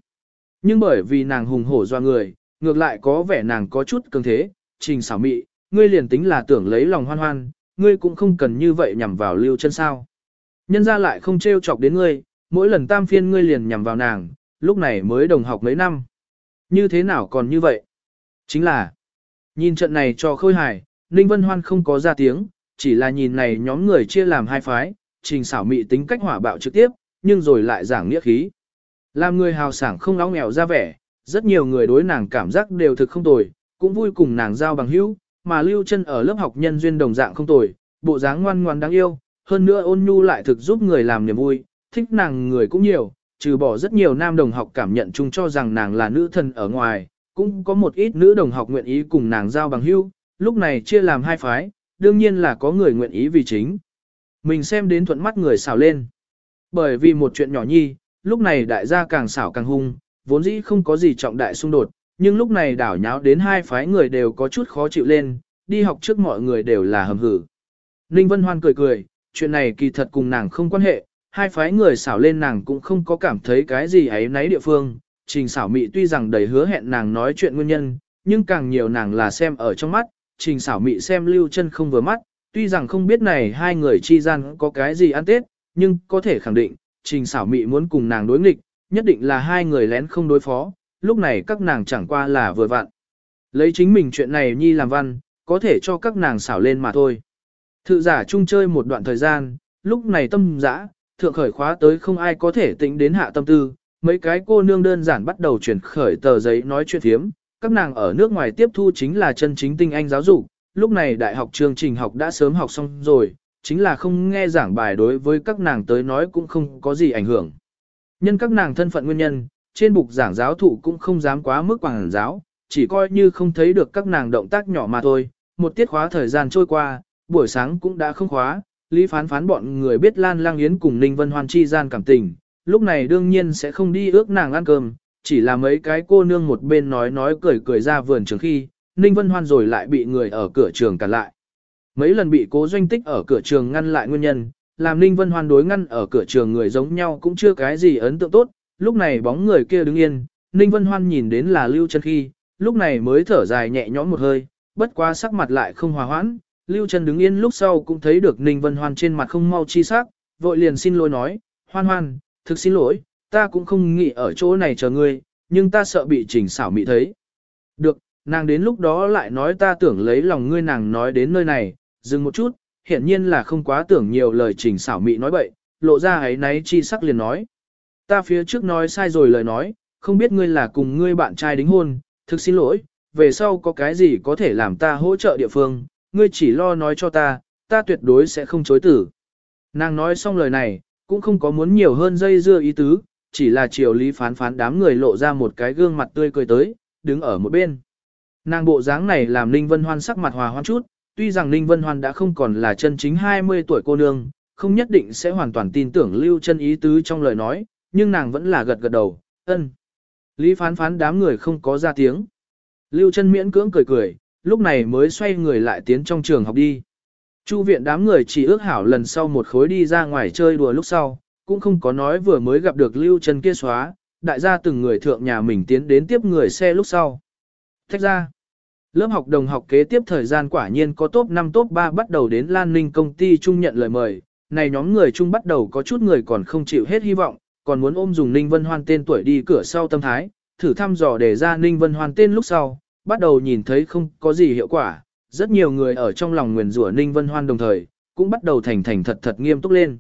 Nhưng bởi vì nàng hùng hổ doa người, ngược lại có vẻ nàng có chút cường thế, trình xảo mị, ngươi liền tính là tưởng lấy lòng hoan hoan, ngươi cũng không cần như vậy nhằm vào lưu chân sao. Nhân ra lại không trêu chọc đến ngươi, mỗi lần tam phiên ngươi liền nhằm vào nàng, lúc này mới đồng học mấy năm. Như thế nào còn như vậy? Chính là, nhìn trận này cho khôi hài, Ninh Vân Hoan không có ra tiếng, chỉ là nhìn này nhóm người chia làm hai phái, trình xảo mị tính cách hỏa bạo trực tiếp, nhưng rồi lại giảng nghĩa khí. Làm người hào sảng không áo nghèo ra vẻ, rất nhiều người đối nàng cảm giác đều thực không tồi, cũng vui cùng nàng giao bằng hữu, mà lưu chân ở lớp học nhân duyên đồng dạng không tồi, bộ dáng ngoan ngoan đáng yêu, hơn nữa ôn nhu lại thực giúp người làm niềm vui, thích nàng người cũng nhiều, trừ bỏ rất nhiều nam đồng học cảm nhận chung cho rằng nàng là nữ thần ở ngoài, cũng có một ít nữ đồng học nguyện ý cùng nàng giao bằng hữu, lúc này chia làm hai phái, đương nhiên là có người nguyện ý vì chính. Mình xem đến thuận mắt người xào lên. Bởi vì một chuyện nhỏ nhi, lúc này đại gia càng xảo càng hung, vốn dĩ không có gì trọng đại xung đột, nhưng lúc này đảo nháo đến hai phái người đều có chút khó chịu lên, đi học trước mọi người đều là hầm hử. Ninh Vân Hoan cười cười, chuyện này kỳ thật cùng nàng không quan hệ, hai phái người xảo lên nàng cũng không có cảm thấy cái gì ấy nấy địa phương. Trình xảo mị tuy rằng đầy hứa hẹn nàng nói chuyện nguyên nhân, nhưng càng nhiều nàng là xem ở trong mắt, trình xảo mị xem lưu chân không vừa mắt, tuy rằng không biết này hai người chi gian có cái gì ăn tết, nhưng có thể khẳng định, trình xảo mị muốn cùng nàng đối nghịch, nhất định là hai người lén không đối phó, lúc này các nàng chẳng qua là vừa vặn. Lấy chính mình chuyện này nhi làm văn, có thể cho các nàng xảo lên mà thôi. Thự giả chung chơi một đoạn thời gian, lúc này tâm dã, thượng khởi khóa tới không ai có thể tính đến hạ tâm tư, mấy cái cô nương đơn giản bắt đầu chuyển khởi tờ giấy nói chuyện thiếm, các nàng ở nước ngoài tiếp thu chính là chân chính tinh anh giáo dục, lúc này đại học chương trình học đã sớm học xong rồi, chính là không nghe giảng bài đối với các nàng tới nói cũng không có gì ảnh hưởng. Nhân các nàng thân phận nguyên nhân, trên bục giảng giáo thụ cũng không dám quá mức quảng giáo, chỉ coi như không thấy được các nàng động tác nhỏ mà thôi. Một tiết khóa thời gian trôi qua, buổi sáng cũng đã không khóa, Lý phán phán bọn người biết Lan Lang Yến cùng Ninh Vân Hoan chi gian cảm tình, lúc này đương nhiên sẽ không đi ước nàng ăn cơm, chỉ là mấy cái cô nương một bên nói nói cười cười ra vườn trường khi, Ninh Vân Hoan rồi lại bị người ở cửa trường cản lại. Mấy lần bị cố doanh tích ở cửa trường ngăn lại nguyên nhân, làm Ninh Vân Hoan đối ngăn ở cửa trường người giống nhau cũng chưa cái gì ấn tượng tốt, lúc này bóng người kia đứng yên, Ninh Vân Hoan nhìn đến là Lưu Chân khi, lúc này mới thở dài nhẹ nhõm một hơi, bất quá sắc mặt lại không hòa hoãn, Lưu Chân đứng yên lúc sau cũng thấy được Ninh Vân Hoan trên mặt không mau chi sắc, vội liền xin lỗi nói, Hoan Hoan, thực xin lỗi, ta cũng không nghĩ ở chỗ này chờ ngươi, nhưng ta sợ bị trình xảo mị thấy. Được, nàng đến lúc đó lại nói ta tưởng lấy lòng ngươi nàng nói đến nơi này, dừng một chút, hiển nhiên là không quá tưởng nhiều lời trình xảo mị nói bậy, lộ ra ấy náy chi sắc liền nói. Ta phía trước nói sai rồi lời nói, không biết ngươi là cùng ngươi bạn trai đính hôn, thực xin lỗi, về sau có cái gì có thể làm ta hỗ trợ địa phương, ngươi chỉ lo nói cho ta, ta tuyệt đối sẽ không chối tử. Nàng nói xong lời này, cũng không có muốn nhiều hơn dây dưa ý tứ, chỉ là chiều lý phán phán đám người lộ ra một cái gương mặt tươi cười tới, đứng ở một bên. Nàng bộ dáng này làm Ninh Vân Hoan sắc mặt hòa hoan chút, tuy rằng Ninh Vân Hoan đã không còn là chân chính 20 tuổi cô nương, không nhất định sẽ hoàn toàn tin tưởng lưu chân ý tứ trong lời nói, nhưng nàng vẫn là gật gật đầu, ân. Lý phán phán đám người không có ra tiếng. Lưu chân miễn cưỡng cười cười, lúc này mới xoay người lại tiến trong trường học đi. Chu viện đám người chỉ ước hảo lần sau một khối đi ra ngoài chơi đùa lúc sau, cũng không có nói vừa mới gặp được Lưu chân kia xóa, đại gia từng người thượng nhà mình tiến đến tiếp người xe lúc sau. Thách ra, lớp học đồng học kế tiếp thời gian quả nhiên có top 5 top 3 bắt đầu đến Lan Ninh công ty Chung nhận lời mời, này nhóm người chung bắt đầu có chút người còn không chịu hết hy vọng, còn muốn ôm dùng Ninh Vân Hoan tên tuổi đi cửa sau tâm thái, thử thăm dò để ra Ninh Vân Hoan tên lúc sau, bắt đầu nhìn thấy không có gì hiệu quả, rất nhiều người ở trong lòng nguyền rủa Ninh Vân Hoan đồng thời, cũng bắt đầu thành thành thật thật nghiêm túc lên.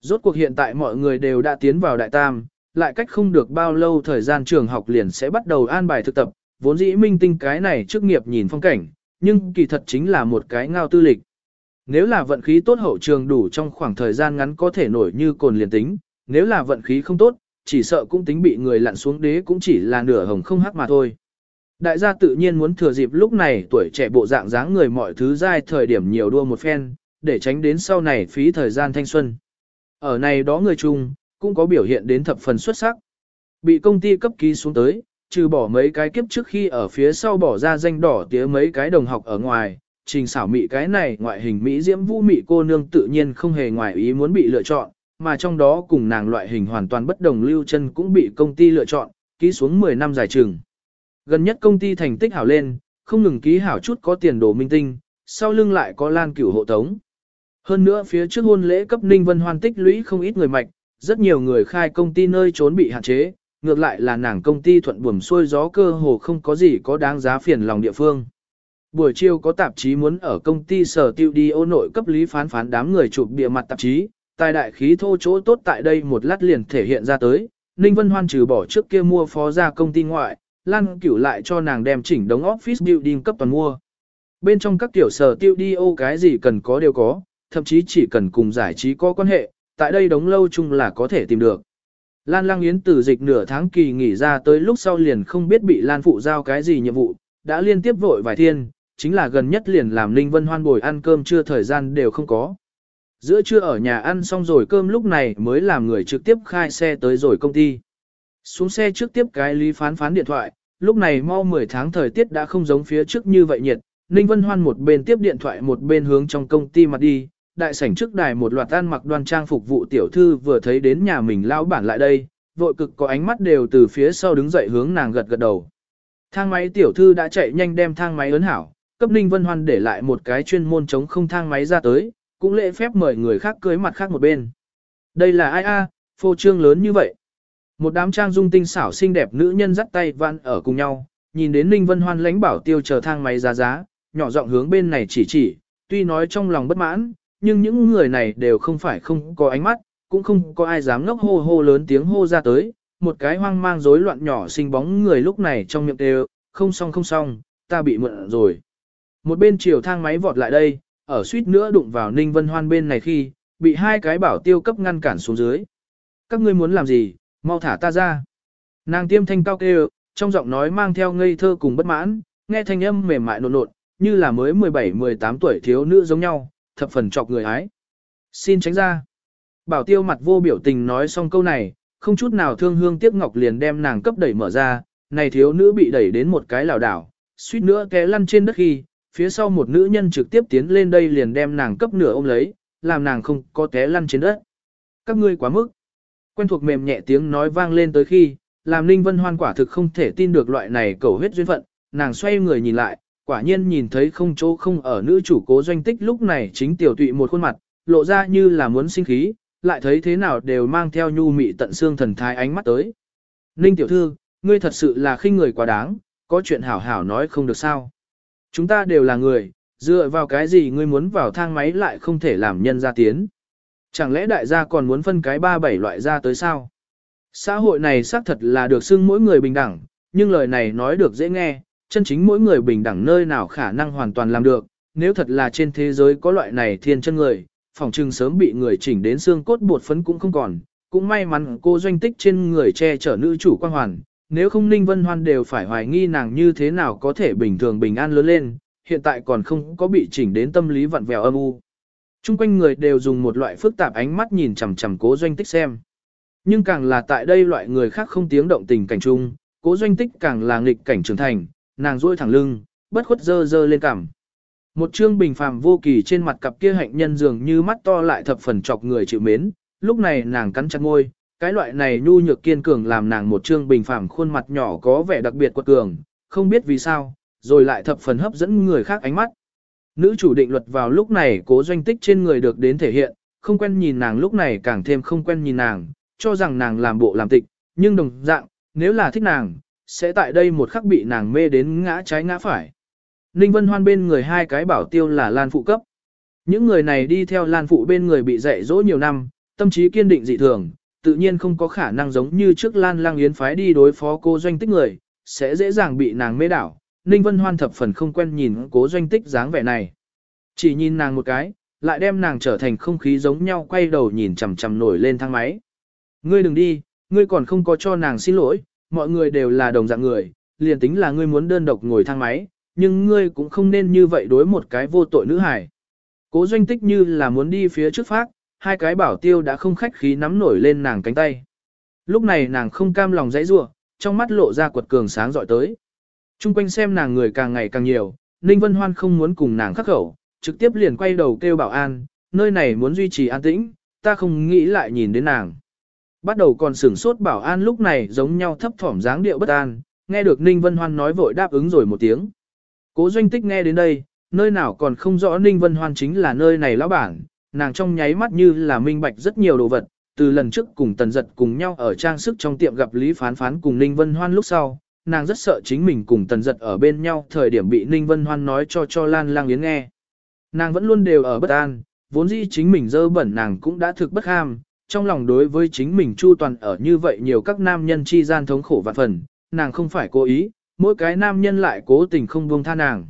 Rốt cuộc hiện tại mọi người đều đã tiến vào đại tam, lại cách không được bao lâu thời gian trường học liền sẽ bắt đầu an bài thực tập, vốn dĩ minh tinh cái này trước nghiệp nhìn phong cảnh, nhưng kỳ thật chính là một cái ngao tư lịch. Nếu là vận khí tốt hậu trường đủ trong khoảng thời gian ngắn có thể nổi như cồn liền tính, nếu là vận khí không tốt, chỉ sợ cũng tính bị người lặn xuống đế cũng chỉ là nửa hồng không hắc mà thôi. Đại gia tự nhiên muốn thừa dịp lúc này tuổi trẻ bộ dạng dáng người mọi thứ dai thời điểm nhiều đua một phen, để tránh đến sau này phí thời gian thanh xuân. Ở này đó người chung, cũng có biểu hiện đến thập phần xuất sắc. Bị công ty cấp ký xuống tới, trừ bỏ mấy cái kiếp trước khi ở phía sau bỏ ra danh đỏ tía mấy cái đồng học ở ngoài, trình xảo mị cái này ngoại hình Mỹ diễm vũ mị cô nương tự nhiên không hề ngoại ý muốn bị lựa chọn, mà trong đó cùng nàng loại hình hoàn toàn bất đồng lưu chân cũng bị công ty lựa chọn, ký xuống 10 năm dài trường. Gần nhất công ty thành tích hảo lên, không ngừng ký hảo chút có tiền đồ minh tinh, sau lưng lại có lan cửu hộ tống. Hơn nữa phía trước hôn lễ cấp Ninh Vân Hoan tích lũy không ít người mạch, rất nhiều người khai công ty nơi trốn bị hạn chế, ngược lại là nàng công ty thuận buồm xuôi gió cơ hồ không có gì có đáng giá phiền lòng địa phương. Buổi chiều có tạp chí muốn ở công ty sở tiêu đi ô nội cấp lý phán phán đám người chụp bìa mặt tạp chí, tài đại khí thô chỗ tốt tại đây một lát liền thể hiện ra tới. Ninh Vân Hoan trừ bỏ trước kia mua phó ra công ty ngoại, Lan Cửu lại cho nàng đem chỉnh đống office building cấp toàn mua. Bên trong các tiểu sở tiêu đi ô cái gì cần có đều có, thậm chí chỉ cần cùng giải trí có quan hệ, tại đây đống lâu chung là có thể tìm được. Lan Lang Yến từ dịch nửa tháng kỳ nghỉ ra tới lúc sau liền không biết bị Lan Phụ giao cái gì nhiệm vụ, đã liên tiếp vội vài thiên, chính là gần nhất liền làm Ninh Vân Hoan bồi ăn cơm chưa thời gian đều không có. Giữa trưa ở nhà ăn xong rồi cơm lúc này mới làm người trực tiếp khai xe tới rồi công ty. Xuống xe trước tiếp cái lý phán phán điện thoại, lúc này mau 10 tháng thời tiết đã không giống phía trước như vậy nhiệt. Ninh Vân Hoan một bên tiếp điện thoại một bên hướng trong công ty mặt đi, đại sảnh trước đài một loạt ăn mặc đoan trang phục vụ tiểu thư vừa thấy đến nhà mình lão bản lại đây, vội cực có ánh mắt đều từ phía sau đứng dậy hướng nàng gật gật đầu. Thang máy tiểu thư đã chạy nhanh đem thang máy ấn hảo, cấp Ninh Vân Hoan để lại một cái chuyên môn chống không thang máy ra tới, cũng lễ phép mời người khác cưới mặt khác một bên. Đây là ai a, phô trương lớn như vậy. Một đám trang dung tinh xảo xinh đẹp nữ nhân dắt tay vặn ở cùng nhau, nhìn đến Ninh Vân Hoan lãnh bảo tiêu chờ thang máy ra giá, nhỏ giọng hướng bên này chỉ chỉ, tuy nói trong lòng bất mãn, nhưng những người này đều không phải không có ánh mắt, cũng không có ai dám ngốc hô hô lớn tiếng hô ra tới, một cái hoang mang rối loạn nhỏ sinh bóng người lúc này trong miệng đều, không xong không xong, ta bị mượn rồi. Một bên chiều thang máy vọt lại đây, ở suýt nữa đụng vào Ninh Vân Hoan bên này khi, bị hai cái bảo tiêu cấp ngăn cản xuống dưới. Các ngươi muốn làm gì, mau thả ta ra. Nàng tiêm thanh cao kêu, trong giọng nói mang theo ngây thơ cùng bất mãn, nghe thanh âm mềm mại nột nột, như là mới 17-18 tuổi thiếu nữ giống nhau, thập phần chọc người ái. Xin tránh ra. Bảo tiêu mặt vô biểu tình nói xong câu này, không chút nào thương hương tiếc ngọc liền đem nàng cấp đẩy mở ra, này thiếu nữ bị đẩy đến một cái lảo đảo, suýt nữa té lăn trên đất khi, phía sau một nữ nhân trực tiếp tiến lên đây liền đem nàng cấp nửa ôm lấy, làm nàng không có té lăn trên đất. Các ngươi quá mức. Quen thuộc mềm nhẹ tiếng nói vang lên tới khi, làm Ninh Vân Hoan quả thực không thể tin được loại này cầu huyết duyên phận, nàng xoay người nhìn lại, quả nhiên nhìn thấy không chỗ không ở nữ chủ cố doanh tích lúc này chính tiểu tụy một khuôn mặt, lộ ra như là muốn sinh khí, lại thấy thế nào đều mang theo nhu mị tận xương thần thái ánh mắt tới. Ninh tiểu thư, ngươi thật sự là khinh người quá đáng, có chuyện hảo hảo nói không được sao. Chúng ta đều là người, dựa vào cái gì ngươi muốn vào thang máy lại không thể làm nhân ra tiến. Chẳng lẽ đại gia còn muốn phân cái ba bảy loại ra tới sao? Xã hội này xác thật là được xưng mỗi người bình đẳng, nhưng lời này nói được dễ nghe, chân chính mỗi người bình đẳng nơi nào khả năng hoàn toàn làm được, nếu thật là trên thế giới có loại này thiên chân người, phòng trừng sớm bị người chỉnh đến xương cốt bột phấn cũng không còn, cũng may mắn cô doanh tích trên người che chở nữ chủ quan hoàn, nếu không Ninh Vân Hoan đều phải hoài nghi nàng như thế nào có thể bình thường bình an lớn lên, hiện tại còn không có bị chỉnh đến tâm lý vặn vẹo âm u. Trung quanh người đều dùng một loại phức tạp ánh mắt nhìn chằm chằm cố doanh tích xem. Nhưng càng là tại đây loại người khác không tiếng động tình cảnh chung, cố doanh tích càng là nghịch cảnh trưởng thành, nàng duỗi thẳng lưng, bất khuất dơ dơ lên cằm. Một trương bình phàm vô kỳ trên mặt cặp kia hạnh nhân dường như mắt to lại thập phần chọc người chịu mến, lúc này nàng cắn chặt môi, cái loại này nhu nhược kiên cường làm nàng một trương bình phàm khuôn mặt nhỏ có vẻ đặc biệt quật cường, không biết vì sao, rồi lại thập phần hấp dẫn người khác ánh mắt. Nữ chủ định luật vào lúc này cố doanh tích trên người được đến thể hiện, không quen nhìn nàng lúc này càng thêm không quen nhìn nàng, cho rằng nàng làm bộ làm tịch, nhưng đồng dạng, nếu là thích nàng, sẽ tại đây một khắc bị nàng mê đến ngã trái ngã phải. Ninh Vân Hoan bên người hai cái bảo tiêu là Lan Phụ cấp. Những người này đi theo Lan Phụ bên người bị dạy dỗ nhiều năm, tâm trí kiên định dị thường, tự nhiên không có khả năng giống như trước Lan Lang Yến phái đi đối phó cô doanh tích người, sẽ dễ dàng bị nàng mê đảo. Ninh Vân Hoan thập phần không quen nhìn cố doanh tích dáng vẻ này. Chỉ nhìn nàng một cái, lại đem nàng trở thành không khí giống nhau quay đầu nhìn chằm chằm nổi lên thang máy. Ngươi đừng đi, ngươi còn không có cho nàng xin lỗi, mọi người đều là đồng dạng người, liền tính là ngươi muốn đơn độc ngồi thang máy, nhưng ngươi cũng không nên như vậy đối một cái vô tội nữ hải. Cố doanh tích như là muốn đi phía trước phát, hai cái bảo tiêu đã không khách khí nắm nổi lên nàng cánh tay. Lúc này nàng không cam lòng dãy rua, trong mắt lộ ra quật cường sáng dọi tới. Trung quanh xem nàng người càng ngày càng nhiều, Ninh Vân Hoan không muốn cùng nàng khắc khẩu, trực tiếp liền quay đầu kêu bảo an, nơi này muốn duy trì an tĩnh, ta không nghĩ lại nhìn đến nàng. Bắt đầu còn sửng sốt bảo an lúc này giống nhau thấp thỏm dáng điệu bất an, nghe được Ninh Vân Hoan nói vội đáp ứng rồi một tiếng. Cố doanh tích nghe đến đây, nơi nào còn không rõ Ninh Vân Hoan chính là nơi này lão bản, nàng trong nháy mắt như là minh bạch rất nhiều đồ vật, từ lần trước cùng tần giật cùng nhau ở trang sức trong tiệm gặp Lý Phán Phán cùng Ninh Vân Hoan lúc sau, nàng rất sợ chính mình cùng tần giật ở bên nhau thời điểm bị Ninh Vân Hoan nói cho cho Lan Lang Yến nghe. Nàng vẫn luôn đều ở bất an, vốn dĩ chính mình dơ bẩn nàng cũng đã thực bất ham, trong lòng đối với chính mình chu toàn ở như vậy nhiều các nam nhân chi gian thống khổ vạn phần, nàng không phải cố ý, mỗi cái nam nhân lại cố tình không buông tha nàng.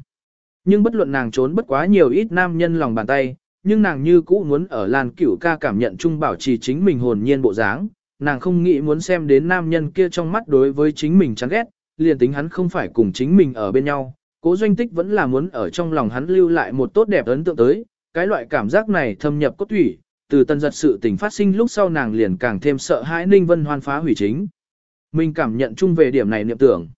Nhưng bất luận nàng trốn bất quá nhiều ít nam nhân lòng bàn tay, nhưng nàng như cũ muốn ở Lan Cửu ca cảm nhận chung bảo trì chính mình hồn nhiên bộ dáng, nàng không nghĩ muốn xem đến nam nhân kia trong mắt đối với chính mình chán ghét, liền tính hắn không phải cùng chính mình ở bên nhau, cố doanh tích vẫn là muốn ở trong lòng hắn lưu lại một tốt đẹp ấn tượng tới, cái loại cảm giác này thâm nhập cốt thủy, từ tân giật sự tình phát sinh lúc sau nàng liền càng thêm sợ hãi Ninh Vân Hoan phá hủy chính. Mình cảm nhận chung về điểm này niệm tưởng.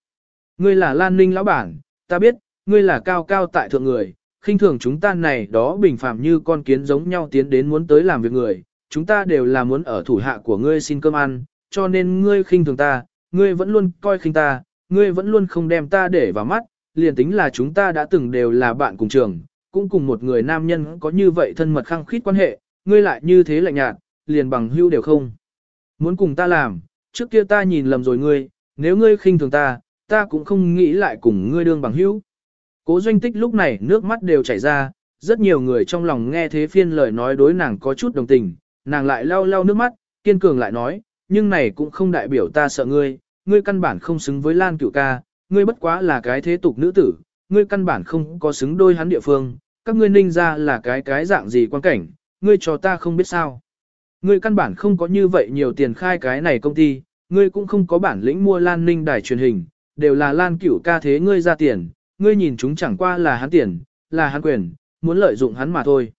Ngươi là Lan Ninh lão bản, ta biết, ngươi là cao cao tại thượng người, khinh thường chúng ta này đó bình phàm như con kiến giống nhau tiến đến muốn tới làm việc người, chúng ta đều là muốn ở thủ hạ của ngươi xin cơm ăn, cho nên ngươi khinh thường ta, ngươi vẫn luôn coi khinh ta, ngươi vẫn luôn không đem ta để vào mắt, liền tính là chúng ta đã từng đều là bạn cùng trường, cũng cùng một người nam nhân có như vậy thân mật khăng khít quan hệ, ngươi lại như thế lạnh nhạt, liền bằng hưu đều không. Muốn cùng ta làm, trước kia ta nhìn lầm rồi ngươi, nếu ngươi khinh thường ta, ta cũng không nghĩ lại cùng ngươi đương bằng hữu. Cố doanh tích lúc này nước mắt đều chảy ra, rất nhiều người trong lòng nghe thế phiên lời nói đối nàng có chút đồng tình, nàng lại lau lau nước mắt, kiên cường lại nói, nhưng này cũng không đại biểu ta sợ ngươi, ngươi căn bản không xứng với Lan cửu ca, ngươi bất quá là cái thế tục nữ tử, ngươi căn bản không có xứng đôi hắn địa phương, các ngươi ninh ra là cái cái dạng gì quan cảnh, ngươi cho ta không biết sao. Ngươi căn bản không có như vậy nhiều tiền khai cái này công ty, ngươi cũng không có bản lĩnh mua Lan Ninh đài truyền hình, đều là Lan cửu ca thế ngươi ra tiền, ngươi nhìn chúng chẳng qua là hắn tiền, là hắn quyền, muốn lợi dụng hắn mà thôi.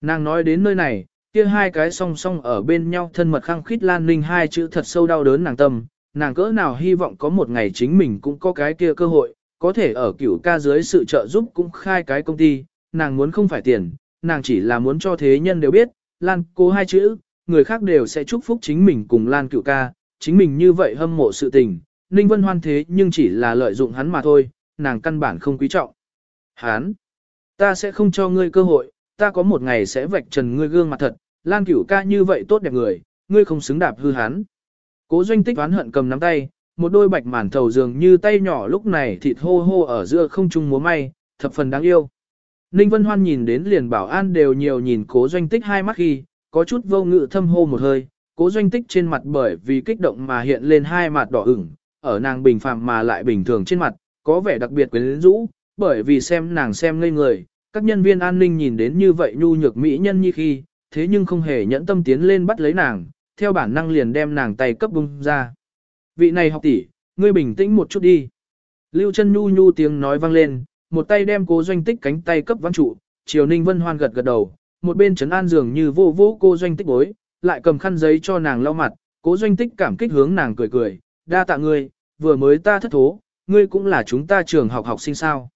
Nàng nói đến nơi này, kia hai cái song song ở bên nhau thân mật khăng khít Lan Ninh hai chữ thật sâu đau đớn nàng tâm, nàng cỡ nào hy vọng có một ngày chính mình cũng có cái kia cơ hội, có thể ở cửu ca dưới sự trợ giúp cũng khai cái công ty, nàng muốn không phải tiền, nàng chỉ là muốn cho thế nhân đều biết, Lan cô hai chữ, người khác đều sẽ chúc phúc chính mình cùng Lan Cựu ca, chính mình như vậy hâm mộ sự tình, Ninh Vân Hoan thế nhưng chỉ là lợi dụng hắn mà thôi, nàng căn bản không quý trọng. Hán, ta sẽ không cho ngươi cơ hội, ta có một ngày sẽ vạch trần ngươi gương mặt thật, Lan cửu ca như vậy tốt đẹp người, ngươi không xứng đạp hư hắn. Cố doanh tích oán hận cầm nắm tay, một đôi bạch màn thầu dường như tay nhỏ lúc này thịt hô hô ở giữa không trung múa may, thập phần đáng yêu. Ninh Vân Hoan nhìn đến liền bảo an đều nhiều nhìn cố doanh tích hai mắt khi, có chút vô ngự thâm hô một hơi, cố doanh tích trên mặt bởi vì kích động mà hiện lên hai mặt đỏ ửng, ở nàng bình phàm mà lại bình thường trên mặt, có vẻ đặc biệt quyến rũ, bởi vì xem nàng xem ngây người, các nhân viên an ninh nhìn đến như vậy nhu nhược mỹ nhân như khi, thế nhưng không hề nhẫn tâm tiến lên bắt lấy nàng, theo bản năng liền đem nàng tay cấp bung ra. Vị này học tỷ, ngươi bình tĩnh một chút đi. Lưu chân nhu nhu tiếng nói vang lên, một tay đem cố doanh tích cánh tay cấp văn trụ, Triều Ninh Vân Hoan gật gật đầu, một bên trấn an dường như vô vô cô doanh tích bối, lại cầm khăn giấy cho nàng lau mặt, cố doanh tích cảm kích hướng nàng cười cười, đa tạ ngươi, vừa mới ta thất thố, ngươi cũng là chúng ta trường học học sinh sao.